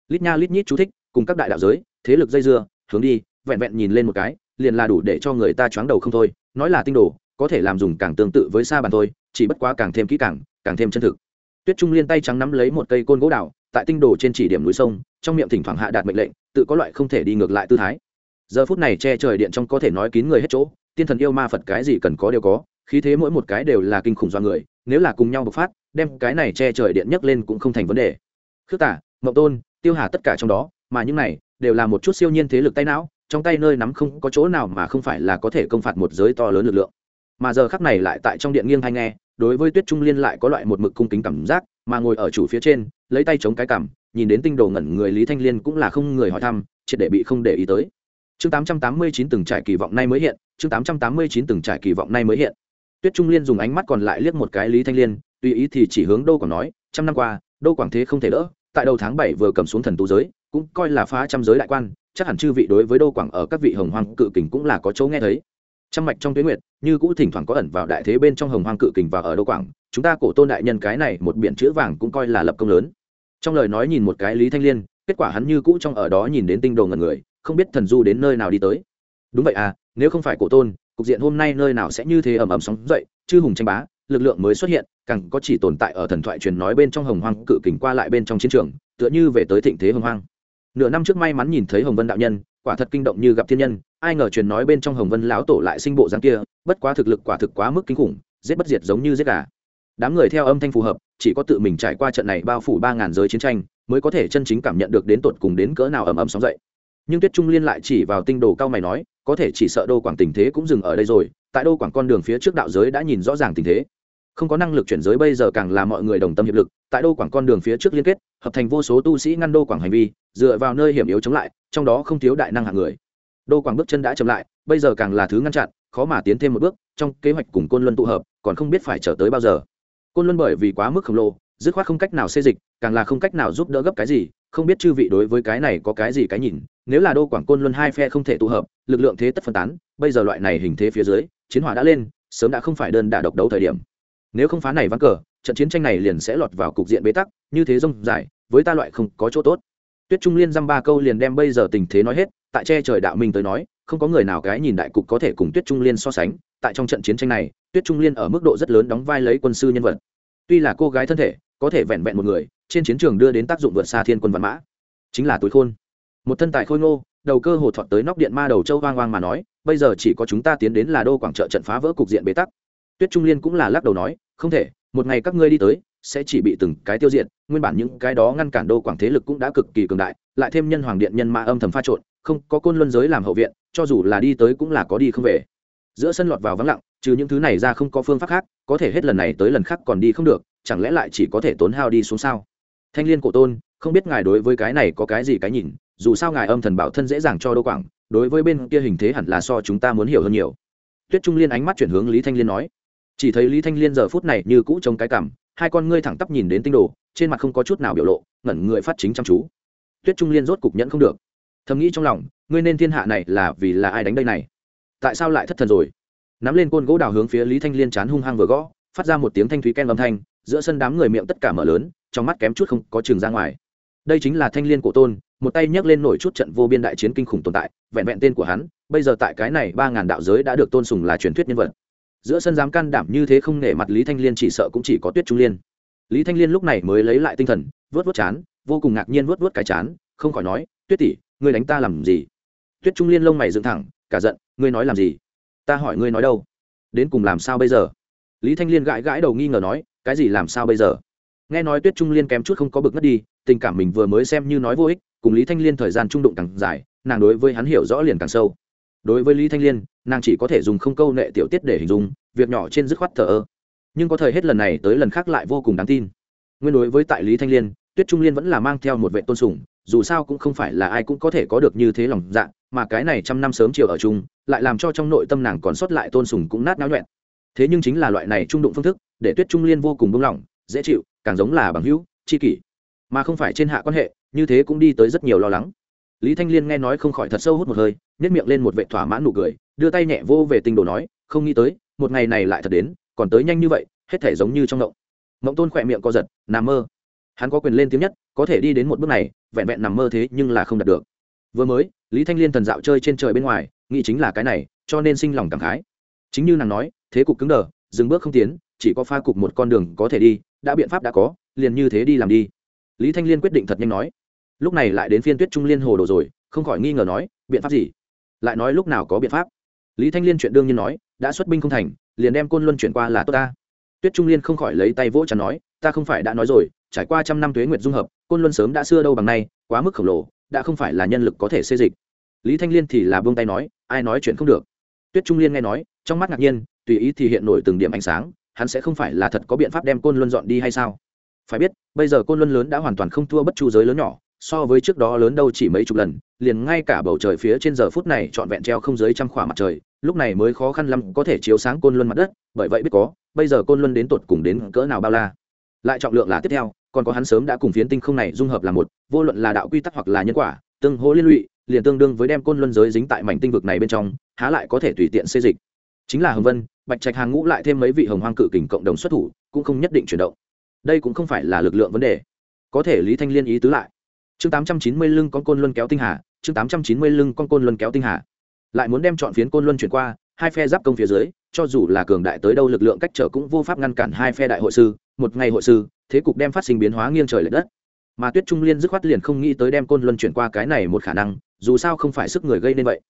Lít nha lít nhít chú thích, cùng các đại đạo giới, thế lực dây dưa, hướng đi, vẹn vẹn nhìn lên một cái, liền là đủ để cho người ta choáng đầu không thôi. Nói là tinh đồ, có thể làm dùng càng tương tự với xa bàn thôi, chỉ bất quá càng thêm kỹ càng càng thêm chân thực. Tuyết trung liên tay trắng nắm lấy một cây côn gỗ đào tại tinh đồ trên chỉ điểm núi sông, trong miệng thỉnh thoảng hạ đạt mệnh lệnh, tự có loại không thể đi ngược lại tư thái. Giờ phút này che trời điện trong có thể nói kín người hết chỗ, tiên thần yêu ma phật cái gì cần có đều có, khí thế mỗi một cái đều là kinh khủng do người, nếu là cùng nhau bộc phát, đem cái này che trời điện nhấc lên cũng không thành vấn đề. Khước tả mậu tôn, tiêu hà tất cả trong đó, mà những này đều là một chút siêu nhiên thế lực tay não, trong tay nơi nắm không có chỗ nào mà không phải là có thể công phạt một giới to lớn lực lượng. Mà giờ khắc này lại tại trong điện nghiêng hay nghe, đối với tuyết trung liên lại có loại một mực cung kính cảm giác mà ngồi ở chủ phía trên, lấy tay chống cái cảm nhìn đến tinh đồ ngẩn người lý thanh liên cũng là không người hỏi thăm, triệt để bị không để ý tới. Chương 889 từng trải kỳ vọng nay mới hiện, chương 889 từng trải kỳ vọng nay mới hiện. Tuyết trung liên dùng ánh mắt còn lại liếc một cái lý thanh liên, tùy ý thì chỉ hướng đô quảng nói, trăm năm qua, đô quảng thế không thể đỡ, tại đầu tháng bảy vừa cầm xuống thần tú giới, cũng coi là phá trăm giới đại quan, chắc hẳn chư vị đối với đô quảng ở các vị hồng hoang cự kình cũng là có chỗ nghe thấy. Trăm mạch trong tuyến nguyệt, như cũ thỉnh thoảng có ẩn vào đại thế bên trong hồng hoang cự kình và ở đô quảng chúng ta cổ tôn đại nhân cái này một biển chữ vàng cũng coi là lập công lớn. Trong lời nói nhìn một cái lý thanh liên, kết quả hắn như cũ trong ở đó nhìn đến tinh đồ ngần người, không biết thần du đến nơi nào đi tới. Đúng vậy à nếu không phải cổ tôn, cục diện hôm nay nơi nào sẽ như thế ầm ầm sóng dậy, chư hùng tranh bá, lực lượng mới xuất hiện, càng có chỉ tồn tại ở thần thoại truyền nói bên trong hồng hoang, cự kình qua lại bên trong chiến trường, tựa như về tới thịnh thế hồng hoang. Nửa năm trước may mắn nhìn thấy hồng vân đạo nhân, quả thật kinh động như gặp thiên nhân, ai ngờ truyền nói bên trong hồng vân lão tổ lại sinh bộ dáng kia, bất quá thực lực quả thực quá mức kinh khủng, giết bất diệt giống như giết gà đám người theo âm thanh phù hợp, chỉ có tự mình trải qua trận này bao phủ ba ngàn giới chiến tranh, mới có thể chân chính cảm nhận được đến tột cùng đến cỡ nào ầm ầm sóng dậy. Nhưng tuyết trung liên lại chỉ vào tinh đồ cao mày nói, có thể chỉ sợ đô quảng tình thế cũng dừng ở đây rồi, tại đô quảng con đường phía trước đạo giới đã nhìn rõ ràng tình thế. Không có năng lực chuyển giới bây giờ càng là mọi người đồng tâm hiệp lực, tại đô quảng con đường phía trước liên kết, hợp thành vô số tu sĩ ngăn đô quảng hành vi, dựa vào nơi hiểm yếu chống lại, trong đó không thiếu đại năng hạng người. Đô quảng bước chân đã chậm lại, bây giờ càng là thứ ngăn chặn, khó mà tiến thêm một bước, trong kế hoạch cùng côn luân tụ hợp, còn không biết phải trở tới bao giờ côn luân bởi vì quá mức khổng lồ, dứt khoát không cách nào xê dịch, càng là không cách nào giúp đỡ gấp cái gì, không biết chư vị đối với cái này có cái gì cái nhìn, nếu là đô quảng côn luân hai phe không thể tụ hợp, lực lượng thế tất phân tán, bây giờ loại này hình thế phía dưới, chiến hỏa đã lên, sớm đã không phải đơn đả độc đấu thời điểm. Nếu không phá này vắng cờ, trận chiến tranh này liền sẽ lọt vào cục diện bế tắc, như thế rông dài, với ta loại không có chỗ tốt. Tuyết trung liên dăm ba câu liền đem bây giờ tình thế nói hết, tại che trời đạo minh tới nói, không có người nào cái nhìn đại cục có thể cùng tuyết trung liên so sánh, tại trong trận chiến tranh này tuyết trung liên ở mức độ rất lớn đóng vai lấy quân sư nhân vật. Tuy là cô gái thân thể, có thể vẹn vẹn một người, trên chiến trường đưa đến tác dụng vượt xa thiên quân văn mã. Chính là túi khôn. Một thân tài khôi ngô, đầu cơ hồ thọt tới nóc điện ma đầu châu hoang hoang mà nói, bây giờ chỉ có chúng ta tiến đến là đô quảng trợ trận phá vỡ cục diện bế tắc. Tuyết trung liên cũng là lắc đầu nói, không thể, một ngày các ngươi đi tới, sẽ chỉ bị từng cái tiêu diệt, nguyên bản những cái đó ngăn cản đô quảng thế lực cũng đã cực kỳ cường đại, lại thêm nhân hoàng điện nhân ma âm thầm pha trộn, không có côn luân giới làm hậu viện, cho dù là đi tới cũng là có đi không về. Giữa sân lọt vào vắng lặng trừ những thứ này ra không có phương pháp khác, có thể hết lần này tới lần khác còn đi không được, chẳng lẽ lại chỉ có thể tốn hao đi xuống sao? Thanh liên cổ tôn, không biết ngài đối với cái này có cái gì cái nhìn, dù sao ngài âm thần bảo thân dễ dàng cho đô quảng, đối với bên kia hình thế hẳn là so chúng ta muốn hiểu hơn nhiều. Tuyết trung liên ánh mắt chuyển hướng lý thanh liên nói, chỉ thấy lý thanh liên giờ phút này như cũ trông cái cảm, hai con ngươi thẳng tắp nhìn đến tinh đồ, trên mặt không có chút nào biểu lộ, ngẩn người phát chính chăm chú. Tuyết trung liên rốt cục nhẫn không được. Thầm nghĩ trong lòng, ngươi nên thiên hạ này là vì là ai đánh đây này? Tại sao lại thất thần rồi? Nắm lên côn gỗ đào hướng phía lý thanh liên chán hung hăng vừa gõ, phát ra một tiếng thanh thúy ken âm thanh, giữa sân đám người miệng tất cả mở lớn, trong mắt kém chút không có trường ra ngoài. Đây chính là thanh liên cổ tôn, một tay nhấc lên nổi chút trận vô biên đại chiến kinh khủng tồn tại, vẹn vẹn tên của hắn, bây giờ tại cái này ba ngàn đạo giới đã được tôn sùng là truyền thuyết nhân vật. Giữa sân dám can đảm như thế không nể mặt lý thanh liên chỉ sợ cũng chỉ có tuyết trung liên. Lý thanh liên lúc này mới lấy lại tinh thần vớt vớt chán, vô cùng ngạc nhiên vớt vớt cái chán, không khỏi nói, tuyết tỷ, ngươi đánh ta làm gì? Tuyết trung liên lông mày dựng thẳng, cả giận, ngươi nói làm gì? Ta hỏi ngươi nói đâu? Đến cùng làm sao bây giờ? Lý thanh liên gãi gãi đầu nghi ngờ nói, cái gì làm sao bây giờ? Nghe nói tuyết trung liên kém chút không có bực ngất đi, tình cảm mình vừa mới xem như nói vô ích, cùng lý thanh liên thời gian trung đụng càng dài, nàng đối với hắn hiểu rõ liền càng sâu. Đối với lý thanh liên, nàng chỉ có thể dùng không câu nệ tiểu tiết để hình dung, việc nhỏ trên dứt khoát thờ ơ. Nhưng có thời hết lần này tới lần khác lại vô cùng đáng tin. Nguyên đối với tại lý thanh liên, tuyết trung liên vẫn là mang theo một vệ tôn sùng, dù sao cũng không phải là ai cũng có thể có được như thế lòng dạ mà cái này trăm năm sớm chiều ở chung, lại làm cho trong nội tâm nàng còn sót lại tôn sùng cũng nát náo nhuẹn. Thế nhưng chính là loại này trung đụng phương thức, để tuyết trung liên vô cùng buông lỏng, dễ chịu, càng giống là bằng hữu tri kỷ. Mà không phải trên hạ quan hệ, như thế cũng đi tới rất nhiều lo lắng. Lý thanh liên nghe nói không khỏi thật sâu hút một hơi nhét miệng lên một vệ thỏa mãn nụ cười, đưa tay nhẹ vô về tinh đồ nói, không nghĩ tới, một ngày này lại thật đến, còn tới nhanh như vậy, hết thể giống như trong động. Mộng tôn khỏe miệng co giật, nằm mơ. Hắn có quyền lên tiếng nhất, có thể đi đến một bước này, vẹn vẹn nằm mơ thế nhưng là không đạt được. Vừa mới lý thanh liên thần dạo chơi trên trời bên ngoài, nghĩ chính là cái này, cho nên sinh lòng cảm khái. Chính như nàng nói, thế cục cứng đờ, dừng bước không tiến, chỉ có pha cục một con đường có thể đi, đã biện pháp đã có, liền như thế đi làm đi. Lý thanh liên quyết định thật nhanh nói. Lúc này lại đến phiên tuyết trung liên hồ đồ rồi, không khỏi nghi ngờ nói, biện pháp gì? Lại nói lúc nào có biện pháp? Lý thanh liên chuyện đương nhiên nói, đã xuất binh không thành, liền đem côn luân chuyển qua là tốt ta. Tuyết trung liên không khỏi lấy tay vỗ chắn nói, ta không phải đã nói rồi, trải qua trăm năm thuế nguyệt dung hợp, côn luân sớm đã xưa đâu bằng nay, quá mức khổng lồ đã không phải là nhân lực có thể xê dịch. Lý thanh liên thì là buông tay nói, ai nói chuyện không được. Tuyết trung liên nghe nói, trong mắt ngạc nhiên, tùy ý thì hiện nổi từng điểm ánh sáng, hắn sẽ không phải là thật có biện pháp đem côn luân dọn đi hay sao? Phải biết, bây giờ côn luân lớn đã hoàn toàn không thua bất chu giới lớn nhỏ, so với trước đó lớn đâu chỉ mấy chục lần, liền ngay cả bầu trời phía trên giờ phút này trọn vẹn treo không dưới trăm khỏa mặt trời, lúc này mới khó khăn lắm có thể chiếu sáng côn luân mặt đất, bởi vậy biết có, bây giờ côn luân đến tột cùng đến cỡ nào bao la. Lại trọng lượng là tiếp theo còn có hắn sớm đã cùng phiến tinh không này dung hợp là một, vô luận là đạo quy tắc hoặc là nhân quả, tương hỗ liên lụy, liền tương đương với đem côn luân giới dính tại mảnh tinh vực này bên trong, há lại có thể tùy tiện xê dịch. Chính là hồng vân, bạch trạch hàng ngũ lại thêm mấy vị hồng hoang cự kình cộng đồng xuất thủ, cũng không nhất định chuyển động. Đây cũng không phải là lực lượng vấn đề. Có thể lý thanh liên ý tứ lại. Chương tám trăm chín mươi lưng con côn luân kéo tinh hà, chương tám trăm chín mươi lưng con côn luân kéo tinh hà. Lại muốn đem chọn phiến côn luân chuyển qua hai phe giáp công phía dưới, cho dù là cường đại tới đâu lực lượng cách trở cũng vô pháp ngăn cản hai phe đại hội sư, một ngày hội sư, thế cục đem phát sinh biến hóa nghiêng trời l ệ đất. Mà tuyết trung liên dứt khoát liền không nghĩ tới đem côn luân chuyển qua cái này một khả năng, dù sao không phải sức người gây nên vậy.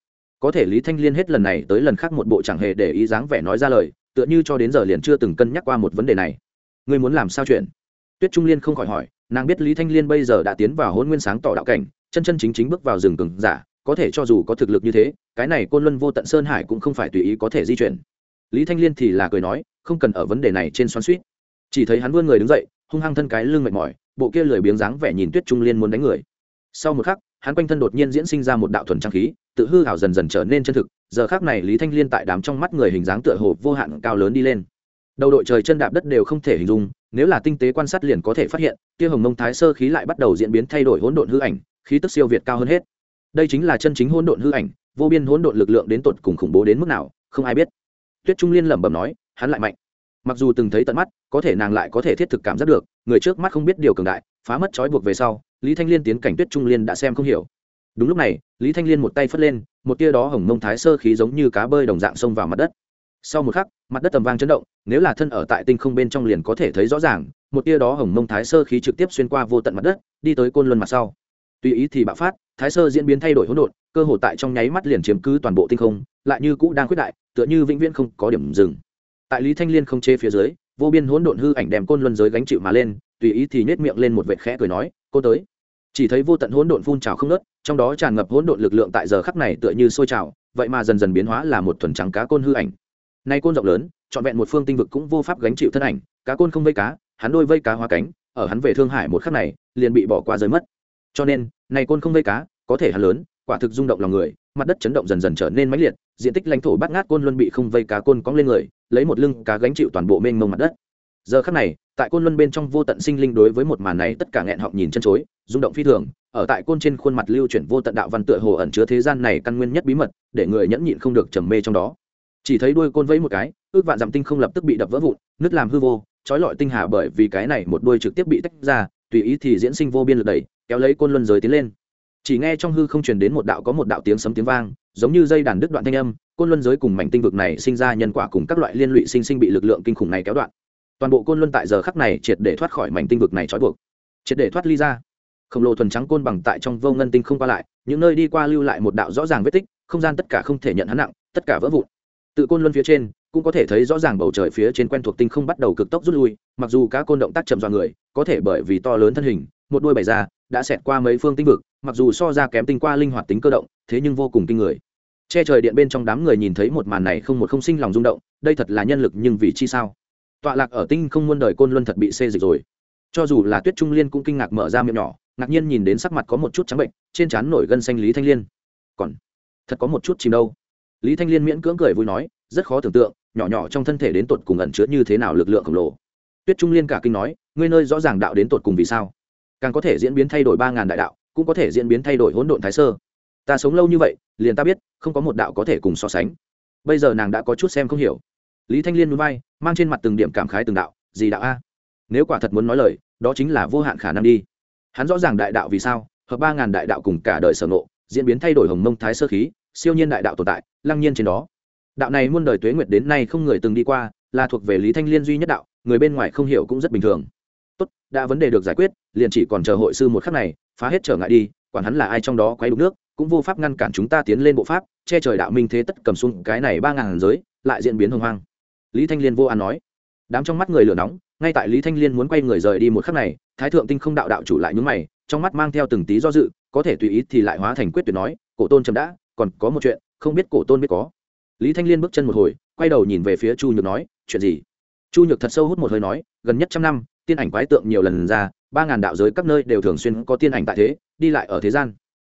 Có thể lý thanh liên hết lần này tới lần khác một bộ chẳng hề để ý dáng vẻ nói ra lời, tựa như cho đến giờ liền chưa từng cân nhắc qua một vấn đề này. Ngươi muốn làm sao chuyện? Tuyết trung liên không khỏi hỏi, nàng biết lý thanh liên bây giờ đã tiến vào hôn nguyên sáng tỏ đạo cảnh, chân chân chính chính bước vào rừng cừng giả có thể cho dù có thực lực như thế, cái này côn luân vô tận sơn hải cũng không phải tùy ý có thể di chuyển. Lý thanh liên thì là cười nói, không cần ở vấn đề này trên xoắn suýt chỉ thấy hắn vươn người đứng dậy, hung hăng thân cái lưng mệt mỏi, bộ kia lười biếng dáng vẻ nhìn tuyết trung liên muốn đánh người. Sau một khắc, hắn quanh thân đột nhiên diễn sinh ra một đạo thuần trang khí, tự hư hảo dần dần trở nên chân thực. Giờ khác này lý thanh liên tại đám trong mắt người hình dáng tựa hồ vô hạn cao lớn đi lên. Đầu đội trời chân đạp đất đều không thể hình dung, nếu là tinh tế quan sát liền có thể phát hiện, kia hồng mông thái sơ khí lại bắt đầu diễn biến thay đổi hỗn độn hư ảnh, khí tức siêu việt cao hơn hết đây chính là chân chính hỗn độn hư ảnh, vô biên hỗn độn lực lượng đến tột cùng khủng bố đến mức nào, không ai biết. Tuyết trung liên lẩm bẩm nói, hắn lại mạnh. Mặc dù từng thấy tận mắt, có thể nàng lại có thể thiết thực cảm giác được, người trước mắt không biết điều cường đại, phá mất trói buộc về sau, lý thanh liên tiến cảnh tuyết trung liên đã xem không hiểu. Đúng lúc này, lý thanh liên một tay phất lên, một tia đó hồng mông thái sơ khí giống như cá bơi đồng dạng xông vào mặt đất. Sau một khắc, mặt đất tầm vang chấn động, nếu là thân ở tại tinh không bên trong liền có thể thấy rõ ràng, một tia đó hồng mông thái sơ khí trực tiếp xuyên qua vô tận mặt đất, đi tới côn luân mặt sau tùy ý thì bạo phát, thái sơ diễn biến thay đổi hỗn độn, cơ hồ tại trong nháy mắt liền chiếm cứ toàn bộ tinh không, lại như cũ đang quyết đại, tựa như vĩnh viễn không có điểm dừng. Tại lý thanh liên không chê phía dưới, vô biên hỗn độn hư ảnh đem côn luân giới gánh chịu mà lên, tùy ý thì nhét miệng lên một vệt khẽ cười nói, cô tới. Chỉ thấy vô tận hỗn độn phun trào không nớt trong đó tràn ngập hỗn độn lực lượng tại giờ khắc này tựa như sôi trào, vậy mà dần dần biến hóa là một thuần trắng cá côn hư ảnh. Nay côn rộng lớn, trọn vẹn một phương tinh vực cũng vô pháp gánh chịu thân ảnh, cá côn không vây cá, hắn đôi vây cá hoa cánh, ở hắn về thương hải một khắc này, liền bị bỏ qua rơi mất cho nên, này côn không vây cá, có thể hắn lớn, quả thực rung động lòng người, mặt đất chấn động dần dần trở nên mãnh liệt, diện tích lãnh thổ bát ngát côn luân bị không vây cá côn cong lên người, lấy một lưng cá gánh chịu toàn bộ mênh mông mặt đất. Giờ khắc này, tại côn luân bên trong vô tận sinh linh đối với một màn này tất cả nghẹn họng nhìn chân chối, rung động phi thường, ở tại côn trên khuôn mặt lưu chuyển vô tận đạo văn tựa hồ ẩn chứa thế gian này căn nguyên nhất bí mật, để người nhẫn nhịn không được trầm mê trong đó. Chỉ thấy đuôi côn vẫy một cái, ước vạn dặm tinh không lập tức bị đập vỡ vụn, nứt làm hư vô, trói lọi tinh hà bởi vì cái này một đuôi trực tiếp bị tách ra, tùy ý thì diễn sinh vô biên lực đẩy kéo lấy côn luân giới tiến lên. Chỉ nghe trong hư không truyền đến một đạo có một đạo tiếng sấm tiếng vang, giống như dây đàn đứt đoạn thanh âm, côn luân giới cùng mảnh tinh vực này sinh ra nhân quả cùng các loại liên lụy sinh sinh bị lực lượng kinh khủng này kéo đoạn. Toàn bộ côn luân tại giờ khắc này triệt để thoát khỏi mảnh tinh vực này trói buộc. Triệt để thoát ly ra. Khổng lồ thuần trắng côn bằng tại trong vô ngân tinh không qua lại, những nơi đi qua lưu lại một đạo rõ ràng vết tích, không gian tất cả không thể nhận hắn nặng, tất cả vỡ vụn. Tự côn luân phía trên, cũng có thể thấy rõ ràng bầu trời phía trên quen thuộc tinh không bắt đầu cực tốc rút lui, mặc dù các côn động tác chậm dọa người, có thể bởi vì to lớn thân hình, một đuôi bày ra đã xẹt qua mấy phương tinh vực, mặc dù so ra kém tinh qua linh hoạt tính cơ động, thế nhưng vô cùng kinh người. Che trời điện bên trong đám người nhìn thấy một màn này không một không sinh lòng rung động, đây thật là nhân lực nhưng vì chi sao? Tọa lạc ở tinh không muôn đời côn luân thật bị xê dịch rồi. Cho dù là tuyết trung liên cũng kinh ngạc mở ra miệng nhỏ, ngạc nhiên nhìn đến sắc mặt có một chút trắng bệnh, trên trán nổi gân xanh lý thanh liên. Còn, thật có một chút chìm đâu. Lý thanh liên miễn cưỡng cười vui nói, rất khó tưởng tượng, nhỏ nhỏ trong thân thể đến tột cùng ẩn chứa như thế nào lực lượng khổng lồ. Tuyết trung liên cả kinh nói, ngươi nơi rõ ràng đạo đến tột cùng vì sao? Càng có thể diễn biến thay đổi ba ngàn đại đạo, cũng có thể diễn biến thay đổi hỗn độn thái sơ. Ta sống lâu như vậy, liền ta biết, không có một đạo có thể cùng so sánh. Bây giờ nàng đã có chút xem không hiểu. Lý thanh liên núi bay mang trên mặt từng điểm cảm khái từng đạo, gì đạo a? Nếu quả thật muốn nói lời, đó chính là vô hạn khả năng đi. Hắn rõ ràng đại đạo vì sao, hợp ba ngàn đại đạo cùng cả đời sở nộ diễn biến thay đổi hồng mông thái sơ khí, siêu nhiên đại đạo tồn tại, lăng nhiên trên đó. Đạo này muôn đời tuế nguyệt đến nay không người từng đi qua, là thuộc về lý thanh liên duy nhất đạo, người bên ngoài không hiểu cũng rất bình thường tốt, đã vấn đề được giải quyết, liền chỉ còn chờ hội sư một khắc này, phá hết trở ngại đi, quản hắn là ai trong đó quay đục nước, cũng vô pháp ngăn cản chúng ta tiến lên bộ pháp, che trời đạo minh thế tất cầm xuống cái này ba ngàn giới, lại diễn biến hồng hoang. Lý thanh liên vô an nói. Đám trong mắt người lửa nóng, ngay tại lý thanh liên muốn quay người rời đi một khắc này, thái thượng tinh không đạo đạo chủ lại nhúng mày, trong mắt mang theo từng tí do dự, có thể tùy ý thì lại hóa thành quyết tuyệt nói, cổ tôn chấm đã, còn có một chuyện, không biết cổ tôn biết có. Lý thanh liên bước chân một hồi, quay đầu nhìn về phía chu nhược nói, chuyện gì? Chu nhược thật sâu hút một hơi nói, gần nhất trăm năm tiên ảnh quái tượng nhiều lần ra, ba ngàn đạo giới các nơi đều thường xuyên có tiên ảnh tại thế, đi lại ở thế gian.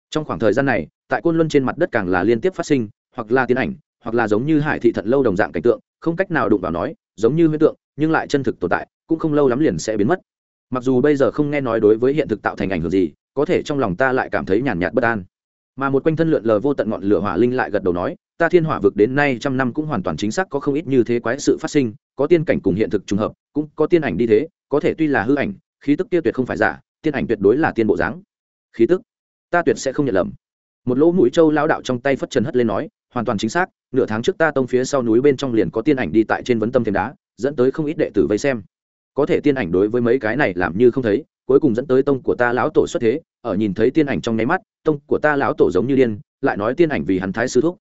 Trong khoảng thời gian này, tại côn luân trên mặt đất càng là liên tiếp phát sinh, hoặc là tiên ảnh, hoặc là giống như hải thị thận lâu đồng dạng cảnh tượng, không cách nào đụng vào nói, giống như huyết tượng, nhưng lại chân thực tồn tại, cũng không lâu lắm liền sẽ biến mất. Mặc dù bây giờ không nghe nói đối với hiện thực tạo thành ảnh hưởng gì, có thể trong lòng ta lại cảm thấy nhàn nhạt bất an. Mà một quanh thân lượn lờ vô tận ngọn lửa hỏa linh lại gật đầu nói, ta thiên hỏa vực đến nay trăm năm cũng hoàn toàn chính xác có không ít như thế quái sự phát sinh, có tiên cảnh cùng hiện thực trùng hợp, cũng có tiên ảnh đi thế có thể tuy là hư ảnh, khí tức kia tuyệt không phải giả, tiên ảnh tuyệt đối là tiên bộ dáng. Khí tức? Ta tuyệt sẽ không nhận lầm. Một lỗ mũi trâu lao đạo trong tay phất trần hất lên nói, hoàn toàn chính xác, nửa tháng trước ta tông phía sau núi bên trong liền có tiên ảnh đi tại trên vấn tâm thêm đá, dẫn tới không ít đệ tử vây xem. Có thể tiên ảnh đối với mấy cái này làm như không thấy, cuối cùng dẫn tới tông của ta lão tổ xuất thế, ở nhìn thấy tiên ảnh trong nháy mắt, tông của ta lão tổ giống như điên, lại nói tiên ảnh vì hắn thái sư thúc.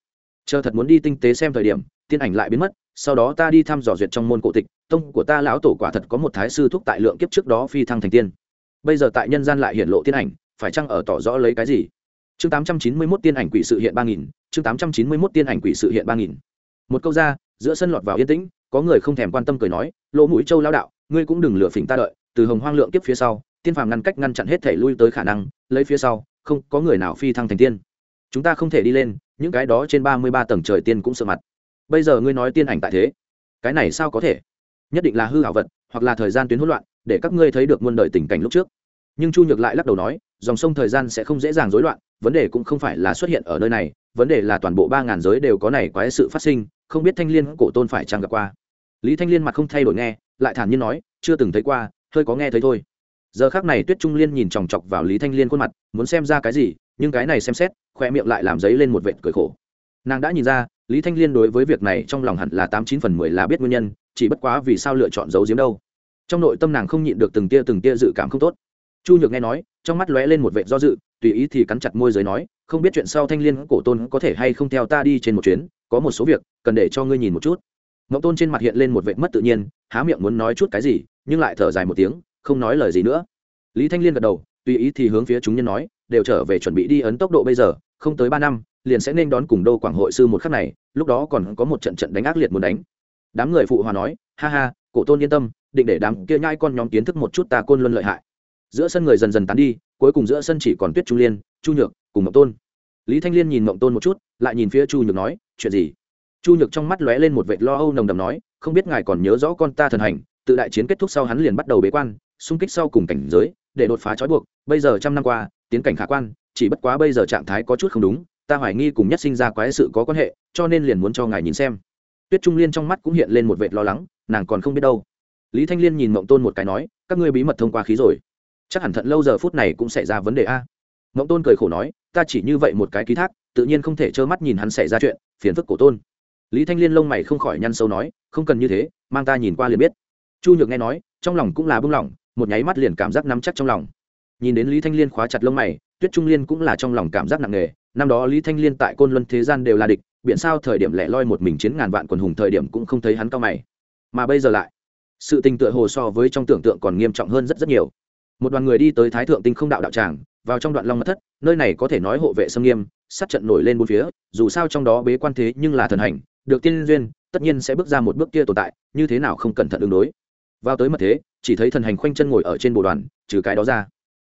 Chờ thật muốn đi tinh tế xem thời điểm, tiên ảnh lại biến mất, sau đó ta đi thăm dò duyệt trong môn cổ tịch tông của ta lão tổ quả thật có một thái sư thúc tại lượng kiếp trước đó phi thăng thành tiên. Bây giờ tại nhân gian lại hiện lộ tiên ảnh, phải chăng ở tỏ rõ lấy cái gì? Chương tám trăm chín mươi mốt tiên ảnh quỷ sự hiện ba nghìn, chương tám trăm chín mươi mốt tiên ảnh quỷ sự hiện ba nghìn. Một câu ra, giữa sân lọt vào yên tĩnh, có người không thèm quan tâm cười nói, lỗ mũi châu lao đạo, ngươi cũng đừng lừa phỉnh ta đợi, từ hồng hoang lượng kiếp phía sau, tiên phàm ngăn cách ngăn chặn hết thể lui tới khả năng, lấy phía sau, không có người nào phi thăng thành tiên. Chúng ta không thể đi lên, những cái đó trên ba mươi ba tầng trời tiên cũng sợ mặt. Bây giờ ngươi nói tiên ảnh tại thế, cái này sao có thể? Nhất định là hư hảo vật, hoặc là thời gian tuyến hỗn loạn, để các ngươi thấy được muôn đời tình cảnh lúc trước. Nhưng chu nhược lại lắc đầu nói, dòng sông thời gian sẽ không dễ dàng rối loạn, vấn đề cũng không phải là xuất hiện ở nơi này, vấn đề là toàn bộ ba ngàn giới đều có này quái sự phát sinh, không biết thanh liên cổ tôn phải chăng gặp qua. Lý thanh liên mặt không thay đổi nghe, lại thản nhiên nói, chưa từng thấy qua, hơi có nghe thấy thôi. Giờ khác này tuyết trung liên nhìn chòng chọc vào lý thanh liên khuôn mặt, muốn xem ra cái gì, nhưng cái này xem xét, khoe miệng lại làm giấy lên một vệt cười khổ. Nàng đã nhìn ra, lý thanh liên đối với việc này trong lòng hẳn là tám chín phần mười là biết nguyên nhân chỉ bất quá vì sao lựa chọn giấu giếm đâu. Trong nội tâm nàng không nhịn được từng tia từng tia dự cảm không tốt. Chu nhược nghe nói, trong mắt lóe lên một vệ do dự, tùy ý thì cắn chặt môi giới nói, không biết chuyện sau thanh liên cổ tôn có thể hay không theo ta đi trên một chuyến, có một số việc, cần để cho ngươi nhìn một chút. Ngọc tôn trên mặt hiện lên một vệ mất tự nhiên, há miệng muốn nói chút cái gì, nhưng lại thở dài một tiếng, không nói lời gì nữa. Lý thanh liên gật đầu, tùy ý thì hướng phía chúng nhân nói, đều trở về chuẩn bị đi ấn tốc độ bây giờ, không tới ba năm, liền sẽ nên đón cùng đô quảng hội sư một khắc này, lúc đó còn có một trận trận đánh ác liệt muốn đánh đám người phụ hòa nói, ha ha, cổ tôn yên tâm, định để đám kia nhai con nhóm kiến thức một chút ta côn luân lợi hại. Giữa sân người dần dần tán đi, cuối cùng giữa sân chỉ còn tuyết trung liên, chu nhược cùng mộng tôn. Lý thanh liên nhìn mộng tôn một chút, lại nhìn phía chu nhược nói, chuyện gì? Chu nhược trong mắt lóe lên một vệt lo âu nồng đầm nói, không biết ngài còn nhớ rõ con ta thần hành, tự đại chiến kết thúc sau hắn liền bắt đầu bế quan, xung kích sau cùng cảnh giới, để đột phá trói buộc, bây giờ trăm năm qua, tiến cảnh khả quan, chỉ bất quá bây giờ trạng thái có chút không đúng, ta hoài nghi cùng nhất sinh ra quái sự có quan hệ, cho nên liền muốn cho ngài nhìn xem tuyết trung liên trong mắt cũng hiện lên một vệt lo lắng, nàng còn không biết đâu. Lý thanh liên nhìn mộng tôn một cái nói, các ngươi bí mật thông qua khí rồi. Chắc hẳn thận lâu giờ phút này cũng xảy ra vấn đề a. Mộng tôn cười khổ nói, ta chỉ như vậy một cái ký thác, tự nhiên không thể trơ mắt nhìn hắn xảy ra chuyện, phiền phức cổ tôn. Lý thanh liên lông mày không khỏi nhăn sâu nói, không cần như thế, mang ta nhìn qua liền biết. Chu nhược nghe nói, trong lòng cũng là bưng lỏng một nháy mắt liền cảm giác nắm chắc trong lòng. Nhìn đến lý thanh liên khóa chặt lông mày, tuyết trung liên cũng là trong lòng cảm giác nặng nề. Năm đó lý thanh liên tại côn luân thế gian đều là địch biển sao thời điểm lẻ loi một mình chiến ngàn vạn quần hùng thời điểm cũng không thấy hắn cao mày. Mà bây giờ lại, sự tình tựa hồ so với trong tưởng tượng còn nghiêm trọng hơn rất rất nhiều. Một đoàn người đi tới thái thượng tinh không đạo đạo tràng, vào trong đoạn long mật thất, nơi này có thể nói hộ vệ xâm nghiêm, sát trận nổi lên bốn phía, dù sao trong đó bế quan thế nhưng là thần hành, được tiên duyên, tất nhiên sẽ bước ra một bước kia tồn tại, như thế nào không cẩn thận ứng đối. Vào tới mật thế, chỉ thấy thần hành khoanh chân ngồi ở trên bồ đoàn, trừ cái đó ra.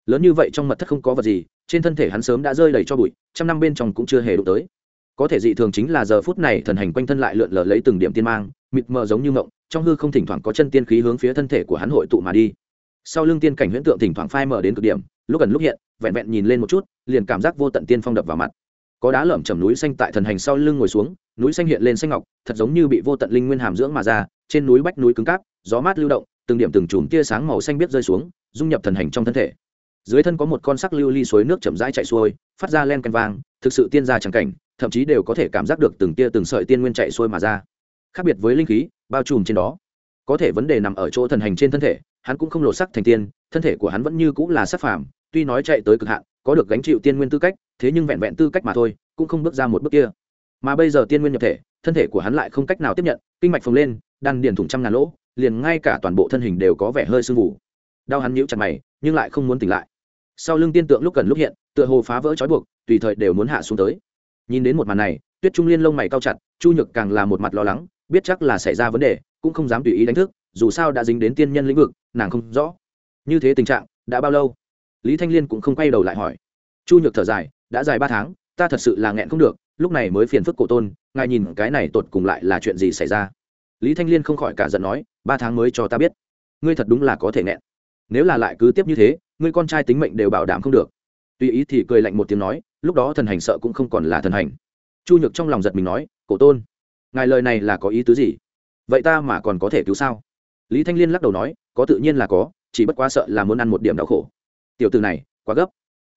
Lớn như vậy trong mật thất không có vật gì, trên thân thể hắn sớm đã rơi đầy cho bụi, trăm năm bên trong cũng chưa hề đụng tới có thể dị thường chính là giờ phút này thần hành quanh thân lại lượn lờ lấy từng điểm tiên mang, mịt mờ giống như ngộng trong hư không thỉnh thoảng có chân tiên khí hướng phía thân thể của hắn hội tụ mà đi. Sau lưng tiên cảnh huyễn tượng thỉnh thoảng phai mở đến cực điểm, lúc gần lúc hiện, vẹn vẹn nhìn lên một chút, liền cảm giác vô tận tiên phong đập vào mặt. Có đá lởm chầm núi xanh tại thần hành sau lưng ngồi xuống, núi xanh hiện lên xanh ngọc, thật giống như bị vô tận linh nguyên hàm dưỡng mà ra, trên núi bách núi cứng cáp, gió mát lưu động, từng điểm từng chùm tia sáng màu xanh biết rơi xuống, dung nhập thần hành trong thân thể. Dưới thân có một con sắc lưu ly suối nước chậm rãi chạy xuôi, phát ra len canh vang, thực sự tiên gia chẳng cảnh thậm chí đều có thể cảm giác được từng tia từng sợi tiên nguyên chạy xuôi mà ra. Khác biệt với linh khí, bao trùm trên đó. Có thể vấn đề nằm ở chỗ thần hành trên thân thể, hắn cũng không lột sắc thành tiên, thân thể của hắn vẫn như cũng là sắc phàm, tuy nói chạy tới cực hạn, có được gánh chịu tiên nguyên tư cách, thế nhưng vẹn vẹn tư cách mà thôi, cũng không bước ra một bước kia. Mà bây giờ tiên nguyên nhập thể, thân thể của hắn lại không cách nào tiếp nhận, kinh mạch phồng lên, đan điền thủng trăm ngàn lỗ, liền ngay cả toàn bộ thân hình đều có vẻ hơi sưng mù đau hắn nhíu chặt mày, nhưng lại không muốn tỉnh lại. Sau lưng tiên tượng lúc cần lúc hiện, tựa hồ phá vỡ trói buộc, tùy thời đều muốn hạ xuống tới nhìn đến một màn này, tuyết trung liên lông mày cao chặt, chu nhược càng là một mặt lo lắng, biết chắc là xảy ra vấn đề, cũng không dám tùy ý đánh thức, dù sao đã dính đến tiên nhân lĩnh vực, nàng không rõ. Như thế tình trạng, đã bao lâu? Lý thanh liên cũng không quay đầu lại hỏi. Chu nhược thở dài, đã dài ba tháng, ta thật sự là nghẹn không được, lúc này mới phiền phức cổ tôn, ngài nhìn cái này tột cùng lại là chuyện gì xảy ra? Lý thanh liên không khỏi cả giận nói, ba tháng mới cho ta biết. Ngươi thật đúng là có thể nghẹn. Nếu là lại cứ tiếp như thế, ngươi con trai tính mệnh đều bảo đảm không được. Tùy ý thì cười lạnh một tiếng nói lúc đó thần hành sợ cũng không còn là thần hành. Chu nhược trong lòng giật mình nói, cổ tôn, ngài lời này là có ý tứ gì? Vậy ta mà còn có thể cứu sao? Lý thanh liên lắc đầu nói, có tự nhiên là có, chỉ bất quá sợ là muốn ăn một điểm đau khổ. Tiểu từ này, quá gấp.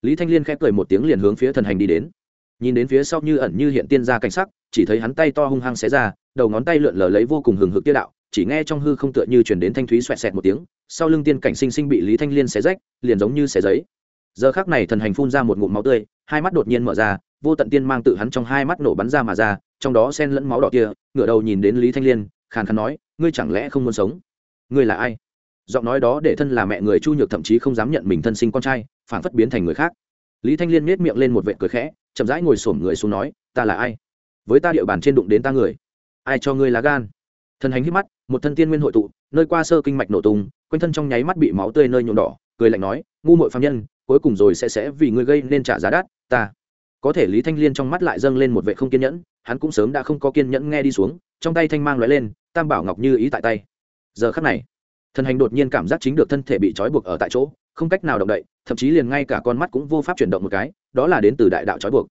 Lý thanh liên khép cười một tiếng liền hướng phía thần hành đi đến. Nhìn đến phía sau như ẩn như hiện tiên ra cảnh sắc, chỉ thấy hắn tay to hung hăng xé ra, đầu ngón tay lượn lờ lấy vô cùng hừng hực tiết đạo, chỉ nghe trong hư không tựa như chuyển đến thanh thúy xoẹt xẹt một tiếng, sau lưng tiên cảnh sinh sinh bị lý thanh liên xé rách, liền giống như xé giấy giờ khác này thần hành phun ra một ngụm máu tươi, hai mắt đột nhiên mở ra, vô tận tiên mang tự hắn trong hai mắt nổ bắn ra mà ra, trong đó sen lẫn máu đỏ kia, ngửa đầu nhìn đến lý thanh liên, khàn khàn nói, ngươi chẳng lẽ không muốn sống? Ngươi là ai? Giọng nói đó để thân là mẹ người chu nhược thậm chí không dám nhận mình thân sinh con trai phản phất biến thành người khác. Lý thanh liên nhét miệng lên một vệ cười khẽ, chậm rãi ngồi xổm người xuống nói, ta là ai? Với ta địa bàn trên đụng đến ta người. Ai cho ngươi lá gan? Thần hành hít mắt, một thân tiên nguyên hội tụ, nơi qua sơ kinh mạch nổ tung, quanh thân trong nháy mắt bị máu tươi nơi nhuộm đỏ, cười lạnh nói, ngu mội phạm nhân cuối cùng rồi sẽ sẽ vì ngươi gây nên trả giá đắt, ta. Có thể lý thanh liên trong mắt lại dâng lên một vệ không kiên nhẫn, hắn cũng sớm đã không có kiên nhẫn nghe đi xuống, trong tay thanh mang lóe lên, tam bảo ngọc như ý tại tay. Giờ khắc này, thần hành đột nhiên cảm giác chính được thân thể bị trói buộc ở tại chỗ, không cách nào động đậy, thậm chí liền ngay cả con mắt cũng vô pháp chuyển động một cái, đó là đến từ đại đạo trói buộc.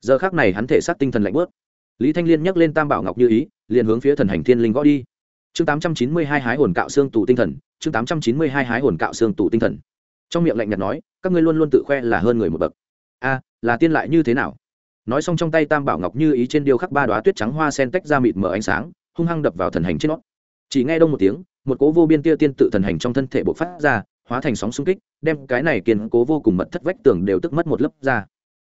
Giờ khác này hắn thể xác tinh thần lạnh bớt lý thanh liên nhắc lên tam bảo ngọc như ý, liền hướng phía thần hành thiên linh gõ đi. Chương tám trăm chín mươi hai hái hồn cạo xương tù tinh thần, chương tám trăm chín mươi hai hái hồn cạo xương tù tinh thần trong miệng lạnh nhạt nói, các ngươi luôn luôn tự khoe là hơn người một bậc. A, là tiên lại như thế nào? Nói xong trong tay tam bảo ngọc như ý trên điêu khắc ba đoá tuyết trắng hoa sen tách ra mịt mở ánh sáng, hung hăng đập vào thần hành trên nó. Chỉ nghe đông một tiếng, một cố vô biên tia tiên tự thần hành trong thân thể bộc phát ra, hóa thành sóng xung kích, đem cái này kiên cố vô cùng mật thất vách tường đều tức mất một lớp ra.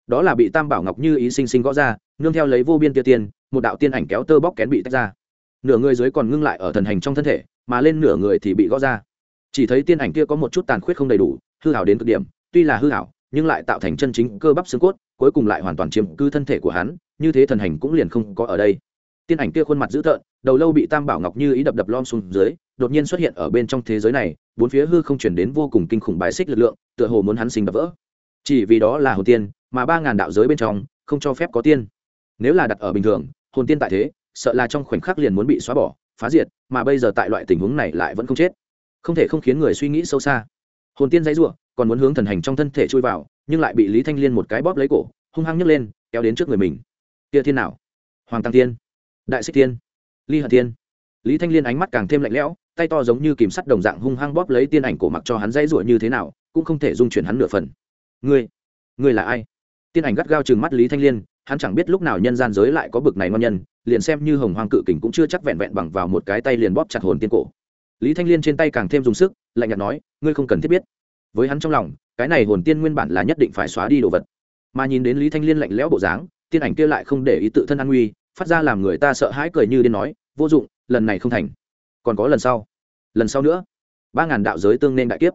Đó là bị tam bảo ngọc như ý sinh sinh gõ ra, nương theo lấy vô biên tia tiên, một đạo tiên ảnh kéo tơ bóc kén bị tách ra. Nửa người dưới còn ngưng lại ở thần hành trong thân thể, mà lên nửa người thì bị gõ ra. Chỉ thấy tiên ảnh kia có một chút tàn khuyết không đầy đủ hư hảo đến cực điểm, tuy là hư hảo, nhưng lại tạo thành chân chính cơ bắp xương cốt, cuối cùng lại hoàn toàn chiếm cư thân thể của hắn, như thế thần hành cũng liền không có ở đây. Tiên ảnh kia khuôn mặt dữ tợn, đầu lâu bị tam bảo ngọc như ý đập đập lom xuống dưới, đột nhiên xuất hiện ở bên trong thế giới này, bốn phía hư không chuyển đến vô cùng kinh khủng bài xích lực lượng, tựa hồ muốn hắn sinh đập vỡ. Chỉ vì đó là hồn tiên, mà ba ngàn đạo giới bên trong, không cho phép có tiên. Nếu là đặt ở bình thường, hồn tiên tại thế, sợ là trong khoảnh khắc liền muốn bị xóa bỏ, phá diệt, mà bây giờ tại loại tình huống này lại vẫn không chết. Không thể không khiến người suy nghĩ sâu xa hồn tiên dãy r u ộ còn muốn hướng thần hành trong thân thể chui vào, nhưng lại bị lý thanh liên một cái bóp lấy cổ, hung hăng nhấc lên, kéo đến trước người mình. Kia thiên nào? Hoàng tăng tiên đại xích tiên ly hận tiên lý thanh liên ánh mắt càng thêm lạnh lẽo, tay to giống như kìm sắt đồng dạng hung hăng bóp lấy tiên ảnh cổ mặc cho hắn dãy rủa như thế nào, cũng không thể dung chuyển hắn nửa phần. Ngươi ngươi là ai? Tiên ảnh gắt gao chừng mắt lý thanh liên, hắn chẳng biết lúc nào nhân gian giới lại có bực này ngon nhân, liền xem như hồng hoàng cự kình cũng chưa chắc vẹn vẹn bằng vào một cái tay liền bóp chặt hồn tiên cổ lý thanh liên trên tay càng thêm dùng sức, lạnh nhạt nói, ngươi không cần thiết biết. Với hắn trong lòng, cái này hồn tiên nguyên bản là nhất định phải xóa đi đồ vật. Mà nhìn đến lý thanh liên lạnh lẽo bộ dáng, tiên ảnh kia lại không để ý tự thân an nguy, phát ra làm người ta sợ hãi cười như điên nói, vô dụng, lần này không thành. Còn có lần sau. Lần sau nữa. Ba ngàn đạo giới tương nên đại kiếp.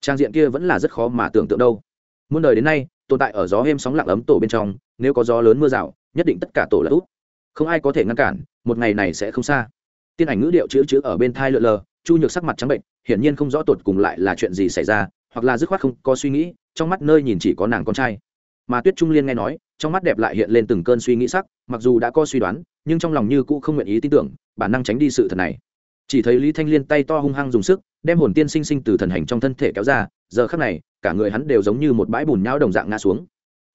Trang diện kia vẫn là rất khó mà tưởng tượng đâu. Muôn đời đến nay, tồn tại ở gió êm sóng lặng ấm tổ bên trong, nếu có gió lớn mưa rào, nhất định tất cả tổ là út. Không ai có thể ngăn cản, một ngày này sẽ không xa. Tiên ảnh ngữ điệu chữ chữ ở bên thai lượn lờ chu nhược sắc mặt trắng bệnh, hiển nhiên không rõ tột cùng lại là chuyện gì xảy ra, hoặc là dứt khoát không có suy nghĩ, trong mắt nơi nhìn chỉ có nàng con trai. Mà tuyết trung liên nghe nói, trong mắt đẹp lại hiện lên từng cơn suy nghĩ sắc, mặc dù đã có suy đoán, nhưng trong lòng như cũ không nguyện ý tin tưởng, bản năng tránh đi sự thật này. Chỉ thấy lý thanh liên tay to hung hăng dùng sức, đem hồn tiên sinh sinh từ thần hành trong thân thể kéo ra, giờ khắc này, cả người hắn đều giống như một bãi bùn nhau đồng dạng ngã xuống.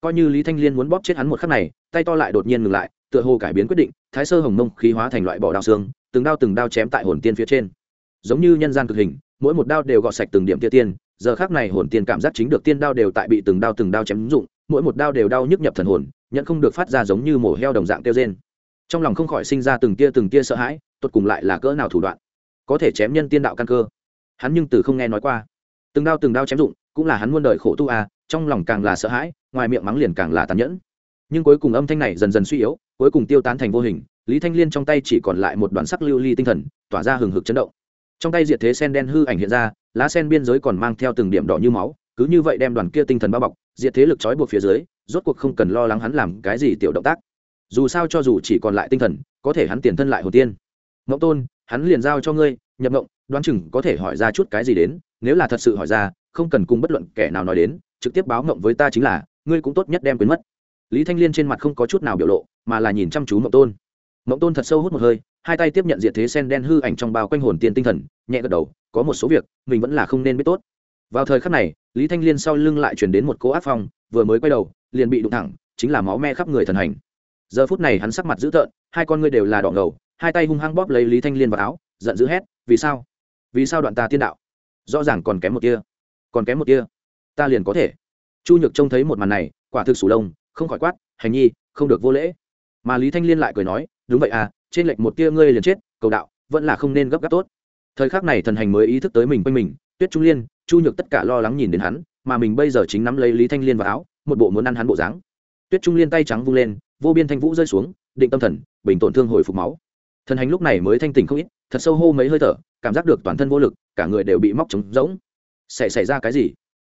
Coi như lý thanh liên muốn bóp chết hắn một khắc này, tay to lại đột nhiên ngừng lại, tựa hồ cải biến quyết định, thái sơ hồng mông khí hóa thành loại bỏ đao xương, từng đao từng đao chém tại hồn tiên phía trên giống như nhân gian cực hình, mỗi một đao đều gọt sạch từng điểm tia tiên, giờ khác này hồn tiên cảm giác chính được tiên đao đều tại bị từng đao từng đao chém dụng, mỗi một đao đều đau nhức nhập thần hồn nhận không được phát ra giống như mổ heo đồng dạng tiêu rên. Trong lòng không khỏi sinh ra từng tia từng tia sợ hãi, tột cùng lại là cỡ nào thủ đoạn, có thể chém nhân tiên đạo căn cơ. Hắn nhưng từ không nghe nói qua. Từng đao từng đao chém dụng, cũng là hắn muôn đời khổ tu à trong lòng càng là sợ hãi, ngoài miệng mắng liền càng là tàn nhẫn. Nhưng cuối cùng âm thanh này dần dần suy yếu, cuối cùng tiêu tán thành vô hình, lý thanh liên trong tay chỉ còn lại một đoạn sắc lưu ly tinh thần, tỏa ra hừng hực chấn động trong tay diệt thế sen đen hư ảnh hiện ra, lá sen biên giới còn mang theo từng điểm đỏ như máu, cứ như vậy đem đoàn kia tinh thần bao bọc, diệt thế lực trói buộc phía dưới, rốt cuộc không cần lo lắng hắn làm cái gì tiểu động tác. Dù sao cho dù chỉ còn lại tinh thần, có thể hắn tiền thân lại hồ tiên. Ngẫu tôn, hắn liền giao cho ngươi, nhập ngộng, đoán chừng có thể hỏi ra chút cái gì đến, nếu là thật sự hỏi ra, không cần cùng bất luận kẻ nào nói đến, trực tiếp báo ngộng với ta chính là, ngươi cũng tốt nhất đem quên mất. Lý thanh liên trên mặt không có chút nào biểu lộ, mà là nhìn chăm chú mộng tôn. Mộng tôn thật sâu hút một hơi hai tay tiếp nhận diện thế sen đen hư ảnh trong bao quanh hồn tiên tinh thần, nhẹ gật đầu, có một số việc, mình vẫn là không nên biết tốt. Vào thời khắc này, lý thanh liên sau lưng lại chuyển đến một cô ác phong, vừa mới quay đầu, liền bị đụng thẳng, chính là máu me khắp người thần hành. Giờ phút này hắn sắc mặt dữ tợn, hai con ngươi đều là đỏ ngầu, hai tay hung hăng bóp lấy lý thanh liên vào áo, giận dữ hét, vì sao? Vì sao đoạn ta tiên đạo? Rõ ràng còn kém một kia còn kém một kia ta liền có thể. Chu nhược trông thấy một màn này, quả thực sủ đông không khỏi quát, hành nhi, không được vô lễ. Mà lý thanh liên lại cười nói, đúng vậy à trên lệnh một tia ngươi liền chết, cầu đạo, vẫn là không nên gấp gáp tốt. Thời khắc này thần hành mới ý thức tới mình quanh mình, tuyết trung liên, chu nhược tất cả lo lắng nhìn đến hắn, mà mình bây giờ chính nắm lấy lý thanh liên vào áo, một bộ muốn ăn hắn bộ dáng. Tuyết trung liên tay trắng vung lên, vô biên thanh vũ rơi xuống, định tâm thần, bình tổn thương hồi phục máu. Thần hành lúc này mới thanh tỉnh không ít, thật sâu hô mấy hơi thở, cảm giác được toàn thân vô lực, cả người đều bị móc trống rỗng. Sẽ xảy ra cái gì?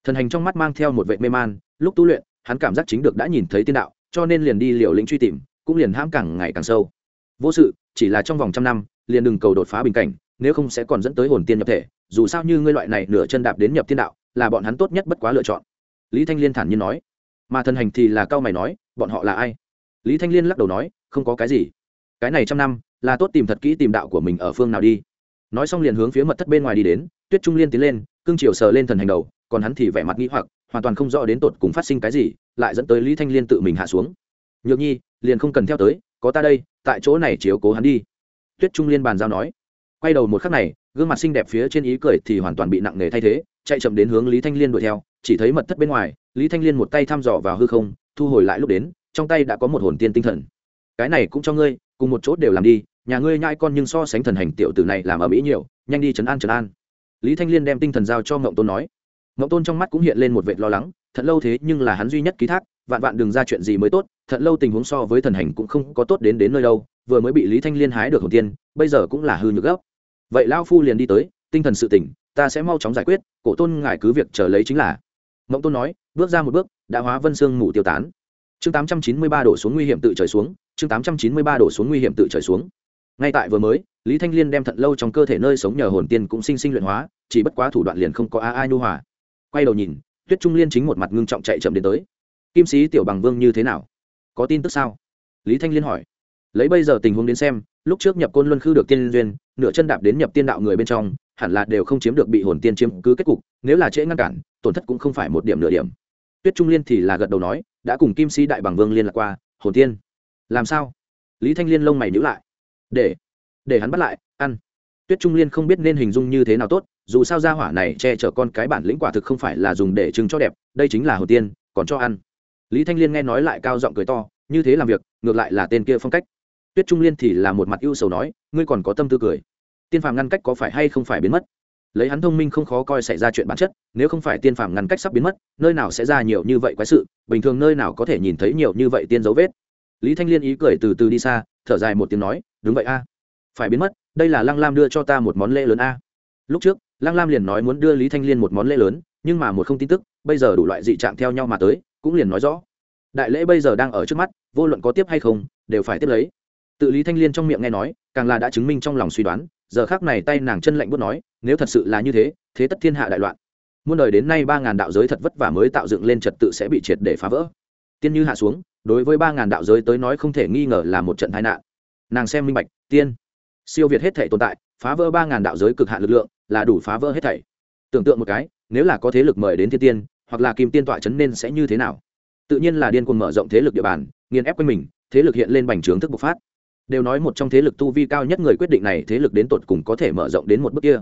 Thần hành trong mắt mang theo một vệ mê man, lúc tu luyện, hắn cảm giác chính được đã nhìn thấy tiên đạo, cho nên liền đi liều lĩnh truy tìm, cũng liền ham càng ngày càng sâu vô sự, chỉ là trong vòng trăm năm, liền đừng cầu đột phá bình cảnh, nếu không sẽ còn dẫn tới hồn tiên nhập thể, dù sao như ngươi loại này nửa chân đạp đến nhập tiên đạo, là bọn hắn tốt nhất bất quá lựa chọn. Lý thanh liên thản nhiên nói. Mà thần hành thì là cao mày nói, bọn họ là ai? Lý thanh liên lắc đầu nói, không có cái gì. Cái này trăm năm, là tốt tìm thật kỹ tìm đạo của mình ở phương nào đi. Nói xong liền hướng phía mật thất bên ngoài đi đến, tuyết trung liên tiến lên, cương triều sờ lên thần hành đầu, còn hắn thì vẻ mặt nghĩ hoặc, hoàn toàn không rõ đến tột cùng phát sinh cái gì, lại dẫn tới lý thanh liên tự mình hạ xuống. Nhược nhi, liền không cần theo tới có ta đây, tại chỗ này chiếu cố hắn đi. Tuyết trung liên bàn giao nói. Quay đầu một khắc này, gương mặt xinh đẹp phía trên ý cười thì hoàn toàn bị nặng nề thay thế, chạy chậm đến hướng lý thanh liên đuổi theo, chỉ thấy mật thất bên ngoài, lý thanh liên một tay thăm dò vào hư không, thu hồi lại lúc đến, trong tay đã có một hồn tiên tinh thần. Cái này cũng cho ngươi, cùng một chỗ đều làm đi, nhà ngươi nhai con nhưng so sánh thần hành tiểu tử này làm ở mỹ nhiều, nhanh đi trấn an trấn an. Lý thanh liên đem tinh thần giao cho ngộng tôn nói. Ngộng tôn trong mắt cũng hiện lên một vệ lo lắng, thật lâu thế nhưng là hắn duy nhất ký thác vạn vạn đừng ra chuyện gì mới tốt, thật lâu tình huống so với thần hành cũng không có tốt đến đến nơi đâu, vừa mới bị lý thanh liên hái được hồn tiên, bây giờ cũng là hư nhược gốc. Vậy lao phu liền đi tới, tinh thần sự tỉnh, ta sẽ mau chóng giải quyết, cổ tôn ngài cứ việc chờ lấy chính là. Mộng tôn nói, bước ra một bước, đã hóa vân xương mù tiêu tán. Chương tám trăm chín mươi ba đổ xuống nguy hiểm tự trời xuống, chương tám trăm chín mươi ba đổ xuống nguy hiểm tự trời xuống. Ngay tại vừa mới, lý thanh liên đem thận lâu trong cơ thể nơi sống nhờ hồn tiên cũng sinh sinh luyện hóa, chỉ bất quá thủ đoạn liền không có a ai nu hòa. Quay đầu nhìn, tuyết trung liên chính một mặt ngưng trọng chạy chậm đến tới kim sĩ tiểu bằng vương như thế nào? Có tin tức sao? Lý thanh liên hỏi. Lấy bây giờ tình huống đến xem, lúc trước nhập côn luân khư được tiên duyên, nửa chân đạp đến nhập tiên đạo người bên trong, hẳn là đều không chiếm được bị hồn tiên chiếm cứ kết cục, nếu là trễ ngăn cản, tổn thất cũng không phải một điểm nửa điểm. Tuyết trung liên thì là gật đầu nói, đã cùng kim sĩ đại bằng vương liên lạc qua, hồn tiên. Làm sao? Lý thanh liên lông mày nhữ lại. Để để hắn bắt lại, ăn. Tuyết trung liên không biết nên hình dung như thế nào tốt, dù sao gia hỏa này che chở con cái bản lĩnh quả thực không phải là dùng để trưng cho đẹp, đây chính là hồn tiên, còn cho ăn lý thanh liên nghe nói lại cao giọng cười to, như thế làm việc, ngược lại là tên kia phong cách. Tuyết trung liên thì là một mặt ưu sầu nói, ngươi còn có tâm tư cười. Tiên phàm ngăn cách có phải hay không phải biến mất? Lấy hắn thông minh không khó coi xảy ra chuyện bản chất, nếu không phải tiên phàm ngăn cách sắp biến mất, nơi nào sẽ ra nhiều như vậy quái sự, bình thường nơi nào có thể nhìn thấy nhiều như vậy tiên dấu vết. Lý thanh liên ý cười từ từ đi xa, thở dài một tiếng nói, đúng vậy a. Phải biến mất, đây là lăng lam đưa cho ta một món lễ lớn a. Lúc trước, lăng lam liền nói muốn đưa lý thanh liên một món lễ lớn, nhưng mà một không tin tức, bây giờ đủ loại dị trạng theo nhau mà tới cũng liền nói rõ. Đại lễ bây giờ đang ở trước mắt, vô luận có tiếp hay không, đều phải tiếp lấy. Tự lý thanh liên trong miệng nghe nói, càng là đã chứng minh trong lòng suy đoán, giờ khác này tay nàng chân lạnh bút nói, nếu thật sự là như thế thế tất thiên hạ đại loạn. Muôn đời đến nay ba ngàn đạo giới thật vất vả mới tạo dựng lên trật tự sẽ bị triệt để phá vỡ. Tiên như hạ xuống, đối với ba ngàn đạo giới tới nói không thể nghi ngờ là một trận tai nạn. Nàng xem minh bạch, tiên. Siêu việt hết thể tồn tại, phá vỡ ba ngàn đạo giới cực hạn lực lượng, là đủ phá vỡ hết thảy. Tưởng tượng một cái, nếu là có thế lực mời đến thiên tiên hoặc là kim tiên tọa chấn nên sẽ như thế nào? Tự nhiên là điên cuồng mở rộng thế lực địa bàn, nghiền ép quanh mình, thế lực hiện lên bành trướng thức bộc phát. Đều nói một trong thế lực tu vi cao nhất người quyết định này thế lực đến tột cùng có thể mở rộng đến một bước kia.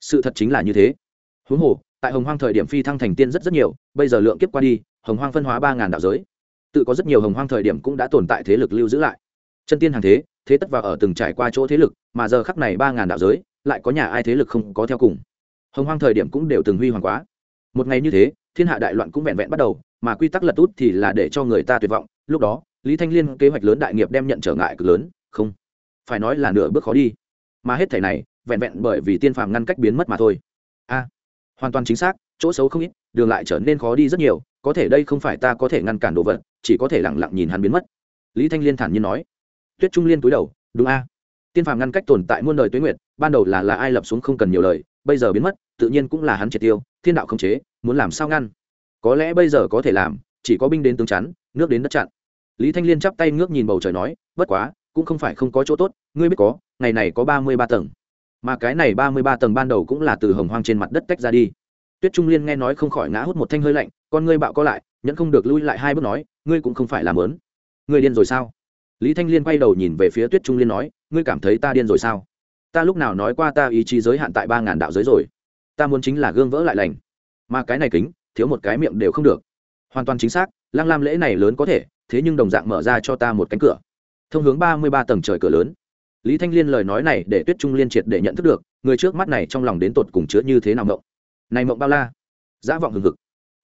Sự thật chính là như thế. Huống hồ, tại hồng hoang thời điểm phi thăng thành tiên rất rất nhiều, bây giờ lượng kiếp qua đi, hồng hoang phân hóa ba ngàn đạo giới. Tự có rất nhiều hồng hoang thời điểm cũng đã tồn tại thế lực lưu giữ lại. Chân tiên hàng thế thế tất vào ở từng trải qua chỗ thế lực, mà giờ khắc này ba ngàn đạo giới, lại có nhà ai thế lực không có theo cùng. Hồng hoang thời điểm cũng đều từng huy hoàng quá. Một ngày như thế thiên hạ đại loạn cũng vẹn vẹn bắt đầu, mà quy tắc lật út thì là để cho người ta tuyệt vọng. Lúc đó, lý thanh liên kế hoạch lớn đại nghiệp đem nhận trở ngại cực lớn. Không, phải nói là nửa bước khó đi. Mà hết thể này, vẹn vẹn bởi vì tiên phàm ngăn cách biến mất mà thôi. A, hoàn toàn chính xác, chỗ xấu không ít, đường lại trở nên khó đi rất nhiều. Có thể đây không phải ta có thể ngăn cản đồ vật, chỉ có thể lẳng lặng nhìn hắn biến mất. Lý thanh liên thản nhiên nói. Tuyết trung liên cúi đầu, đúng a. Tiên phàm ngăn cách tồn tại muôn đời tuyến nguyệt, ban đầu là là ai lập xuống không cần nhiều lời, bây giờ biến mất, tự nhiên cũng là hắn triệt tiêu, thiên đạo không chế muốn làm sao ngăn? Có lẽ bây giờ có thể làm, chỉ có binh đến tướng chắn, nước đến đất chặn. Lý thanh liên chắp tay ngước nhìn bầu trời nói, bất quá, cũng không phải không có chỗ tốt, ngươi biết có, ngày này có ba mươi ba tầng. Mà cái này ba mươi ba tầng ban đầu cũng là từ hồng hoang trên mặt đất tách ra đi. Tuyết trung liên nghe nói không khỏi ngã hút một thanh hơi lạnh, con ngươi bạo có lại, nhẫn không được lui lại hai bước nói, ngươi cũng không phải làm lớn. Ngươi điên rồi sao? Lý thanh liên quay đầu nhìn về phía tuyết trung liên nói, ngươi cảm thấy ta điên rồi sao? Ta lúc nào nói qua ta ý chí giới hạn tại ba ngàn đạo giới rồi? Ta muốn chính là gương vỡ lại lành mà cái này kính, thiếu một cái miệng đều không được. Hoàn toàn chính xác, lăng lam lễ này lớn có thể, thế nhưng đồng dạng mở ra cho ta một cánh cửa. Thông hướng ba mươi ba tầng trời cửa lớn. Lý thanh liên lời nói này để tuyết trung liên triệt để nhận thức được, người trước mắt này trong lòng đến tột cùng chứa như thế nào mộng. Này mộng bao la, dã vọng hừng hực.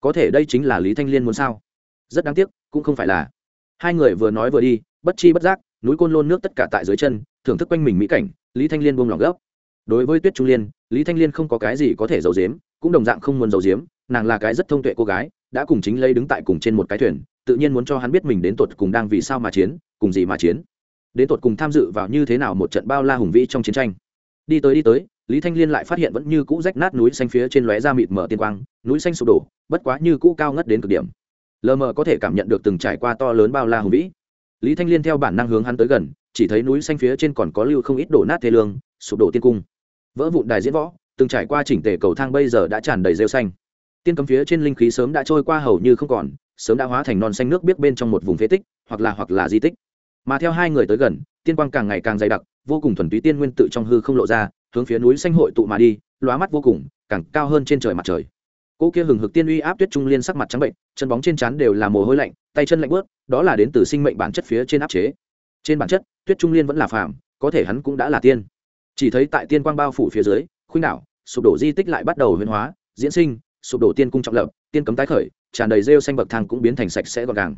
Có thể đây chính là lý thanh liên muốn sao? Rất đáng tiếc, cũng không phải là. Hai người vừa nói vừa đi, bất chi bất giác, núi côn lôn nước tất cả tại dưới chân, thưởng thức quanh mình mỹ cảnh, lý thanh liên buông lòng gấp. Đối với tuyết trung liên, lý thanh liên không có cái gì có thể giấu dếm cũng đồng dạng không muốn giấu giếm, nàng là cái rất thông tuệ cô gái, đã cùng chính lấy đứng tại cùng trên một cái thuyền, tự nhiên muốn cho hắn biết mình đến tột cùng đang vì sao mà chiến, cùng gì mà chiến. Đến tột cùng tham dự vào như thế nào một trận bao la hùng vĩ trong chiến tranh. Đi tới đi tới, lý thanh liên lại phát hiện vẫn như cũ rách nát núi xanh phía trên lóe ra mịt mở tiên quang, núi xanh sụp đổ, bất quá như cũ cao ngất đến cực điểm. Lờ mờ có thể cảm nhận được từng trải qua to lớn bao la hùng vĩ. Lý thanh liên theo bản năng hướng hắn tới gần, chỉ thấy núi xanh phía trên còn có lưu không ít đổ nát thế lương, sụp đổ tiên cung. Vỡ vụn đài diễn võ từng trải qua chỉnh tề cầu thang bây giờ đã tràn đầy rêu xanh. Tiên cấm phía trên linh khí sớm đã trôi qua hầu như không còn, sớm đã hóa thành non xanh nước biết bên trong một vùng phế tích, hoặc là hoặc là di tích. Mà theo hai người tới gần, tiên quang càng ngày càng dày đặc, vô cùng thuần túy tiên nguyên tự trong hư không lộ ra, hướng phía núi xanh hội tụ mà đi, lóa mắt vô cùng, càng cao hơn trên trời mặt trời. Cô kia hừng hực tiên uy áp tuyết trung liên sắc mặt trắng bệnh, chân bóng trên trán đều là mồ hôi lạnh, tay chân lạnh bớt, đó là đến từ sinh mệnh bản chất phía trên áp chế. Trên bản chất, tuyết trung liên vẫn là phàm, có thể hắn cũng đã là tiên. Chỉ thấy tại tiên quang bao phủ phía dưới, khuynh đảo sụp đổ di tích lại bắt đầu huyên hóa, diễn sinh, sụp đổ tiên cung trọng lập, tiên cấm tái khởi, tràn đầy rêu xanh bậc thang cũng biến thành sạch sẽ gọn gàng.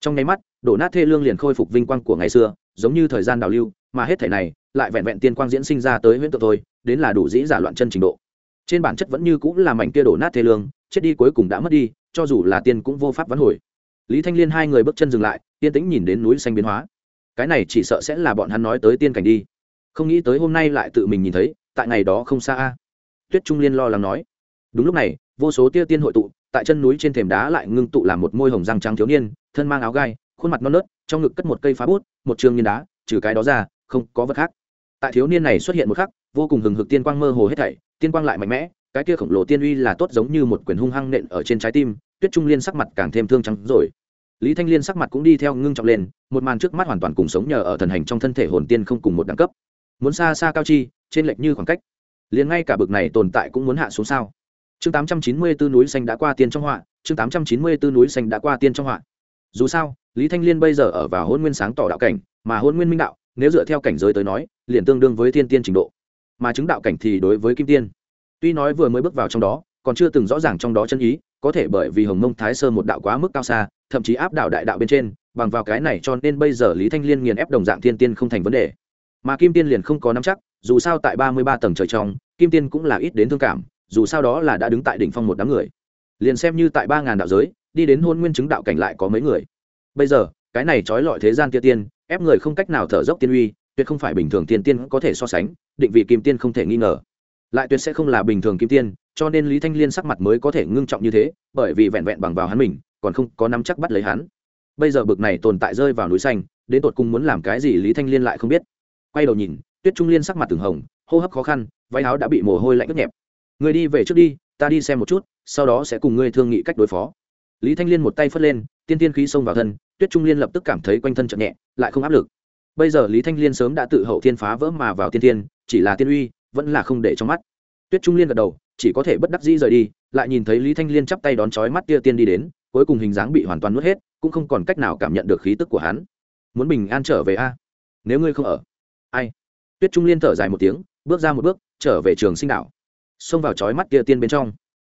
Trong nháy mắt, đổ nát thê lương liền khôi phục vinh quang của ngày xưa, giống như thời gian đào lưu, mà hết thể này lại vẹn vẹn tiên quang diễn sinh ra tới huyễn tượng thôi, đến là đủ dĩ giả loạn chân trình độ. Trên bản chất vẫn như cũng là mảnh kia đổ nát thê lương, chết đi cuối cùng đã mất đi, cho dù là tiên cũng vô pháp vãn hồi. Lý thanh liên hai người bước chân dừng lại tiên tĩnh nhìn đến núi xanh biến hóa. Cái này chỉ sợ sẽ là bọn hắn nói tới tiên cảnh đi. Không nghĩ tới hôm nay lại tự mình nhìn thấy, tại ngày đó không xa a tuyết trung liên lo lắng nói. Đúng lúc này, vô số tia tiên hội tụ, tại chân núi trên thềm đá lại ngưng tụ làm một môi hồng răng trắng thiếu niên, thân mang áo gai, khuôn mặt non nớt, trong ngực cất một cây phá bút, một trường nhiên đá, trừ cái đó ra, không có vật khác. Tại thiếu niên này xuất hiện một khắc, vô cùng hừng hực tiên quang mơ hồ hết thảy, tiên quang lại mạnh mẽ, cái kia khổng lồ tiên uy là tốt giống như một quyền hung hăng nện ở trên trái tim, tuyết trung liên sắc mặt càng thêm thương trắng rồi. Lý thanh liên sắc mặt cũng đi theo ngưng trọng lên, một màn trước mắt hoàn toàn cùng sống nhờ ở thần hành trong thân thể hồn tiên không cùng một đẳng cấp. Muốn xa xa cao chi, trên lệch như khoảng cách liền ngay cả bực này tồn tại cũng muốn hạ xuống sao? Chương tám trăm chín mươi bốn núi xanh đã qua tiên trong họa, chương tám trăm chín mươi bốn núi xanh đã qua tiên trong họa. Dù sao, lý thanh liên bây giờ ở vào hôn nguyên sáng tỏ đạo cảnh, mà hôn nguyên minh đạo, nếu dựa theo cảnh giới tới nói, liền tương đương với thiên tiên trình độ. Mà chứng đạo cảnh thì đối với kim tiên. Tuy nói vừa mới bước vào trong đó, còn chưa từng rõ ràng trong đó chân ý, có thể bởi vì hồng mông thái sơ một đạo quá mức cao xa, thậm chí áp đảo đại đạo bên trên, bằng vào cái này cho nên bây giờ lý thanh liên nghiền ép đồng dạng thiên tiên không thành vấn đề. Mà kim tiên liền không có nắm chắc dù sao tại ba mươi ba tầng trời trong, kim tiên cũng là ít đến thương cảm, dù sao đó là đã đứng tại đỉnh phong một đám người. Liền xem như tại ba ngàn đạo giới, đi đến hôn nguyên chứng đạo cảnh lại có mấy người. Bây giờ, cái này trói lọi thế gian tia tiên, ép người không cách nào thở dốc tiên uy, tuyệt không phải bình thường tiên tiên có thể so sánh, định vị kim tiên không thể nghi ngờ. Lại tuyệt sẽ không là bình thường kim tiên, cho nên lý thanh liên sắc mặt mới có thể ngưng trọng như thế, bởi vì vẹn vẹn bằng vào hắn mình, còn không có nắm chắc bắt lấy hắn. Bây giờ bực này tồn tại rơi vào núi xanh, đến tột cùng muốn làm cái gì lý thanh liên lại không biết. Quay đầu nhìn tuyết trung liên sắc mặt từng hồng, hô hấp khó khăn, váy áo đã bị mồ hôi lạnh ướt nhẹp. Người đi về trước đi, ta đi xem một chút, sau đó sẽ cùng ngươi thương nghị cách đối phó. Lý thanh liên một tay phất lên, tiên tiên khí xông vào thân, tuyết trung liên lập tức cảm thấy quanh thân chậm nhẹ, lại không áp lực. Bây giờ lý thanh liên sớm đã tự hậu thiên phá vỡ mà vào tiên tiên chỉ là tiên uy, vẫn là không để trong mắt. Tuyết trung liên gật đầu, chỉ có thể bất đắc dĩ rời đi, lại nhìn thấy lý thanh liên chắp tay đón chói mắt tia tiên đi đến, cuối cùng hình dáng bị hoàn toàn nuốt hết, cũng không còn cách nào cảm nhận được khí tức của hắn. Muốn bình an trở về a? Nếu ngươi không ở, ai? Tuyết trung liên thở dài một tiếng, bước ra một bước, trở về trường sinh đạo xông vào chói mắt kia tiên bên trong.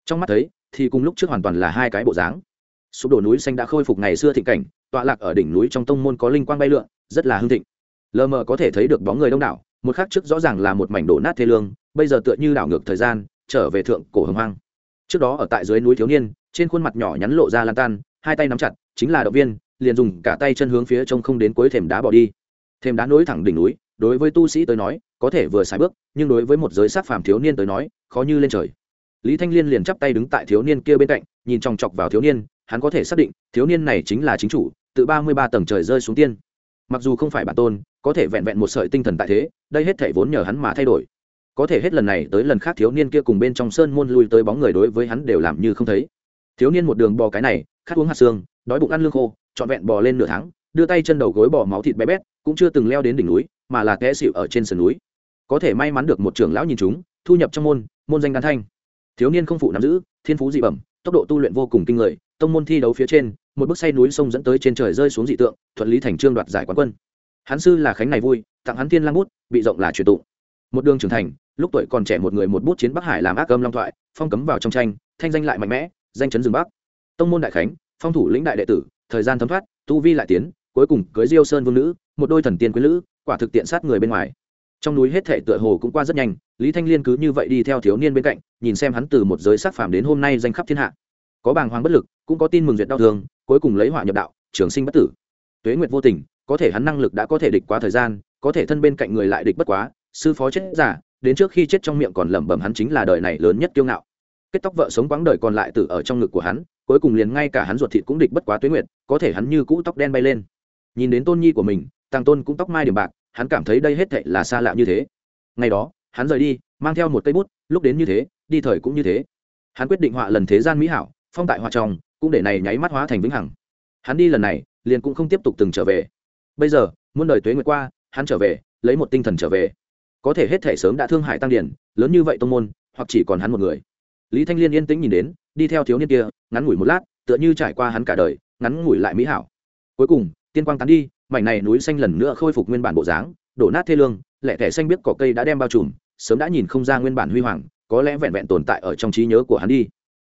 Trong mắt thấy, thì cùng lúc trước hoàn toàn là hai cái bộ dáng. Sụp đổ núi xanh đã khôi phục ngày xưa thịnh cảnh, tọa lạc ở đỉnh núi trong tông môn có linh quang bay lượn, rất là hưng thịnh. Lờ mờ có thể thấy được bóng người đông đảo, một khắc trước rõ ràng là một mảnh đổ nát thê lương, bây giờ tựa như đảo ngược thời gian, trở về thượng cổ hồng hoang. Trước đó ở tại dưới núi thiếu niên, trên khuôn mặt nhỏ nhắn lộ ra lan tan, hai tay nắm chặt, chính là động viên, liền dùng cả tay chân hướng phía trông không đến cuối thềm đá bỏ đi. Thềm đá nối thẳng đỉnh núi đối với tu sĩ tới nói, có thể vừa xài bước, nhưng đối với một giới sát phàm thiếu niên tới nói, khó như lên trời. Lý thanh liên liền chắp tay đứng tại thiếu niên kia bên cạnh, nhìn chòng chọc vào thiếu niên, hắn có thể xác định, thiếu niên này chính là chính chủ, từ ba mươi ba tầng trời rơi xuống tiên. Mặc dù không phải bản tôn, có thể vẹn vẹn một sợi tinh thần tại thế, đây hết thể vốn nhờ hắn mà thay đổi. Có thể hết lần này tới lần khác thiếu niên kia cùng bên trong sơn môn lui tới bóng người đối với hắn đều làm như không thấy. Thiếu niên một đường bò cái này, khát uống hạt xương, đói bụng ăn lương khô, trọn vẹn bò lên nửa tháng, đưa tay chân đầu gối bò máu thịt bé bét, cũng chưa từng leo đến đỉnh núi mà là té xịu ở trên sườn núi. Có thể may mắn được một trưởng lão nhìn chúng, thu nhập trong môn môn danh đan thanh. Thiếu niên không phụ nắm giữ, thiên phú dị bẩm, tốc độ tu luyện vô cùng kinh người, tông môn thi đấu phía trên, một bức say núi sông dẫn tới trên trời rơi xuống dị tượng, thuận lý thành trương đoạt giải quán quân. Hắn sư là khánh này vui, tặng hắn thiên lang bút, bị rộng là truyền tụng. Một đường trưởng thành, lúc tuổi còn trẻ một người một bút chiến bắc hải làm ác âm long thoại, phong cấm vào trong tranh, thanh danh lại mạnh mẽ, danh chấn rừng bắc. Tông môn đại khánh, phong thủ lĩnh đại đệ tử, thời gian thấm thoát, tu vi lại tiến, cuối cùng cưới diêu sơn vương nữ, một đôi thần tiên quý nữ quả thực tiện sát người bên ngoài. Trong núi hết thể tựa hồ cũng qua rất nhanh, lý thanh liên cứ như vậy đi theo thiếu niên bên cạnh, nhìn xem hắn từ một giới sắc phàm đến hôm nay danh khắp thiên hạ. Có bàng hoàng bất lực, cũng có tin mừng duyệt đau thương, cuối cùng lấy họa nhập đạo, trường sinh bất tử. Tuế nguyệt vô tình, có thể hắn năng lực đã có thể địch quá thời gian, có thể thân bên cạnh người lại địch bất quá, sư phó chết giả đến trước khi chết trong miệng còn lẩm bẩm hắn chính là đời này lớn nhất kiêu ngạo. Kết tóc vợ sống quãng đời còn lại tử ở trong ngực của hắn, cuối cùng liền ngay cả hắn ruột thịt cũng địch bất quá tuế nguyệt, có thể hắn như cũ tóc đen bay lên. Nhìn đến tôn nhi của mình tàng tôn cũng tóc mai điểm bạc, hắn cảm thấy đây hết thệ là xa lạ như thế. Ngày đó, hắn rời đi, mang theo một cây bút, lúc đến như thế, đi thời cũng như thế. Hắn quyết định họa lần thế gian mỹ hảo, phong tại họa tròng cũng để này nháy mắt hóa thành vĩnh hằng. Hắn đi lần này, liền cũng không tiếp tục từng trở về. Bây giờ, muôn đời tuế nguyệt qua, hắn trở về, lấy một tinh thần trở về. Có thể hết thể sớm đã thương hại tăng điển, lớn như vậy tông môn, hoặc chỉ còn hắn một người. Lý thanh liên yên tĩnh nhìn đến, đi theo thiếu niên kia, ngắn ngủi một lát, tựa như trải qua hắn cả đời, ngắn ngủi lại mỹ hảo. Cuối cùng, tiên quang tán đi mảnh này núi xanh lần nữa khôi phục nguyên bản bộ dáng, đổ nát thê lương lẹ thẻ xanh biết cỏ cây đã đem bao trùm, sớm đã nhìn không ra nguyên bản huy hoàng, có lẽ vẹn vẹn tồn tại ở trong trí nhớ của hắn đi.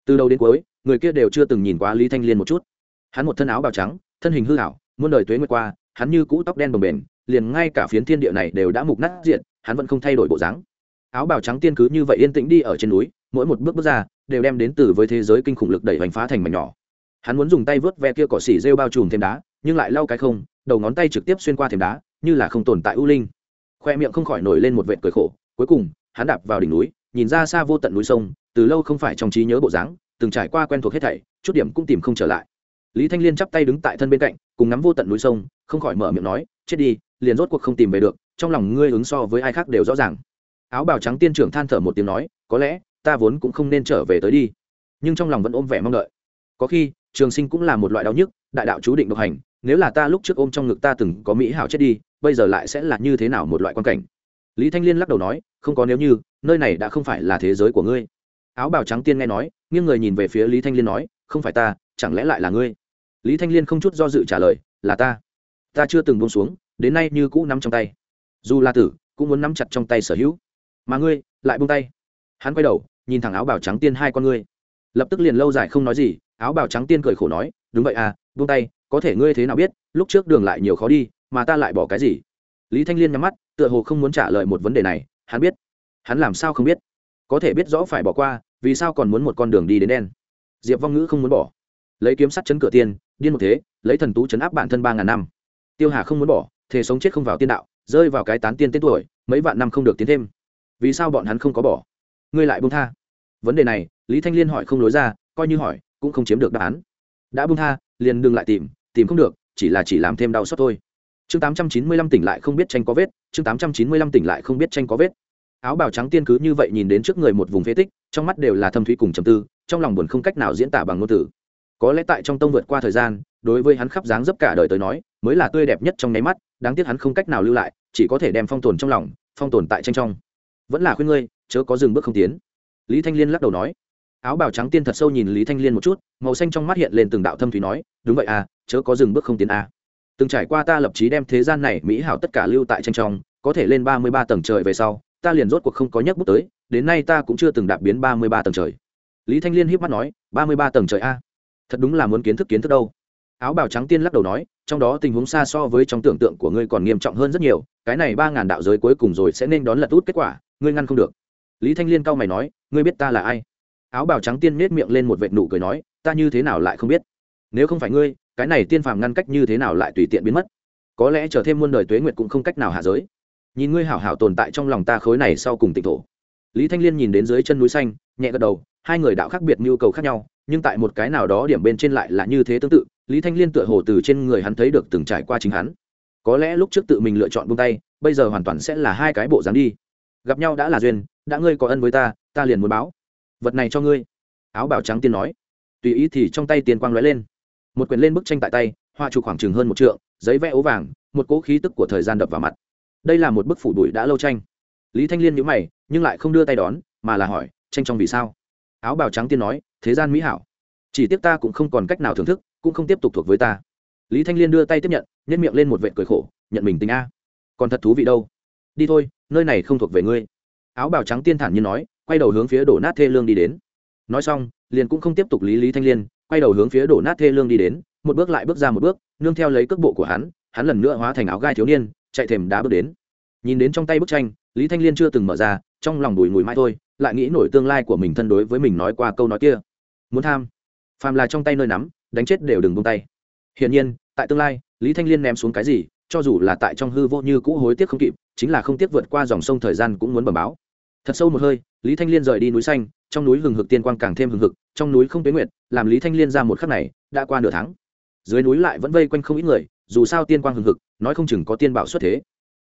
Từ đầu đến cuối, người kia đều chưa từng nhìn qua lý thanh liên một chút. Hắn một thân áo bào trắng, thân hình hư hảo muôn đời tuế nguyệt qua, hắn như cũ tóc đen bồng bềnh, liền ngay cả phiến thiên địa này đều đã mục nát diện hắn vẫn không thay đổi bộ dáng. Áo bào trắng tiên cứ như vậy yên tĩnh đi ở trên núi, mỗi một bước bước ra, đều đem đến từ với thế giới kinh khủng lực đẩy hoành phá thành mảnh nhỏ. Hắn muốn dùng tay vớt ve kia cỏ xỉ rêu bao trùm thêm đá, nhưng lại lau cái không đầu ngón tay trực tiếp xuyên qua thềm đá, như là không tồn tại u linh. Khoe miệng không khỏi nổi lên một vệt cười khổ, cuối cùng, hắn đạp vào đỉnh núi, nhìn ra xa vô tận núi sông, từ lâu không phải trong trí nhớ bộ dáng, từng trải qua quen thuộc hết thảy, chút điểm cũng tìm không trở lại. Lý thanh liên chắp tay đứng tại thân bên cạnh, cùng ngắm vô tận núi sông, không khỏi mở miệng nói, chết đi, liền rốt cuộc không tìm về được, trong lòng ngươi ứng so với ai khác đều rõ ràng. Áo bào trắng tiên trưởng than thở một tiếng nói, có lẽ, ta vốn cũng không nên trở về tới đi. Nhưng trong lòng vẫn ôm vẻ mong đợi. Có khi, trường sinh cũng là một loại đau nhức, đại đạo chú định độc hành nếu là ta lúc trước ôm trong ngực ta từng có mỹ hảo chết đi, bây giờ lại sẽ là như thế nào một loại quan cảnh? Lý thanh liên lắc đầu nói, không có nếu như, nơi này đã không phải là thế giới của ngươi. Áo bào trắng tiên nghe nói, nghiêng người nhìn về phía lý thanh liên nói, không phải ta, chẳng lẽ lại là ngươi? Lý thanh liên không chút do dự trả lời, là ta. Ta chưa từng buông xuống, đến nay như cũ nắm trong tay. Dù là tử, cũng muốn nắm chặt trong tay sở hữu. Mà ngươi, lại buông tay. Hắn quay đầu, nhìn thẳng áo bào trắng tiên hai con ngươi. Lập tức liền lâu dài không nói gì, áo bào trắng tiên cười khổ nói, đúng vậy à buông tay có thể ngươi thế nào biết, lúc trước đường lại nhiều khó đi, mà ta lại bỏ cái gì? Lý thanh liên nhắm mắt, tựa hồ không muốn trả lời một vấn đề này, hắn biết. Hắn làm sao không biết? Có thể biết rõ phải bỏ qua, vì sao còn muốn một con đường đi đến đen? Diệp vong ngữ không muốn bỏ. Lấy kiếm sắt chấn cửa tiên, điên một thế, lấy thần tú chấn áp bản thân ba ngàn năm. Tiêu hà không muốn bỏ thể sống chết không vào tiên đạo, rơi vào cái tán tiên tên tuổi, mấy vạn năm không được tiến thêm. Vì sao bọn hắn không có bỏ? Ngươi lại bung tha. Vấn đề này, lý thanh liên hỏi không lối ra, coi như hỏi, cũng không chiếm được đáp án. Đã bung tha, liền đừng lại tìm tìm không được, chỉ là chỉ làm thêm đau xót thôi. Chương tám trăm chín mươi lăm tỉnh lại không biết tranh có vết, chương tám trăm chín mươi lăm tỉnh lại không biết tranh có vết. Áo bào trắng tiên cứ như vậy nhìn đến trước người một vùng phế tích, trong mắt đều là thâm thúy cùng trầm tư, trong lòng buồn không cách nào diễn tả bằng ngôn từ. Có lẽ tại trong tông vượt qua thời gian, đối với hắn khắp dáng dấp cả đời tới nói, mới là tươi đẹp nhất trong nháy mắt, đáng tiếc hắn không cách nào lưu lại, chỉ có thể đem phong tồn trong lòng, phong tồn tại tranh trong. Vẫn là khuyên ngươi, chớ có dừng bước không tiến. Lý thanh liên lắc đầu nói áo bào trắng tiên thật sâu nhìn lý thanh liên một chút, màu xanh trong mắt hiện lên từng đạo thâm thúy nói, đúng vậy à chớ có dừng bước không tiến à. từng trải qua ta lập trí đem thế gian này mỹ hảo tất cả lưu tại tranh trong, có thể lên ba mươi ba tầng trời về sau, ta liền rốt cuộc không có nhấc bước tới, đến nay ta cũng chưa từng đạp biến ba mươi ba tầng trời. Lý thanh liên hiếp mắt nói, ba mươi ba tầng trời a? Thật đúng là muốn kiến thức kiến thức đâu. Áo bào trắng tiên lắc đầu nói, trong đó tình huống xa so với trong tưởng tượng của ngươi còn nghiêm trọng hơn rất nhiều, cái này ba ngàn đạo giới cuối cùng rồi sẽ nên đón lật út kết quả, ngươi ngăn không được. Lý thanh liên cau mày nói, ngươi biết ta là ai? Áo bào trắng tiên nết miệng lên một vệt nụ cười nói, ta như thế nào lại không biết? Nếu không phải ngươi, cái này tiên phàm ngăn cách như thế nào lại tùy tiện biến mất? Có lẽ chờ thêm muôn đời tuế nguyệt cũng không cách nào hạ giới. Nhìn ngươi hảo hảo tồn tại trong lòng ta khối này sau cùng tịnh thổ. Lý thanh liên nhìn đến dưới chân núi xanh, nhẹ gật đầu, hai người đạo khác biệt nhu cầu khác nhau, nhưng tại một cái nào đó điểm bên trên lại là như thế tương tự, lý thanh liên tựa hồ từ trên người hắn thấy được từng trải qua chính hắn. Có lẽ lúc trước tự mình lựa chọn buông tay, bây giờ hoàn toàn sẽ là hai cái bộ dáng đi. Gặp nhau đã là duyên, đã ngươi có ân với ta ta liền muốn báo vật này cho ngươi áo bào trắng tiên nói tùy ý thì trong tay tiền quang lóe lên một quyển lên bức tranh tại tay hoa chụp khoảng chừng hơn một trượng giấy vẽ ố vàng một cỗ khí tức của thời gian đập vào mặt đây là một bức phủ đuổi đã lâu tranh lý thanh liên nhữ mày nhưng lại không đưa tay đón mà là hỏi tranh trong vì sao áo bào trắng tiên nói thế gian mỹ hảo chỉ tiếc ta cũng không còn cách nào thưởng thức cũng không tiếp tục thuộc với ta lý thanh liên đưa tay tiếp nhận nhét miệng lên một vệ cười khổ nhận mình tình a còn thật thú vị đâu đi thôi nơi này không thuộc về ngươi áo bào trắng tiên thản như nói quay đầu hướng phía đổ nát thê lương đi đến. Nói xong, liền cũng không tiếp tục lý lý thanh liên, quay đầu hướng phía đổ nát thê lương đi đến, một bước lại bước ra một bước, nương theo lấy cước bộ của hắn hắn lần nữa hóa thành áo gai thiếu niên, chạy thềm đá bước đến. Nhìn đến trong tay bức tranh, lý thanh liên chưa từng mở ra, trong lòng đùi mùi mãi thôi, lại nghĩ nổi tương lai của mình thân đối với mình nói qua câu nói kia. Muốn tham. Phàm là trong tay nơi nắm, đánh chết đều đừng bông tay. Hiển nhiên, tại tương lai, lý thanh liên ném xuống cái gì, cho dù là tại trong hư vô như cũ hối tiếc không kịp, chính là không tiếc vượt qua dòng sông thời gian cũng muốn bẩm báo thật sâu một hơi, lý thanh liên rời đi núi xanh, trong núi hừng hực tiên quang càng thêm hừng hực, trong núi không tuyến nguyệt, làm lý thanh liên ra một khắc này, đã qua nửa tháng. Dưới núi lại vẫn vây quanh không ít người, dù sao tiên quang hừng hực, nói không chừng có tiên bảo xuất thế.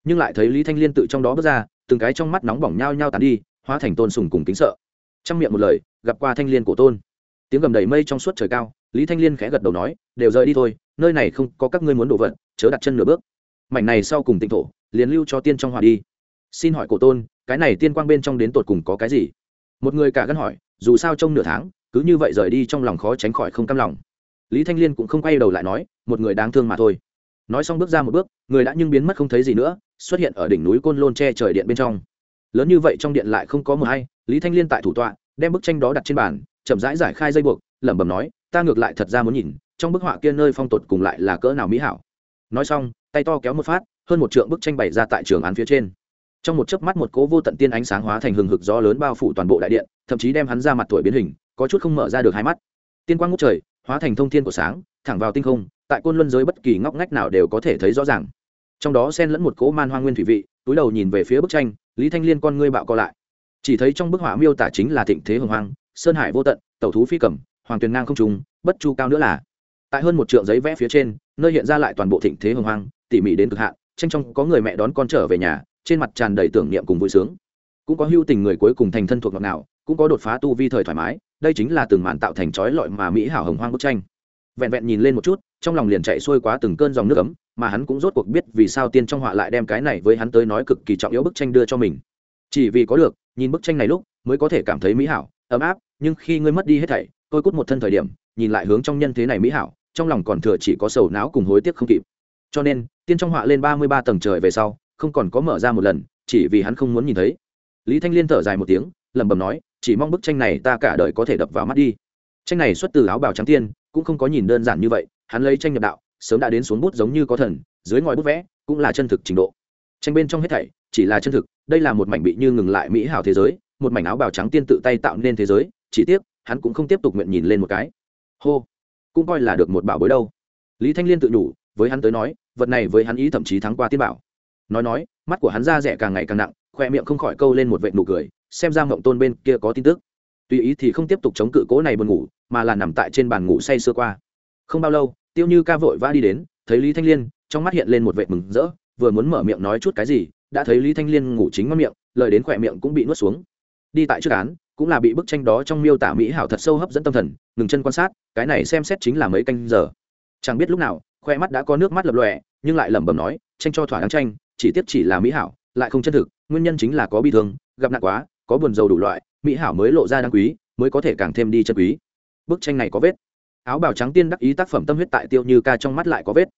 Nhưng lại thấy lý thanh liên tự trong đó bước ra, từng cái trong mắt nóng bỏng nhao nhao tàn đi, hóa thành tôn sùng cùng kính sợ. Trong miệng một lời, gặp qua thanh liên của tôn. Tiếng gầm đầy mây trong suốt trời cao, lý thanh liên khẽ gật đầu nói, đều rời đi thôi, nơi này không có các ngươi muốn đổ vật, chớ đặt chân nửa bước. Mảnh này sau cùng tịnh thổ, liền lưu cho tiên trong hòa đi. Xin hỏi cổ tôn cái này tiên quang bên trong đến tột cùng có cái gì? Một người cả gân hỏi, dù sao trong nửa tháng, cứ như vậy rời đi trong lòng khó tránh khỏi không cam lòng. Lý thanh liên cũng không quay đầu lại nói, một người đáng thương mà thôi. Nói xong bước ra một bước, người đã nhưng biến mất không thấy gì nữa, xuất hiện ở đỉnh núi côn lôn che trời điện bên trong. Lớn như vậy trong điện lại không có mờ hay, lý thanh liên tại thủ tọa, đem bức tranh đó đặt trên bàn, chậm rãi giải khai dây buộc, lẩm bẩm nói, ta ngược lại thật ra muốn nhìn, trong bức họa kia nơi phong tột cùng lại là cỡ nào mỹ hảo. Nói xong, tay to kéo một phát, hơn một trượng bức tranh bày ra tại trường án phía trên trong một chớp mắt một cố vô tận tiên ánh sáng hóa thành hừng hực gió lớn bao phủ toàn bộ đại điện, thậm chí đem hắn ra mặt tuổi biến hình, có chút không mở ra được hai mắt. Tiên quang ngút trời, hóa thành thông thiên của sáng, thẳng vào tinh không, tại côn luân giới bất kỳ ngóc ngách nào đều có thể thấy rõ ràng. Trong đó xen lẫn một cỗ man hoa nguyên thủy vị, túi đầu nhìn về phía bức tranh, lý thanh liên con ngươi bạo co lại. Chỉ thấy trong bức họa miêu tả chính là thịnh thế hồng hoang, sơn hải vô tận, tẩu thú phi cẩm hoàng tuyền ngang không trùng bất chu cao nữa là. Tại hơn một trượng giấy vẽ phía trên, nơi hiện ra lại toàn bộ thịnh thế hồng hoang, tỉ mỉ đến cực hạn tranh trong có người mẹ đón con trở về nhà, trên mặt tràn đầy tưởng niệm cùng vui sướng. Cũng có hưu tình người cuối cùng thành thân thuộc ngọt nào cũng có đột phá tu vi thời thoải mái, đây chính là từng màn tạo thành trói lọi mà mỹ hảo hồng hoang bức tranh. Vẹn vẹn nhìn lên một chút, trong lòng liền chạy xuôi quá từng cơn dòng nước ấm, mà hắn cũng rốt cuộc biết vì sao tiên trong họa lại đem cái này với hắn tới nói cực kỳ trọng yếu bức tranh đưa cho mình. Chỉ vì có được, nhìn bức tranh này lúc, mới có thể cảm thấy mỹ hảo, ấm áp, nhưng khi ngươi mất đi hết thảy, tôi cút một thân thời điểm, nhìn lại hướng trong nhân thế này mỹ hảo, trong lòng còn thừa chỉ có sầu não cùng hối tiếc không kịp cho nên, tiên trong họa lên ba mươi ba tầng trời về sau, không còn có mở ra một lần, chỉ vì hắn không muốn nhìn thấy. Lý thanh liên thở dài một tiếng, lẩm bẩm nói, chỉ mong bức tranh này ta cả đời có thể đập vào mắt đi. Tranh này xuất từ áo bào trắng tiên, cũng không có nhìn đơn giản như vậy, hắn lấy tranh nhập đạo, sớm đã đến xuống bút giống như có thần, dưới ngòi bút vẽ, cũng là chân thực trình độ. Tranh bên trong hết thảy, chỉ là chân thực, đây là một mảnh bị như ngừng lại mỹ hảo thế giới, một mảnh áo bào trắng tiên tự tay tạo nên thế giới, chỉ tiếc, hắn cũng không tiếp tục nguyện nhìn lên một cái. Hô, cũng coi là được một bảo bối đâu. Lý thanh liên tự nhủ, với hắn tới nói vật này với hắn ý thậm chí thắng qua tiên bảo. Nói nói, mắt của hắn ra rẻ càng ngày càng nặng khoe miệng không khỏi câu lên một vệ nụ cười, xem ra mộng tôn bên kia có tin tức. Tùy ý thì không tiếp tục chống cự cố này buồn ngủ, mà là nằm tại trên bàn ngủ say sưa qua. Không bao lâu, tiêu như ca vội vã đi đến, thấy lý thanh liên, trong mắt hiện lên một vệ mừng rỡ, vừa muốn mở miệng nói chút cái gì, đã thấy lý thanh liên ngủ chính ngon miệng, lời đến khỏe miệng cũng bị nuốt xuống. Đi tại trước án, cũng là bị bức tranh đó trong miêu tả mỹ hảo thật sâu hấp dẫn tâm thần, ngừng chân quan sát, cái này xem xét chính là mấy canh giờ. Chẳng biết lúc nào khoe mắt đã có nước mắt lập lòe, nhưng lại lẩm bẩm nói, tranh cho thỏa đáng tranh, chỉ tiếp chỉ là mỹ hảo, lại không chân thực, nguyên nhân chính là có bi thương, gặp nạn quá, có buồn dầu đủ loại, mỹ hảo mới lộ ra đáng quý, mới có thể càng thêm đi chân quý. Bức tranh này có vết. Áo bào trắng tiên đắc ý tác phẩm tâm huyết tại tiêu như ca trong mắt lại có vết.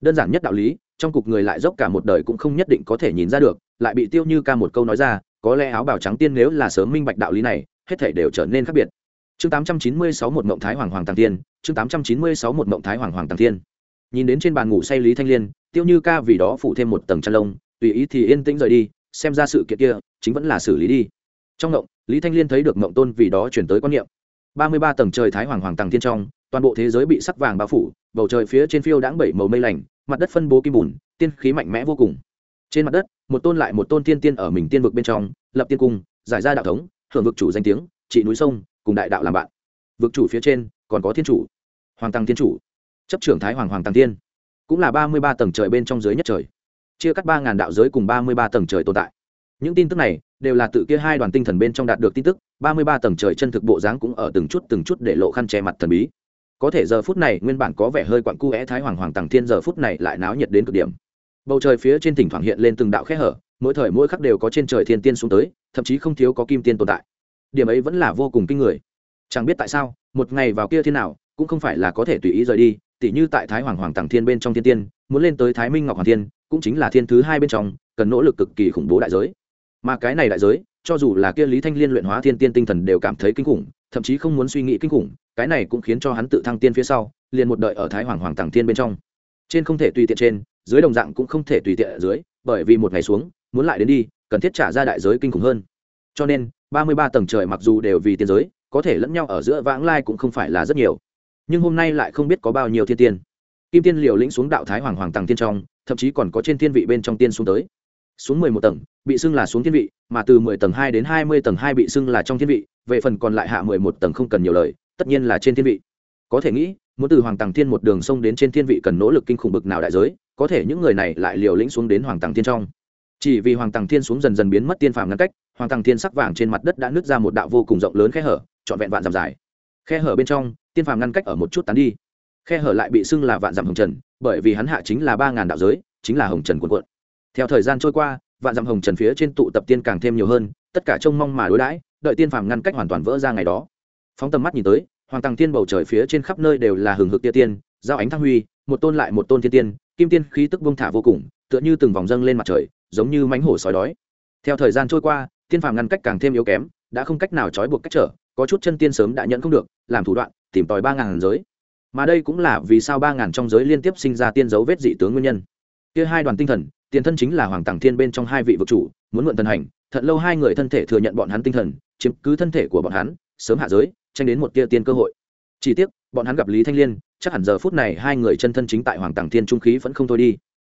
Đơn giản nhất đạo lý, trong cục người lại dốc cả một đời cũng không nhất định có thể nhìn ra được, lại bị tiêu như ca một câu nói ra, có lẽ áo bào trắng tiên nếu là sớm minh bạch đạo lý này, hết thể đều trở nên khác biệt. Chương 896 một mộng thái hoàng hoàng tàng tiên, chương 896 một mộng thái hoàng hoàng tàng tiên nhìn đến trên bàn ngủ say lý thanh liên, tiêu như ca vì đó phủ thêm một tầng chăn lông, tùy ý thì yên tĩnh rời đi, xem ra sự kiện kia chính vẫn là xử lý đi. Trong ngộng, lý thanh liên thấy được ngộng tôn vì đó chuyển tới quan niệm. Ba mươi ba tầng trời thái hoàng hoàng tàng thiên trong, toàn bộ thế giới bị sắc vàng bao phủ, bầu trời phía trên phiêu đãng bảy màu mây lành, mặt đất phân bố kim bùn, tiên khí mạnh mẽ vô cùng. Trên mặt đất, một tôn lại một tôn tiên tiên ở mình tiên vực bên trong, lập tiên cung, giải ra đạo thống, hưởng vực chủ danh tiếng, trị núi sông, cùng đại đạo làm bạn. Vực chủ phía trên, còn có thiên chủ. Hoàng tăng thiên chủ chấp trưởng thái hoàng hoàng tăng tiên cũng là ba mươi ba tầng trời bên trong dưới nhất trời, chia cắt ba ngàn đạo giới cùng ba mươi ba tầng trời tồn tại. Những tin tức này đều là tự kia hai đoàn tinh thần bên trong đạt được tin tức, ba mươi ba tầng trời chân thực bộ dáng cũng ở từng chút từng chút để lộ khăn che mặt thần bí. Có thể giờ phút này nguyên bản có vẻ hơi quặn cu é thái hoàng hoàng tàng thiên giờ phút này lại náo nhiệt đến cực điểm. Bầu trời phía trên thỉnh thoảng hiện lên từng đạo khe hở, mỗi thời mỗi khắc đều có trên trời thiên tiên xuống tới, thậm chí không thiếu có kim tiên tồn tại. Điểm ấy vẫn là vô cùng kinh người. Chẳng biết tại sao, một ngày vào kia thế nào, cũng không phải là có thể tùy ý rời đi tỉ như tại thái hoàng hoàng tàng thiên bên trong thiên tiên, muốn lên tới thái minh ngọc hoàng thiên, cũng chính là thiên thứ hai bên trong, cần nỗ lực cực kỳ khủng bố đại giới. Mà cái này đại giới, cho dù là kia lý thanh liên luyện hóa thiên tiên tinh thần đều cảm thấy kinh khủng, thậm chí không muốn suy nghĩ kinh khủng, cái này cũng khiến cho hắn tự thăng tiên phía sau, liền một đợi ở thái hoàng hoàng tàng thiên bên trong. Trên không thể tùy tiện trên, dưới đồng dạng cũng không thể tùy tiện ở dưới, bởi vì một ngày xuống, muốn lại đến đi, cần thiết trả ra đại giới kinh khủng hơn. Cho nên, ba mươi ba tầng trời mặc dù đều vì tiên giới, có thể lẫn nhau ở giữa vãng lai cũng không phải là rất nhiều nhưng hôm nay lại không biết có bao nhiêu thiên tiên. Kim tiên liều lĩnh xuống đạo thái hoàng hoàng tàng tiên trong, thậm chí còn có trên thiên vị bên trong tiên xuống tới. Xuống mười một tầng, bị xưng là xuống thiên vị, mà từ mười tầng hai đến hai mươi tầng hai bị xưng là trong thiên vị, về phần còn lại hạ mười một tầng không cần nhiều lời, tất nhiên là trên thiên vị. Có thể nghĩ, muốn từ hoàng tàng thiên một đường sông đến trên thiên vị cần nỗ lực kinh khủng bực nào đại giới, có thể những người này lại liều lĩnh xuống đến hoàng tàng thiên trong. Chỉ vì hoàng tàng thiên xuống dần dần biến mất tiên phàm ngăn cách, hoàng tàng thiên sắc vàng trên mặt đất đã nứt ra một đạo vô cùng rộng lớn khe hở, trọn vẹn vạn dặm dài. Khe hở bên trong tiên phàm ngăn cách ở một chút tán đi. Khe hở lại bị xưng là vạn dặm hồng trần, bởi vì hắn hạ chính là ba ngàn đạo giới, chính là hồng trần quần quận theo thời gian trôi qua, vạn dặm hồng trần phía trên tụ tập tiên càng thêm nhiều hơn, tất cả trông mong mà đối đãi, đợi tiên phàm ngăn cách hoàn toàn vỡ ra ngày đó. Phóng tầm mắt nhìn tới, hoàng tàng tiên bầu trời phía trên khắp nơi đều là hừng hực tia tiên, giao ánh thăng huy, một tôn lại một tôn thiên tiên, kim tiên khí tức bông thả vô cùng, tựa như từng vòng dâng lên mặt trời, giống như mánh hổ sói đói. Theo thời gian trôi qua, tiên phàm ngăn cách càng thêm yếu kém, đã không cách nào trói buộc cách trở, có chút chân tiên sớm đã nhận không được, làm thủ đoạn tìm tòi ba ngàn giới. Mà đây cũng là vì sao ba ngàn trong giới liên tiếp sinh ra tiên dấu vết dị tướng nguyên nhân. Kia hai đoàn tinh thần, tiền thân chính là hoàng tàng thiên bên trong hai vị vực chủ, muốn mượn thần hành, thật lâu hai người thân thể thừa nhận bọn hắn tinh thần, chiếm cứ thân thể của bọn hắn, sớm hạ giới, tranh đến một tia tiên cơ hội. Chỉ tiếc, bọn hắn gặp lý thanh liên, chắc hẳn giờ phút này hai người chân thân chính tại hoàng tàng thiên trung khí vẫn không thôi đi.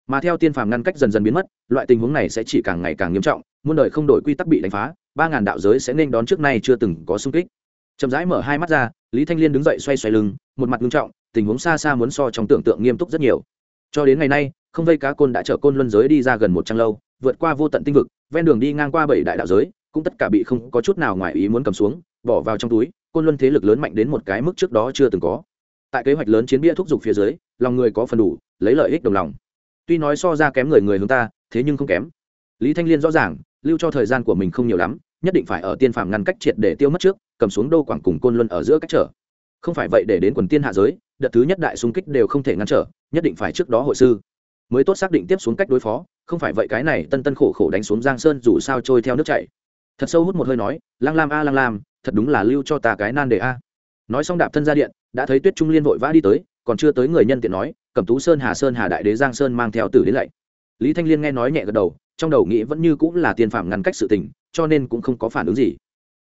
Mà theo tiên phàm ngăn cách dần dần biến mất, loại tình huống này sẽ chỉ càng ngày càng nghiêm trọng, muôn đời không đổi quy tắc bị đánh phá, ba ngàn đạo giới sẽ nên đón trước nay chưa từng có sung kích. Chậm rãi mở hai mắt ra lý thanh liên đứng dậy xoay xoay lưng, một mặt nghiêm trọng, tình huống xa xa muốn so trong tưởng tượng nghiêm túc rất nhiều. Cho đến ngày nay, không vây cá côn đã chở côn luân giới đi ra gần một trăng lâu, vượt qua vô tận tinh vực, ven đường đi ngang qua bảy đại đạo giới, cũng tất cả bị không có chút nào ngoài ý muốn cầm xuống, bỏ vào trong túi, côn luân thế lực lớn mạnh đến một cái mức trước đó chưa từng có. Tại kế hoạch lớn chiến bia thúc giục phía dưới, lòng người có phần đủ, lấy lợi ích đồng lòng. Tuy nói so ra kém người người hướng ta, thế nhưng không kém. Lý thanh liên rõ ràng, lưu cho thời gian của mình không nhiều lắm, nhất định phải ở tiên phàm ngăn cách triệt để tiêu mất trước cầm xuống đô quảng cùng côn luân ở giữa cách trở. Không phải vậy để đến quần tiên hạ giới, đợt thứ nhất đại xung kích đều không thể ngăn trở, nhất định phải trước đó hội sư. Mới tốt xác định tiếp xuống cách đối phó, không phải vậy cái này tân tân khổ khổ đánh xuống giang sơn dù sao trôi theo nước chảy. Thật sâu hút một hơi nói, lang lam a, lang lam, thật đúng là lưu cho ta cái nan đề a. Nói xong đạp thân ra điện, đã thấy tuyết trung liên vội vã đi tới, còn chưa tới người nhân tiện nói, cẩm tú sơn hà sơn hà đại đế giang sơn mang theo tử đến lạy. Lý thanh liên nghe nói nhẹ gật đầu, trong đầu nghĩ vẫn như cũng là tiên phạm ngăn cách sự tình, cho nên cũng không có phản ứng gì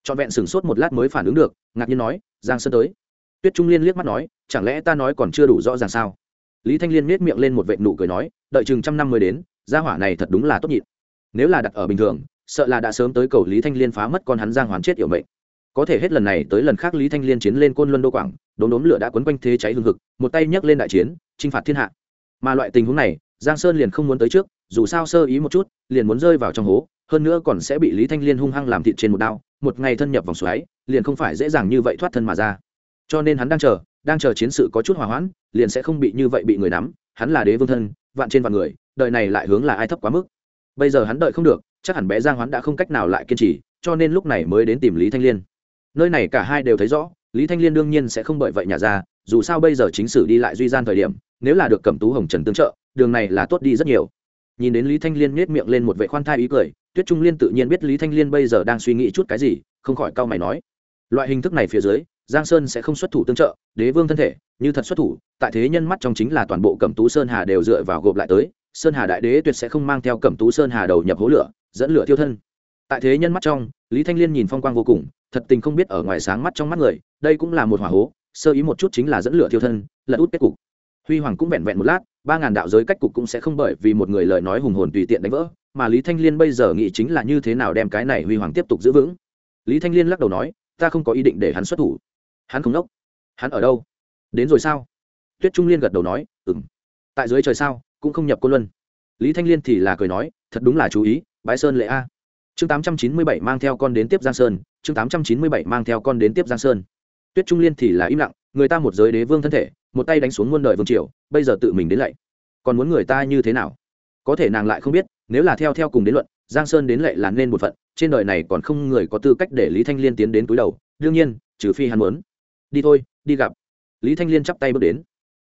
trọn vẹn sửng sốt một lát mới phản ứng được, ngạc nhiên nói, giang sơn tới. Tuyết trung liên liếc mắt nói, chẳng lẽ ta nói còn chưa đủ rõ ràng sao? Lý thanh liên miết miệng lên một vệ nụ cười nói, đợi chừng trăm năm mới đến, gia hỏa này thật đúng là tốt nhịn. Nếu là đặt ở bình thường, sợ là đã sớm tới cầu lý thanh liên phá mất con hắn giang hoàn chết yểu mệnh. Có thể hết lần này tới lần khác lý thanh liên chiến lên côn luân đô quảng, đốm đốm lửa đã quấn quanh thế cháy hương hực, một tay nhấc lên đại chiến, chinh phạt thiên hạ. Mà loại tình huống này, giang sơn liền không muốn tới trước, dù sao sơ ý một chút, liền muốn rơi vào trong hố, hơn nữa còn sẽ bị lý thanh liên hung hăng làm thịt trên một đao một ngày thân nhập vòng xoáy, liền không phải dễ dàng như vậy thoát thân mà ra. Cho nên hắn đang chờ đang chờ chiến sự có chút hòa hoãn, liền sẽ không bị như vậy bị người nắm, hắn là đế vương thân, vạn trên vạn người đợi này lại hướng là ai thấp quá mức. Bây giờ hắn đợi không được, chắc hẳn bé giang hoán đã không cách nào lại kiên trì, cho nên lúc này mới đến tìm lý thanh liên. Nơi này cả hai đều thấy rõ, lý thanh liên đương nhiên sẽ không bởi vậy nhà ra, dù sao bây giờ chính sử đi lại duy gian thời điểm, nếu là được cẩm tú hồng trần tương trợ, đường này là tốt đi rất nhiều. Nhìn đến lý thanh liên nhét miệng lên một vệ khoan thai ý cười tuyết trung liên tự nhiên biết lý thanh liên bây giờ đang suy nghĩ chút cái gì, không khỏi cau mày nói. Loại hình thức này phía dưới, giang sơn sẽ không xuất thủ tương trợ, đế vương thân thể, như thật xuất thủ, tại thế nhân mắt trong chính là toàn bộ cẩm tú sơn hà đều dựa vào gộp lại tới, sơn hà đại đế tuyệt sẽ không mang theo cẩm tú sơn hà đầu nhập hố lửa, dẫn lửa thiêu thân. Tại thế nhân mắt trong, lý thanh liên nhìn phong quang vô cùng, thật tình không biết ở ngoài sáng mắt trong mắt người, đây cũng là một hỏa hố, sơ ý một chút chính là dẫn lửa thiêu thân, lật út kết cục. Huy hoàng cũng vẹn vẹn một lát, ba ngàn đạo giới cách cục cũng sẽ không bởi vì một người lời nói hùng hồn tùy tiện đánh vỡ mà lý thanh liên bây giờ nghĩ chính là như thế nào đem cái này huy hoàng tiếp tục giữ vững. Lý thanh liên lắc đầu nói, ta không có ý định để hắn xuất thủ. Hắn không đốc. Hắn ở đâu? Đến rồi sao? Tuyết trung liên gật đầu nói ừ m tại dưới trời sao? Cũng không nhập cô luân. Lý thanh liên thì là cười nói, thật đúng là chú ý, bái sơn lệ a. Chương tám trăm chín mươi bảy mang theo con đến tiếp giang sơn, chương tám trăm chín mươi bảy mang theo con đến tiếp giang sơn. Tuyết trung liên thì là im lặng, người ta một giới đế vương thân thể, một tay đánh xuống muôn đời vương triều, bây giờ tự mình đến lạy còn muốn người ta như thế nào? Có thể nàng lại không biết, nếu là theo theo cùng đến luận, giang sơn đến lệ là nên một phận, trên đời này còn không người có tư cách để lý thanh liên tiến đến túi đầu, đương nhiên, trừ phi hắn muốn. Đi thôi, đi gặp. Lý thanh liên chắp tay bước đến.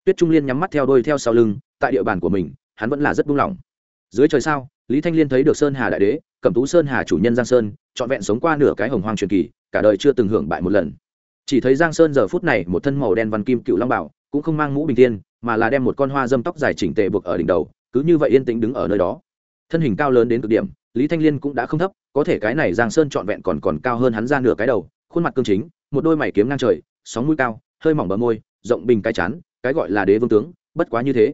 Tuyết trung liên nhắm mắt theo đôi theo sau lưng, tại địa bàn của mình, hắn vẫn là rất buông lỏng. Dưới trời sao, lý thanh liên thấy được sơn hà đại đế, cẩm tú sơn hà chủ nhân giang sơn, trọn vẹn sống qua nửa cái hồng hoang truyền kỳ, cả đời chưa từng hưởng bại một lần. Chỉ thấy giang sơn giờ phút này một thân màu đen văn kim cựu long bảo, cũng không mang mũ bình tiên mà là đem một con hoa dâm tóc dài chỉnh tề buộc ở đỉnh đầu cứ như vậy yên tĩnh đứng ở nơi đó. Thân hình cao lớn đến cực điểm, lý thanh liên cũng đã không thấp, có thể cái này giang sơn trọn vẹn còn còn cao hơn hắn ra nửa cái đầu, khuôn mặt cương chính, một đôi mày kiếm ngang trời, sóng mũi cao, hơi mỏng bờ môi, rộng bình cái chán, cái gọi là đế vương tướng, bất quá như thế.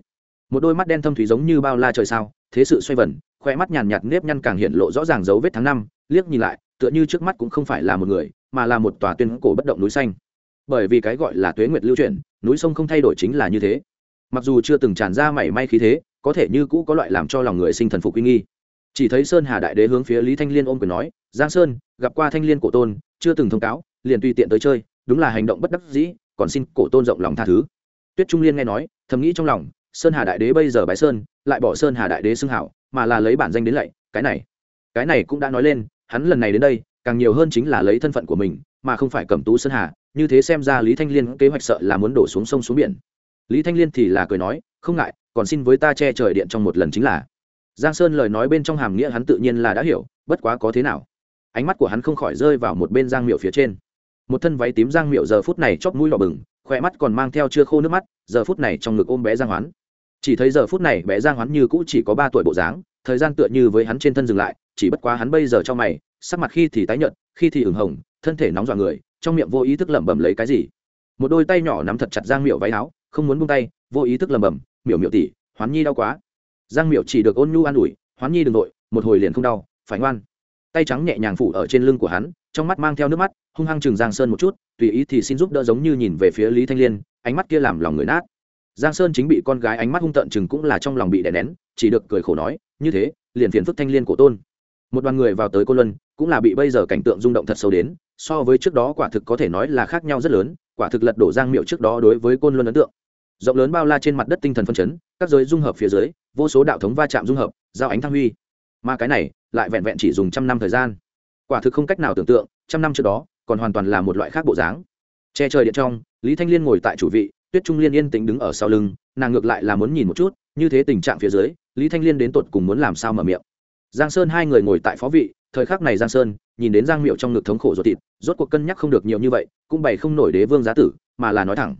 Một đôi mắt đen thâm thủy giống như bao la trời sao, thế sự xoay vần khoe mắt nhàn nhạt nếp nhăn càng hiện lộ rõ ràng dấu vết tháng năm, liếc nhìn lại, tựa như trước mắt cũng không phải là một người, mà là một tòa tuyên cổ bất động núi xanh. Bởi vì cái gọi là tuế nguyệt lưu chuyển, núi sông không thay đổi chính là như thế mặc dù chưa từng tràn ra mảy may khí thế, có thể như cũ có loại làm cho lòng người sinh thần phục uy nghi. Chỉ thấy sơn hà đại đế hướng phía lý thanh liên ôm quyền nói, giang sơn, gặp qua thanh liên cổ tôn, chưa từng thông cáo, liền tùy tiện tới chơi, đúng là hành động bất đắc dĩ, còn xin cổ tôn rộng lòng tha thứ. Tuyết trung liên nghe nói, thầm nghĩ trong lòng, sơn hà đại đế bây giờ bái sơn, lại bỏ sơn hà đại đế xưng hảo, mà là lấy bản danh đến lạy, cái này cái này cũng đã nói lên, hắn lần này đến đây, càng nhiều hơn chính là lấy thân phận của mình, mà không phải cầm tú sơn hà, như thế xem ra lý thanh liên kế hoạch sợ là muốn đổ xuống sông xuống biển lý thanh liên thì là cười nói, không ngại, còn xin với ta che trời điện trong một lần chính là. Giang sơn lời nói bên trong hàm nghĩa hắn tự nhiên là đã hiểu, bất quá có thế nào. Ánh mắt của hắn không khỏi rơi vào một bên giang miệu phía trên. Một thân váy tím giang miệu giờ phút này chóp mũi đỏ bừng, khỏe mắt còn mang theo chưa khô nước mắt, giờ phút này trong ngực ôm bé giang hoán. Chỉ thấy giờ phút này bé giang hoán như cũ chỉ có ba tuổi bộ dáng, thời gian tựa như với hắn trên thân dừng lại, chỉ bất quá hắn bây giờ cho mày, sắc mặt khi thì tái nhợt, khi thì ửng hồng, thân thể nóng dọa người, trong miệng vô ý thức lẩm bẩm lấy cái gì. Một đôi tay nhỏ nắm thật chặt giang miệu váy áo không muốn buông tay vô ý thức lầm bầm, miệu miệu tỉ hoán nhi đau quá. Giang miệu chỉ được ôn nhu an ủi hoán nhi đừng nội một hồi liền không đau phải ngoan. Tay trắng nhẹ nhàng phủ ở trên lưng của hắn trong mắt mang theo nước mắt hung hăng chừng giang sơn một chút tùy ý thì xin giúp đỡ giống như nhìn về phía lý thanh liên ánh mắt kia làm lòng người nát. Giang sơn chính bị con gái ánh mắt hung tợn chừng cũng là trong lòng bị đè nén chỉ được cười khổ nói như thế liền phiền phức thanh liên của tôn. Một đoàn người vào tới cô luân cũng là bị bây giờ cảnh tượng rung động thật sâu đến so với trước đó quả thực có thể nói là khác nhau rất lớn quả thực lật đổ giang miệu trước đó đối với côn luân ấn tượng rộng lớn bao la trên mặt đất tinh thần phân chấn, các giới dung hợp phía dưới, vô số đạo thống va chạm dung hợp, giao ánh thăng huy. Mà cái này, lại vẹn vẹn chỉ dùng trăm năm thời gian. Quả thực không cách nào tưởng tượng, trăm năm trước đó, còn hoàn toàn là một loại khác bộ dáng. Che trời điện trong, lý thanh liên ngồi tại chủ vị, tuyết trung liên yên tĩnh đứng ở sau lưng, nàng ngược lại là muốn nhìn một chút, như thế tình trạng phía dưới, lý thanh liên đến tột cùng muốn làm sao mở miệng. Giang sơn hai người ngồi tại phó vị, thời khắc này giang sơn, nhìn đến giang miệu trong ngực thống khổ ruột thịt, rốt cuộc cân nhắc không được nhiều như vậy, cũng bày không nổi đế vương giá tử, mà là nói thẳng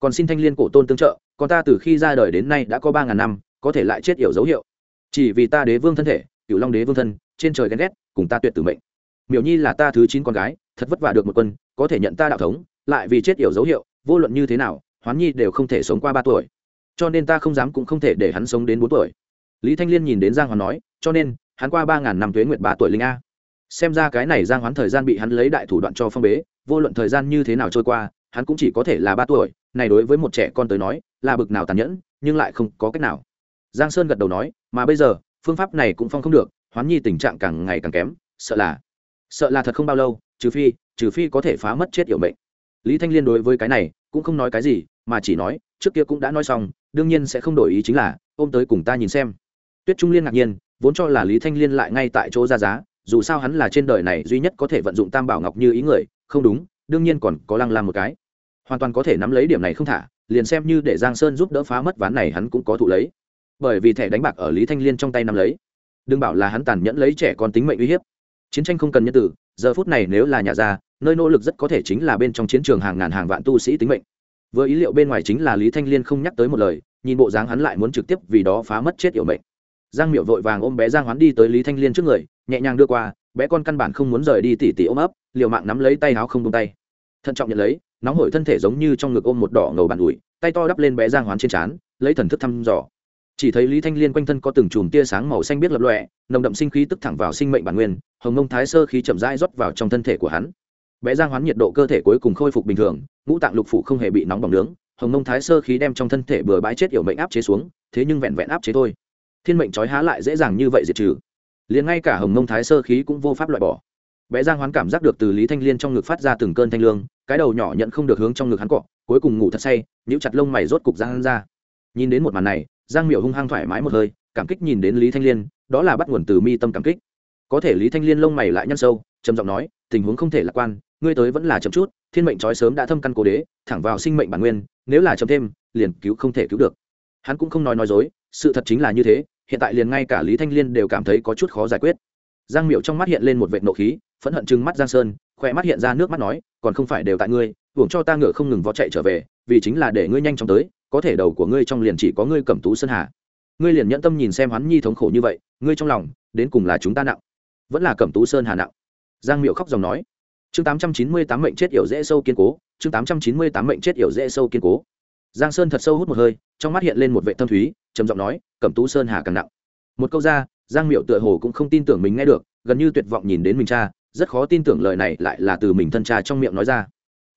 còn xin thanh liên cổ tôn tương trợ, còn ta từ khi ra đời đến nay đã có ba ngàn năm, có thể lại chết yểu dấu hiệu. Chỉ vì ta đế vương thân thể cựu long đế vương thân, trên trời ghen ghét, cùng ta tuyệt tử mệnh. Miểu nhi là ta thứ chín con gái, thật vất vả được một quân, có thể nhận ta đạo thống, lại vì chết yểu dấu hiệu, vô luận như thế nào, hoán nhi đều không thể sống qua ba tuổi. Cho nên ta không dám cũng không thể để hắn sống đến bốn tuổi. Lý thanh liên nhìn đến giang hoán nói, cho nên, hắn qua ba ngàn năm tuế nguyệt ba tuổi linh a. Xem ra cái này giang hoán thời gian bị hắn lấy đại thủ đoạn cho phong bế, vô luận thời gian như thế nào trôi qua hắn cũng chỉ có thể là ba tuổi, này đối với một trẻ con tới nói, là bực nào tàn nhẫn, nhưng lại không có cách nào. Giang sơn gật đầu nói, mà bây giờ, phương pháp này cũng phong không được, hoán nhi tình trạng càng ngày càng kém, sợ là sợ là thật không bao lâu, trừ phi trừ phi có thể phá mất chết yểu mệnh. Lý thanh liên đối với cái này, cũng không nói cái gì, mà chỉ nói, trước kia cũng đã nói xong, đương nhiên sẽ không đổi ý chính là, ôm tới cùng ta nhìn xem. Tuyết trung liên ngạc nhiên, vốn cho là lý thanh liên lại ngay tại chỗ ra giá, dù sao hắn là trên đời này duy nhất có thể vận dụng tam bảo ngọc như ý người, không đúng, đương nhiên còn có lăng làm một cái hoàn toàn có thể nắm lấy điểm này không thả, liền xem như để giang sơn giúp đỡ phá mất ván này hắn cũng có thụ lấy. Bởi vì thẻ đánh bạc ở lý thanh liên trong tay nắm lấy. Đừng bảo là hắn tàn nhẫn lấy trẻ con tính mệnh uy hiếp. Chiến tranh không cần nhân tử, giờ phút này nếu là nhà ra, nơi nỗ lực rất có thể chính là bên trong chiến trường hàng ngàn hàng vạn tu sĩ tính mệnh. Vừa ý liệu bên ngoài chính là lý thanh liên không nhắc tới một lời, nhìn bộ dáng hắn lại muốn trực tiếp vì đó phá mất chết yểu mệnh. Giang miệu vội vàng ôm bé giang hoán đi tới lý thanh liên trước người, nhẹ nhàng đưa qua, bé con căn bản không muốn rời đi tỉ tỉ ôm ấp, liều mạng nắm lấy tay áo không tung tay. Thận trọng nhận lấy nóng hổi thân thể giống như trong ngực ôm một đỏ ngầu bàn ủi, tay to đắp lên bé giang hoán trên trán, lấy thần thức thăm dò. Chỉ thấy lý thanh liên quanh thân có từng chùm tia sáng màu xanh biết lập lọe nồng đậm sinh khí tức thẳng vào sinh mệnh bản nguyên, hồng mông thái sơ khí chậm rãi rót vào trong thân thể của hắn. Bé giang hoán nhiệt độ cơ thể cuối cùng khôi phục bình thường, ngũ tạng lục phủ không hề bị nóng bỏng nướng, hồng mông thái sơ khí đem trong thân thể bừa bãi chết yểu mệnh áp chế xuống, thế nhưng vẹn vẹn áp chế thôi. Thiên mệnh trói há lại dễ dàng như vậy diệt trừ. Liền ngay cả hồng mông thái sơ khí cũng vô pháp loại bỏ bé giang hoán cảm giác được từ lý thanh liên trong ngực phát ra từng cơn thanh lương, cái đầu nhỏ nhận không được hướng trong ngực hắn cọ, cuối cùng ngủ thật say, nhíu chặt lông mày rốt cục giang ra. Nhìn đến một màn này, giang miểu hung hăng thoải mái một hơi, cảm kích nhìn đến lý thanh liên, đó là bắt nguồn từ mi tâm cảm kích. Có thể lý thanh liên lông mày lại nhăn sâu, trầm giọng nói, tình huống không thể lạc quan, ngươi tới vẫn là chậm chút, thiên mệnh trói sớm đã thâm căn cố đế, thẳng vào sinh mệnh bản nguyên, nếu là chậm thêm, liền cứu không thể cứu được. Hắn cũng không nói nói dối, sự thật chính là như thế, hiện tại liền ngay cả lý thanh liên đều cảm thấy có chút khó giải quyết. Giang miệu trong mắt hiện lên một vệt nộ khí phẫn hận chừng mắt giang sơn khoe mắt hiện ra nước mắt nói, còn không phải đều tại ngươi, hưởng cho ta ngựa không ngừng vó chạy trở về, vì chính là để ngươi nhanh chóng tới, có thể đầu của ngươi trong liền chỉ có ngươi cẩm tú sơn hà. Ngươi liền nhẫn tâm nhìn xem hắn nhi thống khổ như vậy, ngươi trong lòng, đến cùng là chúng ta nặng, vẫn là cẩm tú sơn hà nặng. Giang miệu khóc dòng nói. Chương tám trăm chín mươi tám mệnh chết yểu dễ sâu kiên cố, chương tám trăm chín mươi tám mệnh chết yểu dễ sâu kiên cố. Giang sơn thật sâu hút một hơi, trong mắt hiện lên một vệ tâm thúy, trầm giọng nói, cẩm tú sơn hà càng nặng. Một câu ra, giang miệu tựa hồ cũng không tin tưởng mình nghe được, gần như tuyệt vọng nhìn đến mình cha rất khó tin tưởng lời này lại là từ mình thân cha trong miệng nói ra.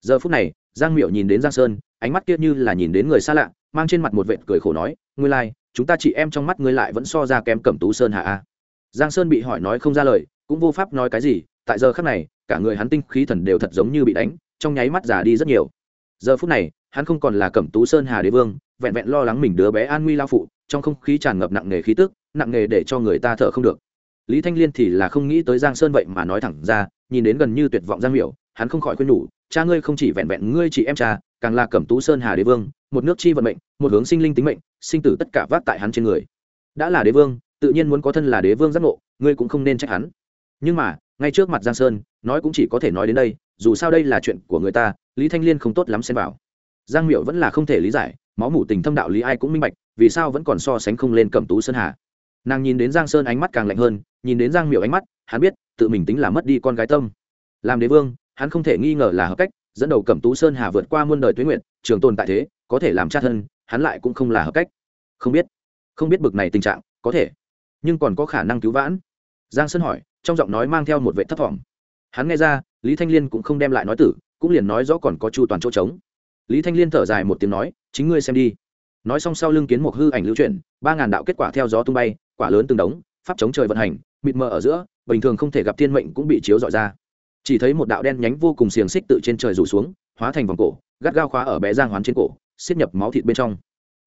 Giờ phút này giang miệu nhìn đến giang sơn ánh mắt kia như là nhìn đến người xa lạ mang trên mặt một vệt cười khổ nói ngươi lai、like, chúng ta chị em trong mắt ngươi lại vẫn so ra kém cẩm tú sơn hạ a. Giang sơn bị hỏi nói không ra lời cũng vô pháp nói cái gì tại giờ khắc này cả người hắn tinh khí thần đều thật giống như bị đánh trong nháy mắt già đi rất nhiều. Giờ phút này hắn không còn là cẩm tú sơn hà đế vương vẹn vẹn lo lắng mình đứa bé an nguy lao phụ trong không khí tràn ngập nặng nề khí tức nặng nề để cho người ta thở không được lý thanh liên thì là không nghĩ tới giang sơn vậy mà nói thẳng ra, nhìn đến gần như tuyệt vọng giang miểu, hắn không khỏi khuyên nhủ, cha ngươi không chỉ vẹn vẹn ngươi chị em cha, càng là cẩm tú sơn hà đế vương, một nước chi vận mệnh, một hướng sinh linh tính mệnh, sinh tử tất cả vác tại hắn trên người. Đã là đế vương, tự nhiên muốn có thân là đế vương giác ngộ, ngươi cũng không nên trách hắn. Nhưng mà, ngay trước mặt giang sơn, nói cũng chỉ có thể nói đến đây, dù sao đây là chuyện của người ta, lý thanh liên không tốt lắm xem vào. Giang miểu vẫn là không thể lý giải, máu mủ tình thâm đạo lý ai cũng minh bạch, vì sao vẫn còn so sánh không lên cẩm tú sơn hà nàng nhìn đến giang sơn ánh mắt càng lạnh hơn, nhìn đến giang miệu ánh mắt, hắn biết, tự mình tính là mất đi con gái tâm. Làm đế vương, hắn không thể nghi ngờ là hợp cách, dẫn đầu cẩm tú sơn hà vượt qua muôn đời tuế nguyện trường tồn tại thế, có thể làm cha thân, hắn lại cũng không là hợp cách. Không biết không biết bực này tình trạng, có thể, nhưng còn có khả năng cứu vãn. Giang sơn hỏi, trong giọng nói mang theo một vệ thấp thỏm. Hắn nghe ra, lý thanh liên cũng không đem lại nói tử, cũng liền nói rõ còn có chu toàn chỗ trống. Lý thanh liên thở dài một tiếng nói, chính ngươi xem đi nói xong sau lưng kiến một hư ảnh lưu chuyển, ba ngàn đạo kết quả theo gió tung bay, quả lớn từng đống, pháp chống trời vận hành, mịt mờ ở giữa, bình thường không thể gặp thiên mệnh cũng bị chiếu dọi ra. Chỉ thấy một đạo đen nhánh vô cùng xiềng xích tự trên trời rủ xuống, hóa thành vòng cổ, gắt gao khóa ở bé giang hoán trên cổ, xiết nhập máu thịt bên trong.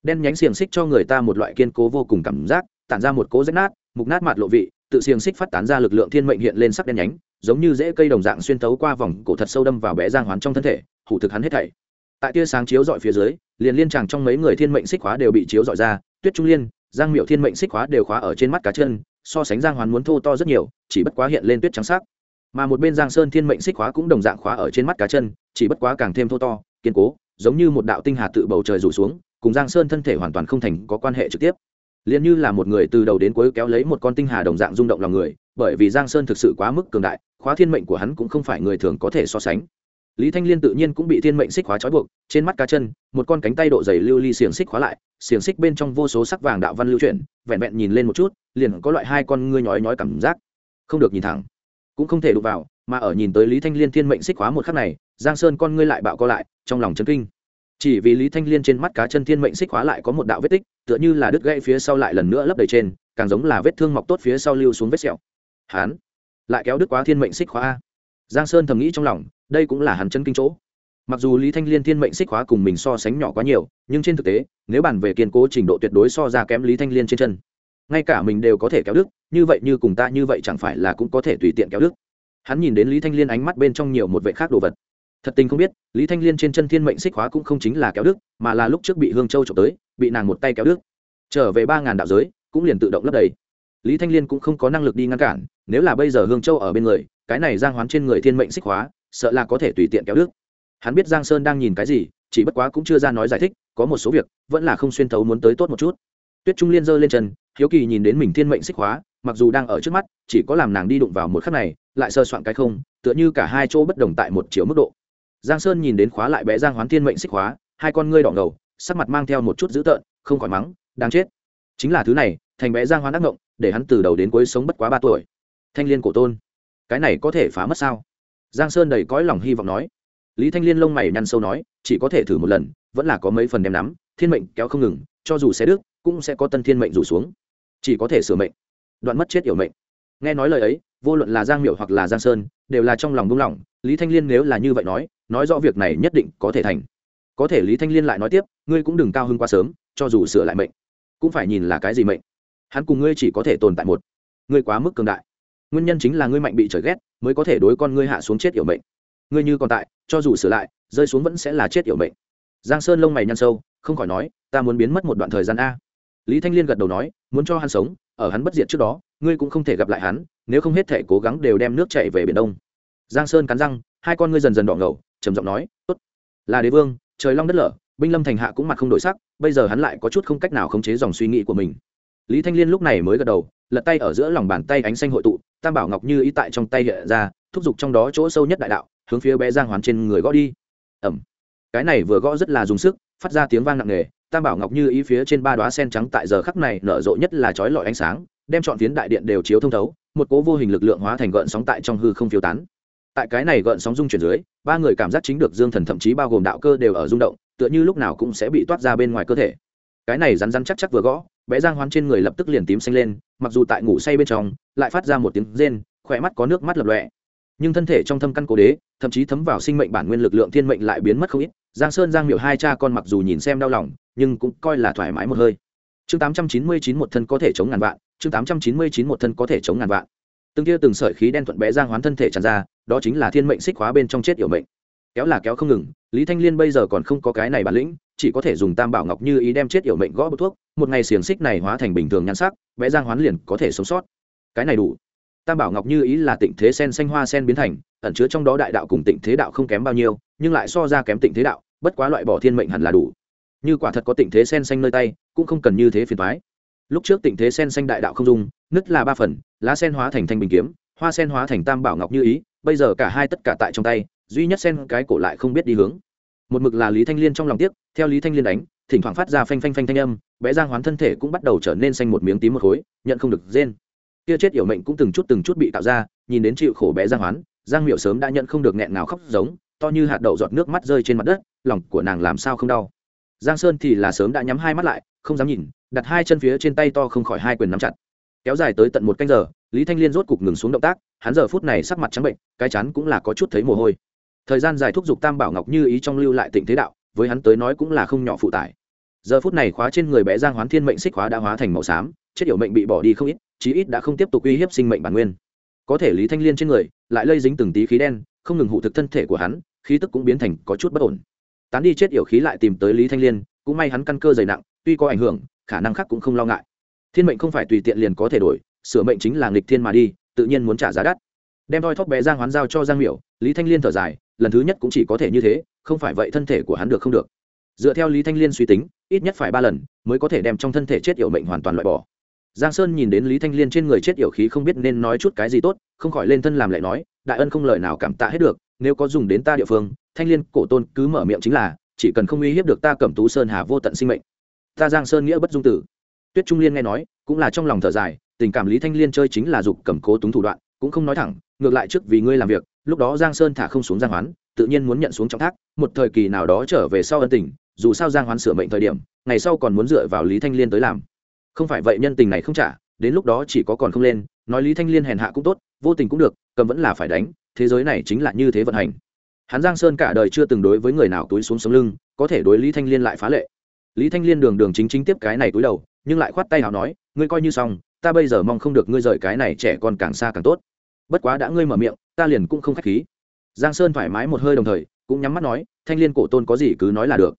Đen nhánh xiềng xích cho người ta một loại kiên cố vô cùng cảm giác, tản ra một cố rách nát, mục nát mạt lộ vị, tự xiềng xích phát tán ra lực lượng thiên mệnh hiện lên sắc đen nhánh, giống như rễ cây đồng dạng xuyên tấu qua vòng cổ thật sâu đâm vào bé giang hoán trong thân thể, hủ thực hắn hết thảy tại tia sáng chiếu dọi phía dưới, liền liên tràng trong mấy người thiên mệnh xích khóa đều bị chiếu dọi ra, tuyết trung liên, giang miệu thiên mệnh xích khóa đều khóa ở trên mắt cá chân, so sánh giang hoàn muốn thô to rất nhiều, chỉ bất quá hiện lên tuyết trắng sắc. Mà một bên giang sơn thiên mệnh xích khóa cũng đồng dạng khóa ở trên mắt cá chân, chỉ bất quá càng thêm thô to, kiên cố, giống như một đạo tinh hà tự bầu trời rủ xuống, cùng giang sơn thân thể hoàn toàn không thành có quan hệ trực tiếp. Liền như là một người từ đầu đến cuối kéo lấy một con tinh hà đồng dạng rung động lòng người, bởi vì giang sơn thực sự quá mức cường đại, khóa thiên mệnh của hắn cũng không phải người thường có thể so sánh lý thanh liên tự nhiên cũng bị thiên mệnh xích khóa trói buộc, trên mắt cá chân, một con cánh tay độ dày lưu ly xiềng xích khóa lại, xiềng xích bên trong vô số sắc vàng đạo văn lưu chuyển, vẹn vẹn nhìn lên một chút, liền có loại hai con ngươi nhói nhói cảm giác. Không được nhìn thẳng, cũng không thể đụng vào, mà ở nhìn tới lý thanh liên thiên mệnh xích khóa một khắc này, giang sơn con ngươi lại bạo co lại, trong lòng chấn kinh. Chỉ vì lý thanh liên trên mắt cá chân thiên mệnh xích khóa lại có một đạo vết tích, tựa như là đứt gãy phía sau lại lần nữa lấp đầy trên, càng giống là vết thương mọc tốt phía sau lưu xuống vết sẹo. Hán, lại kéo đứt quá thiên mệnh xích khóa a giang sơn thầm nghĩ trong lòng, đây cũng là hắn chân kinh chỗ. Mặc dù lý thanh liên thiên mệnh xích Hóa cùng mình so sánh nhỏ quá nhiều, nhưng trên thực tế, nếu bàn về kiên cố trình độ tuyệt đối so ra kém lý thanh liên trên chân, ngay cả mình đều có thể kéo đứt, như vậy như cùng ta như vậy chẳng phải là cũng có thể tùy tiện kéo đứt. Hắn nhìn đến lý thanh liên ánh mắt bên trong nhiều một vệ khác đồ vật. Thật tình không biết, lý thanh liên trên chân thiên mệnh xích Hóa cũng không chính là kéo đứt, mà là lúc trước bị hương châu trộm tới, bị nàng một tay kéo đứt. Trở về ba ngàn đạo giới, cũng liền tự động lấp đầy. Lý thanh liên cũng không có năng lực đi ngăn cản, nếu là bây giờ hương châu ở bên người cái này giang hoán trên người thiên mệnh xích hóa, sợ là có thể tùy tiện kéo đức hắn biết giang sơn đang nhìn cái gì chỉ bất quá cũng chưa ra nói giải thích có một số việc vẫn là không xuyên thấu muốn tới tốt một chút. Tuyết trung liên giơ lên chân hiếu kỳ nhìn đến mình thiên mệnh xích hóa, mặc dù đang ở trước mắt chỉ có làm nàng đi đụng vào một khắc này lại sơ soạn cái không tựa như cả hai chỗ bất đồng tại một chiều mức độ. Giang sơn nhìn đến khóa lại bé giang hoán thiên mệnh xích hóa, hai con ngươi đỏ ngầu sắc mặt mang theo một chút dữ tợn không khỏi mắng đang chết. Chính là thứ này thành bé giang hoán đắc ngộng để hắn từ đầu đến cuối sống bất quá ba tuổi. Thanh liên cổ tôn cái này có thể phá mất sao? Giang sơn đầy cõi lòng hy vọng nói. Lý thanh liên lông mày nhăn sâu nói, chỉ có thể thử một lần, vẫn là có mấy phần đem nắm, thiên mệnh kéo không ngừng, cho dù sẽ đức cũng sẽ có tân thiên mệnh rủ xuống. Chỉ có thể sửa mệnh. Đoạn mất chết yểu mệnh. Nghe nói lời ấy, vô luận là giang Miểu hoặc là giang sơn, đều là trong lòng đúng lòng lý thanh liên nếu là như vậy nói nói rõ việc này nhất định có thể thành. Có thể lý thanh liên lại nói tiếp, ngươi cũng đừng cao hơn quá sớm, cho dù sửa lại mệnh, cũng phải nhìn là cái gì mệnh. Hắn cùng ngươi chỉ có thể tồn tại một. Ngươi quá mức cường đại nguyên nhân chính là ngươi mạnh bị trời ghét, mới có thể đối con ngươi hạ xuống chết yểu mệnh. Ngươi như còn tại, cho dù sửa lại, rơi xuống vẫn sẽ là chết yểu mệnh. Giang sơn lông mày nhăn sâu, không khỏi nói, ta muốn biến mất một đoạn thời gian a. Lý thanh liên gật đầu nói, muốn cho hắn sống, ở hắn bất diệt trước đó, ngươi cũng không thể gặp lại hắn, nếu không hết thể cố gắng đều đem nước chạy về biển đông. Giang sơn cắn răng, hai con ngươi dần dần đỏ ngầu, trầm giọng nói, tốt. Là đế vương, trời long đất lở, binh lâm thành hạ cũng mặt không đổi sắc, bây giờ hắn lại có chút không cách nào khống chế dòng suy nghĩ của mình lý thanh liên lúc này mới gật đầu, lật tay ở giữa lòng bàn tay ánh xanh hội tụ, tam bảo ngọc như ý tại trong tay hiện ra, thúc giục trong đó chỗ sâu nhất đại đạo, hướng phía bé giang hoàn trên người gõ đi. Ẩm. Cái này vừa gõ rất là dùng sức, phát ra tiếng vang nặng nề, tam bảo ngọc như ý phía trên ba đoá sen trắng tại giờ khắc này nở rộ nhất là chói lọi ánh sáng, đem chọn phiến đại điện đều chiếu thông thấu, một cố vô hình lực lượng hóa thành gợn sóng tại trong hư không phiêu tán. Tại cái này gợn sóng rung chuyển dưới, ba người cảm giác chính được dương thần thậm chí bao gồm đạo cơ đều ở rung động, tựa như lúc nào cũng sẽ bị toát ra bên ngoài cơ thể. Cái này rắn rắn chắc chắc vừa gõ bé giang hoán trên người lập tức liền tím xanh lên, mặc dù tại ngủ say bên trong, lại phát ra một tiếng rên, khỏe mắt có nước mắt lập lọe nhưng thân thể trong thâm căn cố đế, thậm chí thấm vào sinh mệnh bản nguyên lực lượng thiên mệnh lại biến mất không ít. Giang sơn, giang miệu hai cha con mặc dù nhìn xem đau lòng, nhưng cũng coi là thoải mái một hơi. Chương tám trăm chín mươi chín một thân có thể chống ngàn vạn, chương tám trăm chín mươi chín một thân có thể chống ngàn vạn. Từng tia từng sợi khí đen thuận bé giang hoán thân thể tràn ra, đó chính là thiên mệnh xích hóa bên trong chết yểu mệnh. Kéo là kéo không ngừng, lý thanh liên bây giờ còn không có cái này bản lĩnh chỉ có thể dùng tam bảo ngọc như ý đem chết yểu mệnh gõ bút thuốc, một ngày xiềng xích này hóa thành bình thường nhan sắc, vẽ giang hoán liền có thể sống sót. Cái này đủ. Tam bảo ngọc như ý là tịnh thế sen xanh hoa sen biến thành, ẩn chứa trong đó đại đạo cùng tịnh thế đạo không kém bao nhiêu, nhưng lại so ra kém tịnh thế đạo, bất quá loại bỏ thiên mệnh hẳn là đủ. Như quả thật có tịnh thế sen xanh nơi tay, cũng không cần như thế phiền thoái lúc trước tịnh thế sen xanh đại đạo không dung, nứt là ba phần, lá sen hóa thành thanh bình kiếm, hoa sen hóa thành tam bảo ngọc như ý, bây giờ cả hai tất cả tại trong tay, duy nhất sen cái cổ lại không biết đi hướng một mực là lý thanh liên trong lòng tiếc, theo lý thanh liên đánh, thỉnh thoảng phát ra phanh phanh phanh thanh âm, bé giang hoán thân thể cũng bắt đầu trở nên xanh một miếng tím một khối, nhận không được rên. Kia chết yểu mệnh cũng từng chút từng chút bị tạo ra, nhìn đến chịu khổ bé giang hoán, giang miệu sớm đã nhận không được nghẹn nào khóc giống, to như hạt đậu giọt nước mắt rơi trên mặt đất, lòng của nàng làm sao không đau. Giang sơn thì là sớm đã nhắm hai mắt lại, không dám nhìn, đặt hai chân phía trên tay to không khỏi hai quyền nắm chặt. Kéo dài tới tận một canh giờ, lý thanh liên rốt cục ngừng xuống động tác, hắn giờ phút này sắc mặt trắng bệnh, cái chắn cũng là có chút thấy mồ hôi thời gian dài thúc giục tam bảo ngọc như ý trong lưu lại tịnh thế đạo, với hắn tới nói cũng là không nhỏ phụ tải. Giờ phút này khóa trên người bé giang hoán thiên mệnh xích khóa đã hóa thành màu xám, chết yểu mệnh bị bỏ đi không ít, chí ít đã không tiếp tục uy hiếp sinh mệnh bản nguyên. Có thể lý thanh liên trên người, lại lây dính từng tí khí đen, không ngừng hụ thực thân thể của hắn, khí tức cũng biến thành có chút bất ổn. Tán đi chết yểu khí lại tìm tới lý thanh liên, cũng may hắn căn cơ dày nặng, tuy có ảnh hưởng, khả năng khác cũng không lo ngại. Thiên mệnh không phải tùy tiện liền có thể đổi, sửa mệnh chính là nghịch thiên mà đi, tự nhiên muốn trả giá đắt. Đem voi thóc bé giang hoán giao cho giang miểu, lý thanh liên thở dài lần thứ nhất cũng chỉ có thể như thế, không phải vậy thân thể của hắn được không được. Dựa theo lý thanh liên suy tính, ít nhất phải ba lần mới có thể đem trong thân thể chết yểu mệnh hoàn toàn loại bỏ. Giang sơn nhìn đến lý thanh liên trên người chết yểu khí không biết nên nói chút cái gì tốt, không khỏi lên thân làm lại nói, đại ân không lời nào cảm tạ hết được, nếu có dùng đến ta địa phương, thanh liên cổ tôn cứ mở miệng chính là, chỉ cần không uy hiếp được ta cẩm tú sơn hà vô tận sinh mệnh. Ta giang sơn nghĩa bất dung tử. Tuyết trung liên nghe nói, cũng là trong lòng thở dài, tình cảm lý thanh liên chơi chính là dục cầm cố túng thủ đoạn, cũng không nói thẳng ngược lại trước vì ngươi làm việc, lúc đó giang sơn thả không xuống giang hoán, tự nhiên muốn nhận xuống trọng thác, một thời kỳ nào đó trở về sau ân tình, dù sao giang hoán sửa mệnh thời điểm, ngày sau còn muốn dựa vào lý thanh liên tới làm. Không phải vậy nhân tình này không trả, đến lúc đó chỉ có còn không lên, nói lý thanh liên hèn hạ cũng tốt, vô tình cũng được, cầm vẫn là phải đánh, thế giới này chính là như thế vận hành. Hắn giang sơn cả đời chưa từng đối với người nào túi xuống sống lưng, có thể đối lý thanh liên lại phá lệ. Lý thanh liên đường đường chính chính tiếp cái này túi đầu, nhưng lại khoát tay nào nói, ngươi coi như xong, ta bây giờ mong không được ngươi rời cái này trẻ con càng xa càng tốt bất quá đã ngươi mở miệng, ta liền cũng không k h á c h khí. Giang sơn thoải mái một hơi đồng thời, cũng nhắm mắt nói, thanh liên cổ tôn có gì cứ nói là được.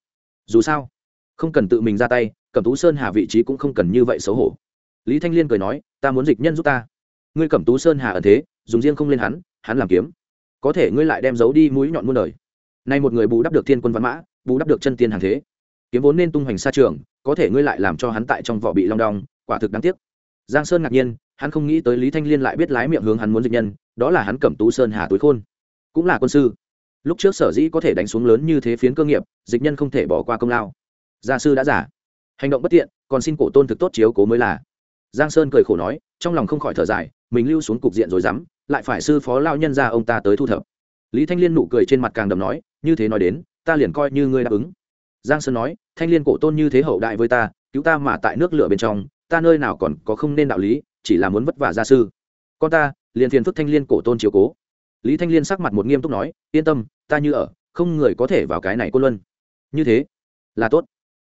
Dù sao, không cần tự mình ra tay, cẩm tú sơn hà vị trí cũng không cần như vậy xấu hổ. Lý thanh liên cười nói, ta muốn dịch nhân giúp ta. Ngươi cẩm tú sơn hà ẩn thế, dùng riêng không lên hắn hắn làm kiếm. Có thể ngươi lại đem giấu đi mũi nhọn muôn đời. Nay một người bù đắp được thiên quân văn mã, bù đắp được chân tiên hàng thế. Kiếm vốn nên tung hoành xa trường, có thể ngươi lại làm cho hắn tại trong vỏ bị long đong, quả thực đáng tiếc. Giang sơn ngạc nhiên hắn không nghĩ tới lý thanh liên lại biết lái miệng hướng hắn muốn dịch nhân, đó là hắn cẩm tú sơn hà túi khôn. Cũng là quân sư. Lúc trước sở dĩ có thể đánh xuống lớn như thế phiến cơ nghiệp, dịch nhân không thể bỏ qua công lao. Gia sư đã giả. Hành động bất tiện, còn xin cổ tôn thực tốt chiếu cố mới là. Giang sơn cười khổ nói, trong lòng không khỏi thở dài, mình lưu xuống cục diện rồi dám, lại phải sư phó lao nhân ra ông ta tới thu thập. Lý thanh liên nụ cười trên mặt càng đầm nói, như thế nói đến, ta liền coi như ngươi đáp ứng. Giang sơn nói, thanh liên cổ tôn như thế hậu đại với ta, cứu ta mà tại nước lửa bên trong, ta nơi nào còn có không nên đạo lý chỉ là muốn vất vả gia sư. Con ta, liền phiền phức thanh liên cổ tôn chiếu cố. Lý thanh liên sắc mặt một nghiêm túc nói, yên tâm, ta như ở, không người có thể vào cái này cô luân. Như thế, là tốt.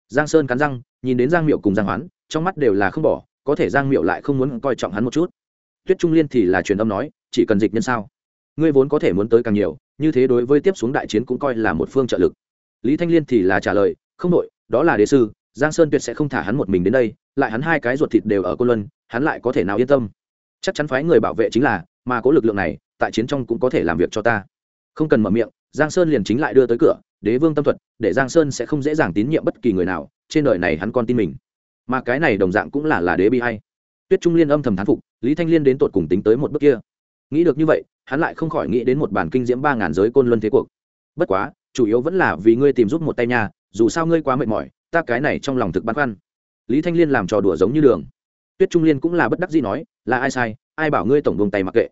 Giang sơn cắn răng, nhìn đến giang miệu cùng giang hoán, trong mắt đều là không bỏ, có thể giang miệu lại không muốn coi trọng hắn một chút. Tuyết trung liên thì là truyền âm nói, chỉ cần dịch nhân sao? Ngươi vốn có thể muốn tới càng nhiều, như thế đối với tiếp xuống đại chiến cũng coi là một phương trợ lực. Lý thanh liên thì là trả lời, không đội, đó là đế sư giang sơn tuyệt sẽ không thả hắn một mình đến đây, lại hắn hai cái ruột thịt đều ở cô luân, hắn lại có thể nào yên tâm? Chắc chắn phái người bảo vệ chính là, mà có lực lượng này, tại chiến trong cũng có thể làm việc cho ta. Không cần mở miệng, giang sơn liền chính lại đưa tới cửa, đế vương tâm thuật, để giang sơn sẽ không dễ dàng tín nhiệm bất kỳ người nào, trên đời này hắn con tin mình. Mà cái này đồng dạng cũng là là đế bi hay. Tuyết trung liên âm thầm thán phục, lý thanh liên đến tột cùng tính tới một bước kia. Nghĩ được như vậy, hắn lại không khỏi nghĩ đến một bản kinh diễm ba ngàn giới côn luân thế cuộc. Bất quá, chủ yếu vẫn là vì ngươi tìm giúp một tay nhà dù sao ngươi quá mệt mỏi, ta cái này trong lòng thực băn khoăn. Lý thanh liên làm trò đùa giống như đường. Tuyết trung liên cũng là bất đắc gì nói, là ai sai, ai bảo ngươi tổng vùng tay mặc kệ.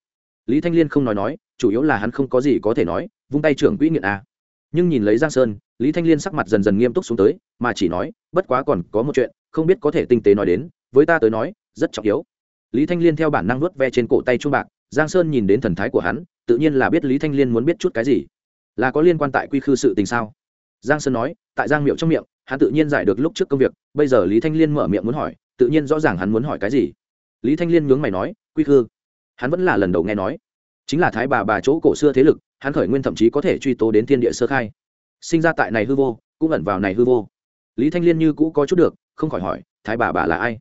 Lý thanh liên không nói nói, chủ yếu là hắn không có gì có thể nói, vung tay trưởng quỹ nghiện a. À. nhưng nhìn lấy giang sơn, lý thanh liên sắc mặt dần dần nghiêm túc xuống tới, mà chỉ nói, bất quá còn có một chuyện, không biết có thể tinh tế nói đến, với ta tới nói, rất trọng yếu. Lý thanh liên theo bản năng nuốt ve trên cổ tay trung bạc, giang sơn nhìn đến thần thái của hắn, tự nhiên là biết lý thanh liên muốn biết chút cái gì. Là có liên quan tại quy khư sự tình sao? Giang sơn nói, tại giang Miệu trong miệng, hắn tự nhiên giải được lúc trước công việc, bây giờ lý thanh liên mở miệng muốn hỏi, tự nhiên rõ ràng hắn muốn hỏi cái gì. Lý thanh liên nhướng mày nói, quy khư, hắn vẫn là lần đầu nghe nói. Chính là thái bà bà chỗ cổ xưa thế lực, hắn khởi nguyên thậm chí có thể truy tố đến thiên địa sơ khai. Sinh ra tại này hư vô, cũng ẩn vào này hư vô. Lý thanh liên như cũ có chút được, không khỏi hỏi, thái bà bà là ai?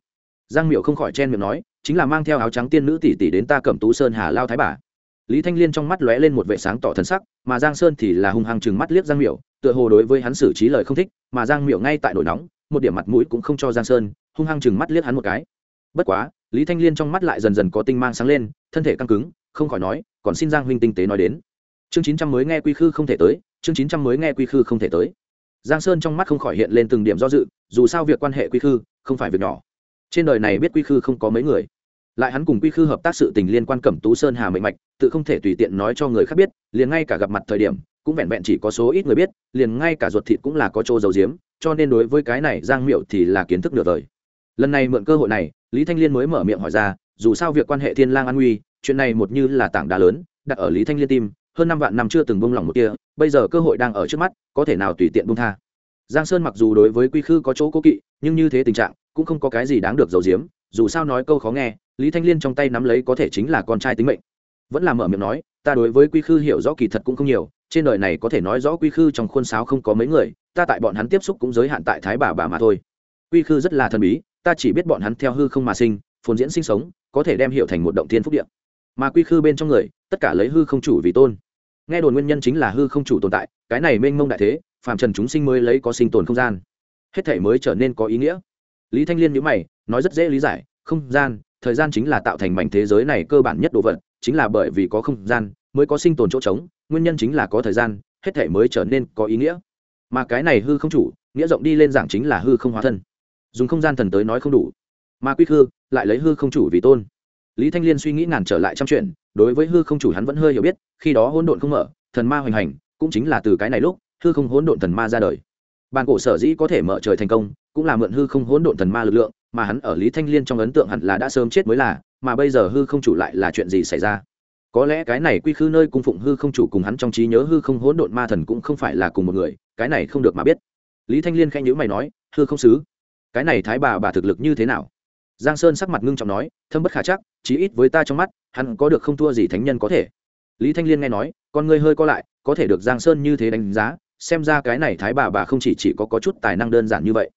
Giang miệu không khỏi chen miệng nói, chính là mang theo áo trắng tiên nữ tỷ tỷ đến ta cẩm tú sơn hà lao thái bà lý thanh liên trong mắt lóe lên một vệ sáng tỏ thần sắc mà giang sơn thì là hung hăng chừng mắt liếc giang Miểu, tựa hồ đối với hắn xử trí lời không thích mà giang Miểu ngay tại nổi nóng một điểm mặt mũi cũng không cho giang sơn hung hăng chừng mắt liếc hắn một cái. Bất quá lý thanh liên trong mắt lại dần dần có tinh mang sáng lên thân thể căng cứng không khỏi nói còn xin giang huynh tinh tế nói đến. Chương chín trăm mới nghe quy khư không thể tới chương chín trăm mới nghe quy khư không thể tới. Giang sơn trong mắt không khỏi hiện lên từng điểm do dự dù sao việc quan hệ quy khư không phải việc nhỏ. Trên đời này biết quy khư không có mấy người lại hắn cùng quy khư hợp tác sự tình liên quan cẩm tú sơn hà mệnh mạch, tự không thể tùy tiện nói cho người khác biết, liền ngay cả gặp mặt thời điểm, cũng vẹn vẹn chỉ có số ít người biết, liền ngay cả ruột thịt cũng là có chỗ dầu diếm cho nên đối với cái này giang miệu thì là kiến thức nửa đời lần này mượn cơ hội này, lý thanh liên mới mở miệng hỏi ra, dù sao việc quan hệ thiên lang an nguy chuyện này một như là tảng đá lớn, đặt ở lý thanh liên tim, hơn năm vạn năm chưa từng buông lỏng một kia bây giờ cơ hội đang ở trước mắt, có thể nào tùy tiện buông tha. Giang sơn mặc dù đối với quy khư có chỗ cố kỵ, nhưng như thế tình trạng, cũng không có cái gì đáng được giấu giếm, dù sao nói câu khó nghe lý thanh liên trong tay nắm lấy có thể chính là con trai tính mệnh. Vẫn là mở miệng nói, ta đối với quy khư hiểu rõ kỳ thật cũng không nhiều, trên đời này có thể nói rõ quy khư trong khuôn sáo không có mấy người, ta tại bọn hắn tiếp xúc cũng giới hạn tại thái bà bà mà thôi. Quy khư rất là thần bí, ta chỉ biết bọn hắn theo hư không mà sinh, phồn diễn sinh sống, có thể đem hiểu thành một động thiên phúc điện mà quy khư bên trong người, tất cả lấy hư không chủ vì tôn. Nghe đồn nguyên nhân chính là hư không chủ tồn tại, cái này mênh mông đại thế, phàm trần chúng sinh mới lấy có sinh tồn không gian. Hết thể mới trở nên có ý nghĩa. Lý thanh liên nhữ mày, nói rất dễ lý giải, không gian thời gian chính là tạo thành mảnh thế giới này cơ bản nhất đồ vật, chính là bởi vì có không gian, mới có sinh tồn chỗ trống, nguyên nhân chính là có thời gian, hết thể mới trở nên có ý nghĩa. Mà cái này hư không chủ, nghĩa rộng đi lên giảng chính là hư không hóa thân. Dùng không gian thần tới nói không đủ. Mà quy hư lại lấy hư không chủ vì tôn. Lý thanh liên suy nghĩ ngàn trở lại trăm chuyện, đối với hư không chủ hắn vẫn hơi hiểu biết, khi đó hỗn độn không mở, thần ma hoành hành, cũng chính là từ cái này lúc, hư không hỗn độn thần ma ra đời. Bàn cổ sở dĩ có thể mở trời thành công, cũng là mượn hư không hỗn độn thần ma lực lượng mà hắn ở lý thanh liên trong ấn tượng hẳn là đã sớm chết mới là mà bây giờ hư không chủ lại là chuyện gì xảy ra? Có lẽ cái này quy khư nơi cung phụng hư không chủ cùng hắn trong trí nhớ hư không hỗn độn ma thần cũng không phải là cùng một người cái này không được mà biết. Lý thanh liên khẽ nhữ mày nói hư không xứ cái này thái bà bà thực lực như thế nào? Giang sơn sắc mặt ngưng trọng nói thâm bất khả chắc chí ít với ta trong mắt hắn có được không thua gì thánh nhân có thể. Lý thanh liên nghe nói con ngươi hơi co lại có thể được giang sơn như thế đánh giá xem ra cái này thái bà bà không chỉ, chỉ có, có chút tài năng đơn giản như vậy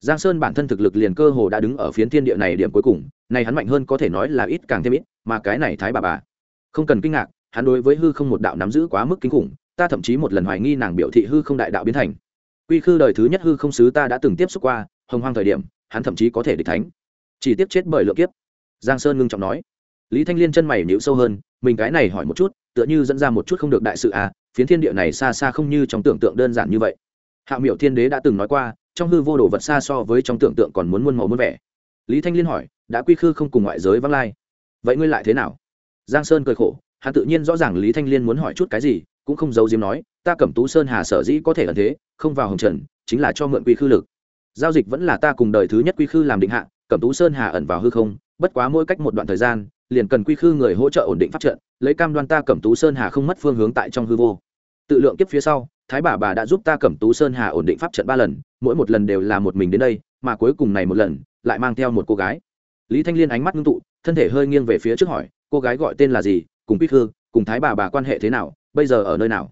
giang sơn bản thân thực lực liền cơ hồ đã đứng ở phiến thiên địa này điểm cuối cùng, này hắn mạnh hơn có thể nói là ít càng thêm ít, mà cái này thái bà bà. Không cần kinh ngạc, hắn đối với hư không một đạo nắm giữ quá mức kinh khủng, ta thậm chí một lần hoài nghi nàng biểu thị hư không đại đạo biến thành. Quy khư đời thứ nhất hư không sứ ta đã từng tiếp xúc qua, hồng hoang thời điểm, hắn thậm chí có thể địch thánh. Chỉ tiếp chết bởi lượng kiếp. Giang sơn ngưng trọng nói. Lý thanh liên chân mày nhịu sâu hơn, mình cái này hỏi một chút, tựa như dẫn ra một chút không được đại sự à phiến thiên địa này xa xa không như trong tưởng tượng đơn giản như vậy. Hạ miểu thiên đế đã từng nói qua trong hư vô đồ vật xa so với trong tưởng tượng còn muốn muôn màu muôn vẻ. Lý thanh liên hỏi, đã quy khư không cùng ngoại giới vắng lai? Vậy ngươi lại thế nào? Giang sơn cười khổ, hắn tự nhiên rõ ràng lý thanh liên muốn hỏi chút cái gì, cũng không giấu diếm nói, ta cẩm tú sơn hà sở dĩ có thể ẩn thế, không vào hồng trần, chính là cho mượn quy khư lực. Giao dịch vẫn là ta cùng đời thứ nhất quy khư làm định hạ, cẩm tú sơn hà ẩn vào hư không, bất quá mỗi cách một đoạn thời gian, liền cần quy khư người hỗ trợ ổn định phát trận, lấy cam đoan ta cẩm tú sơn hà không mất phương hướng tại trong hư vô. Tự lượng kiếp phía sau thái bà bà đã giúp ta cẩm tú sơn hà ổn định pháp trận ba lần mỗi một lần đều là một mình đến đây mà cuối cùng này một lần lại mang theo một cô gái. Lý thanh liên ánh mắt ngưng tụ thân thể hơi nghiêng về phía trước hỏi cô gái gọi tên là gì? Cùng bích hương, cùng thái bà bà quan hệ thế nào? Bây giờ ở nơi nào?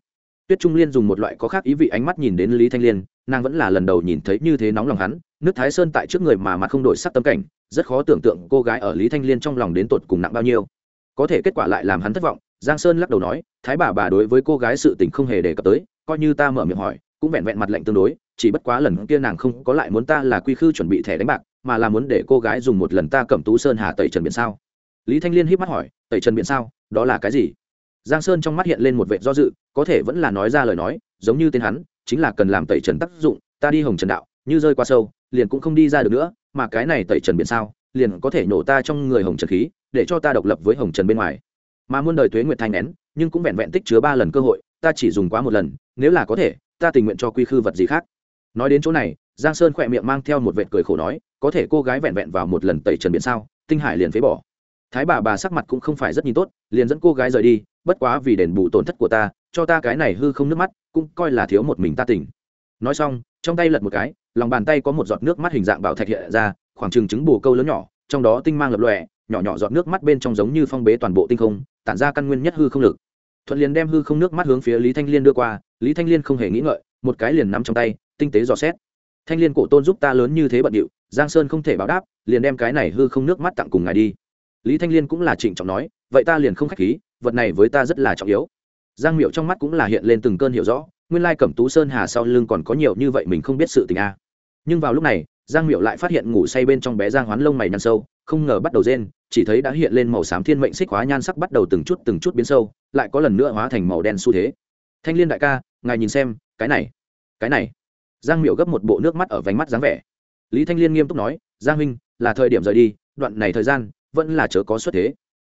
Tuyết trung liên dùng một loại có khác ý vị ánh mắt nhìn đến lý thanh liên nàng vẫn là lần đầu nhìn thấy như thế nóng lòng hắn nước thái sơn tại trước người mà mặt không đổi sắc tâm cảnh rất khó tưởng tượng cô gái ở lý thanh liên trong lòng đến tột cùng nặng bao nhiêu. Có thể kết quả lại làm hắn thất vọng giang sơn lắc đầu nói thái bà bà đối với cô gái sự tình không hề đề cập tới coi như ta mở miệng hỏi, cũng vẹn vẹn mặt lệnh tương đối, chỉ bất quá lần kia nàng không có lại muốn ta là quy khư chuẩn bị thẻ đánh bạc, mà là muốn để cô gái dùng một lần ta cầm tú sơn hà tẩy trần biển sao? Lý thanh liên híp mắt hỏi, tẩy trần biển sao? Đó là cái gì? Giang sơn trong mắt hiện lên một vệ do dự, có thể vẫn là nói ra lời nói, giống như tên hắn, chính là cần làm tẩy trần tác dụng, ta đi hồng trần đạo, như rơi qua sâu, liền cũng không đi ra được nữa, mà cái này tẩy trần biển sao, liền có thể nổ ta trong người hồng trần khí, để cho ta độc lập với hồng trần bên ngoài. Mà muôn đời tuế nguyệt thanh nén, nhưng cũng vẹn vẹn tích chứa ba lần cơ hội, ta chỉ dùng quá một lần nếu là có thể, ta tình nguyện cho quy khư vật gì khác. Nói đến chỗ này, giang sơn khỏe miệng mang theo một vệt cười khổ nói, có thể cô gái vẹn vẹn vào một lần tẩy trần biển sao, tinh hải liền phế bỏ. Thái bà bà sắc mặt cũng không phải rất nhìn tốt, liền dẫn cô gái rời đi, bất quá vì đền bù tổn thất của ta, cho ta cái này hư không nước mắt, cũng coi là thiếu một mình ta tỉnh nói xong, trong tay lật một cái, lòng bàn tay có một giọt nước mắt hình dạng bảo thạch hiện ra, khoảng chừng trứng bù câu lớn nhỏ, trong đó tinh mang lập lòe, nhỏ nhỏ giọt nước mắt bên trong giống như phong bế toàn bộ tinh không, tản ra căn nguyên nhất hư không lực. Thuận liền đem hư không nước mắt hướng phía lý thanh liên đưa qua lý thanh liên không hề nghĩ ngợi, một cái liền nắm trong tay, tinh tế dò xét. Thanh liên cổ tôn giúp ta lớn như thế bận điệu, giang sơn không thể báo đáp, liền đem cái này hư không nước mắt tặng cùng ngài đi. Lý thanh liên cũng là trịnh trọng nói, vậy ta liền không k h á c h khí, vật này với ta rất là trọng yếu. Giang miệu trong mắt cũng là hiện lên từng cơn hiểu rõ, nguyên lai cẩm tú sơn hà sau lưng còn có nhiều như vậy mình không biết sự tình a. Nhưng vào lúc này, giang miệu lại phát hiện ngủ say bên trong bé giang hoán lông mày nhăn sâu, không ngờ bắt đầu rên, chỉ thấy đã hiện lên màu xám thiên mệnh xích hóa nhan sắc bắt đầu từng chút từng chút biến sâu, lại có lần nữa hóa thành màu đen xu thế thanh liên đại ca, ngài nhìn xem, cái này cái này. Giang miệu gấp một bộ nước mắt ở vánh mắt dáng vẻ. Lý thanh liên nghiêm túc nói, giang huynh, là thời điểm rời đi, đoạn này thời gian, vẫn là chớ có xuất thế.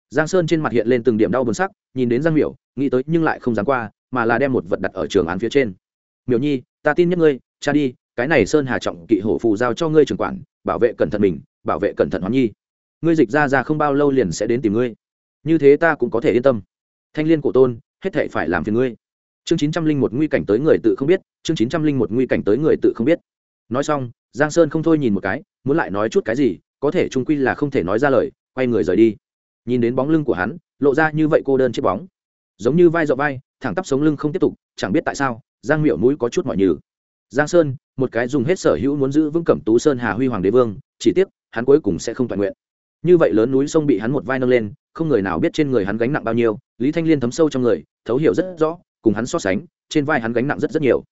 Giang sơn trên mặt hiện lên từng điểm đau buồn sắc, nhìn đến giang miểu, nghĩ tới nhưng lại không dám qua, mà là đem một vật đặt ở trường án phía trên. Miểu nhi, ta tin nhất ngươi, cha đi, cái này sơn hà trọng kỵ hổ phù giao cho ngươi trường quản, bảo vệ cẩn thận mình, bảo vệ cẩn thận hoán nhi. Ngươi dịch ra ra không bao lâu liền sẽ đến tìm ngươi. Như thế ta cũng có thể yên tâm. Thanh liên cổ tôn, hết thệ phải làm phiền ngươi chương chín trăm linh một nguy cảnh tới người tự không biết, chương chín trăm linh một nguy cảnh tới người tự không biết. Nói xong, giang sơn không thôi nhìn một cái, muốn lại nói chút cái gì, có thể trung quy là không thể nói ra lời, quay người rời đi. Nhìn đến bóng lưng của hắn, lộ ra như vậy cô đơn chiếc bóng. Giống như vai dọ vai, thẳng tắp sống lưng không tiếp tục, chẳng biết tại sao, giang miệu mũi có chút mỏi nhừ. Giang sơn, một cái dùng hết sở hữu muốn giữ vững cẩm tú sơn hà huy hoàng đế vương, chỉ tiếc, hắn cuối cùng sẽ không toàn nguyện. Như vậy lớn núi sông bị hắn một vai nâng lên, không người nào biết trên người hắn gánh nặng bao nhiêu, lý thanh liên thấm sâu trong người, thấu hiểu rất rõ cùng hắn so sánh, trên vai hắn gánh nặng rất rất nhiều.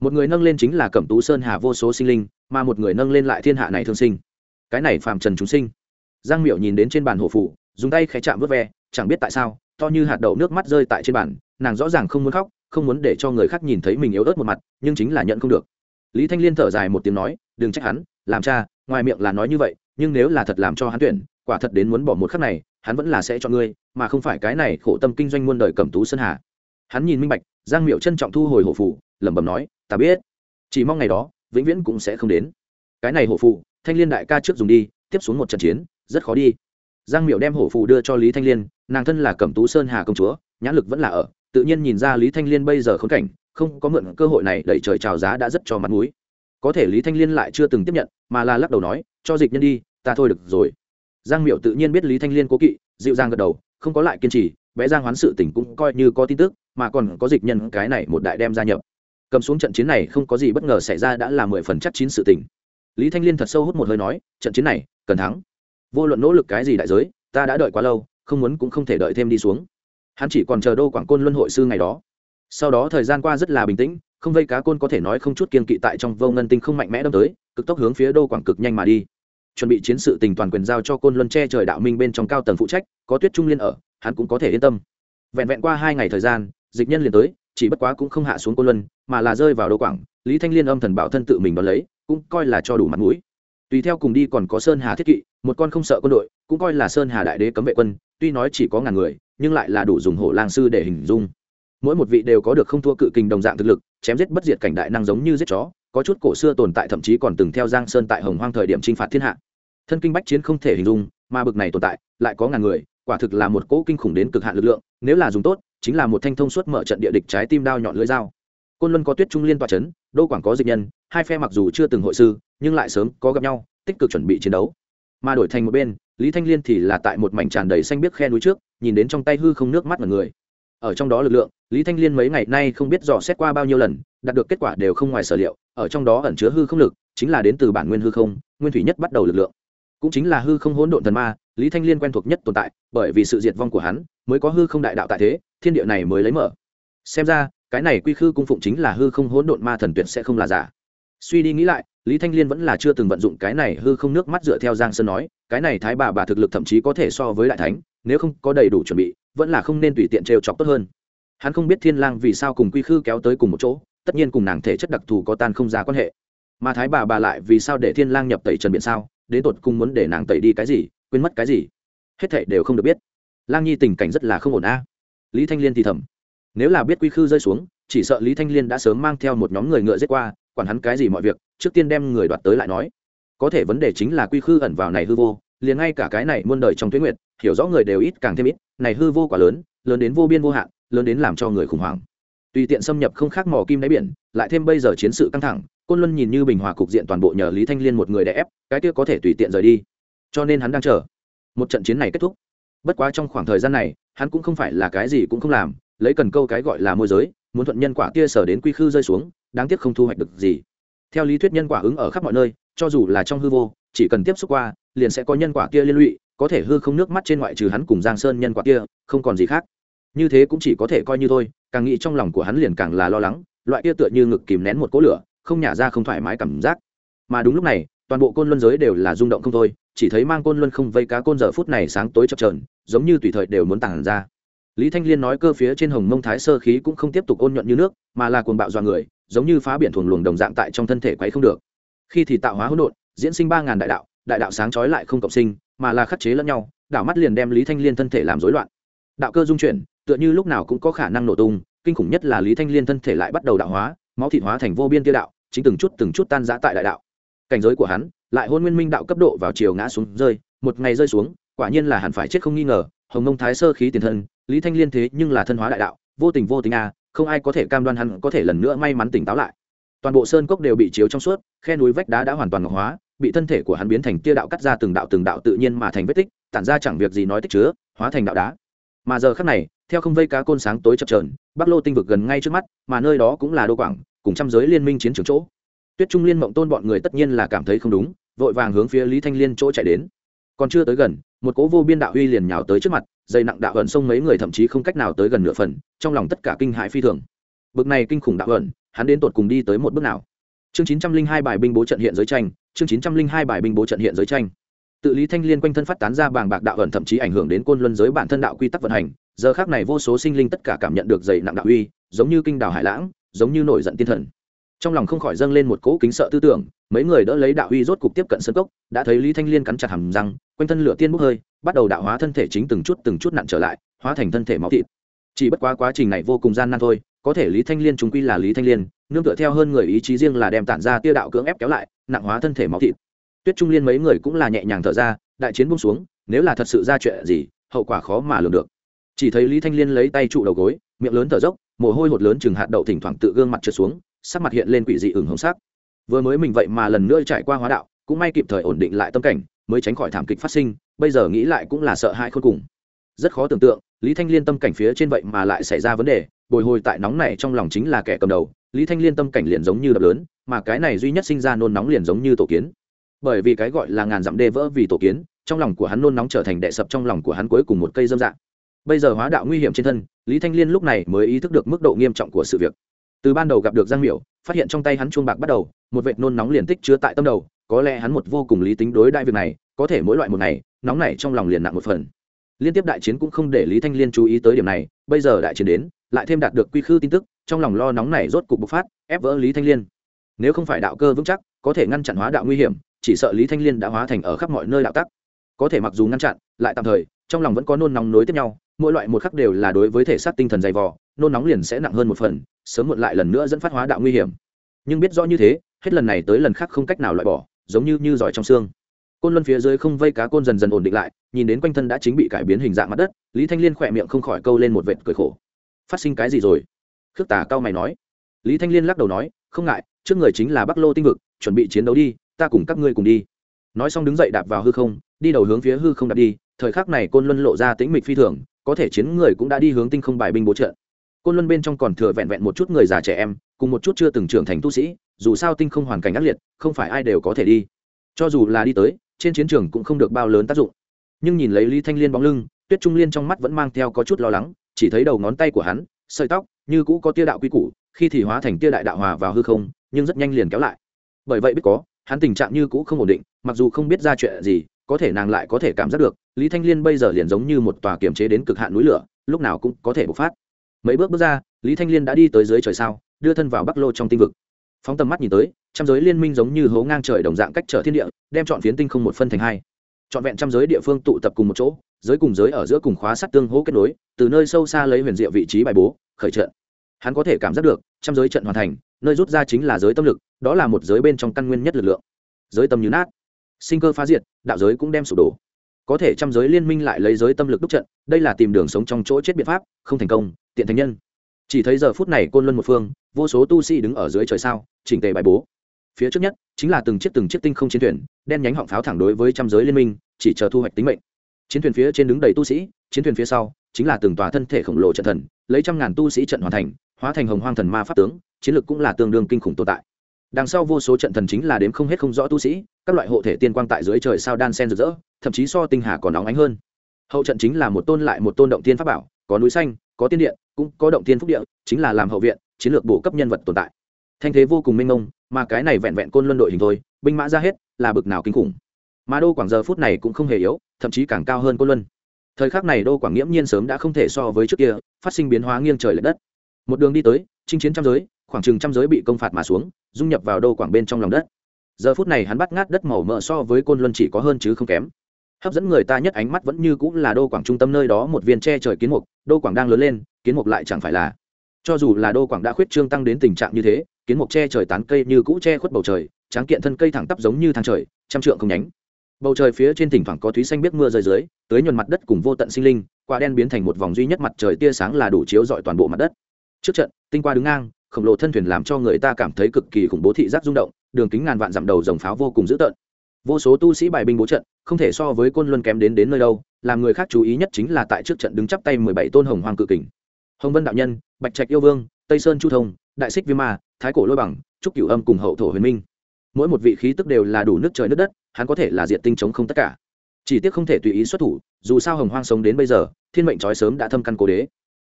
Một người nâng lên chính là cẩm tú sơn hà vô số sinh linh, mà một người nâng lên lại thiên hạ này thương sinh. Cái này phàm trần chúng sinh. Giang miệu nhìn đến trên bàn hồ phủ dùng tay khẽ chạm vớt ve, chẳng biết tại sao, to như hạt đậu nước mắt rơi tại trên bàn, nàng rõ ràng không muốn khóc, không muốn để cho người khác nhìn thấy mình yếu ớt một mặt, nhưng chính là nhận không được. Lý thanh liên thở dài một tiếng nói, đừng trách hắn, làm cha, ngoài miệng là nói như vậy, nhưng nếu là thật làm cho hắn tuyển, quả thật đến muốn bỏ một khắc này, hắn vẫn là sẽ cho ngươi, mà không phải cái này khổ tâm kinh doanh muôn đời cẩm tú sơn hà hắn nhìn minh bạch, giang miệu trân trọng thu hồi hộ phủ lẩm bẩm nói, ta biết, chỉ mong ngày đó, vĩnh viễn cũng sẽ không đến. Cái này hộ phủ thanh liên đại ca trước dùng đi, tiếp xuống một trận chiến, rất khó đi. Giang miệu đem hổ phủ đưa cho lý thanh liên, nàng thân là cẩm tú sơn hà công chúa, nhãn lực vẫn là ở, tự nhiên nhìn ra lý thanh liên bây giờ khốn cảnh, không có mượn cơ hội này đẩy trời trào giá đã rất cho mặt mũi. Có thể lý thanh liên lại chưa từng tiếp nhận, mà là lắc đầu nói, cho dịch nhân đi, ta thôi được rồi. Giang miệu tự nhiên biết lý thanh liên cố kỵ, dịu dàng gật đầu, không có lại kiên trì, vẽ giang hoán sự tỉnh cũng coi như có tin tức mà còn có dịch nhân cái này một đại đem gia nhập. Cầm xuống trận chiến này không có gì bất ngờ xảy ra đã là mười phần chắc chín sự tình. Lý thanh liên thật sâu hút một hơi nói, trận chiến này, cần thắng. Vô luận nỗ lực cái gì đại giới, ta đã đợi quá lâu, không muốn cũng không thể đợi thêm đi xuống. Hắn chỉ còn chờ đô quảng côn luân hội sư ngày đó. Sau đó thời gian qua rất là bình tĩnh, không vây cá côn có thể nói không chút kiên kỵ tại trong vô ngân tinh không mạnh mẽ đâm tới, cực tốc hướng phía đô quảng cực nhanh mà đi. Chuẩn bị chiến sự tình toàn quyền giao cho côn luân che trời đạo minh bên trong cao tầng phụ trách, có tuyết trung liên ở, hắn cũng có thể yên tâm. Vẹn vẹn qua hai ngày thời gian dịch nhân liền tới, chỉ bất quá cũng không hạ xuống côn luân, mà là rơi vào đô quảng, lý thanh liên âm thần bảo thân tự mình đón lấy, cũng coi là cho đủ mặt mũi. Tùy theo cùng đi còn có sơn hà thiết kỵ, một con không sợ quân đội, cũng coi là sơn hà đại đế cấm vệ quân, tuy nói chỉ có ngàn người, nhưng lại là đủ dùng hổ lang sư để hình dung. Mỗi một vị đều có được không thua cự kình đồng dạng thực lực, chém giết bất diệt cảnh đại năng giống như giết chó, có chút cổ xưa tồn tại thậm chí còn từng theo giang sơn tại hồng hoang thời điểm chinh phạt thiên hạ. Thân kinh bách chiến không thể hình dung, mà bực này tồn tại, lại có ngàn người, quả thực là một cỗ kinh khủng đến cực hạn lực lượng, nếu là dùng tốt chính là một thanh thông suốt mở trận địa địch trái tim đao nhọn lưỡi dao. Côn luân có tuyết trung liên tòa trấn đô quảng có dịch nhân, hai phe mặc dù chưa từng hội sư, nhưng lại sớm có gặp nhau, tích cực chuẩn bị chiến đấu. Mà đổi thành một bên, lý thanh liên thì là tại một mảnh tràn đầy xanh biếc khe núi trước, nhìn đến trong tay hư không nước mắt mọi người. Ở trong đó lực lượng, lý thanh liên mấy ngày nay không biết dò xét qua bao nhiêu lần, đạt được kết quả đều không ngoài sở liệu, ở trong đó ẩn chứa hư không lực, chính là đến từ bản nguyên hư không, nguyên thủy nhất bắt đầu lực lượng. Cũng chính là hư không hỗn độn thần ma, lý thanh liên quen thuộc nhất tồn tại, bởi vì sự diệt vong của hắn, mới có hư không đại đạo tại thế thiên địa này mới lấy mở. Xem ra, cái này quy khư cung phụng chính là hư không hỗn độn ma thần tuyệt sẽ không là giả. Suy đi nghĩ lại, lý thanh liên vẫn là chưa từng vận dụng cái này hư không nước mắt dựa theo giang sơn nói, cái này thái bà bà thực lực thậm chí có thể so với đại thánh, nếu không có đầy đủ chuẩn bị, vẫn là không nên tùy tiện trêu chọc tốt hơn. Hắn không biết thiên lang vì sao cùng quy khư kéo tới cùng một chỗ, tất nhiên cùng nàng thể chất đặc thù có tan không ra quan hệ. Mà thái bà bà lại vì sao để thiên lang nhập tẩy trần biển sao, đến tột cùng muốn để nàng tẩy đi cái gì, quên mất cái gì, hết thảy đều không được biết. Lang nhi tình cảnh rất là không ổn a lý thanh liên thì thầm. Nếu là biết quy khư rơi xuống, chỉ sợ lý thanh liên đã sớm mang theo một nhóm người ngựa giết qua, quản hắn cái gì mọi việc, trước tiên đem người đoạt tới lại nói. Có thể vấn đề chính là quy khư ẩn vào này hư vô, liền ngay cả cái này muôn đời trong tuyến nguyệt, hiểu rõ người đều ít càng thêm ít, này hư vô quá lớn lớn đến vô biên vô hạn, lớn đến làm cho người khủng hoảng. Tùy tiện xâm nhập không khác mò kim đáy biển, lại thêm bây giờ chiến sự căng thẳng, côn luân nhìn như bình hòa cục diện toàn bộ nhờ lý thanh liên một người đè ép, cái kia có thể tùy tiện rời đi. Cho nên hắn đang chờ. Một trận chiến này kết thúc bất quá trong khoảng thời gian này, hắn cũng không phải là cái gì cũng không làm, lấy cần câu cái gọi là môi giới, muốn thuận nhân quả tia sở đến quy khư rơi xuống, đáng tiếc không thu hoạch được gì. Theo lý thuyết nhân quả ứng ở khắp mọi nơi, cho dù là trong hư vô, chỉ cần tiếp xúc qua, liền sẽ có nhân quả kia liên lụy, có thể hư không nước mắt trên ngoại trừ hắn cùng giang sơn nhân quả kia, không còn gì khác. Như thế cũng chỉ có thể coi như thôi, càng nghĩ trong lòng của hắn liền càng là lo lắng, loại kia tựa như ngực kìm nén một cỗ lửa, không nhả ra không thoải mái cảm giác. Mà đúng lúc này toàn bộ côn luân giới đều là rung động không thôi, chỉ thấy mang côn luân không vây cá côn giờ phút này sáng tối chập trờn giống như tùy thời đều muốn tản ra. Lý thanh liên nói cơ phía trên hồng mông thái sơ khí cũng không tiếp tục ôn nhuận như nước, mà là cuồng bạo dọa người, giống như phá biển thuồng luồng đồng dạng tại trong thân thể quấy không được. Khi thì tạo hóa hỗn độn, diễn sinh ba ngàn đại đạo đại đạo sáng chói lại không cộng sinh, mà là khắc chế lẫn nhau, đảo mắt liền đem lý thanh liên thân thể làm rối loạn. Đạo cơ dung chuyển, tựa như lúc nào cũng có khả năng nổ tung, kinh khủng nhất là lý thanh liên thân thể lại bắt đầu đạo hóa, máu thịt hóa thành vô biên tiêu đạo, chính từng chút từng chút tan giã tại đại đạo cảnh giới của hắn, lại hôn nguyên minh đạo cấp độ vào chiều ngã xuống rơi, một ngày rơi xuống, quả nhiên là hẳn phải chết không nghi ngờ, hồng nông thái sơ khí tiền thân, lý thanh liên thế nhưng là thân hóa đại đạo, vô tình vô tình à không ai có thể cam đoan hắn có thể lần nữa may mắn tỉnh táo lại. Toàn bộ sơn cốc đều bị chiếu trong suốt, khe núi vách đá đã hoàn toàn ngọc hóa, bị thân thể của hắn biến thành tia đạo cắt ra từng đạo từng đạo tự nhiên mà thành vết tích, tản ra chẳng việc gì nói tích chứa, hóa thành đạo đá. Mà giờ khắc này, theo không vây cá côn sáng tối chập trờn bắc lô tinh vực gần ngay trước mắt, mà nơi đó cũng là đô quảng, cùng trăm giới liên minh chiến trường chỗ tuyết trung liên mộng tôn bọn người tất nhiên là cảm thấy không đúng, vội vàng hướng phía lý thanh liên chỗ chạy đến. Còn chưa tới gần, một cỗ vô biên đạo uy liền nhào tới trước mặt dày nặng đạo ẩn sông mấy người thậm chí không cách nào tới gần nửa phần, trong lòng tất cả kinh hãi phi thường. Bực này kinh khủng đạo ẩn, hắn đến tột cùng đi tới một bước nào? Chương chín trăm linh hai bài binh bố trận hiện giới tranh, chương chín trăm linh hai bài binh bố trận hiện giới tranh. Tự lý thanh liên quanh thân phát tán ra bàng bạc đạo ẩn thậm chí ảnh hưởng đến côn luân giới bản thân đạo quy tắc vận hành. Giờ khác này vô số sinh linh tất cả cảm nhận được dày nặng đạo uy, giống như kinh đảo hải lãng, giống như nổi giận tiên thần trong lòng không khỏi dâng lên một cỗ kính sợ tư tưởng, mấy người đỡ lấy đạo uy rốt cục tiếp cận sân cốc, đã thấy lý thanh liên cắn chặt hầm răng, quanh thân lửa tiên bốc hơi, bắt đầu đạo hóa thân thể chính từng chút từng chút nặng trở lại, hóa thành thân thể máu thịt. Chỉ bất quá quá trình này vô cùng gian nan thôi, có thể lý thanh liên chúng quy là lý thanh liên, nương tựa theo hơn người ý chí riêng là đem tản ra tia đạo cưỡng ép kéo lại, nặng hóa thân thể máu thịt. Tuyết trung liên mấy người cũng là nhẹ nhàng thở ra, đại chiến bung xuống, nếu là thật sự ra chuyện gì, hậu quả khó mà lường được. Chỉ thấy lý thanh liên lấy tay trụ đầu gối, miệng lớn thở dốc, mồ hôi hột lớn chừng hạt đậu thỉnh thoảng tự gương mặt trượt xuống sắc mặt hiện lên quỷ dị ửng hồng sắc. Vừa mới mình vậy mà lần nữa trải qua hóa đạo, cũng may kịp thời ổn định lại tâm cảnh, mới tránh khỏi thảm kịch phát sinh, bây giờ nghĩ lại cũng là sợ hãi khôn cùng. Rất khó tưởng tượng, lý thanh liên tâm cảnh phía trên vậy mà lại xảy ra vấn đề, bồi hồi tại nóng này trong lòng chính là kẻ cầm đầu, lý thanh liên tâm cảnh liền giống như đập lớn, mà cái này duy nhất sinh ra nôn nóng liền giống như tổ kiến. Bởi vì cái gọi là ngàn dặm đê vỡ vì tổ kiến, trong lòng của hắn nôn nóng trở thành đệ sập trong lòng của hắn cuối cùng một cây dâm dạng. Bây giờ hóa đạo nguy hiểm trên thân, lý thanh liên lúc này mới ý thức được mức độ nghiêm trọng của sự việc từ ban đầu gặp được giang miểu, phát hiện trong tay hắn chuông bạc bắt đầu, một vệt nôn nóng liền tích chứa tại tâm đầu, có lẽ hắn một vô cùng lý tính đối đại việc này, có thể mỗi loại một ngày, nóng này trong lòng liền nặng một phần. Liên tiếp đại chiến cũng không để lý thanh liên chú ý tới điểm này, bây giờ đại chiến đến, lại thêm đạt được quy khư tin tức, trong lòng lo nóng này rốt cục bộc phát, ép vỡ lý thanh liên. Nếu không phải đạo cơ vững chắc, có thể ngăn chặn hóa đạo nguy hiểm, chỉ sợ lý thanh liên đã hóa thành ở khắp mọi nơi đạo tắc. Có thể mặc dù ngăn chặn, lại tạm thời, trong lòng vẫn có nôn nóng nối tiếp nhau, mỗi loại một khắc đều là đối với thể xác tinh thần dày vò nôn nóng liền sẽ nặng hơn một phần, sớm muộn lại lần nữa dẫn phát hóa đạo nguy hiểm. Nhưng biết rõ như thế, hết lần này tới lần khác không cách nào loại bỏ, giống như như giỏi trong xương. Côn luân phía dưới không vây cá côn dần dần ổn định lại, nhìn đến quanh thân đã chính bị cải biến hình dạng mặt đất, lý thanh liên khỏe miệng không khỏi câu lên một vệt cười khổ. Phát sinh cái gì rồi? Khước tả cao mày nói. Lý thanh liên lắc đầu nói, không ngại, trước người chính là bắc lô tinh vực, chuẩn bị chiến đấu đi, ta cùng các ngươi cùng đi. Nói xong đứng dậy đạp vào hư không, đi đầu hướng phía hư không đạp đi, thời khắc này côn luân lộ ra tĩnh mịch phi thường, có thể chiến người cũng đã đi hướng tinh không bài binh bố trợ côn luân bên trong còn thừa vẹn vẹn một chút người già trẻ em, cùng một chút chưa từng trưởng thành tu sĩ, dù sao tinh không hoàn cảnh ác liệt, không phải ai đều có thể đi. Cho dù là đi tới, trên chiến trường cũng không được bao lớn tác dụng. Nhưng nhìn lấy lý thanh liên bóng lưng, tuyết trung liên trong mắt vẫn mang theo có chút lo lắng, chỉ thấy đầu ngón tay của hắn, sợi tóc, như cũ có tia đạo quy củ, khi thì hóa thành tia đại đạo hòa vào hư không, nhưng rất nhanh liền kéo lại. Bởi vậy biết có, hắn tình trạng như cũ không ổn định, mặc dù không biết ra chuyện gì, có thể nàng lại có thể cảm giác được, lý thanh liên bây giờ liền giống như một tòa kiềm chế đến cực hạn núi lửa, lúc nào cũng có thể bộc phát mấy bước bước ra, lý thanh liên đã đi tới dưới trời sao, đưa thân vào bắc lô trong tinh vực. Phóng tầm mắt nhìn tới, trăm giới liên minh giống như hố ngang trời đồng dạng cách trở thiên địa, đem chọn phiến tinh không một phân thành hai. Trọn vẹn trăm giới địa phương tụ tập cùng một chỗ, giới cùng giới ở giữa cùng khóa sắt tương hố kết nối, từ nơi sâu xa lấy huyền diệu vị trí bài bố, khởi trận. Hắn có thể cảm giác được, trăm giới trận hoàn thành, nơi rút ra chính là giới tâm lực, đó là một giới bên trong căn nguyên nhất lực lượng. Giới tâm như nát. Sinh cơ phá diệt, đạo giới cũng đem sụp đổ có thể trăm giới liên minh lại lấy giới tâm lực đúc trận, đây là tìm đường sống trong chỗ chết biện pháp, không thành công, tiện thành nhân. Chỉ thấy giờ phút này côn luân một phương, vô số tu sĩ đứng ở dưới trời sao, chỉnh tề bài bố. Phía trước nhất, chính là từng chiếc từng chiếc tinh không chiến thuyền, đen nhánh họng pháo thẳng đối với trăm giới liên minh, chỉ chờ thu hoạch tính mệnh. Chiến thuyền phía trên đứng đầy tu sĩ, chiến thuyền phía sau, chính là từng tòa thân thể khổng lồ trận thần, lấy trăm ngàn tu sĩ trận hoàn thành, hóa thành hồng hoang thần ma pháp tướng, chiến lược cũng là tương đương kinh khủng tồn tại. Đằng sau vô số trận thần chính là đếm không hết không rõ tu sĩ, các loại hộ thể tiên quang tại dưới trời sao đan sen rực rỡ thậm chí so tinh hà còn nóng ánh hơn. Hậu trận chính là một tôn lại một tôn động tiên pháp bảo, có núi xanh, có tiên điện, cũng có động tiên phúc địa, chính là làm hậu viện, chiến lược bổ cấp nhân vật tồn tại. Thanh thế vô cùng minh mông, mà cái này vẹn vẹn côn luân đội hình thôi, binh mã ra hết, là bực nào kinh khủng. Mà đô quảng giờ phút này cũng không hề yếu, thậm chí càng cao hơn côn luân. Thời khắc này đô quảng nghiễm nhiên sớm đã không thể so với trước kia, phát sinh biến hóa nghiêng trời l ệ đất. Một đường đi tới, chinh chiến trăm giới, khoảng chừng trăm giới bị công phạt mà xuống, dung nhập vào đô quảng bên trong lòng đất. Giờ phút này hắn bắt ngát đất màu mỡ so với côn luân chỉ có hơn chứ không kém hấp dẫn người ta nhất ánh mắt vẫn như cũng là đô quảng trung tâm nơi đó một viên tre trời kiến mục, đô quảng đang lớn lên, kiến mục lại chẳng phải là. Cho dù là đô quảng đã khuyết trương tăng đến tình trạng như thế, kiến mục tre trời tán cây như cũ che khuất bầu trời, tráng kiện thân cây thẳng tắp giống như thang trời, trăm trượng không nhánh. Bầu trời phía trên thỉnh thoảng có thúy xanh biết mưa rơi dưới tới nhuần mặt đất cùng vô tận sinh linh, quả đen biến thành một vòng duy nhất mặt trời tia sáng là đủ chiếu dọi toàn bộ mặt đất. Trước trận, tinh qua đứng ngang, khổng lồ thân thuyền làm cho người ta cảm thấy cực kỳ khủng bố thị giác rung động, đường kính ngàn vạn dặm đầu dòng pháo vô cùng dữ tợn vô số tu sĩ bài binh bố trận, không thể so với côn luân kém đến đến nơi đâu, làm người khác chú ý nhất chính là tại trước trận đứng chắp tay mười bảy tôn hồng hoàng cự kình. Hồng vân đạo nhân, bạch trạch yêu vương, tây sơn chu thông, đại xích viêm ma, thái cổ lôi bằng, trúc cửu âm cùng hậu thổ huyền minh. Mỗi một vị khí tức đều là đủ nước trời nước đất, hắn có thể là diện tinh chống không tất cả. Chỉ tiếc không thể tùy ý xuất thủ, dù sao hồng hoang sống đến bây giờ, thiên mệnh trói sớm đã thâm căn cố đế.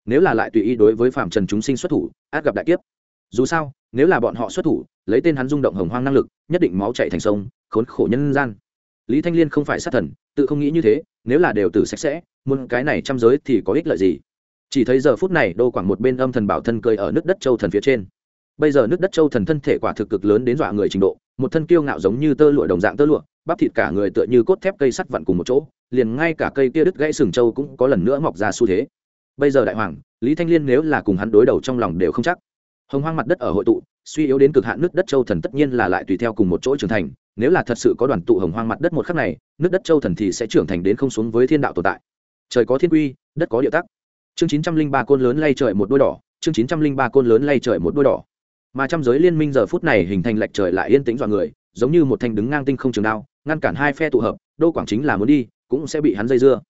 Nếu là lại tùy ý đối với phạm trần chúng sinh xuất thủ, át gặp đại kiếp. Dù sao, nếu là bọn họ xuất thủ, lấy tên hắn rung động hồng hoang năng lực, nhất định máu chạy thành sông khốn khổ nhân gian. Lý thanh liên không phải sát thần, tự không nghĩ như thế, nếu là đều tử sạch sẽ, muốn cái này trăm giới thì có ích lợi gì? Chỉ thấy giờ phút này đô quảng một bên âm thần bảo thân cười ở nước đất châu thần phía trên. Bây giờ nước đất châu thần thân thể quả thực cực lớn đến dọa người trình độ, một thân kiêu ngạo giống như tơ lụa đồng dạng tơ lụa, bắp thịt cả người tựa như cốt thép cây sắt vặn cùng một chỗ, liền ngay cả cây kia đứt gãy sừng châu cũng có lần nữa mọc ra xu thế. Bây giờ đại hoàng, lý thanh liên nếu là cùng hắn đối đầu trong lòng đều không chắc. Hồng hoang mặt đất ở hội tụ, suy yếu đến cực hạn nước đất châu thần tất nhiên là lại tùy theo cùng một chỗ trưởng thành nếu là thật sự có đoàn tụ hồng hoang mặt đất một khắc này, nước đất châu thần thì sẽ trưởng thành đến không xuống với thiên đạo tồn tại. Trời có thiên quy, đất có địa tắc. Chương chín trăm linh ba côn lớn lay trời một đôi đỏ, chương chín trăm linh ba côn lớn lay trời một đôi đỏ. Mà trăm giới liên minh giờ phút này hình thành lệch trời lại yên tĩnh dọa người, giống như một thanh đứng ngang tinh không trường đao, ngăn cản hai phe tụ hợp, đô quảng chính là muốn đi, cũng sẽ bị hắn dây dưa.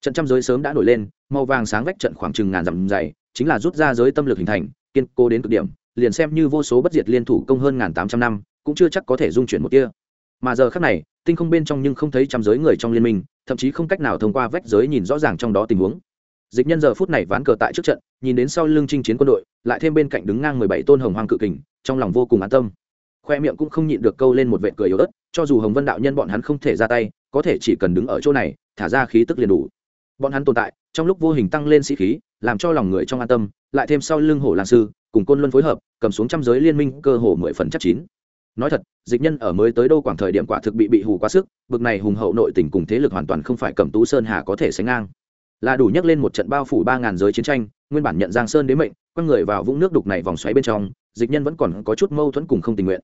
Trận trăm giới sớm đã nổi lên, màu vàng sáng vách trận khoảng chừng ngàn dặm dày, chính là rút ra giới tâm lực hình thành, kiên cố đến cực điểm, liền xem như vô số bất diệt liên thủ công hơn ngàn tám trăm năm, cũng chưa chắc có thể dung chuyển một kia mà giờ khác này, tinh không bên trong nhưng không thấy trăm giới người trong liên minh, thậm chí không cách nào thông qua vách giới nhìn rõ ràng trong đó tình huống. Dịch nhân giờ phút này ván cờ tại trước trận, nhìn đến sau lưng chinh chiến quân đội, lại thêm bên cạnh đứng ngang mười bảy tôn hồng hoang cự kình, trong lòng vô cùng an tâm. Khoe miệng cũng không nhịn được câu lên một vệ cười yếu ớt, cho dù hồng vân đạo nhân bọn hắn không thể ra tay, có thể chỉ cần đứng ở chỗ này, thả ra khí tức liền đủ. Bọn hắn tồn tại, trong lúc vô hình tăng lên sĩ khí, làm cho lòng người trong an tâm, lại thêm sau lưng hổ lan sư, cùng côn luân phối hợp, cầm xuống trăm giới liên minh cơ hồ mười phần chắc chín nói thật, dịch nhân ở mới tới đô quảng thời điểm quả thực bị bị hù quá sức, bực này hùng hậu nội tình cùng thế lực hoàn toàn không phải cầm tú sơn hà có thể sánh ngang. Là đủ nhắc lên một trận bao phủ ba ngàn giới chiến tranh, nguyên bản nhận giang sơn đến mệnh, quăng người vào vũng nước đục này vòng xoáy bên trong, dịch nhân vẫn còn có chút mâu thuẫn cùng không tình nguyện.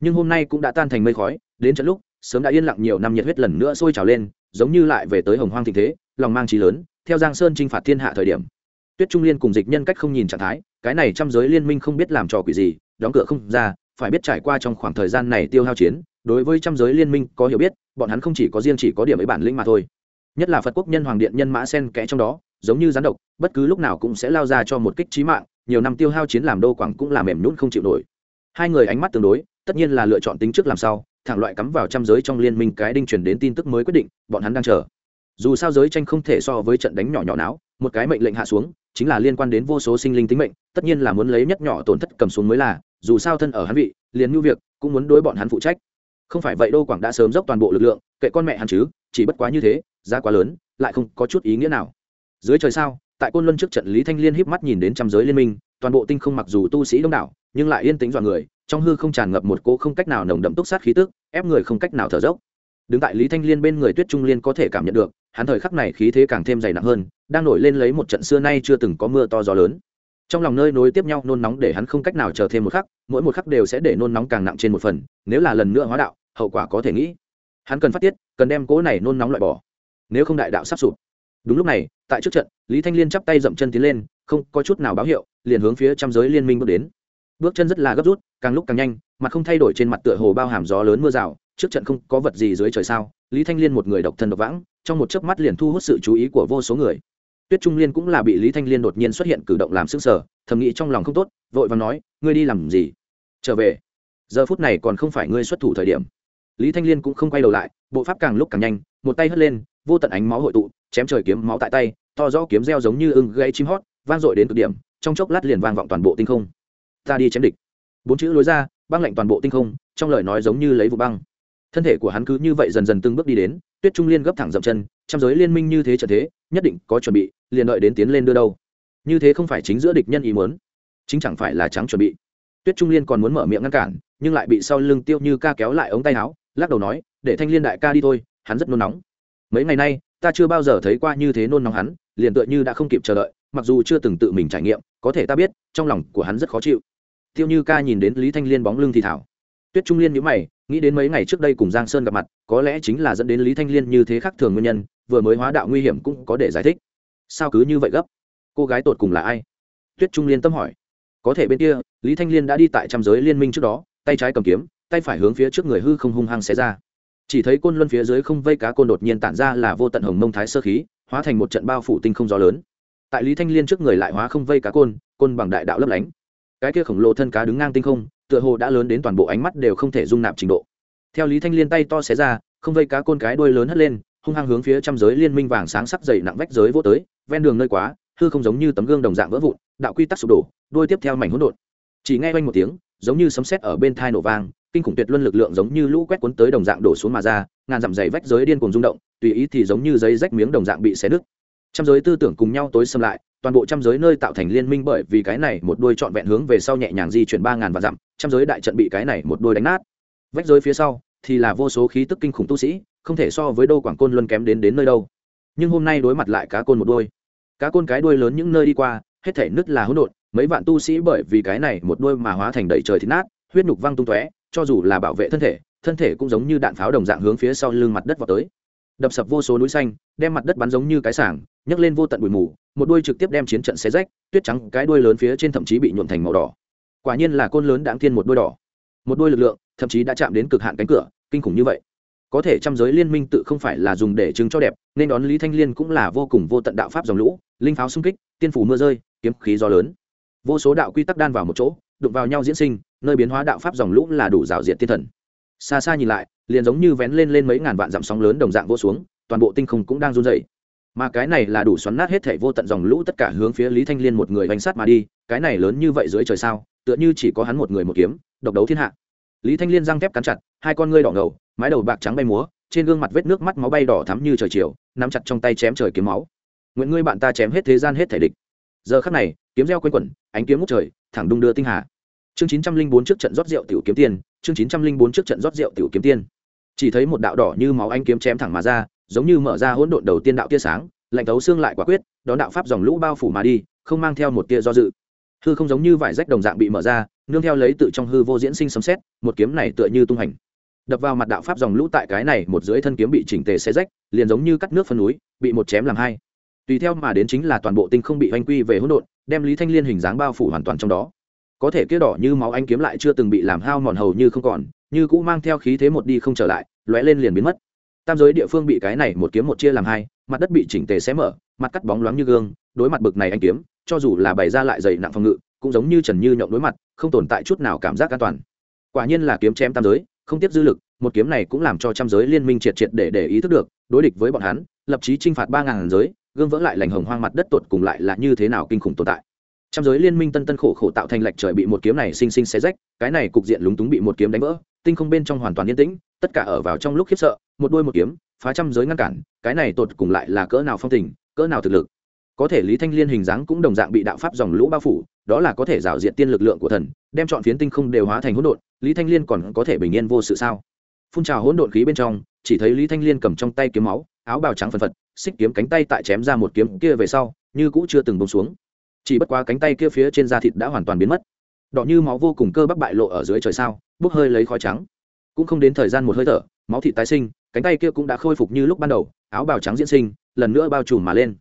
Nhưng hôm nay cũng đã tan thành mây khói, đến trận lúc, sớm đã yên lặng nhiều năm nhiệt huyết lần nữa sôi trào lên, giống như lại về tới hồng hoang thịnh thế, lòng mang trí lớn, theo giang sơn chinh phạt thiên hạ thời điểm. Tuyết trung liên cùng dịch nhân cách không nhìn trạng thái, cái này trăm giới liên minh không biết làm trò quỷ gì, đóng cửa không ra phải biết trải qua trong khoảng thời gian này tiêu hao chiến, đối với trăm giới liên minh có hiểu biết, bọn hắn không chỉ có riêng chỉ có điểm ấy bản lĩnh mà thôi. Nhất là phật quốc nhân hoàng điện nhân mã sen kẽ trong đó, giống như gián độc, bất cứ lúc nào cũng sẽ lao ra cho một kích trí mạng, nhiều năm tiêu hao chiến làm đô quảng cũng làm mềm nhún không chịu nổi. Hai người ánh mắt tương đối, tất nhiên là lựa chọn tính trước làm sao thẳng loại cắm vào trăm giới trong liên minh cái đinh truyền đến tin tức mới quyết định, bọn hắn đang chờ. Dù sao giới tranh không thể so với trận đánh nhỏ nhỏ não một cái mệnh lệnh hạ xuống, chính là liên quan đến vô số sinh linh tính mệnh, tất nhiên là muốn lấy nhất nhỏ tổn thất cầm xuống mới là dù sao thân ở hắn vị, liền như việc, cũng muốn đối bọn hắn phụ trách. Không phải vậy đô quảng đã sớm dốc toàn bộ lực lượng, kệ con mẹ hắn chứ, chỉ bất quá như thế, giá quá lớn, lại không có chút ý nghĩa nào. Dưới trời sao, tại côn luân trước trận lý thanh liên híp mắt nhìn đến trăm giới liên minh, toàn bộ tinh không mặc dù tu sĩ đông đảo, nhưng lại yên tĩnh dọa người, trong hư không tràn ngập một cỗ không cách nào nồng đậm túc sát khí tức, ép người không cách nào thở dốc. Đứng tại lý thanh liên bên người tuyết trung liên có thể cảm nhận được, hắn thời khắc này khí thế càng thêm dày nặng hơn, đang nổi lên lấy một trận xưa nay chưa từng có mưa to gió lớn trong lòng nơi nối tiếp nhau, nôn nóng để hắn không cách nào chờ thêm một khắc, mỗi một khắc đều sẽ để nôn nóng càng nặng trên một phần, nếu là lần nữa hóa đạo, hậu quả có thể nghĩ. Hắn cần phát tiết, cần đem cỗ này nôn nóng loại bỏ, nếu không đại đạo sắp sụp. Đúng lúc này, tại trước trận, lý thanh liên chắp tay dậm chân tiến lên, không có chút nào báo hiệu, liền hướng phía trăm giới liên minh bước đến. Bước chân rất là gấp rút, càng lúc càng nhanh, mặt không thay đổi trên mặt tựa hồ bao hàm gió lớn mưa rào, trước trận không có vật gì dưới trời sao, lý thanh liên một người độc thân độc vãng, trong một chớp mắt liền thu hút sự chú ý của vô số người tuyết trung liên cũng là bị lý thanh liên đột nhiên xuất hiện cử động làm sức sở thầm nghĩ trong lòng không tốt, vội và nói, ngươi đi làm gì? Trở về. Giờ phút này còn không phải ngươi xuất thủ thời điểm. Lý thanh liên cũng không quay đầu lại, bộ pháp càng lúc càng nhanh, một tay hất lên, vô tận ánh máu hội tụ, chém trời kiếm máu tại tay, to rõ kiếm reo giống như ưng gây chim hót, vang dội đến cực điểm, trong chốc lát liền vang vọng toàn bộ tinh không. Ta đi chém địch. Bốn chữ lối ra, băng lạnh toàn bộ tinh không, trong lời nói giống như lấy vụ băng. Thân thể của hắn cứ như vậy dần dần từng bước đi đến, tuyết trung liên gấp thẳng dậm chân trong giới liên minh như thế trận thế, nhất định có chuẩn bị, liền đợi đến tiến lên đưa đâu. Như thế không phải chính giữa địch nhân ý muốn. Chính chẳng phải là trắng chuẩn bị. Tuyết trung liên còn muốn mở miệng ngăn cản, nhưng lại bị sau lưng tiêu như ca kéo lại ống tay áo, lắc đầu nói, để thanh liên đại ca đi thôi, hắn rất nôn nóng. Mấy ngày nay, ta chưa bao giờ thấy qua như thế nôn nóng hắn, liền tựa như đã không kịp chờ đợi, mặc dù chưa từng tự mình trải nghiệm, có thể ta biết, trong lòng của hắn rất khó chịu. Tiêu như ca nhìn đến lý thanh liên bóng lưng thì thảo. Tuyết trung liên nhữ mày, nghĩ đến mấy ngày trước đây cùng giang sơn gặp mặt, có lẽ chính là dẫn đến lý thanh liên như thế khác thường nguyên nhân vừa mới hóa đạo nguy hiểm cũng có để giải thích. Sao cứ như vậy gấp? Cô gái tột cùng là ai? Tuyết trung liên tâm hỏi. Có thể bên kia, lý thanh liên đã đi tại trăm giới liên minh trước đó, tay trái cầm kiếm, tay phải hướng phía trước người hư không hung hăng xé ra. Chỉ thấy côn luân phía dưới không vây cá côn đột nhiên tản ra là vô tận hồng mông thái sơ khí, hóa thành một trận bao phủ tinh không gió lớn. Tại lý thanh liên trước người lại hóa không vây cá côn côn bằng đại đạo lấp lánh. Cái kia khổng lồ thân cá đứng ngang tinh không, tựa hồ đã lớn đến toàn bộ ánh mắt đều không thể dung nạp trình độ. Theo lý thanh liên tay to xé ra, không vây cá côn cái đuôi lớn hất lên hung hăng hướng phía trăm giới liên minh vàng sáng sắc dày nặng vách giới vô tới, ven đường nơi quá, hư không giống như tấm gương đồng dạng vỡ vụn, đạo quy tắc sụp đổ đôi tiếp theo mảnh hỗn độn. Chỉ nghe quanh một tiếng, giống như sấm sét ở bên thai nổ vang, kinh khủng tuyệt luân lực lượng giống như lũ quét cuốn tới đồng dạng đổ xuống mà ra, ngàn dặm dày vách giới điên cuồng rung động, tùy ý thì giống như giấy rách miếng đồng dạng bị xé nứt. Trăm giới tư tưởng cùng nhau tối xâm lại, toàn bộ trăm giới nơi tạo thành liên minh bởi vì cái này một đôi trọn vẹn hướng về sau nhẹ nhàng di chuyển ba ngàn và dặm, trăm giới đại trận bị cái này một đôi đánh nát. Vách giới phía sau thì là vô số khí tức kinh khủng tu sĩ không thể so với đô quảng côn luân kém đến đến nơi đâu. Nhưng hôm nay đối mặt lại cá côn một đôi. Cá côn cái đuôi lớn những nơi đi qua, hết thể nứt là hỗn độn, mấy vạn tu sĩ bởi vì cái này một đôi mà hóa thành đầy trời thịt nát, huyết nhục văng tung tóe, cho dù là bảo vệ thân thể thân thể cũng giống như đạn pháo đồng dạng hướng phía sau lưng mặt đất vào tới. Đập sập vô số núi xanh, đem mặt đất bắn giống như cái sảng, nhấc lên vô tận bụi mù, một đuôi trực tiếp đem chiến trận xé rách, tuyết trắng cái đuôi lớn phía trên thậm chí bị nhuộm thành màu đỏ. Quả nhiên là côn lớn đáng thiên một đuôi đỏ. Một đuôi lực lượng, thậm chí đã chạm đến cực hạn cánh cửa, kinh khủng như vậy có thể trăm giới liên minh tự không phải là dùng để chứng cho đẹp, nên đón lý thanh liên cũng là vô cùng vô tận đạo pháp dòng lũ, linh pháo xung kích, tiên phủ mưa rơi, kiếm khí gió lớn. Vô số đạo quy tắc đan vào một chỗ, đụng vào nhau diễn sinh, nơi biến hóa đạo pháp dòng lũ là đủ rào diện tiên thần. Xa xa nhìn lại, liền giống như vén lên lên mấy ngàn vạn dặm sóng lớn đồng dạng vô xuống, toàn bộ tinh không cũng đang run dày mà cái này là đủ xoắn nát hết thể vô tận dòng lũ tất cả hướng phía lý thanh liên một người bánh sát mà đi, cái này lớn như vậy dưới trời sao, tựa như chỉ có hắn một người một kiếm, độc đấu thiên hạ lý thanh liên răng thép cắn chặt, hai con ngươi đỏ ngầu, mái đầu bạc trắng bay múa, trên gương mặt vết nước mắt máu bay đỏ thắm như trời chiều, nắm chặt trong tay chém trời kiếm máu. Nguyện ngươi bạn ta chém hết thế gian hết thể địch. Giờ khắc này, kiếm reo quanh quẩn, ánh kiếm ngút trời, thẳng đung đưa tinh hà. Chương chín trăm linh bốn trước trận rót rượu tiểu kiếm tiên, chương chín trăm linh bốn trước trận rót rượu tiểu kiếm tiên. Chỉ thấy một đạo đỏ như máu anh kiếm chém thẳng mà ra, giống như mở ra hỗn độn đầu tiên đạo tia sáng, lạnh thấu xương lại quả quyết, đón đạo pháp dòng lũ bao phủ mà đi, không mang theo một tia do dự. Hư không giống như vải rách đồng dạng bị mở ra nương theo lấy tự trong hư vô diễn sinh sấm xét một kiếm này tựa như tung hành. Đập vào mặt đạo pháp dòng lũ tại cái này một dưới thân kiếm bị chỉnh tề xe rách, liền giống như cắt nước phân núi, bị một chém làm hai. Tùy theo mà đến chính là toàn bộ tinh không bị oanh quy về hỗn độn, đem lý thanh liên hình dáng bao phủ hoàn toàn trong đó. Có thể kia đỏ như máu anh kiếm lại chưa từng bị làm hao mòn hầu như không còn, như cũng mang theo khí thế một đi không trở lại, lóe lên liền biến mất. Tam giới địa phương bị cái này một kiếm một chia làm hai, mặt đất bị chỉnh tề xé mở, mặt cắt bóng loáng như gương, đối mặt bực này anh kiếm, cho dù là bày ra lại dày nặng phòng ngự cũng giống như trần như nhộng đối mặt, không tồn tại chút nào cảm giác an toàn. Quả nhiên là kiếm chém tam giới, không tiếp dư lực, một kiếm này cũng làm cho trăm giới liên minh triệt triệt để để ý thức được, đối địch với bọn hắn, lập chí chinh phạt ba ngàn giới, gương vỡ lại lành hồng hoang mặt đất tột cùng lại là như thế nào kinh khủng tồn tại. Trăm giới liên minh tân tân khổ khổ tạo thành lệch trời bị một kiếm này sinh sinh xé rách, cái này cục diện lúng túng bị một kiếm đánh vỡ, tinh không bên trong hoàn toàn yên tĩnh, tất cả ở vào trong lúc khiếp sợ, một đôi một kiếm, phá trăm giới ngăn cản, cái này tột cùng lại là cỡ nào phong tình, cỡ nào thực lực. Có thể lý thanh liên hình dáng cũng đồng dạng bị đạo pháp dòng lũ bao phủ đó là có thể rào diện tiên lực lượng của thần, đem chọn phiến tinh không đều hóa thành hỗn độn, lý thanh liên còn có thể bình yên vô sự sao? Phun trào hỗn độn khí bên trong, chỉ thấy lý thanh liên cầm trong tay kiếm máu, áo bào trắng phần phật, xích kiếm cánh tay tại chém ra một kiếm kia về sau, như cũ chưa từng bông xuống. Chỉ bất quá cánh tay kia phía trên da thịt đã hoàn toàn biến mất. Đỏ như máu vô cùng cơ bắp bại lộ ở dưới trời sao, bốc hơi lấy khói trắng. Cũng không đến thời gian một hơi thở, máu thịt tái sinh, cánh tay kia cũng đã khôi phục như lúc ban đầu, áo bào trắng diễn sinh, lần nữa bao trùm mà lên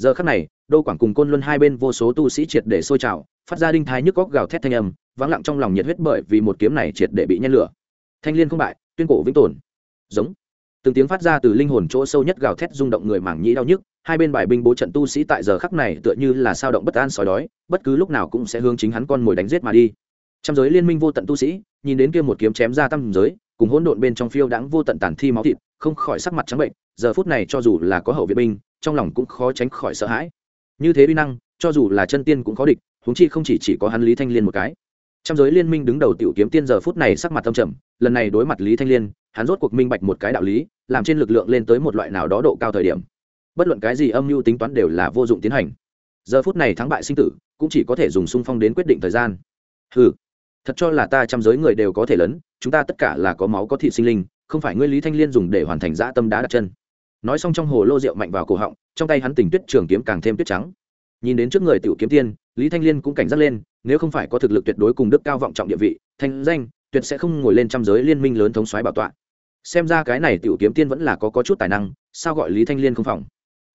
giờ khắc này, đô quảng cùng côn luân hai bên vô số tu sĩ triệt để sôi trào, phát ra đinh thái nhức góc gào thét thanh âm, vắng lặng trong lòng nhiệt huyết bởi vì một kiếm này triệt để bị nhen lửa. Thanh liên không bại, tuyên cổ vĩnh tồn. Giống. Từng tiếng phát ra từ linh hồn chỗ sâu nhất gào thét rung động người mảng nhĩ đau nhức, hai bên bài binh bố trận tu sĩ tại giờ khắc này tựa như là sao động bất an sói đói, bất cứ lúc nào cũng sẽ hướng chính hắn con mồi đánh giết mà đi. Trong giới liên minh vô tận tu sĩ, nhìn đến kia một kiếm chém ra tâm giới, cùng hỗn độn bên trong phiêu đãng vô tận tàn thi máu thịt, không khỏi sắc mặt trắng bệnh giờ phút này cho dù là có hậu viện binh, trong lòng cũng khó tránh khỏi sợ hãi. Như thế uy năng, cho dù là chân tiên cũng khó địch, huống chi không chỉ chỉ có hắn lý thanh liên một cái. Trong giới liên minh đứng đầu tiểu kiếm tiên giờ phút này sắc mặt tâm trầm, lần này đối mặt lý thanh liên, hắn rốt cuộc minh bạch một cái đạo lý, làm trên lực lượng lên tới một loại nào đó độ cao thời điểm. Bất luận cái gì âm mưu tính toán đều là vô dụng tiến hành. Giờ phút này thắng bại sinh tử, cũng chỉ có thể dùng sung phong đến quyết định thời gian. Ừ thật cho là ta trăm giới người đều có thể lớn chúng ta tất cả là có máu có thịt sinh linh, không phải ngươi lý thanh liên dùng để hoàn thành dã tâm đá đặt chân nói xong trong hồ lô rượu mạnh vào cổ họng, trong tay hắn tình tuyết trường kiếm càng thêm tuyết trắng. Nhìn đến trước người tiểu kiếm tiên, lý thanh liên cũng cảnh giác lên, nếu không phải có thực lực tuyệt đối cùng đức cao vọng trọng địa vị, thanh danh, tuyệt sẽ không ngồi lên trăm giới liên minh lớn thống xoáy bảo tọa. Xem ra cái này tiểu kiếm tiên vẫn là có có chút tài năng, sao gọi lý thanh liên không phòng?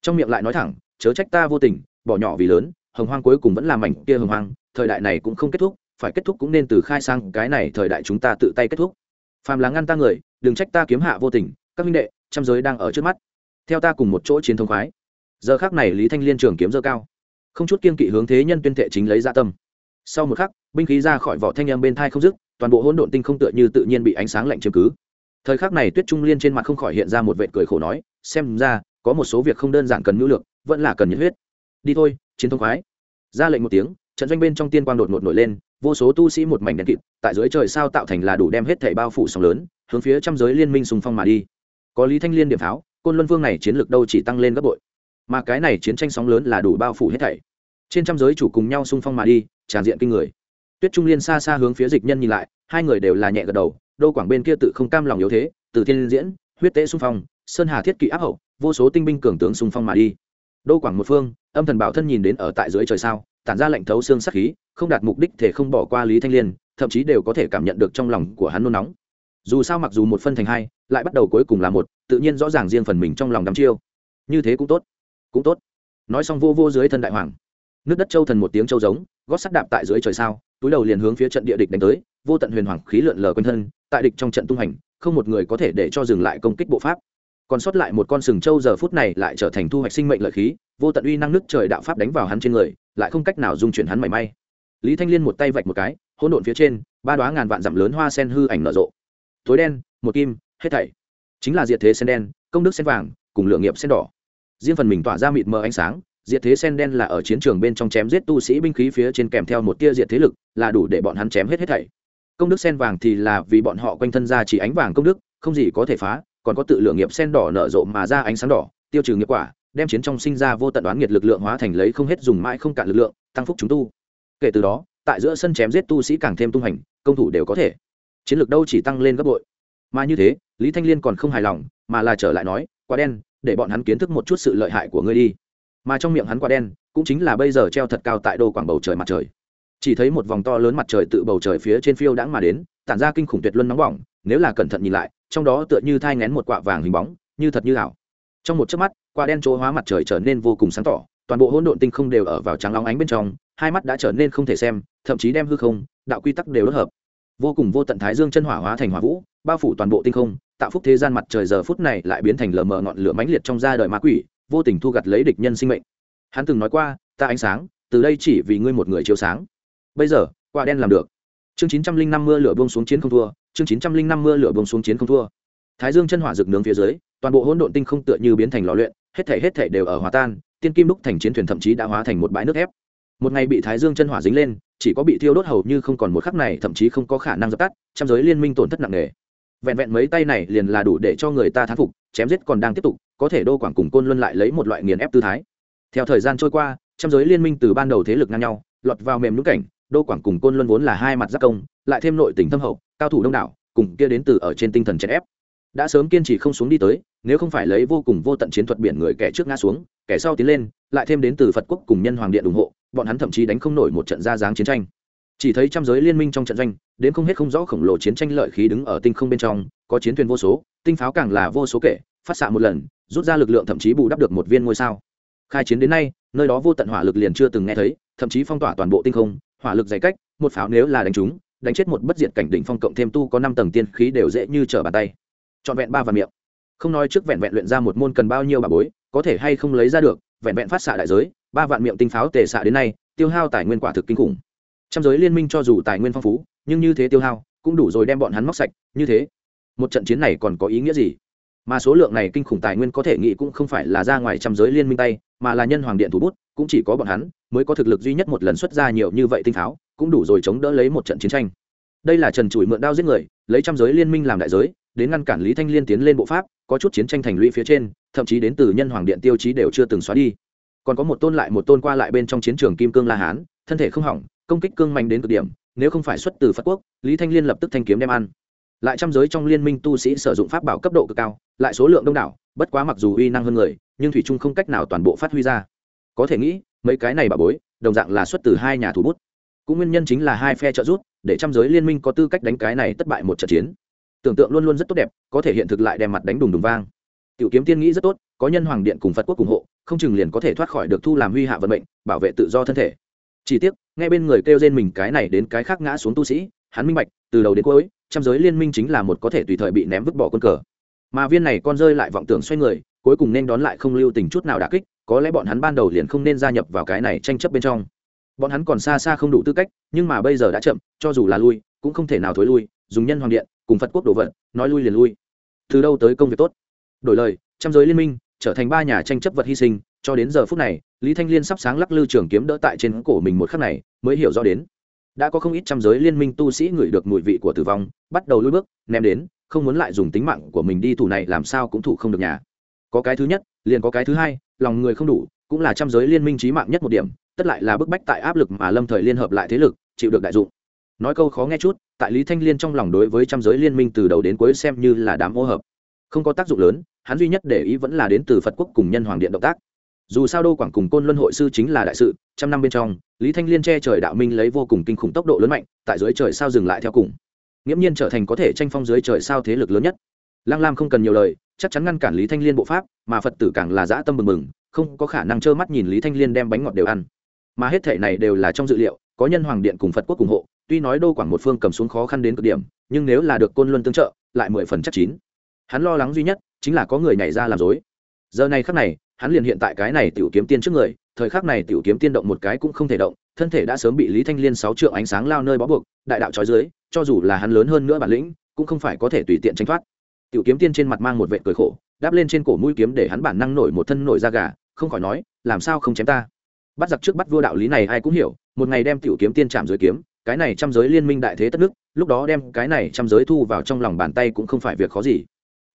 Trong miệng lại nói thẳng, chớ trách ta vô tình, bỏ nhỏ vì lớn, hồng hoang cuối cùng vẫn là mảnh kia hồng hoang, thời đại này cũng không kết thúc, phải kết thúc cũng nên từ khai sang, cái này thời đại chúng ta tự tay kết thúc. Phàm là ngăn ta người, đừng trách ta kiếm hạ vô tình, các minh đệ, trăm giới đang ở trước mắt theo ta cùng một chỗ chiến thống khoái. Giờ khác này lý thanh liên trường kiếm dơ cao. Không chút kiên kỵ hướng thế nhân tuyên thệ chính lấy dạ tâm. Sau một khắc, binh khí ra khỏi vỏ thanh em bên thai không dứt, toàn bộ hỗn độn tinh không tựa như tự nhiên bị ánh sáng lạnh chiếm cứ. Thời khắc này tuyết trung liên trên mặt không khỏi hiện ra một vệ cười khổ nói, xem ra, có một số việc không đơn giản cần nhu lược vẫn là cần nhiệt huyết. Đi thôi, chiến thông khoái. Ra lệnh một tiếng, trận doanh bên trong tiên quang đột ngột nổi lên, vô số tu sĩ một mảnh đèn kịt, tại dưới trời sao tạo thành là đủ đem hết thảy bao phủ sóng lớn, hướng phía trăm giới liên minh xung phong mà đi. Có lý thanh liên điểm tháo côn luân vương này chiến lược đâu chỉ tăng lên gấp bội, mà cái này chiến tranh sóng lớn là đủ bao phủ hết thảy. Trên trăm giới chủ cùng nhau xung phong mà đi, tràn diện kinh người. Tuyết trung liên xa xa hướng phía dịch nhân nhìn lại, hai người đều là nhẹ gật đầu, đô quảng bên kia tự không cam lòng yếu thế, từ thiên diễn, huyết tế xung phong, sơn hà thiết kỵ áp hậu, vô số tinh binh cường tướng xung phong mà đi. Đô quảng một phương, âm thần bảo thân nhìn đến ở tại dưới trời sao, tản ra lệnh thấu xương sắc khí, không đạt mục đích thể không bỏ qua lý thanh liên, thậm chí đều có thể cảm nhận được trong lòng của hắn nôn nóng dù sao mặc dù một phân thành hai, lại bắt đầu cuối cùng là một, tự nhiên rõ ràng riêng phần mình trong lòng đắm chiêu. Như thế cũng tốt cũng tốt. Nói xong vô vô dưới thân đại hoàng, nước đất châu thần một tiếng châu giống, gót sắt đạp tại dưới trời sao, túi đầu liền hướng phía trận địa địch đánh tới, vô tận huyền hoàng khí lượn lờ quanh thân, tại địch trong trận tung hành, không một người có thể để cho dừng lại công kích bộ pháp. Còn sót lại một con sừng châu giờ phút này lại trở thành thu hoạch sinh mệnh lợi khí, vô tận uy năng nước trời đạo pháp đánh vào hắn trên người, lại không cách nào dung chuyển hắn mảy may. Lý thanh liên một tay vạch một cái, hỗn độn phía trên, ba đoá ngàn vạn dặm lớn hoa sen hư ảnh nở rộ tối đen, một kim, hết thảy. Chính là diệt thế sen đen, công đức sen vàng, cùng lượng nghiệp sen đỏ. Riêng phần mình tỏa ra mịt mờ ánh sáng, diệt thế sen đen là ở chiến trường bên trong chém giết tu sĩ binh khí phía trên kèm theo một tia diệt thế lực, là đủ để bọn hắn chém hết hết thảy. Công đức sen vàng thì là vì bọn họ quanh thân ra chỉ ánh vàng công đức, không gì có thể phá, còn có tự lượng nghiệp sen đỏ nở rộ mà ra ánh sáng đỏ, tiêu trừ nghiệp quả, đem chiến trong sinh ra vô tận đoán nghiệt lực lượng hóa thành lấy không hết dùng mãi không cạn lực lượng, tăng phúc chúng tu. Kể từ đó, tại giữa sân chém giết tu sĩ càng thêm tung hành công thủ đều có thể chiến lược đâu chỉ tăng lên gấp bội. Mà như thế, lý thanh liên còn không hài lòng, mà là trở lại nói quá đen, để bọn hắn kiến thức một chút sự lợi hại của ngươi đi. Mà trong miệng hắn quá đen, cũng chính là bây giờ treo thật cao tại đô quảng bầu trời mặt trời. Chỉ thấy một vòng to lớn mặt trời tự bầu trời phía trên phiêu đãng mà đến, tản ra kinh khủng tuyệt luân nóng bỏng, nếu là cẩn thận nhìn lại, trong đó tựa như thai ngén một quạ vàng hình bóng, như thật như ảo. Trong một chớp mắt, quả đen chỗ hóa mặt trời trở nên vô cùng sáng tỏ, toàn bộ hỗn độn tinh không đều ở vào trắng óng ánh bên trong, hai mắt đã trở nên không thể xem, thậm chí đem hư không, đạo quy tắc đều đốt hợp vô cùng vô tận thái dương chân hỏa hóa thành hỏa vũ, bao phủ toàn bộ tinh không, tạo phúc thế gian mặt trời giờ phút này lại biến thành lờ mờ ngọn lửa mãnh liệt trong da đời ma quỷ, vô tình thu gặt lấy địch nhân sinh mệnh. Hắn từng nói qua, ta ánh sáng, từ đây chỉ vì ngươi một người chiếu sáng. Bây giờ, quả đen làm được. Chương chín trăm linh năm mưa lửa buông xuống chiến không thua, chương chín trăm linh năm mưa lửa buông xuống chiến không thua. Thái dương chân hỏa rực nướng phía dưới, toàn bộ hỗn độn tinh không tựa như biến thành lò luyện, hết thể hết thể đều ở hòa tan, tiên kim đúc thành chiến thuyền thậm chí đã hóa thành một bãi nước ép một ngày bị thái dương chân hỏa dính lên, chỉ có bị thiêu đốt hầu như không còn một khắc này, thậm chí không có khả năng dập tắt, trăm giới liên minh tổn thất nặng nề. Vẹn vẹn mấy tay này liền là đủ để cho người ta thán phục, chém giết còn đang tiếp tục, có thể đô quảng cùng côn luân lại lấy một loại nghiền ép tư thái. Theo thời gian trôi qua, trăm giới liên minh từ ban đầu thế lực ngang nhau, lọt vào mềm nhũng cảnh, đô quảng cùng côn luân vốn là hai mặt giác công, lại thêm nội tình thâm hậu, cao thủ đông đảo, cùng kia đến từ ở trên tinh thần chèn ép đã sớm kiên trì không xuống đi tới, nếu không phải lấy vô cùng vô tận chiến thuật biển người kẻ trước ngã xuống, kẻ sau tiến lên, lại thêm đến từ phật quốc cùng nhân hoàng điện ủng hộ, bọn hắn thậm chí đánh không nổi một trận ra dáng chiến tranh. Chỉ thấy trăm giới liên minh trong trận doanh, đến không hết không rõ khổng lồ chiến tranh lợi khí đứng ở tinh không bên trong, có chiến thuyền vô số, tinh pháo càng là vô số kể, phát xạ một lần, rút ra lực lượng thậm chí bù đắp được một viên ngôi sao. Khai chiến đến nay, nơi đó vô tận hỏa lực liền chưa từng nghe thấy, thậm chí phong tỏa toàn bộ tinh không, hỏa lực dày cách, một pháo nếu là đánh trúng, đánh chết một bất diệt cảnh đỉnh phong cộng thêm tu có năm tầng tiên khí đều dễ như trở bàn tay trọn vẹn ba vạn miệng. Không nói trước vẹn vẹn luyện ra một môn cần bao nhiêu bà bối, có thể hay không lấy ra được, vẹn vẹn phát xạ đại giới, ba vạn miệng tinh pháo tề xạ đến nay, tiêu hao tài nguyên quả thực kinh khủng. Trong giới liên minh cho dù tài nguyên phong phú, nhưng như thế tiêu hao, cũng đủ rồi đem bọn hắn móc sạch, như thế. Một trận chiến này còn có ý nghĩa gì? Mà số lượng này kinh khủng tài nguyên có thể nghĩ cũng không phải là ra ngoài trăm giới liên minh tay, mà là nhân hoàng điện thủ bút, cũng chỉ có bọn hắn mới có thực lực duy nhất một lần xuất ra nhiều như vậy tinh pháo, cũng đủ rồi chống đỡ lấy một trận chiến tranh. Đây là trần trụi mượn đao giết người, lấy trăm giới liên minh làm đại giới đến ngăn cản lý thanh liên tiến lên bộ pháp, có chút chiến tranh thành lũy phía trên, thậm chí đến từ nhân hoàng điện tiêu chí đều chưa từng xóa đi. Còn có một tôn lại một tôn qua lại bên trong chiến trường kim cương la hán, thân thể không hỏng, công kích cương mạnh đến cực điểm, nếu không phải xuất từ Phát quốc, lý thanh liên lập tức thanh kiếm đem ăn. Lại trăm giới trong liên minh tu sĩ sử dụng pháp bảo cấp độ cực cao, lại số lượng đông đảo, bất quá mặc dù uy năng hơn người, nhưng thủy trung không cách nào toàn bộ phát huy ra. Có thể nghĩ, mấy cái này bà bối, đồng dạng là xuất từ hai nhà thủ bút. Cũng nguyên nhân chính là hai phe trợ rút để trăm giới liên minh có tư cách đánh cái này thất bại một trận chiến tưởng tượng luôn luôn rất tốt đẹp, có thể hiện thực lại đem mặt đánh đùng đùng vang. Tiểu kiếm tiên nghĩ rất tốt, có nhân hoàng điện cùng phật quốc ủng hộ, không chừng liền có thể thoát khỏi được thu làm huy hạ vận mệnh, bảo vệ tự do thân thể. Chỉ tiếc, ngay bên người kêu trên mình cái này đến cái khác ngã xuống tu sĩ, hắn minh bạch, từ đầu đến cuối, trăm giới liên minh chính là một có thể tùy thời bị ném vứt bỏ quân cờ. Mà viên này con rơi lại vọng tưởng xoay người, cuối cùng nên đón lại không lưu tình chút nào đả kích, có lẽ bọn hắn ban đầu liền không nên gia nhập vào cái này tranh chấp bên trong. Bọn hắn còn xa xa không đủ tư cách, nhưng mà bây giờ đã chậm, cho dù là lui, cũng không thể nào thối lui, dùng nhân hoàng điện cùng phật quốc đồ vật, nói lui liền lui. Từ đâu tới công việc tốt? Đổi lời, trăm giới liên minh, trở thành ba nhà tranh chấp vật hy sinh, cho đến giờ phút này, lý thanh liên sắp sáng lắc lư trường kiếm đỡ tại trên cổ mình một khắc này, mới hiểu rõ đến. Đã có không ít trăm giới liên minh tu sĩ ngửi được mùi vị của tử vong, bắt đầu lui bước, ném đến, không muốn lại dùng tính mạng của mình đi thủ này làm sao cũng thủ không được nhà. Có cái thứ nhất, liền có cái thứ hai, lòng người không đủ, cũng là trăm giới liên minh trí mạng nhất một điểm, tất lại là bức bách tại áp lực mà lâm thời liên hợp lại thế lực, chịu được đại dụng nói câu khó nghe chút, tại lý thanh liên trong lòng đối với trăm giới liên minh từ đầu đến cuối xem như là đám ô hợp. Không có tác dụng lớn, hắn duy nhất để ý vẫn là đến từ phật quốc cùng nhân hoàng điện động tác. Dù sao đô quảng cùng côn luân hội sư chính là đại sự, trăm năm bên trong, lý thanh liên che trời đạo minh lấy vô cùng kinh khủng tốc độ lớn mạnh, tại dưới trời sao dừng lại theo cùng. Nghiễm nhiên trở thành có thể tranh phong dưới trời sao thế lực lớn nhất. Lăng lam không cần nhiều lời, chắc chắn ngăn cản lý thanh liên bộ pháp, mà phật tử càng là dã tâm mừng mừng không có khả năng trơ mắt nhìn lý thanh liên đem bánh ngọt đều ăn. Mà hết thể này đều là trong dự liệu, có nhân hoàng điện cùng phật quốc ủng hộ tuy nói đô quảng một phương cầm xuống khó khăn đến cực điểm, nhưng nếu là được côn luân tương trợ, lại mười phần chắc chín. Hắn lo lắng duy nhất chính là có người nhảy ra làm dối giờ này khắc này, hắn liền hiện tại cái này tiểu kiếm tiên trước người, thời khắc này tiểu kiếm tiên động một cái cũng không thể động, thân thể đã sớm bị lý thanh liên sáu trượng ánh sáng lao nơi bó buộc, đại đạo trói dưới, cho dù là hắn lớn hơn nữa bản lĩnh, cũng không phải có thể tùy tiện tránh thoát. Tiểu kiếm tiên trên mặt mang một vệ cười khổ, đáp lên trên cổ mũi kiếm để hắn bản năng nổi một thân nổi da gà, không khỏi nói, làm sao không chém ta? Bắt giặc trước bắt vua đạo lý này ai cũng hiểu, một ngày đem tiểu kiếm tiên chạm dưới kiếm cái này trăm giới liên minh đại thế tất nước, lúc đó đem cái này trăm giới thu vào trong lòng bàn tay cũng không phải việc khó gì.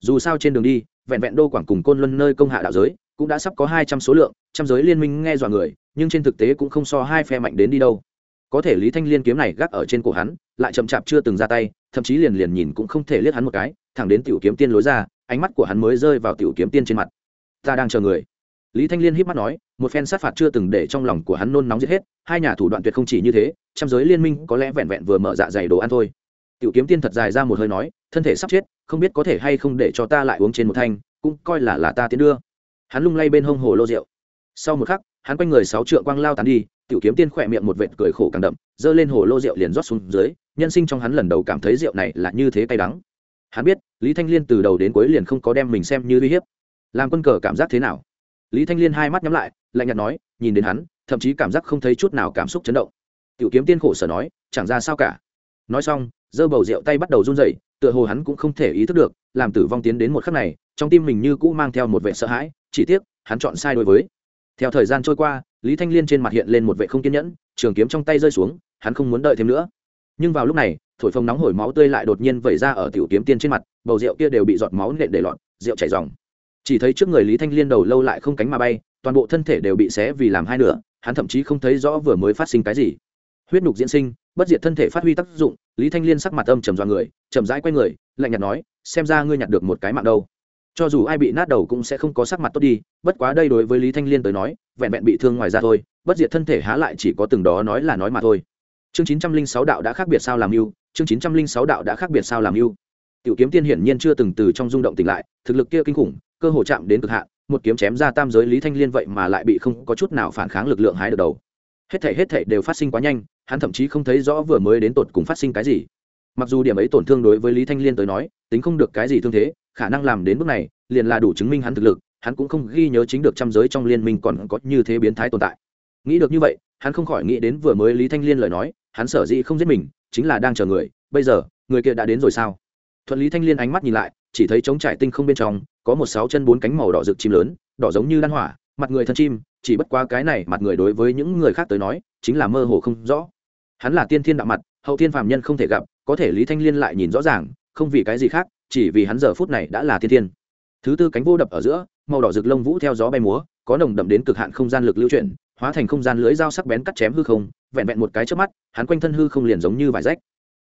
Dù sao trên đường đi, vẹn vẹn đô quảng cùng côn luân nơi công hạ đạo giới, cũng đã sắp có hai trăm số lượng, trăm giới liên minh nghe dọa người, nhưng trên thực tế cũng không so hai phe mạnh đến đi đâu. Có thể lý thanh liên kiếm này gác ở trên cổ hắn, lại chậm chạp chưa từng ra tay, thậm chí liền liền nhìn cũng không thể liếc hắn một cái, thẳng đến tiểu kiếm tiên lối ra, ánh mắt của hắn mới rơi vào tiểu kiếm tiên trên mặt. Ta đang chờ người lý thanh liên híp mắt nói, một phen sát phạt chưa từng để trong lòng của hắn nôn nóng giết hết, hai nhà thủ đoạn tuyệt không chỉ như thế, trăm giới liên minh có lẽ vẹn vẹn vừa mở dạ dày đồ ăn thôi. Tiểu kiếm tiên thật dài ra một hơi nói, thân thể sắp chết, không biết có thể hay không để cho ta lại uống trên một thanh, cũng coi là là ta tiến đưa. Hắn lung lay bên hông hồ lô rượu. Sau một khắc, hắn quanh người sáu trượng quang lao tàn đi, tiểu kiếm tiên khỏe miệng một vệt cười khổ càng đậm, giơ lên hồ lô rượu liền rót xuống dưới, nhân sinh trong hắn lần đầu cảm thấy rượu này là như thế cay đắng. Hắn biết, lý thanh liên từ đầu đến cuối liền không có đem mình xem như uy hiếp. Làm quân cờ cảm giác thế nào? Lý thanh liên hai mắt nhắm lại, lạnh nhạt nói, nhìn đến hắn, thậm chí cảm giác không thấy chút nào cảm xúc chấn động. Tiểu kiếm tiên khổ sở nói, chẳng ra sao cả. Nói xong dơ bầu rượu tay bắt đầu run rẩy, tựa hồ hắn cũng không thể ý thức được, làm tử vong tiến đến một khắc này, trong tim mình như cũ mang theo một vẻ sợ hãi, chỉ tiếc, hắn chọn sai đối với. Theo thời gian trôi qua, lý thanh liên trên mặt hiện lên một vẻ không kiên nhẫn, trường kiếm trong tay rơi xuống, hắn không muốn đợi thêm nữa. Nhưng vào lúc này, thổi phồng nóng hổi máu tươi lại đột nhiên vẩy ra ở tiểu kiếm tiên trên mặt, bầu rượu kia đều bị giọt máu nện để lọt, rượu chảy dòng chỉ thấy trước người lý thanh liên đầu lâu lại không cánh mà bay, toàn bộ thân thể đều bị xé vì làm hai nửa, hắn thậm chí không thấy rõ vừa mới phát sinh cái gì. Huyết nhục diễn sinh, bất diệt thân thể phát huy tác dụng, lý thanh liên sắc mặt âm trầm do người, chậm rãi q u a y người, lạnh nhạt nói, xem ra ngươi nhặt được một cái mạng đâu. Cho dù ai bị nát đầu cũng sẽ không có sắc mặt tốt đi, bất quá đây đối với lý thanh liên tới nói, vẹn vẹn bị thương ngoài ra thôi, bất diệt thân thể há lại chỉ có từng đó nói là nói mà thôi. Chương chín trăm linh sáu đạo đã khác biệt sao làm mưu chương chín trăm linh sáu đạo đã khác biệt sao làm mưu tiểu kiếm tiên hiển nhiên chưa từng từ trong rung động tỉnh lại, thực lực kia kinh khủng, cơ hồ chạm đến cực hạn, một kiếm chém ra tam giới lý thanh liên vậy mà lại bị không có chút nào phản kháng lực lượng hái được đầu. Hết thể hết thể đều phát sinh quá nhanh, hắn thậm chí không thấy rõ vừa mới đến tột cùng phát sinh cái gì. Mặc dù điểm ấy tổn thương đối với lý thanh liên tới nói, tính không được cái gì thương thế, khả năng làm đến bước này, liền là đủ chứng minh hắn thực lực, hắn cũng không ghi nhớ chính được trăm giới trong liên minh còn có như thế biến thái tồn tại. Nghĩ được như vậy, hắn không khỏi nghĩ đến vừa mới lý thanh liên lời nói, hắn sở dĩ không giết mình, chính là đang chờ người, bây giờ, người kia đã đến rồi sao? Thuận lý thanh liên ánh mắt nhìn lại, chỉ thấy trống trải tinh không bên trong, có một sáu chân bốn cánh màu đỏ rực chim lớn, đỏ giống như đan hỏa, mặt người thân chim, chỉ bất quá cái này mặt người đối với những người khác tới nói, chính là mơ hồ không rõ. Hắn là tiên thiên đạo mặt, hậu thiên phàm nhân không thể gặp, có thể lý thanh liên lại nhìn rõ ràng, không vì cái gì khác, chỉ vì hắn giờ phút này đã là tiên thiên. Thứ tư cánh vô đập ở giữa, màu đỏ rực lông vũ theo gió bay múa, có nồng đậm đến cực hạn không gian lực lưu chuyển, hóa thành không gian lưới dao sắc bén cắt chém hư không, vẹn vẹn một cái trước mắt, hắn quanh thân hư không liền giống như vải rách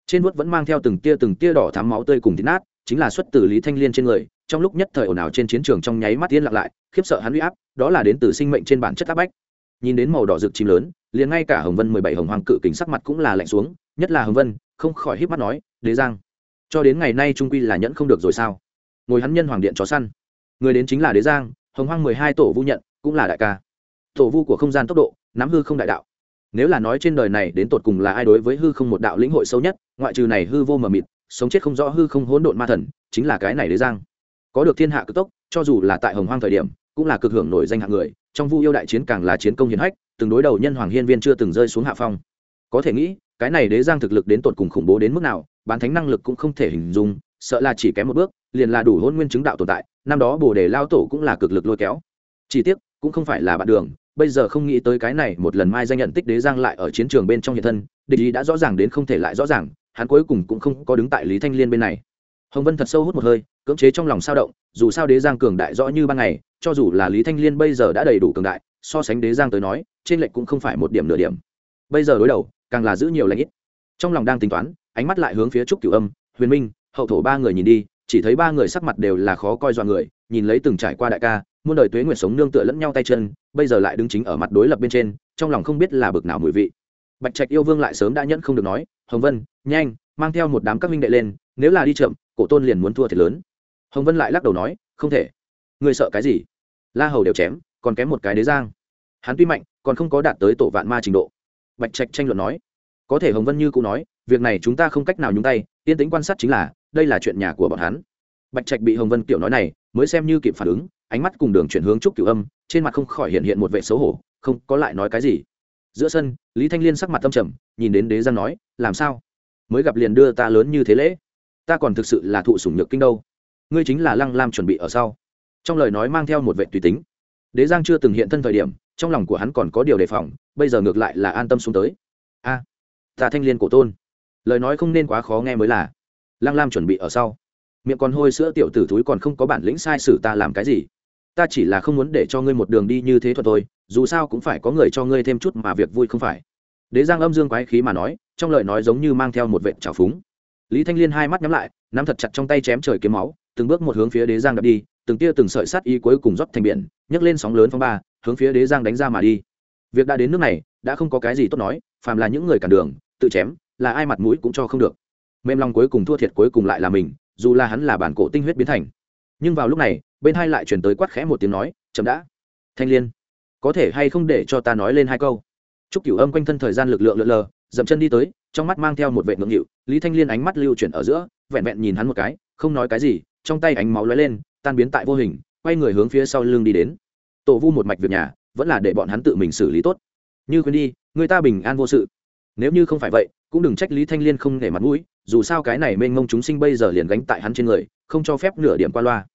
trên vuốt vẫn mang theo từng tia từng tia đỏ thắm máu tươi cùng thịt nát, chính là xuất từ lý thanh liên trên người, trong lúc nhất thời ồn ào trên chiến trường trong nháy mắt yên lặng lại, khiếp sợ hắn huy áp, đó là đến từ sinh mệnh trên bản chất áp bách. Nhìn đến màu đỏ rực chim lớn, liền ngay cả hồng vân mười bảy hồng hoàng cự kính sắc mặt cũng là lạnh xuống, nhất là hồng vân, không khỏi híp mắt nói, đế giang, cho đến ngày nay trung quy là nhẫn không được rồi sao? Ngồi hắn nhân hoàng điện chó săn. Người đến chính là đế giang, hồng hoang mười hai tổ vu nhận, cũng là đại ca. Tổ vu của không gian tốc độ, nắm hư không đại đạo nếu là nói trên đời này đến tột cùng là ai đối với hư không một đạo lĩnh hội sâu nhất, ngoại trừ này hư vô mờ mịt, sống chết không rõ hư không hỗn độn ma thần, chính là cái này đế giang. Có được thiên hạ cực tốc, cho dù là tại hồng hoang thời điểm, cũng là cực hưởng nổi danh hạng người, trong vu yêu đại chiến càng là chiến công hiển hách, từng đối đầu nhân hoàng hiên viên chưa từng rơi xuống hạ phong. Có thể nghĩ, cái này đế giang thực lực đến tột cùng khủng bố đến mức nào, bán thánh năng lực cũng không thể hình dung, sợ là chỉ kém một bước, liền là đủ hôn nguyên chứng đạo tồn tại, năm đó bồ đề lao tổ cũng là cực lực lôi kéo. Chỉ tiếc, cũng không phải là bạn đường bây giờ không nghĩ tới cái này một lần mai danh nhận tích đế giang lại ở chiến trường bên trong hiện thân, địch ý đã rõ ràng đến không thể lại rõ ràng, hắn cuối cùng cũng không có đứng tại lý thanh liên bên này. Hồng vân thật sâu hút một hơi, cưỡng chế trong lòng sao động, dù sao đế giang cường đại rõ như ban ngày, cho dù là lý thanh liên bây giờ đã đầy đủ cường đại, so sánh đế giang tới nói, trên lệnh cũng không phải một điểm nửa điểm. Bây giờ đối đầu, càng là giữ nhiều lãnh ít. Trong lòng đang tính toán, ánh mắt lại hướng phía trúc cửu âm, huyền minh, hậu thổ ba người nhìn đi, chỉ thấy ba người sắc mặt đều là khó coi dọa người, nhìn lấy từng trải qua đại ca muôn đời tuế nguyệt sống nương tựa lẫn nhau tay chân, bây giờ lại đứng chính ở mặt đối lập bên trên, trong lòng không biết là bực nào mùi vị. Bạch trạch yêu vương lại sớm đã nhẫn không được nói, hồng vân, nhanh, mang theo một đám các minh đệ lên, nếu là đi chậm, cổ tôn liền muốn thua thiệt lớn. Hồng vân lại lắc đầu nói, không thể. Ngươi sợ cái gì? La hầu đều chém, còn kém một cái đế giang. Hắn tuy mạnh, còn không có đạt tới tổ vạn ma trình độ. Bạch trạch tranh luận nói, có thể hồng vân như cũng nói, việc này chúng ta không cách nào nhúng tay, yên tĩnh quan sát chính là, đây là chuyện nhà của bọn hắn. Bạch trạch bị hồng vân kiểu nói này mới xem như kịp phản ứng, ánh mắt cùng đường chuyển hướng trúc cửu âm, trên mặt không khỏi hiện hiện một vệ xấu hổ, không có lại nói cái gì. Giữa sân, lý thanh liên sắc mặt tâm trầm, nhìn đến đế giang nói, làm sao? Mới gặp liền đưa ta lớn như thế lễ? Ta còn thực sự là thụ sủng nhược kinh đâu. Ngươi chính là lăng lam chuẩn bị ở sau. Trong lời nói mang theo một vệ tùy tính. Đế giang chưa từng hiện thân thời điểm, trong lòng của hắn còn có điều đề phòng, bây giờ ngược lại là an tâm xuống tới. A, ta thanh liên cổ tôn. Lời nói không nên quá khó nghe mới là, lăng lam chuẩn bị ở sau miệng còn hôi sữa tiểu tử thúi còn không có bản lĩnh sai sử ta làm cái gì? Ta chỉ là không muốn để cho ngươi một đường đi như thế thuật thôi, dù sao cũng phải có người cho ngươi thêm chút mà việc vui không phải? Đế giang âm dương quái khí mà nói, trong lời nói giống như mang theo một vệ trào phúng. Lý thanh liên hai mắt nhắm lại, nắm thật chặt trong tay chém trời kiếm máu, từng bước một hướng phía đế giang đập đi, từng tia từng sợi sắt y cuối cùng rót thành biển, nhấc lên sóng lớn phong ba, hướng phía đế giang đánh ra mà đi. Việc đã đến nước này, đã không có cái gì tốt nói, phàm là những người cản đường, tự chém, là ai mặt mũi cũng cho không được. Mềm lòng cuối cùng thua thiệt cuối cùng lại là mình dù là hắn là bản cổ tinh huyết biến thành. Nhưng vào lúc này, bên hai lại chuyển tới quát khẽ một tiếng nói, chậm đã. Thanh liên, có thể hay không để cho ta nói lên hai câu? Chúc cửu âm quanh thân thời gian lực lượng lượn lờ, dậm chân đi tới, trong mắt mang theo một vệ ngưỡng nghịu, lý thanh liên ánh mắt lưu chuyển ở giữa, vẹn vẹn nhìn hắn một cái, không nói cái gì, trong tay ánh máu lóe lên, tan biến tại vô hình, quay người hướng phía sau lưng đi đến. Tổ vu một mạch việc nhà, vẫn là để bọn hắn tự mình xử lý tốt. Như quên đi, người ta bình an vô sự. Nếu như không phải vậy cũng đừng trách lý thanh liên không nể mặt mũi, dù sao cái này mênh mông chúng sinh bây giờ liền gánh tại hắn trên người, không cho phép nửa điểm qua loa.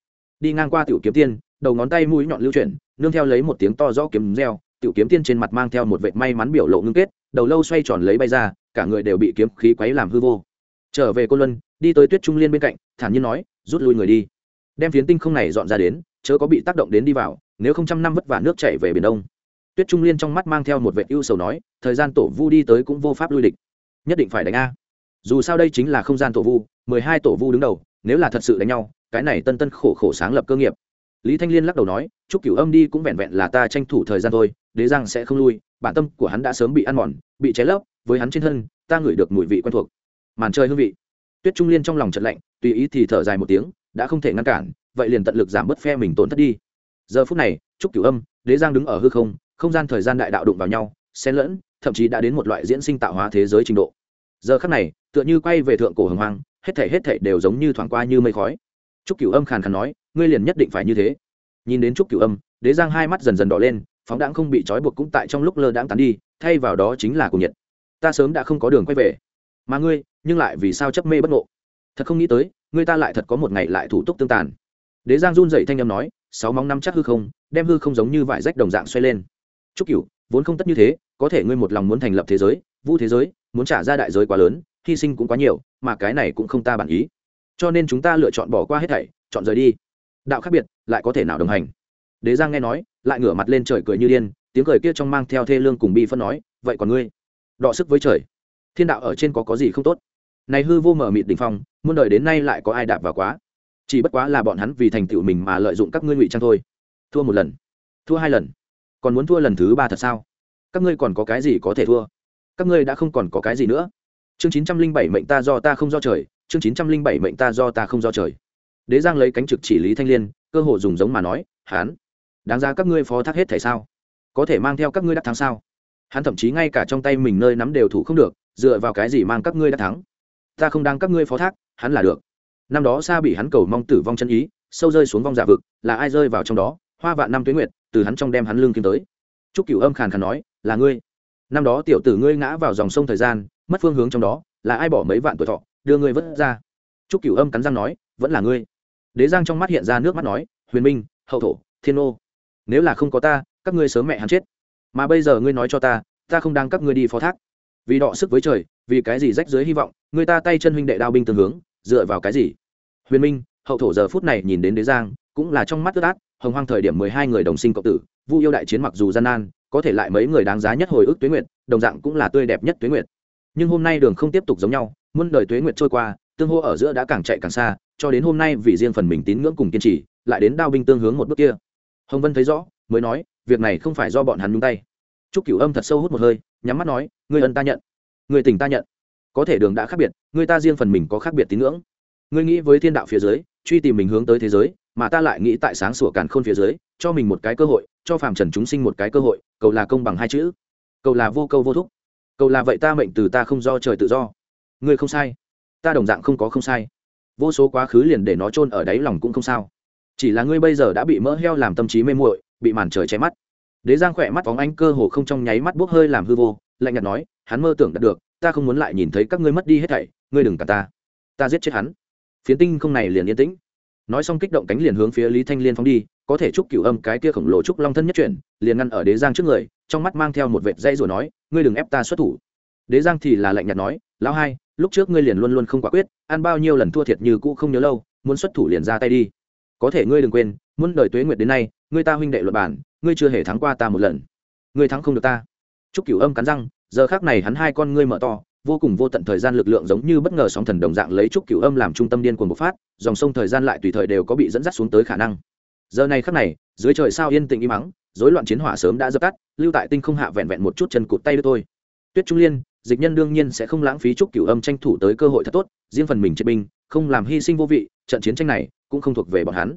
Đi ngang qua tiểu kiếm tiên, đầu ngón tay mũi nhọn lưu chuyển, nương theo lấy một tiếng to rõ kiếm reo, tiểu kiếm tiên trên mặt mang theo một vệt may mắn biểu lộ ngưng kết, đầu lâu xoay tròn lấy bay ra, cả người đều bị kiếm khí quấy làm hư vô. Trở về cô luân, đi tới tuyết trung liên bên cạnh, thản nhiên nói, rút lui người đi. Đem phiến tinh không này dọn ra đến, chớ có bị tác động đến đi vào, nếu không trăm năm vất vả nước chảy về biển đông. Tuyết trung liên trong mắt mang theo một vệ ưu sầu nói, thời gian tổ vu đi tới cũng vô pháp lui địch nhất định phải đánh a. Dù sao đây chính là không gian tổ vu, mười hai tổ vu đứng đầu, nếu là thật sự đánh nhau, cái này tân tân khổ khổ sáng lập cơ nghiệp. Lý thanh liên lắc đầu nói, chúc cửu âm đi cũng vẹn vẹn là ta tranh thủ thời gian thôi, đế giang sẽ không lui, bản tâm của hắn đã sớm bị ăn mòn, bị cháy lấp, với hắn trên thân, ta ngửi được mùi vị quen thuộc. Màn chơi hương vị. Tuyết trung liên trong lòng trận lạnh, tùy ý thì thở dài một tiếng, đã không thể ngăn cản, vậy liền tận lực giảm bớt phe mình tổn thất đi. Giờ phút này trúc cửu âm, đế giang đứng ở hư không không gian thời gian đại đạo đụng vào nhau, xen lẫn, thậm chí đã đến một loại diễn sinh tạo hóa thế giới trình độ giờ khắc này, tựa như quay về thượng cổ hồng hoang, hết thể hết thể đều giống như thoảng qua như mây khói. Trúc cửu âm khàn khàn nói, ngươi liền nhất định phải như thế. Nhìn đến trúc cửu âm, đế giang hai mắt dần dần đỏ lên, phóng đãng không bị trói buộc cũng tại trong lúc lơ đãng tán đi, thay vào đó chính là cùng nhiệt. Ta sớm đã không có đường quay về, mà ngươi, nhưng lại vì sao chấp mê bất ngộ? Thật không nghĩ tới, ngươi ta lại thật có một ngày lại thủ tục tương tàn. Đế giang run dậy thanh â m nói, sáu móng năm chắc hư không, đem hư không giống như vải rách đồng dạng xoay lên. Chúc cửu, vốn không tất như thế, có thể ngươi một lòng muốn thành lập thế giới vu thế giới, muốn trả ra đại giới quá lớn, hy sinh cũng quá nhiều, mà cái này cũng không ta bản ý. Cho nên chúng ta lựa chọn bỏ qua hết thảy, chọn rời đi. Đạo khác biệt, lại có thể nào đồng hành? Đế giang nghe nói, lại ngửa mặt lên trời cười như điên, tiếng cười kia trong mang theo thê lương cùng bi phân nói, vậy còn ngươi? Đọ sức với trời. Thiên đạo ở trên có có gì không tốt? Này hư vô mở mịt đ ỉ n h phong, muôn đời đến nay lại có ai đạp vào quá? Chỉ bất quá là bọn hắn vì thành tựu mình mà lợi dụng các ngươi ngụy trang thôi. Thua một lần. Thua hai lần. Còn muốn thua lần thứ ba thật sao? Các ngươi còn có cái gì có thể thua? Các ngươi đã không còn có cái gì nữa. Chương chín trăm linh bảy mệnh ta do ta không do trời, chương chín trăm linh bảy mệnh ta do ta không do trời. Đế giang lấy cánh trực chỉ lý thanh liên, cơ hồ dùng giống mà nói, hán, đáng ra các ngươi phó thác hết thể sao? Có thể mang theo các ngươi đắc thắng sao? Hắn thậm chí ngay cả trong tay mình nơi nắm đều thủ không được, dựa vào cái gì mang các ngươi đắc thắng? Ta không đang các ngươi phó thác, hắn là được. Năm đó xa bị hắn cầu mong tử vong chân ý, sâu rơi xuống vong giả vực, là ai rơi vào trong đó? Hoa vạn năm tuyến nguyệt, từ hắn trong đem hắn lương kiếm tới. Trúc cửu âm khàn khàn nói, là ngươi năm đó tiểu tử ngươi ngã vào dòng sông thời gian, mất phương hướng trong đó, là ai bỏ mấy vạn tuổi thọ, đưa ngươi vớt ra? Trúc cửu âm cắn răng nói, vẫn là ngươi. Đế giang trong mắt hiện ra nước mắt nói, huyền minh, hậu thổ, thiên ô nếu là không có ta, các ngươi sớm mẹ hắn chết. Mà bây giờ ngươi nói cho ta ta không đang các ngươi đi phó thác. Vì đọ sức với trời, vì cái gì rách dưới hy vọng người ta tay chân huynh đệ đao binh tương hướng, dựa vào cái gì? Huyền minh, hậu thổ giờ phút này nhìn đến đế giang, cũng là trong mắt ướt át, hồng hoang thời điểm mười hai người đồng sinh cộng tử, vu yêu đại chiến mặc dù gian nan có thể lại mấy người đáng giá nhất hồi ức tuế nguyệt đồng dạng cũng là tươi đẹp nhất tuế nguyệt nhưng hôm nay đường không tiếp tục giống nhau muôn đời tuế nguyệt trôi qua tương hô ở giữa đã càng chạy càng xa cho đến hôm nay vì riêng phần mình tín ngưỡng cùng kiên trì lại đến đao binh tương hướng một bước kia hồng vân thấy rõ mới nói việc này không phải do bọn hắn nhúng tay Trúc Cửu Âm thật sâu hút một hơi, nhắm mắt nói, "Ngươi ân ta nhận, người tình ta nhận. Có thể đường đã khác biệt, người ta riêng phần mình có khác biệt tín ngưỡng. Ngươi nghĩ với thiên đạo phía dưới, truy tìm mình hướng tới thế giới, mà ta lại nghĩ tại sáng sủa càn khôn phía dưới, cho mình một cái cơ hội, cho phàm trần chúng sinh một cái cơ hội, cầu là công bằng hai chữ. Cầu là vô câu vô thúc. Cầu là vậy ta mệnh từ ta không do trời tự do. Ngươi không sai, ta đồng dạng không có không sai. Vô số quá khứ liền để nó chôn ở đáy lòng cũng không sao. Chỉ là ngươi bây giờ đã bị mỡ heo làm tâm trí mê muội, bị màn trời che mắt đế giang khỏe mắt phóng ánh cơ hồ không trong nháy mắt bốc hơi làm hư vô lạnh nhạt nói hắn mơ tưởng đạt được ta không muốn lại nhìn thấy các ngươi mất đi hết thảy ngươi đừng cả ta ta giết chết hắn phiến tinh không này liền yên tĩnh nói xong kích động cánh liền hướng phía lý thanh liên phóng đi, có thể chúc cửu âm cái kia khổng lồ trúc long thân nhất chuyển, liền ngăn ở đế giang trước người, trong mắt mang theo một vệt dây rồi nói, ngươi đừng ép ta xuất thủ. Đế giang thì là lạnh nhạt nói, lão hai, lúc trước ngươi liền luôn luôn không quả quyết, ăn bao nhiêu lần thua thiệt như cũ không nhớ lâu, muốn xuất thủ liền ra tay đi. Có thể ngươi đừng quên muốn đời tuế nguyệt đến nay, ngươi ta huynh đệ luật bản, ngươi chưa hề thắng qua ta một lần. Ngươi thắng không được ta. Chúc cửu âm cắn răng, giờ khác này hắn hai con ngươi mở to vô cùng vô tận thời gian lực lượng giống như bất ngờ sóng thần đồng dạng lấy trúc cửu âm làm trung tâm điên cuồng bộc phát, dòng sông thời gian lại tùy thời đều có bị dẫn dắt xuống tới khả năng. Giờ này khắc này, dưới trời sao yên tĩnh im mắng rối loạn chiến hỏa sớm đã dập tắt, lưu tại tinh không hạ vẹn vẹn một chút chân cụt tay đưa tôi. Tuyết trung liên, dịch nhân đương nhiên sẽ không lãng phí trúc cửu âm tranh thủ tới cơ hội thật tốt, riêng phần mình chế binh, không làm hy sinh vô vị, trận chiến tranh này cũng không thuộc về bọn hắn.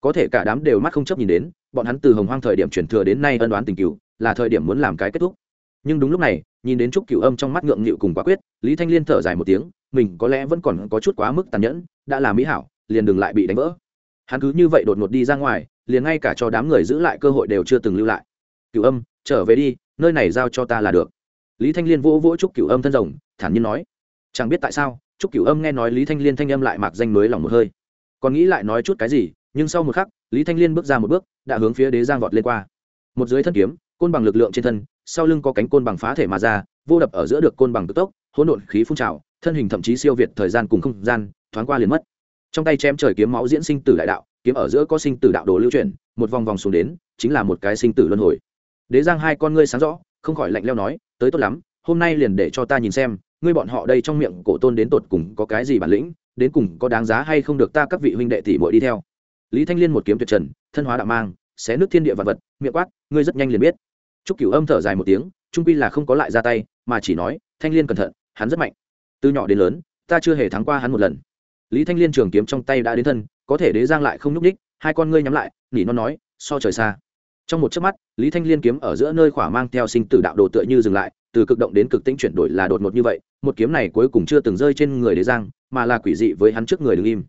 Có thể cả đám đều mắt không chấp nhìn đến, bọn hắn từ hồng hoang thời điểm chuyển thừa đến nay ân đoán tình cửu, là thời điểm muốn làm cái kết thúc nhưng đúng lúc này, nhìn đến trúc cựu âm trong mắt ngượng nghịu cùng quả quyết, lý thanh liên thở dài một tiếng, mình có lẽ vẫn còn có chút quá mức tàn nhẫn, đã là mỹ hảo, liền đừng lại bị đánh vỡ. Hắn cứ như vậy đột ngột đi ra ngoài, liền ngay cả cho đám người giữ lại cơ hội đều chưa từng lưu lại. Cựu âm, trở về đi, nơi này giao cho ta là được. Lý thanh liên vỗ vỗ trúc cựu âm thân rồng, thản nhiên nói. Chẳng biết tại sao, trúc cựu âm nghe nói lý thanh liên thanh âm lại mặc danh mới lòng một hơi. Còn nghĩ lại nói chút cái gì, nhưng sau một khắc, lý thanh liên bước ra một bước, đã hướng phía đế giang vọt lên qua. Một dưới thân kiếm, côn bằng lực lượng trên thân sau lưng có cánh côn bằng phá thể mà ra, vô đập ở giữa được côn bằng cực tốc, hỗn độn khí phun trào, thân hình thậm chí siêu việt thời gian cùng không gian, thoáng qua liền mất. Trong tay chém trời kiếm máu diễn sinh tử đại đạo, kiếm ở giữa có sinh tử đạo đồ lưu chuyển, một vòng vòng xuống đến, chính là một cái sinh tử luân hồi. Đế giang hai con ngươi sáng rõ, không khỏi lạnh leo nói, tới tốt lắm, hôm nay liền để cho ta nhìn xem, ngươi bọn họ đây trong miệng cổ tôn đến tột cùng có cái gì bản lĩnh, đến cùng có đáng giá hay không được ta các vị huynh đệ tỷ muội đi theo. Lý thanh liên một kiếm tuyệt trần, thân hóa đạo mang, xé nước thiên địa vật vật, miệng quát, ngươi rất nhanh liền biết trúc cửu âm thở dài một tiếng, trung quy là không có lại ra tay, mà chỉ nói, thanh liên cẩn thận, hắn rất mạnh. Từ nhỏ đến lớn, ta chưa hề thắng qua hắn một lần. Lý thanh liên trường kiếm trong tay đã đến thân, có thể đế giang lại không nhúc ních hai con ngươi nhắm lại, nỉ non nói, so trời xa. Trong một chớp mắt, lý thanh liên kiếm ở giữa nơi khỏa mang theo sinh tử đạo đồ tựa như dừng lại, từ cực động đến cực tĩnh chuyển đổi là đột ngột như vậy, một kiếm này cuối cùng chưa từng rơi trên người đế giang, mà là quỷ dị với hắn trước người đứng im.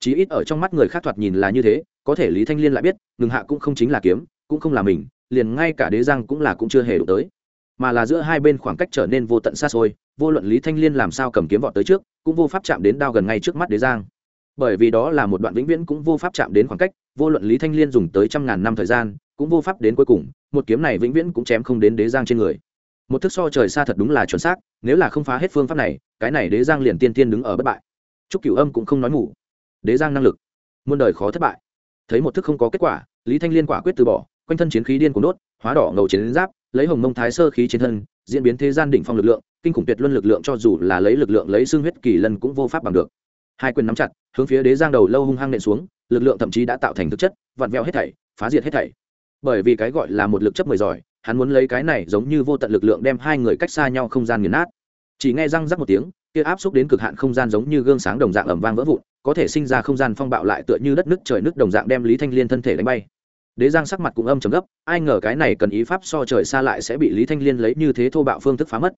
Chí ít ở trong mắt người khác thoạt nhìn là như thế, có thể lý thanh liên lại biết, ngừng hạ cũng không chính là kiếm, cũng không là mình liền ngay cả đế giang cũng là cũng chưa hề đụng tới. Mà là giữa hai bên khoảng cách trở nên vô tận xa xôi, vô luận lý thanh liên làm sao cầm kiếm vọt tới trước, cũng vô pháp chạm đến đao gần ngay trước mắt đế giang. Bởi vì đó là một đoạn vĩnh viễn cũng vô pháp chạm đến khoảng cách, vô luận lý thanh liên dùng tới trăm ngàn năm thời gian, cũng vô pháp đến cuối cùng, một kiếm này vĩnh viễn cũng chém không đến đế giang trên người. Một thức so trời xa thật đúng là chuẩn xác, nếu là không phá hết phương pháp này, cái này đế giang liền tiên tiên đứng ở bất bại. Trúc cửu âm cũng không nói ngủ. đế giang năng lực, muôn đời khó thất bại. Thấy một thức không có kết quả, lý thanh liên quả quyết từ bỏ quanh thân chiến khí điên cuồng đốt, hóa đỏ ngầu chiến giáp, lấy hồng mông thái sơ khí trên thân, diễn biến thế gian đỉnh phong lực lượng, kinh khủng tuyệt luân lực lượng cho dù là lấy lực lượng lấy xương huyết kỳ lân cũng vô pháp bằng được. Hai quyền nắm chặt, hướng phía đế giang đầu lâu hung hăng nện xuống, lực lượng thậm chí đã tạo thành thực chất, vặn vẹo hết thảy, phá diệt hết thảy. Bởi vì cái gọi là một lực chấp mười giỏi, hắn muốn lấy cái này giống như vô tận lực lượng đem hai người cách xa nhau không gian nghiền nát. Chỉ nghe răng rắc một tiếng, kia áp xúc đến cực hạn không gian giống như gương sáng đồng dạng ẩm vang vỡ vụn, có thể sinh ra không gian phong bạo lại tựa như đất nước trời nước đồng dạng đem lý thanh liên thân thể đánh bay đế giang sắc mặt cũng âm trầm gấp, ai ngờ cái này cần ý pháp so trời xa lại sẽ bị lý thanh liên lấy như thế thô bạo phương thức phá mất.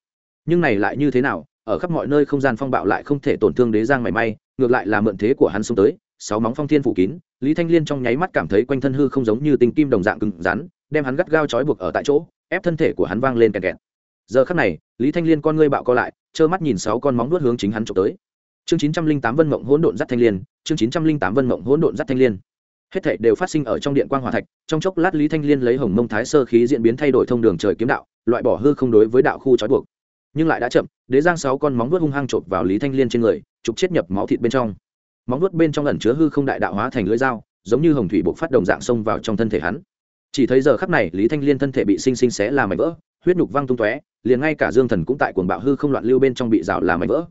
Nhưng này lại như thế nào, ở khắp mọi nơi không gian phong bạo lại không thể tổn thương đế giang mảy may, ngược lại là mượn thế của hắn xông tới, sáu móng phong thiên phủ kín, lý thanh liên trong nháy mắt cảm thấy quanh thân hư không giống như tinh kim đồng dạng cứng rắn, đem hắn gắt gao trói buộc ở tại chỗ, ép thân thể của hắn vang lên kẹt kẹt. Giờ khắc này, lý thanh liên con ngươi bạo co lại, trơ mắt nhìn sáu con móng nuốt hướng chính hắn trộm tới. Chương chín trăm linh tám vân mộng hỗn độn dắt thanh liên, chương chín trăm linh tám vân mộng hỗn độn dắt thanh liên hết thảy đều phát sinh ở trong điện quang hòa thạch, trong chốc lát lý thanh liên lấy hồng mông thái sơ khí diễn biến thay đổi thông đường trời kiếm đạo, loại bỏ hư không đối với đạo khu trói buộc. Nhưng lại đã chậm, đế giang sáu con móng vuốt hung hăng chộp vào lý thanh liên trên người, trục chết nhập máu thịt bên trong. Móng vuốt bên trong ẩn chứa hư không đại đạo hóa thành lưỡi dao, giống như hồng thủy buộc phát đồng dạng xông vào trong thân thể hắn. Chỉ thấy giờ khắc này, lý thanh liên thân thể bị sinh sinh xé làm mảnh vỡ, huyết nhục văng tung tóe, liền ngay cả dương thần cũng tại cuồng bạo hư không loạn lưu bên trong bị rào làm mảnh vỡ.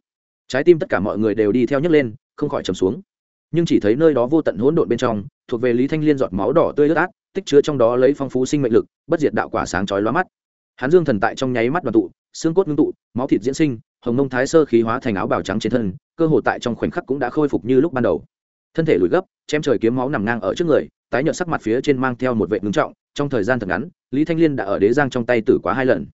Trái tim tất cả mọi người đều đi theo nhấc lên, không khỏi trầm xuống nhưng chỉ thấy nơi đó vô tận hỗn độn bên trong, thuộc về lý thanh liên giọt máu đỏ tươi ướt át, tích chứa trong đó lấy phong phú sinh mệnh lực, bất diệt đạo quả sáng chói lóa mắt. Hắn dương thần tại trong nháy mắt đoàn tụ, xương cốt ngưng tụ, máu thịt diễn sinh, hồng nông thái sơ khí hóa thành áo bào trắng trên thân, cơ hồ tại trong khoảnh khắc cũng đã khôi phục như lúc ban đầu. Thân thể lùi gấp, chém trời kiếm máu nằm ngang ở trước người, tái nhợt sắc mặt phía trên mang theo một vệ ngưng trọng, trong thời gian thật ngắn, lý thanh liên đã ở đế giang trong tay tử quá hai lần.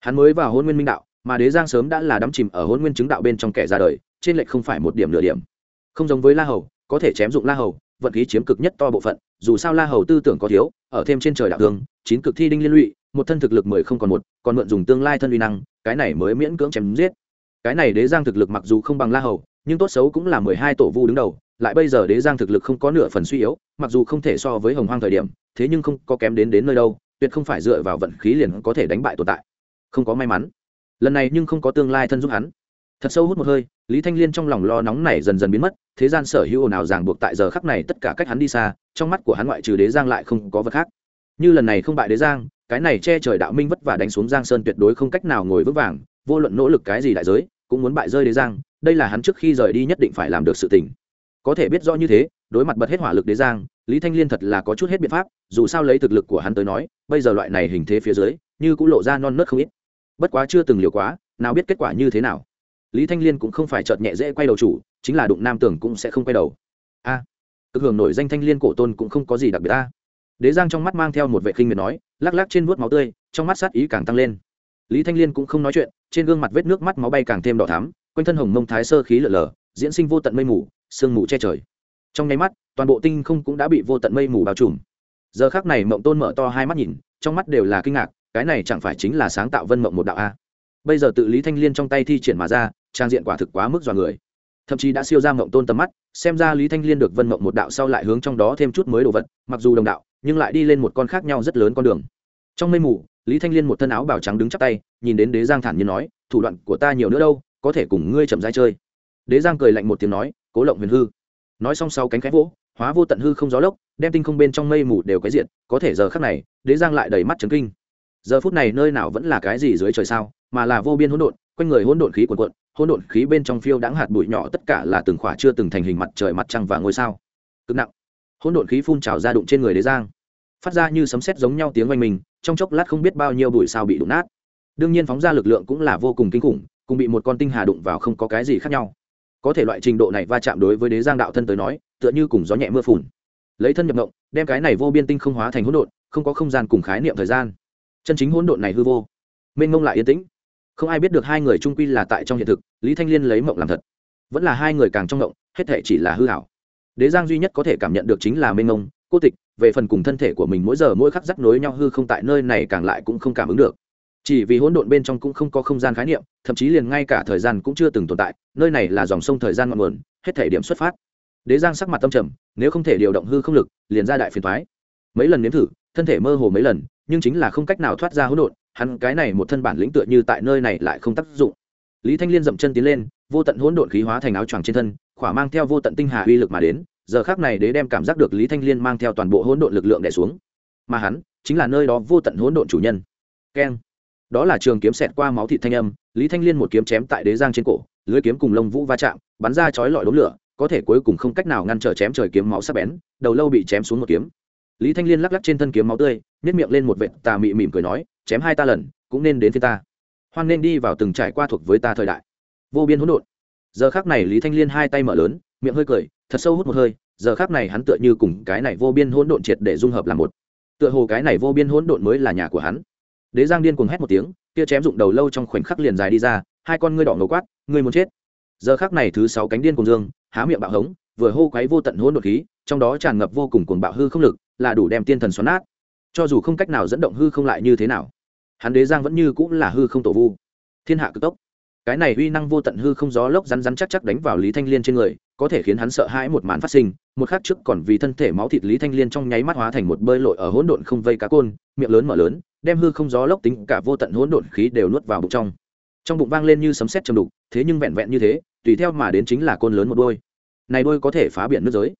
Hắn mới vào hôn nguyên minh đạo, mà đế giang sớm đã là đắm chìm ở hôn nguyên chứng đạo bên trong kẻ ra đời, trên lệch không phải một điểm nửa điểm. Không giống với la hầu có thể chém dụng la hầu, vận khí chiếm cực nhất to bộ phận, dù sao la hầu tư tưởng có thiếu, ở thêm trên trời đạo thương chín cực thi đinh liên lụy, một thân thực lực mười không còn một, còn mượn dùng tương lai thân uy năng, cái này mới miễn cưỡng chém giết. Cái này đế giang thực lực mặc dù không bằng la hầu, nhưng tốt xấu cũng là mười hai tổ vu đứng đầu, lại bây giờ đế giang thực lực không có nửa phần suy yếu, mặc dù không thể so với hồng hoang thời điểm, thế nhưng không có kém đến đến nơi đâu, tuyệt không phải dựa vào vận khí liền có thể đánh bại tồn tại. Không có may mắn. Lần này nhưng không có tương lai thân giúp hắn thật sâu hút một hơi, lý thanh liên trong lòng lo nóng này dần dần biến mất, thế gian sở hữu nào ràng buộc tại giờ khắc này tất cả cách hắn đi xa, trong mắt của hắn ngoại trừ đế giang lại không có vật khác. Như lần này không bại đế giang, cái này che trời đạo minh vất vả đánh xuống giang sơn tuyệt đối không cách nào ngồi vững vàng, vô luận nỗ lực cái gì đại giới, cũng muốn bại rơi đế giang, đây là hắn trước khi rời đi nhất định phải làm được sự tình. Có thể biết rõ như thế, đối mặt bật hết hỏa lực đế giang, lý thanh liên thật là có chút hết biện pháp, dù sao lấy thực lực của hắn tới nói, bây giờ loại này hình thế phía dưới, như cũng lộ ra non nớt không ít. Bất quá chưa từng liều quá, nào biết kết quả như thế nào lý thanh liên cũng không phải chợt nhẹ dễ quay đầu chủ chính là đụng nam tưởng cũng sẽ không quay đầu. A à, cực hưởng nổi danh thanh liên cổ tôn cũng không có gì đặc biệt ta. đế giang trong mắt mang theo một vệ khinh miệt nói lắc lắc trên vuốt máu tươi trong mắt sát ý càng tăng lên. Lý thanh liên cũng không nói chuyện trên gương mặt vết nước mắt máu bay càng thêm đỏ thắm quanh thân hồng mông thái sơ khí lở lở diễn sinh vô tận mây mù sương mù che trời. Trong nháy mắt toàn bộ tinh không cũng đã bị vô tận mây mù bao trùm. Giờ khác này mộng tôn mở to hai mắt nhìn trong mắt đều là kinh ngạc cái này chẳng phải chính là sáng tạo vân mộng một đạo a? Bây giờ tự lý thanh liên trong tay thi triển mà ra, trang diện quả thực quá mức dọa người. Thậm chí đã siêu ra mộng tôn tầm mắt, xem ra lý thanh liên được vân mộng một đạo sau lại hướng trong đó thêm chút mới đồ vật, mặc dù đồng đạo, nhưng lại đi lên một con khác nhau rất lớn con đường. Trong mây mù, lý thanh liên một thân áo bào trắng đứng chắp tay, nhìn đến đế giang thản nhiên nói, thủ đoạn của ta nhiều nữa đâu, có thể cùng ngươi chậm dai chơi. Đế giang cười lạnh một tiếng nói, cố lộng huyền hư. Nói xong sau cánh khẽ vỗ, hóa vô tận hư không gió lốc, đem tinh không bên trong mây mù đều cái diện có thể giờ khắc này, đế giang lại đầy mắt trấn kinh giờ phút này nơi nào vẫn là cái gì dưới trời sao, mà là vô biên hỗn độn, quanh người hỗn độn khí cuồn cuộn, hỗn độn khí bên trong phiêu đãng hạt bụi nhỏ tất cả là từng khỏa chưa từng thành hình mặt trời mặt trăng và ngôi sao. Cực nặng. Hỗn độn khí phun trào ra đụng trên người đế giang. Phát ra như sấm sét giống nhau tiếng oanh mình, trong chốc lát không biết bao nhiêu bụi sao bị đụng nát. Đương nhiên phóng ra lực lượng cũng là vô cùng kinh khủng, cùng bị một con tinh hà đụng vào không có cái gì khác nhau. Có thể loại trình độ này va chạm đối với đế giang đạo thân tới nói, tựa như cùng gió nhẹ mưa phùn. Lấy thân nhập động đem cái này vô biên tinh không hóa thành hỗn độn, không có không gian cùng khái niệm thời gian chân chính hỗn độn này hư vô. Mênh mông lại yên tĩnh. Không ai biết được hai người trung quy là tại trong hiện thực, lý thanh liên lấy mộng làm thật. Vẫn là hai người càng trong mộng, hết thể chỉ là hư hảo đế giang duy nhất có thể cảm nhận được chính là mênh mông, cô tịch, về phần cùng thân thể của mình mỗi giờ mỗi khắc rắc nối nhau hư không tại nơi này càng lại cũng không cảm ứng được. Chỉ vì hỗn độn bên trong cũng không có không gian khái niệm, thậm chí liền ngay cả thời gian cũng chưa từng tồn tại, nơi này là dòng sông thời gian ngọn nguồn, hết thể điểm xuất phát. Đế giang sắc mặt tâm trầm, nếu không thể điều động hư không lực, liền ra đại phiền thoái mấy lần nếm thử, thân thể mơ hồ mấy lần nhưng chính là không cách nào thoát ra hỗn độn, hắn cái này một thân bản lĩnh tựa như tại nơi này lại không tác dụng. Lý thanh liên dậm chân tiến lên, vô tận hỗn độn khí hóa thành áo choàng trên thân, khỏa mang theo vô tận tinh hà uy lực mà đến, giờ khác này đế đem cảm giác được lý thanh liên mang theo toàn bộ hỗn độn lực lượng đẻ xuống. Mà hắn, chính là nơi đó vô tận hỗn độn chủ nhân. Keng. Đó là trường kiếm xẹt qua máu thịt thanh âm, lý thanh liên một kiếm chém tại đế giang trên cổ, lưới kiếm cùng lông vũ va chạm, bắn ra chói lọi đốm lửa, có thể cuối cùng không cách nào ngăn trở chém trời kiếm máu sắc bén, đầu lâu bị chém xuống một kiếm. Lý thanh liên lắc lắc trên thân kiếm máu tươi nhét miệng lên một vệt tà mị mỉm cười nói, chém hai ta lần, cũng nên đến phía ta. Hoan nên đi vào từng trải qua thuộc với ta thời đại. Vô biên hỗn độn. Giờ khác này lý thanh liên hai tay mở lớn, miệng hơi cười, thật sâu hút một hơi, giờ khác này hắn tựa như cùng cái này vô biên hỗn độn triệt để dung hợp làm một. Tựa hồ cái này vô biên hỗn độn mới là nhà của hắn. Đế giang điên cuồng hét một tiếng, kia chém dụng đầu lâu trong khoảnh khắc liền dài đi ra, hai con ngươi đỏ ngầu quát, ngươi muốn chết. Giờ khác này thứ sáu cánh điên cuồng dương, há miệng bạo hống, vừa hô quấy vô tận hỗn độn khí, trong đó tràn ngập vô cùng cuồng bạo hư không lực, là đủ đem tiên thần xoắn nát cho dù không cách nào dẫn động hư không lại như thế nào, hắn đế giang vẫn như cũng là hư không tổ vu. Thiên hạ cực tốc. Cái này uy năng vô tận hư không gió lốc rắn rắn chắc chắc đánh vào lý thanh liên trên người, có thể khiến hắn sợ hãi một màn phát sinh, một khắc trước còn vì thân thể máu thịt lý thanh liên trong nháy mắt hóa thành một bơi lội ở hỗn độn không vây cá côn, miệng lớn mở lớn, đem hư không gió lốc tính cả vô tận hỗn độn khí đều nuốt vào bụng trong. Trong bụng vang lên như sấm sét trầm đục, thế nhưng vẹn vẹn như thế, tùy theo mà đến chính là côn lớn một đôi. Này đôi có thể phá biển nước giới.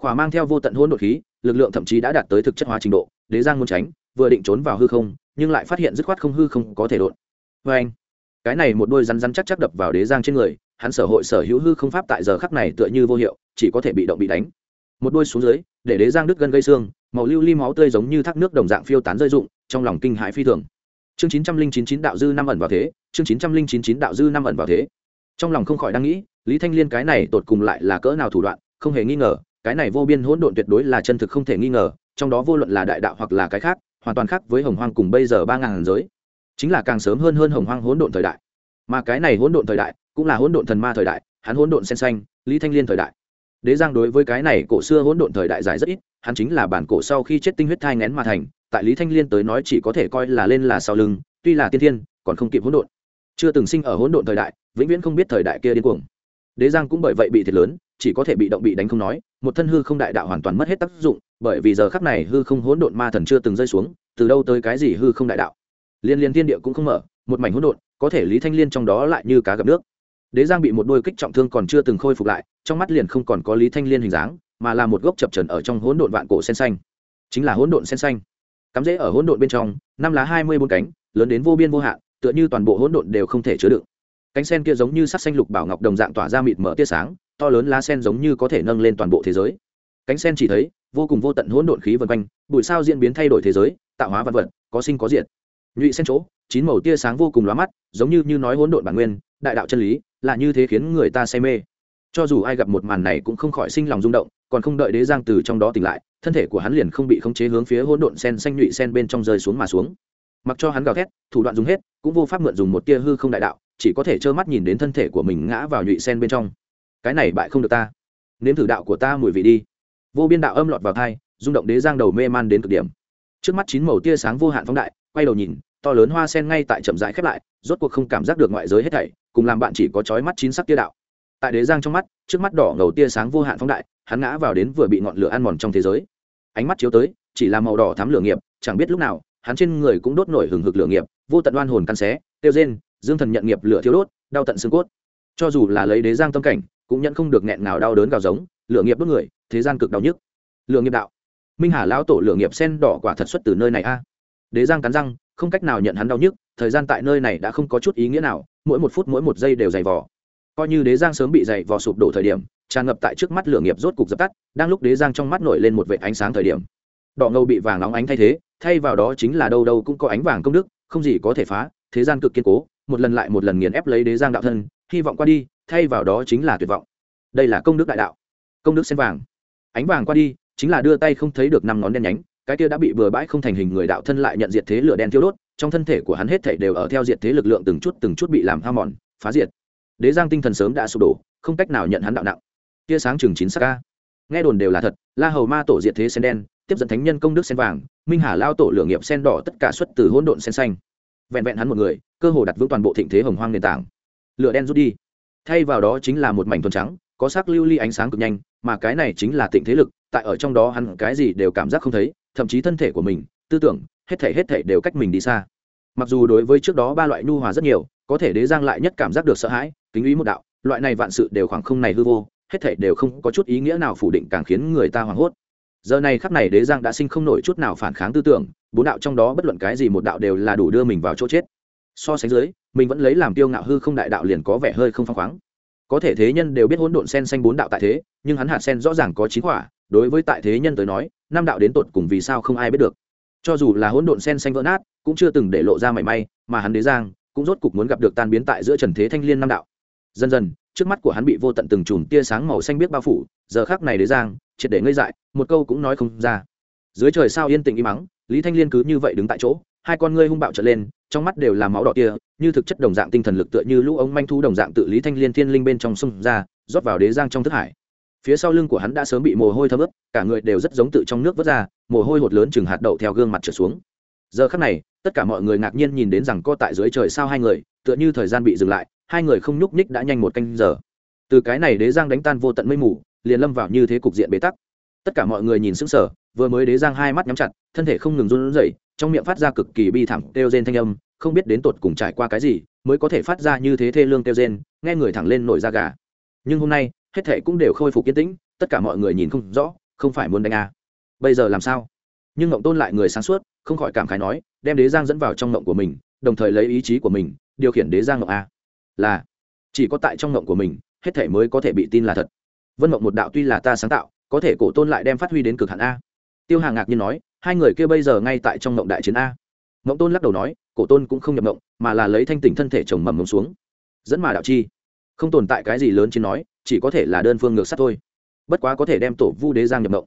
Khỏa mang theo vô tận hỗn độn khí, lực lượng thậm chí đã đạt tới thực chất hóa trình độ đế giang muốn tránh, vừa định trốn vào hư không, nhưng lại phát hiện dứt khoát không hư không có thể đột vê anh, cái này một đôi rắn rắn chắc chắc đập vào đế giang trên người, hắn sở hội sở hữu hư không pháp tại giờ khắc này tựa như vô hiệu, chỉ có thể bị động bị đánh. Một đôi xuống dưới, để đế giang đứt gân gây xương, màu lưu ly máu tươi giống như thác nước đồng dạng phiêu tán rơi rụng, trong lòng kinh hãi phi thường. Chương chín trăm linh chín chín đạo dư năm ẩn vào thế, chương chín trăm linh chín chín đạo dư năm ẩn vào thế. Trong lòng không khỏi đang nghĩ, lý thanh liên cái này tột cùng lại là cỡ nào thủ đoạn, không hề nghi ngờ, cái này vô biên hỗn độn tuyệt đối là chân thực không thể nghi ngờ trong đó vô luận là đại đạo hoặc là cái khác, hoàn toàn khác với hồng hoang cùng bây giờ ba ngàn giới. Chính là càng sớm hơn hơn hồng hoang hỗn độn thời đại. Mà cái này hỗn độn thời đại cũng là hỗn độn thần ma thời đại, hắn hỗn độn sen xanh, lý thanh liên thời đại. Đế giang đối với cái này cổ xưa hỗn độn thời đại dài rất ít, hắn chính là bản cổ sau khi chết tinh huyết thai ngén mà thành, tại lý thanh liên tới nói chỉ có thể coi là lên là sau lưng, tuy là tiên thiên, còn không kịp hỗn độn. Chưa từng sinh ở hỗn độn thời đại, vĩnh viễn không biết thời đại kia điên cuồng. Đế giang cũng bởi vậy bị thiệt lớn, chỉ có thể bị động bị đánh không nói, một thân hư không đại đạo hoàn toàn mất hết tác dụng bởi vì giờ khắc này hư không hỗn độn ma thần chưa từng rơi xuống, từ đâu tới cái gì hư không đại đạo? Liên liên thiên địa cũng không mở, một mảnh hỗn độn, có thể lý thanh liên trong đó lại như cá gặp nước. Đế giang bị một đôi kích trọng thương còn chưa từng khôi phục lại, trong mắt liền không còn có lý thanh liên hình dáng, mà là một gốc chập trần ở trong hỗn độn vạn cổ sen xanh. Chính là hỗn độn sen xanh. Cắm rễ ở hỗn độn bên trong, năm lá hai mươi bốn cánh, lớn đến vô biên vô hạn, tựa như toàn bộ hỗn độn đều không thể chứa đựng. Cánh sen kia giống như sắc xanh lục bảo ngọc đồng dạng tỏa ra mịt mở tia sáng, to lớn lá sen giống như có thể nâng lên toàn bộ thế giới cánh sen chỉ thấy vô cùng vô tận hỗn độn khí vần quanh, bụi sao diễn biến thay đổi thế giới, tạo hóa vật vật, có sinh có diệt. Nhụy sen chỗ, chín màu tia sáng vô cùng lóa mắt, giống như như nói hỗn độn bản nguyên, đại đạo chân lý, là như thế khiến người ta say mê. Cho dù ai gặp một màn này cũng không khỏi sinh lòng rung động, còn không đợi đế giang từ trong đó tỉnh lại, thân thể của hắn liền không bị khống chế hướng phía hỗn độn sen xanh nhụy sen bên trong rơi xuống mà xuống. Mặc cho hắn gào thét, thủ đoạn dùng hết, cũng vô pháp mượn dùng một tia hư không đại đạo, chỉ có thể trơ mắt nhìn đến thân thể của mình ngã vào nhụy sen bên trong. Cái này bại không được ta. Nếm thử đạo của ta mùi vị đi vô biên đạo âm lọt vào thai, rung động đế giang đầu mê man đến cực điểm. Trước mắt chín màu tia sáng vô hạn phóng đại, quay đầu nhìn, to lớn hoa sen ngay tại chậm rãi khép lại, rốt cuộc không cảm giác được ngoại giới hết thảy, cùng làm bạn chỉ có chói mắt chín sắc tia đạo. Tại đế giang trong mắt, trước mắt đỏ ngầu tia sáng vô hạn phóng đại, hắn ngã vào đến vừa bị ngọn lửa ăn mòn trong thế giới. Ánh mắt chiếu tới, chỉ là màu đỏ thám lửa nghiệp, chẳng biết lúc nào, hắn trên người cũng đốt nổi hừng hực lửa nghiệp, vô tận oan hồn căn xé, tiêu rên, dương thần nhận nghiệp lửa thiếu đốt, đau tận xương cốt. Cho dù là lấy đế giang tâm cảnh, cũng nhận không được nghẹn nào đau đớn gào giống, lửa nghiệp đốt người thế gian cực đau nhức. Lượng nghiệp đạo. Minh hà lão tổ lượng nghiệp sen đỏ quả thật xuất từ nơi này a. Đế giang cắn răng, không cách nào nhận hắn đau nhức, thời gian tại nơi này đã không có chút ý nghĩa nào, mỗi một phút mỗi một giây đều dày vò. Coi như đế giang sớm bị dày vò sụp đổ thời điểm, tràn ngập tại trước mắt lửa nghiệp rốt cục dập tắt, đang lúc đế giang trong mắt nổi lên một vệ ánh sáng thời điểm. Đỏ ngâu bị vàng nóng ánh thay thế, thay vào đó chính là đâu đâu cũng có ánh vàng công đức, không gì có thể phá, thế gian cực kiên cố, một lần lại một lần nghiền ép lấy đế giang đạo thân, hy vọng qua đi, thay vào đó chính là tuyệt vọng. Đây là công đức đại đạo. Công đức sen vàng ánh vàng qua đi, chính là đưa tay không thấy được năm ngón đen nhánh, cái kia đã bị bừa bãi không thành hình người đạo thân lại nhận diệt thế lửa đen thiêu đốt, trong thân thể của hắn hết thảy đều ở theo diệt thế lực lượng từng chút từng chút bị làm hao mòn, phá diệt. Đế giang tinh thần sớm đã sụp đổ, không cách nào nhận hắn đạo nặng. Tia sáng chừng chín sắc ca nghe đồn đều là thật, la hầu ma tổ diệt thế sen đen, tiếp dẫn thánh nhân công đức sen vàng, minh hà lao tổ lửa nghiệp sen đỏ tất cả xuất từ hỗn độn sen xanh. Vẹn vẹn hắn một người, cơ hồ đặt vững toàn bộ thịnh thế hồng hoang nền tảng. Lửa đen rút đi. Thay vào đó chính là một mảnh thuần trắng, có sắc lưu ly ánh sáng cực nhanh mà cái này chính là tịnh thế lực, tại ở trong đó hắn cái gì đều cảm giác không thấy, thậm chí thân thể của mình, tư tưởng, hết thể hết thể đều cách mình đi xa. Mặc dù đối với trước đó ba loại nhu hòa rất nhiều, có thể đế giang lại nhất cảm giác được sợ hãi, kính ý một đạo, loại này vạn sự đều khoảng không này hư vô, hết thể đều không có chút ý nghĩa nào phủ định càng khiến người ta hoảng hốt. Giờ này khắc này đế giang đã sinh không nổi chút nào phản kháng tư tưởng, bốn đạo trong đó bất luận cái gì một đạo đều là đủ đưa mình vào chỗ chết. So sánh dưới, mình vẫn lấy làm tiêu ngạo hư không đại đạo liền có vẻ hơi không phăng khoáng có thể thế nhân đều biết hỗn độn sen xanh bốn đạo tại thế, nhưng hắn hạt sen rõ ràng có chín quả, đối với tại thế nhân tới nói, năm đạo đến tột cùng vì sao không ai biết được. Cho dù là hỗn độn sen xanh vỡ nát, cũng chưa từng để lộ ra mảy may, mà hắn đế giang cũng rốt cục muốn gặp được tan biến tại giữa trần thế thanh liên năm đạo. Dần dần, trước mắt của hắn bị vô tận từng chùm tia sáng màu xanh biết bao phủ, giờ khác này đế giang, triệt để ngây dại, một câu cũng nói không ra. Dưới trời sao yên tĩnh im mắng lý thanh liên cứ như vậy đứng tại chỗ, hai con ngươi hung bạo trở lên trong mắt đều là máu đỏ kia, như thực chất đồng dạng tinh thần lực tựa như lũ ống manh thu đồng dạng tự lý thanh liên thiên linh bên trong sông ra, rót vào đế giang trong thức hải. Phía sau lưng của hắn đã sớm bị mồ hôi thấm ướt, cả người đều rất giống tự trong nước vớt ra, mồ hôi hột lớn chừng hạt đậu theo gương mặt trở xuống. Giờ khắc này, tất cả mọi người ngạc nhiên nhìn đến rằng co tại dưới trời sao hai người, tựa như thời gian bị dừng lại, hai người không nhúc nhích đã nhanh một canh giờ. Từ cái này đế giang đánh tan vô tận mây mù, liền lâm vào như thế cục diện bế tắc. Tất cả mọi người nhìn sững sờ, vừa mới đế giang hai mắt nhắm chặt, thân thể không ngừng run rẩy trong miệng phát ra cực kỳ bi thảm kêu rên thanh âm, không biết đến tột cùng trải qua cái gì mới có thể phát ra như thế thê lương kêu rên, nghe người thẳng lên nổi da gà. Nhưng hôm nay, hết thệ cũng đều khôi phục yên tĩnh, tất cả mọi người nhìn không rõ, không phải muốn đánh à. bây giờ làm sao? Nhưng ngộng tôn lại người sáng suốt, không khỏi cảm khái nói, đem đế giang dẫn vào trong ngộng của mình, đồng thời lấy ý chí của mình, điều khiển đế giang ngộng a. Là, chỉ có tại trong ngộng của mình, hết thể mới có thể bị tin là thật. Vân ngộng một đạo tuy là ta sáng tạo, có thể cổ tôn lại đem phát huy đến cực hạn a. Tiêu hàng ngạc nhiên nói hai người kia bây giờ ngay tại trong mộng đại chiến a. Mộng tôn lắc đầu nói, cổ tôn cũng không nhập mộng mà là lấy thanh tỉnh thân thể chồng mầm mộng xuống. Dẫn mà đạo chi. Không tồn tại cái gì lớn trên nói, chỉ có thể là đơn phương ngược sát thôi. Bất quá có thể đem tổ vu đế giang nhập mộng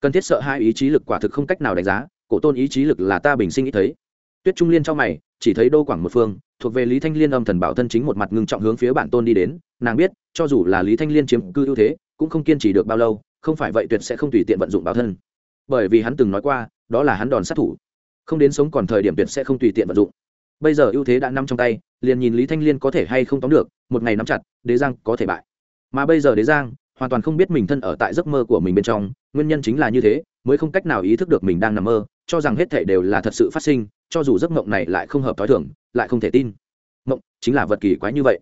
cần thiết sợ hai ý chí lực quả thực không cách nào đánh giá, cổ tôn ý chí lực là ta bình sinh ý thấy. Tuyết trung liên trong mày, chỉ thấy đô quảng một phương, thuộc về lý thanh liên âm thần bảo thân chính một mặt ngưng trọng hướng phía bản tôn đi đến, nàng biết, cho dù là lý thanh liên chiếm cư ưu thế, cũng không kiên trì được bao lâu, không phải vậy tuyệt sẽ không tùy tiện vận dụng bảo thân bởi vì hắn từng nói qua, đó là hắn đòn sát thủ. Không đến sống còn thời điểm tuyệt sẽ không tùy tiện vận dụng. Bây giờ ưu thế đã nằm trong tay, liền nhìn lý thanh liên có thể hay không tóm được, một ngày nắm chặt, đế giang có thể bại. Mà bây giờ đế giang hoàn toàn không biết mình thân ở tại giấc mơ của mình bên trong, nguyên nhân chính là như thế, mới không cách nào ý thức được mình đang nằm mơ, cho rằng hết thể đều là thật sự phát sinh, cho dù giấc mộng này lại không hợp t h o i thưởng lại không thể tin. Mộng chính là vật kỳ quái như vậy.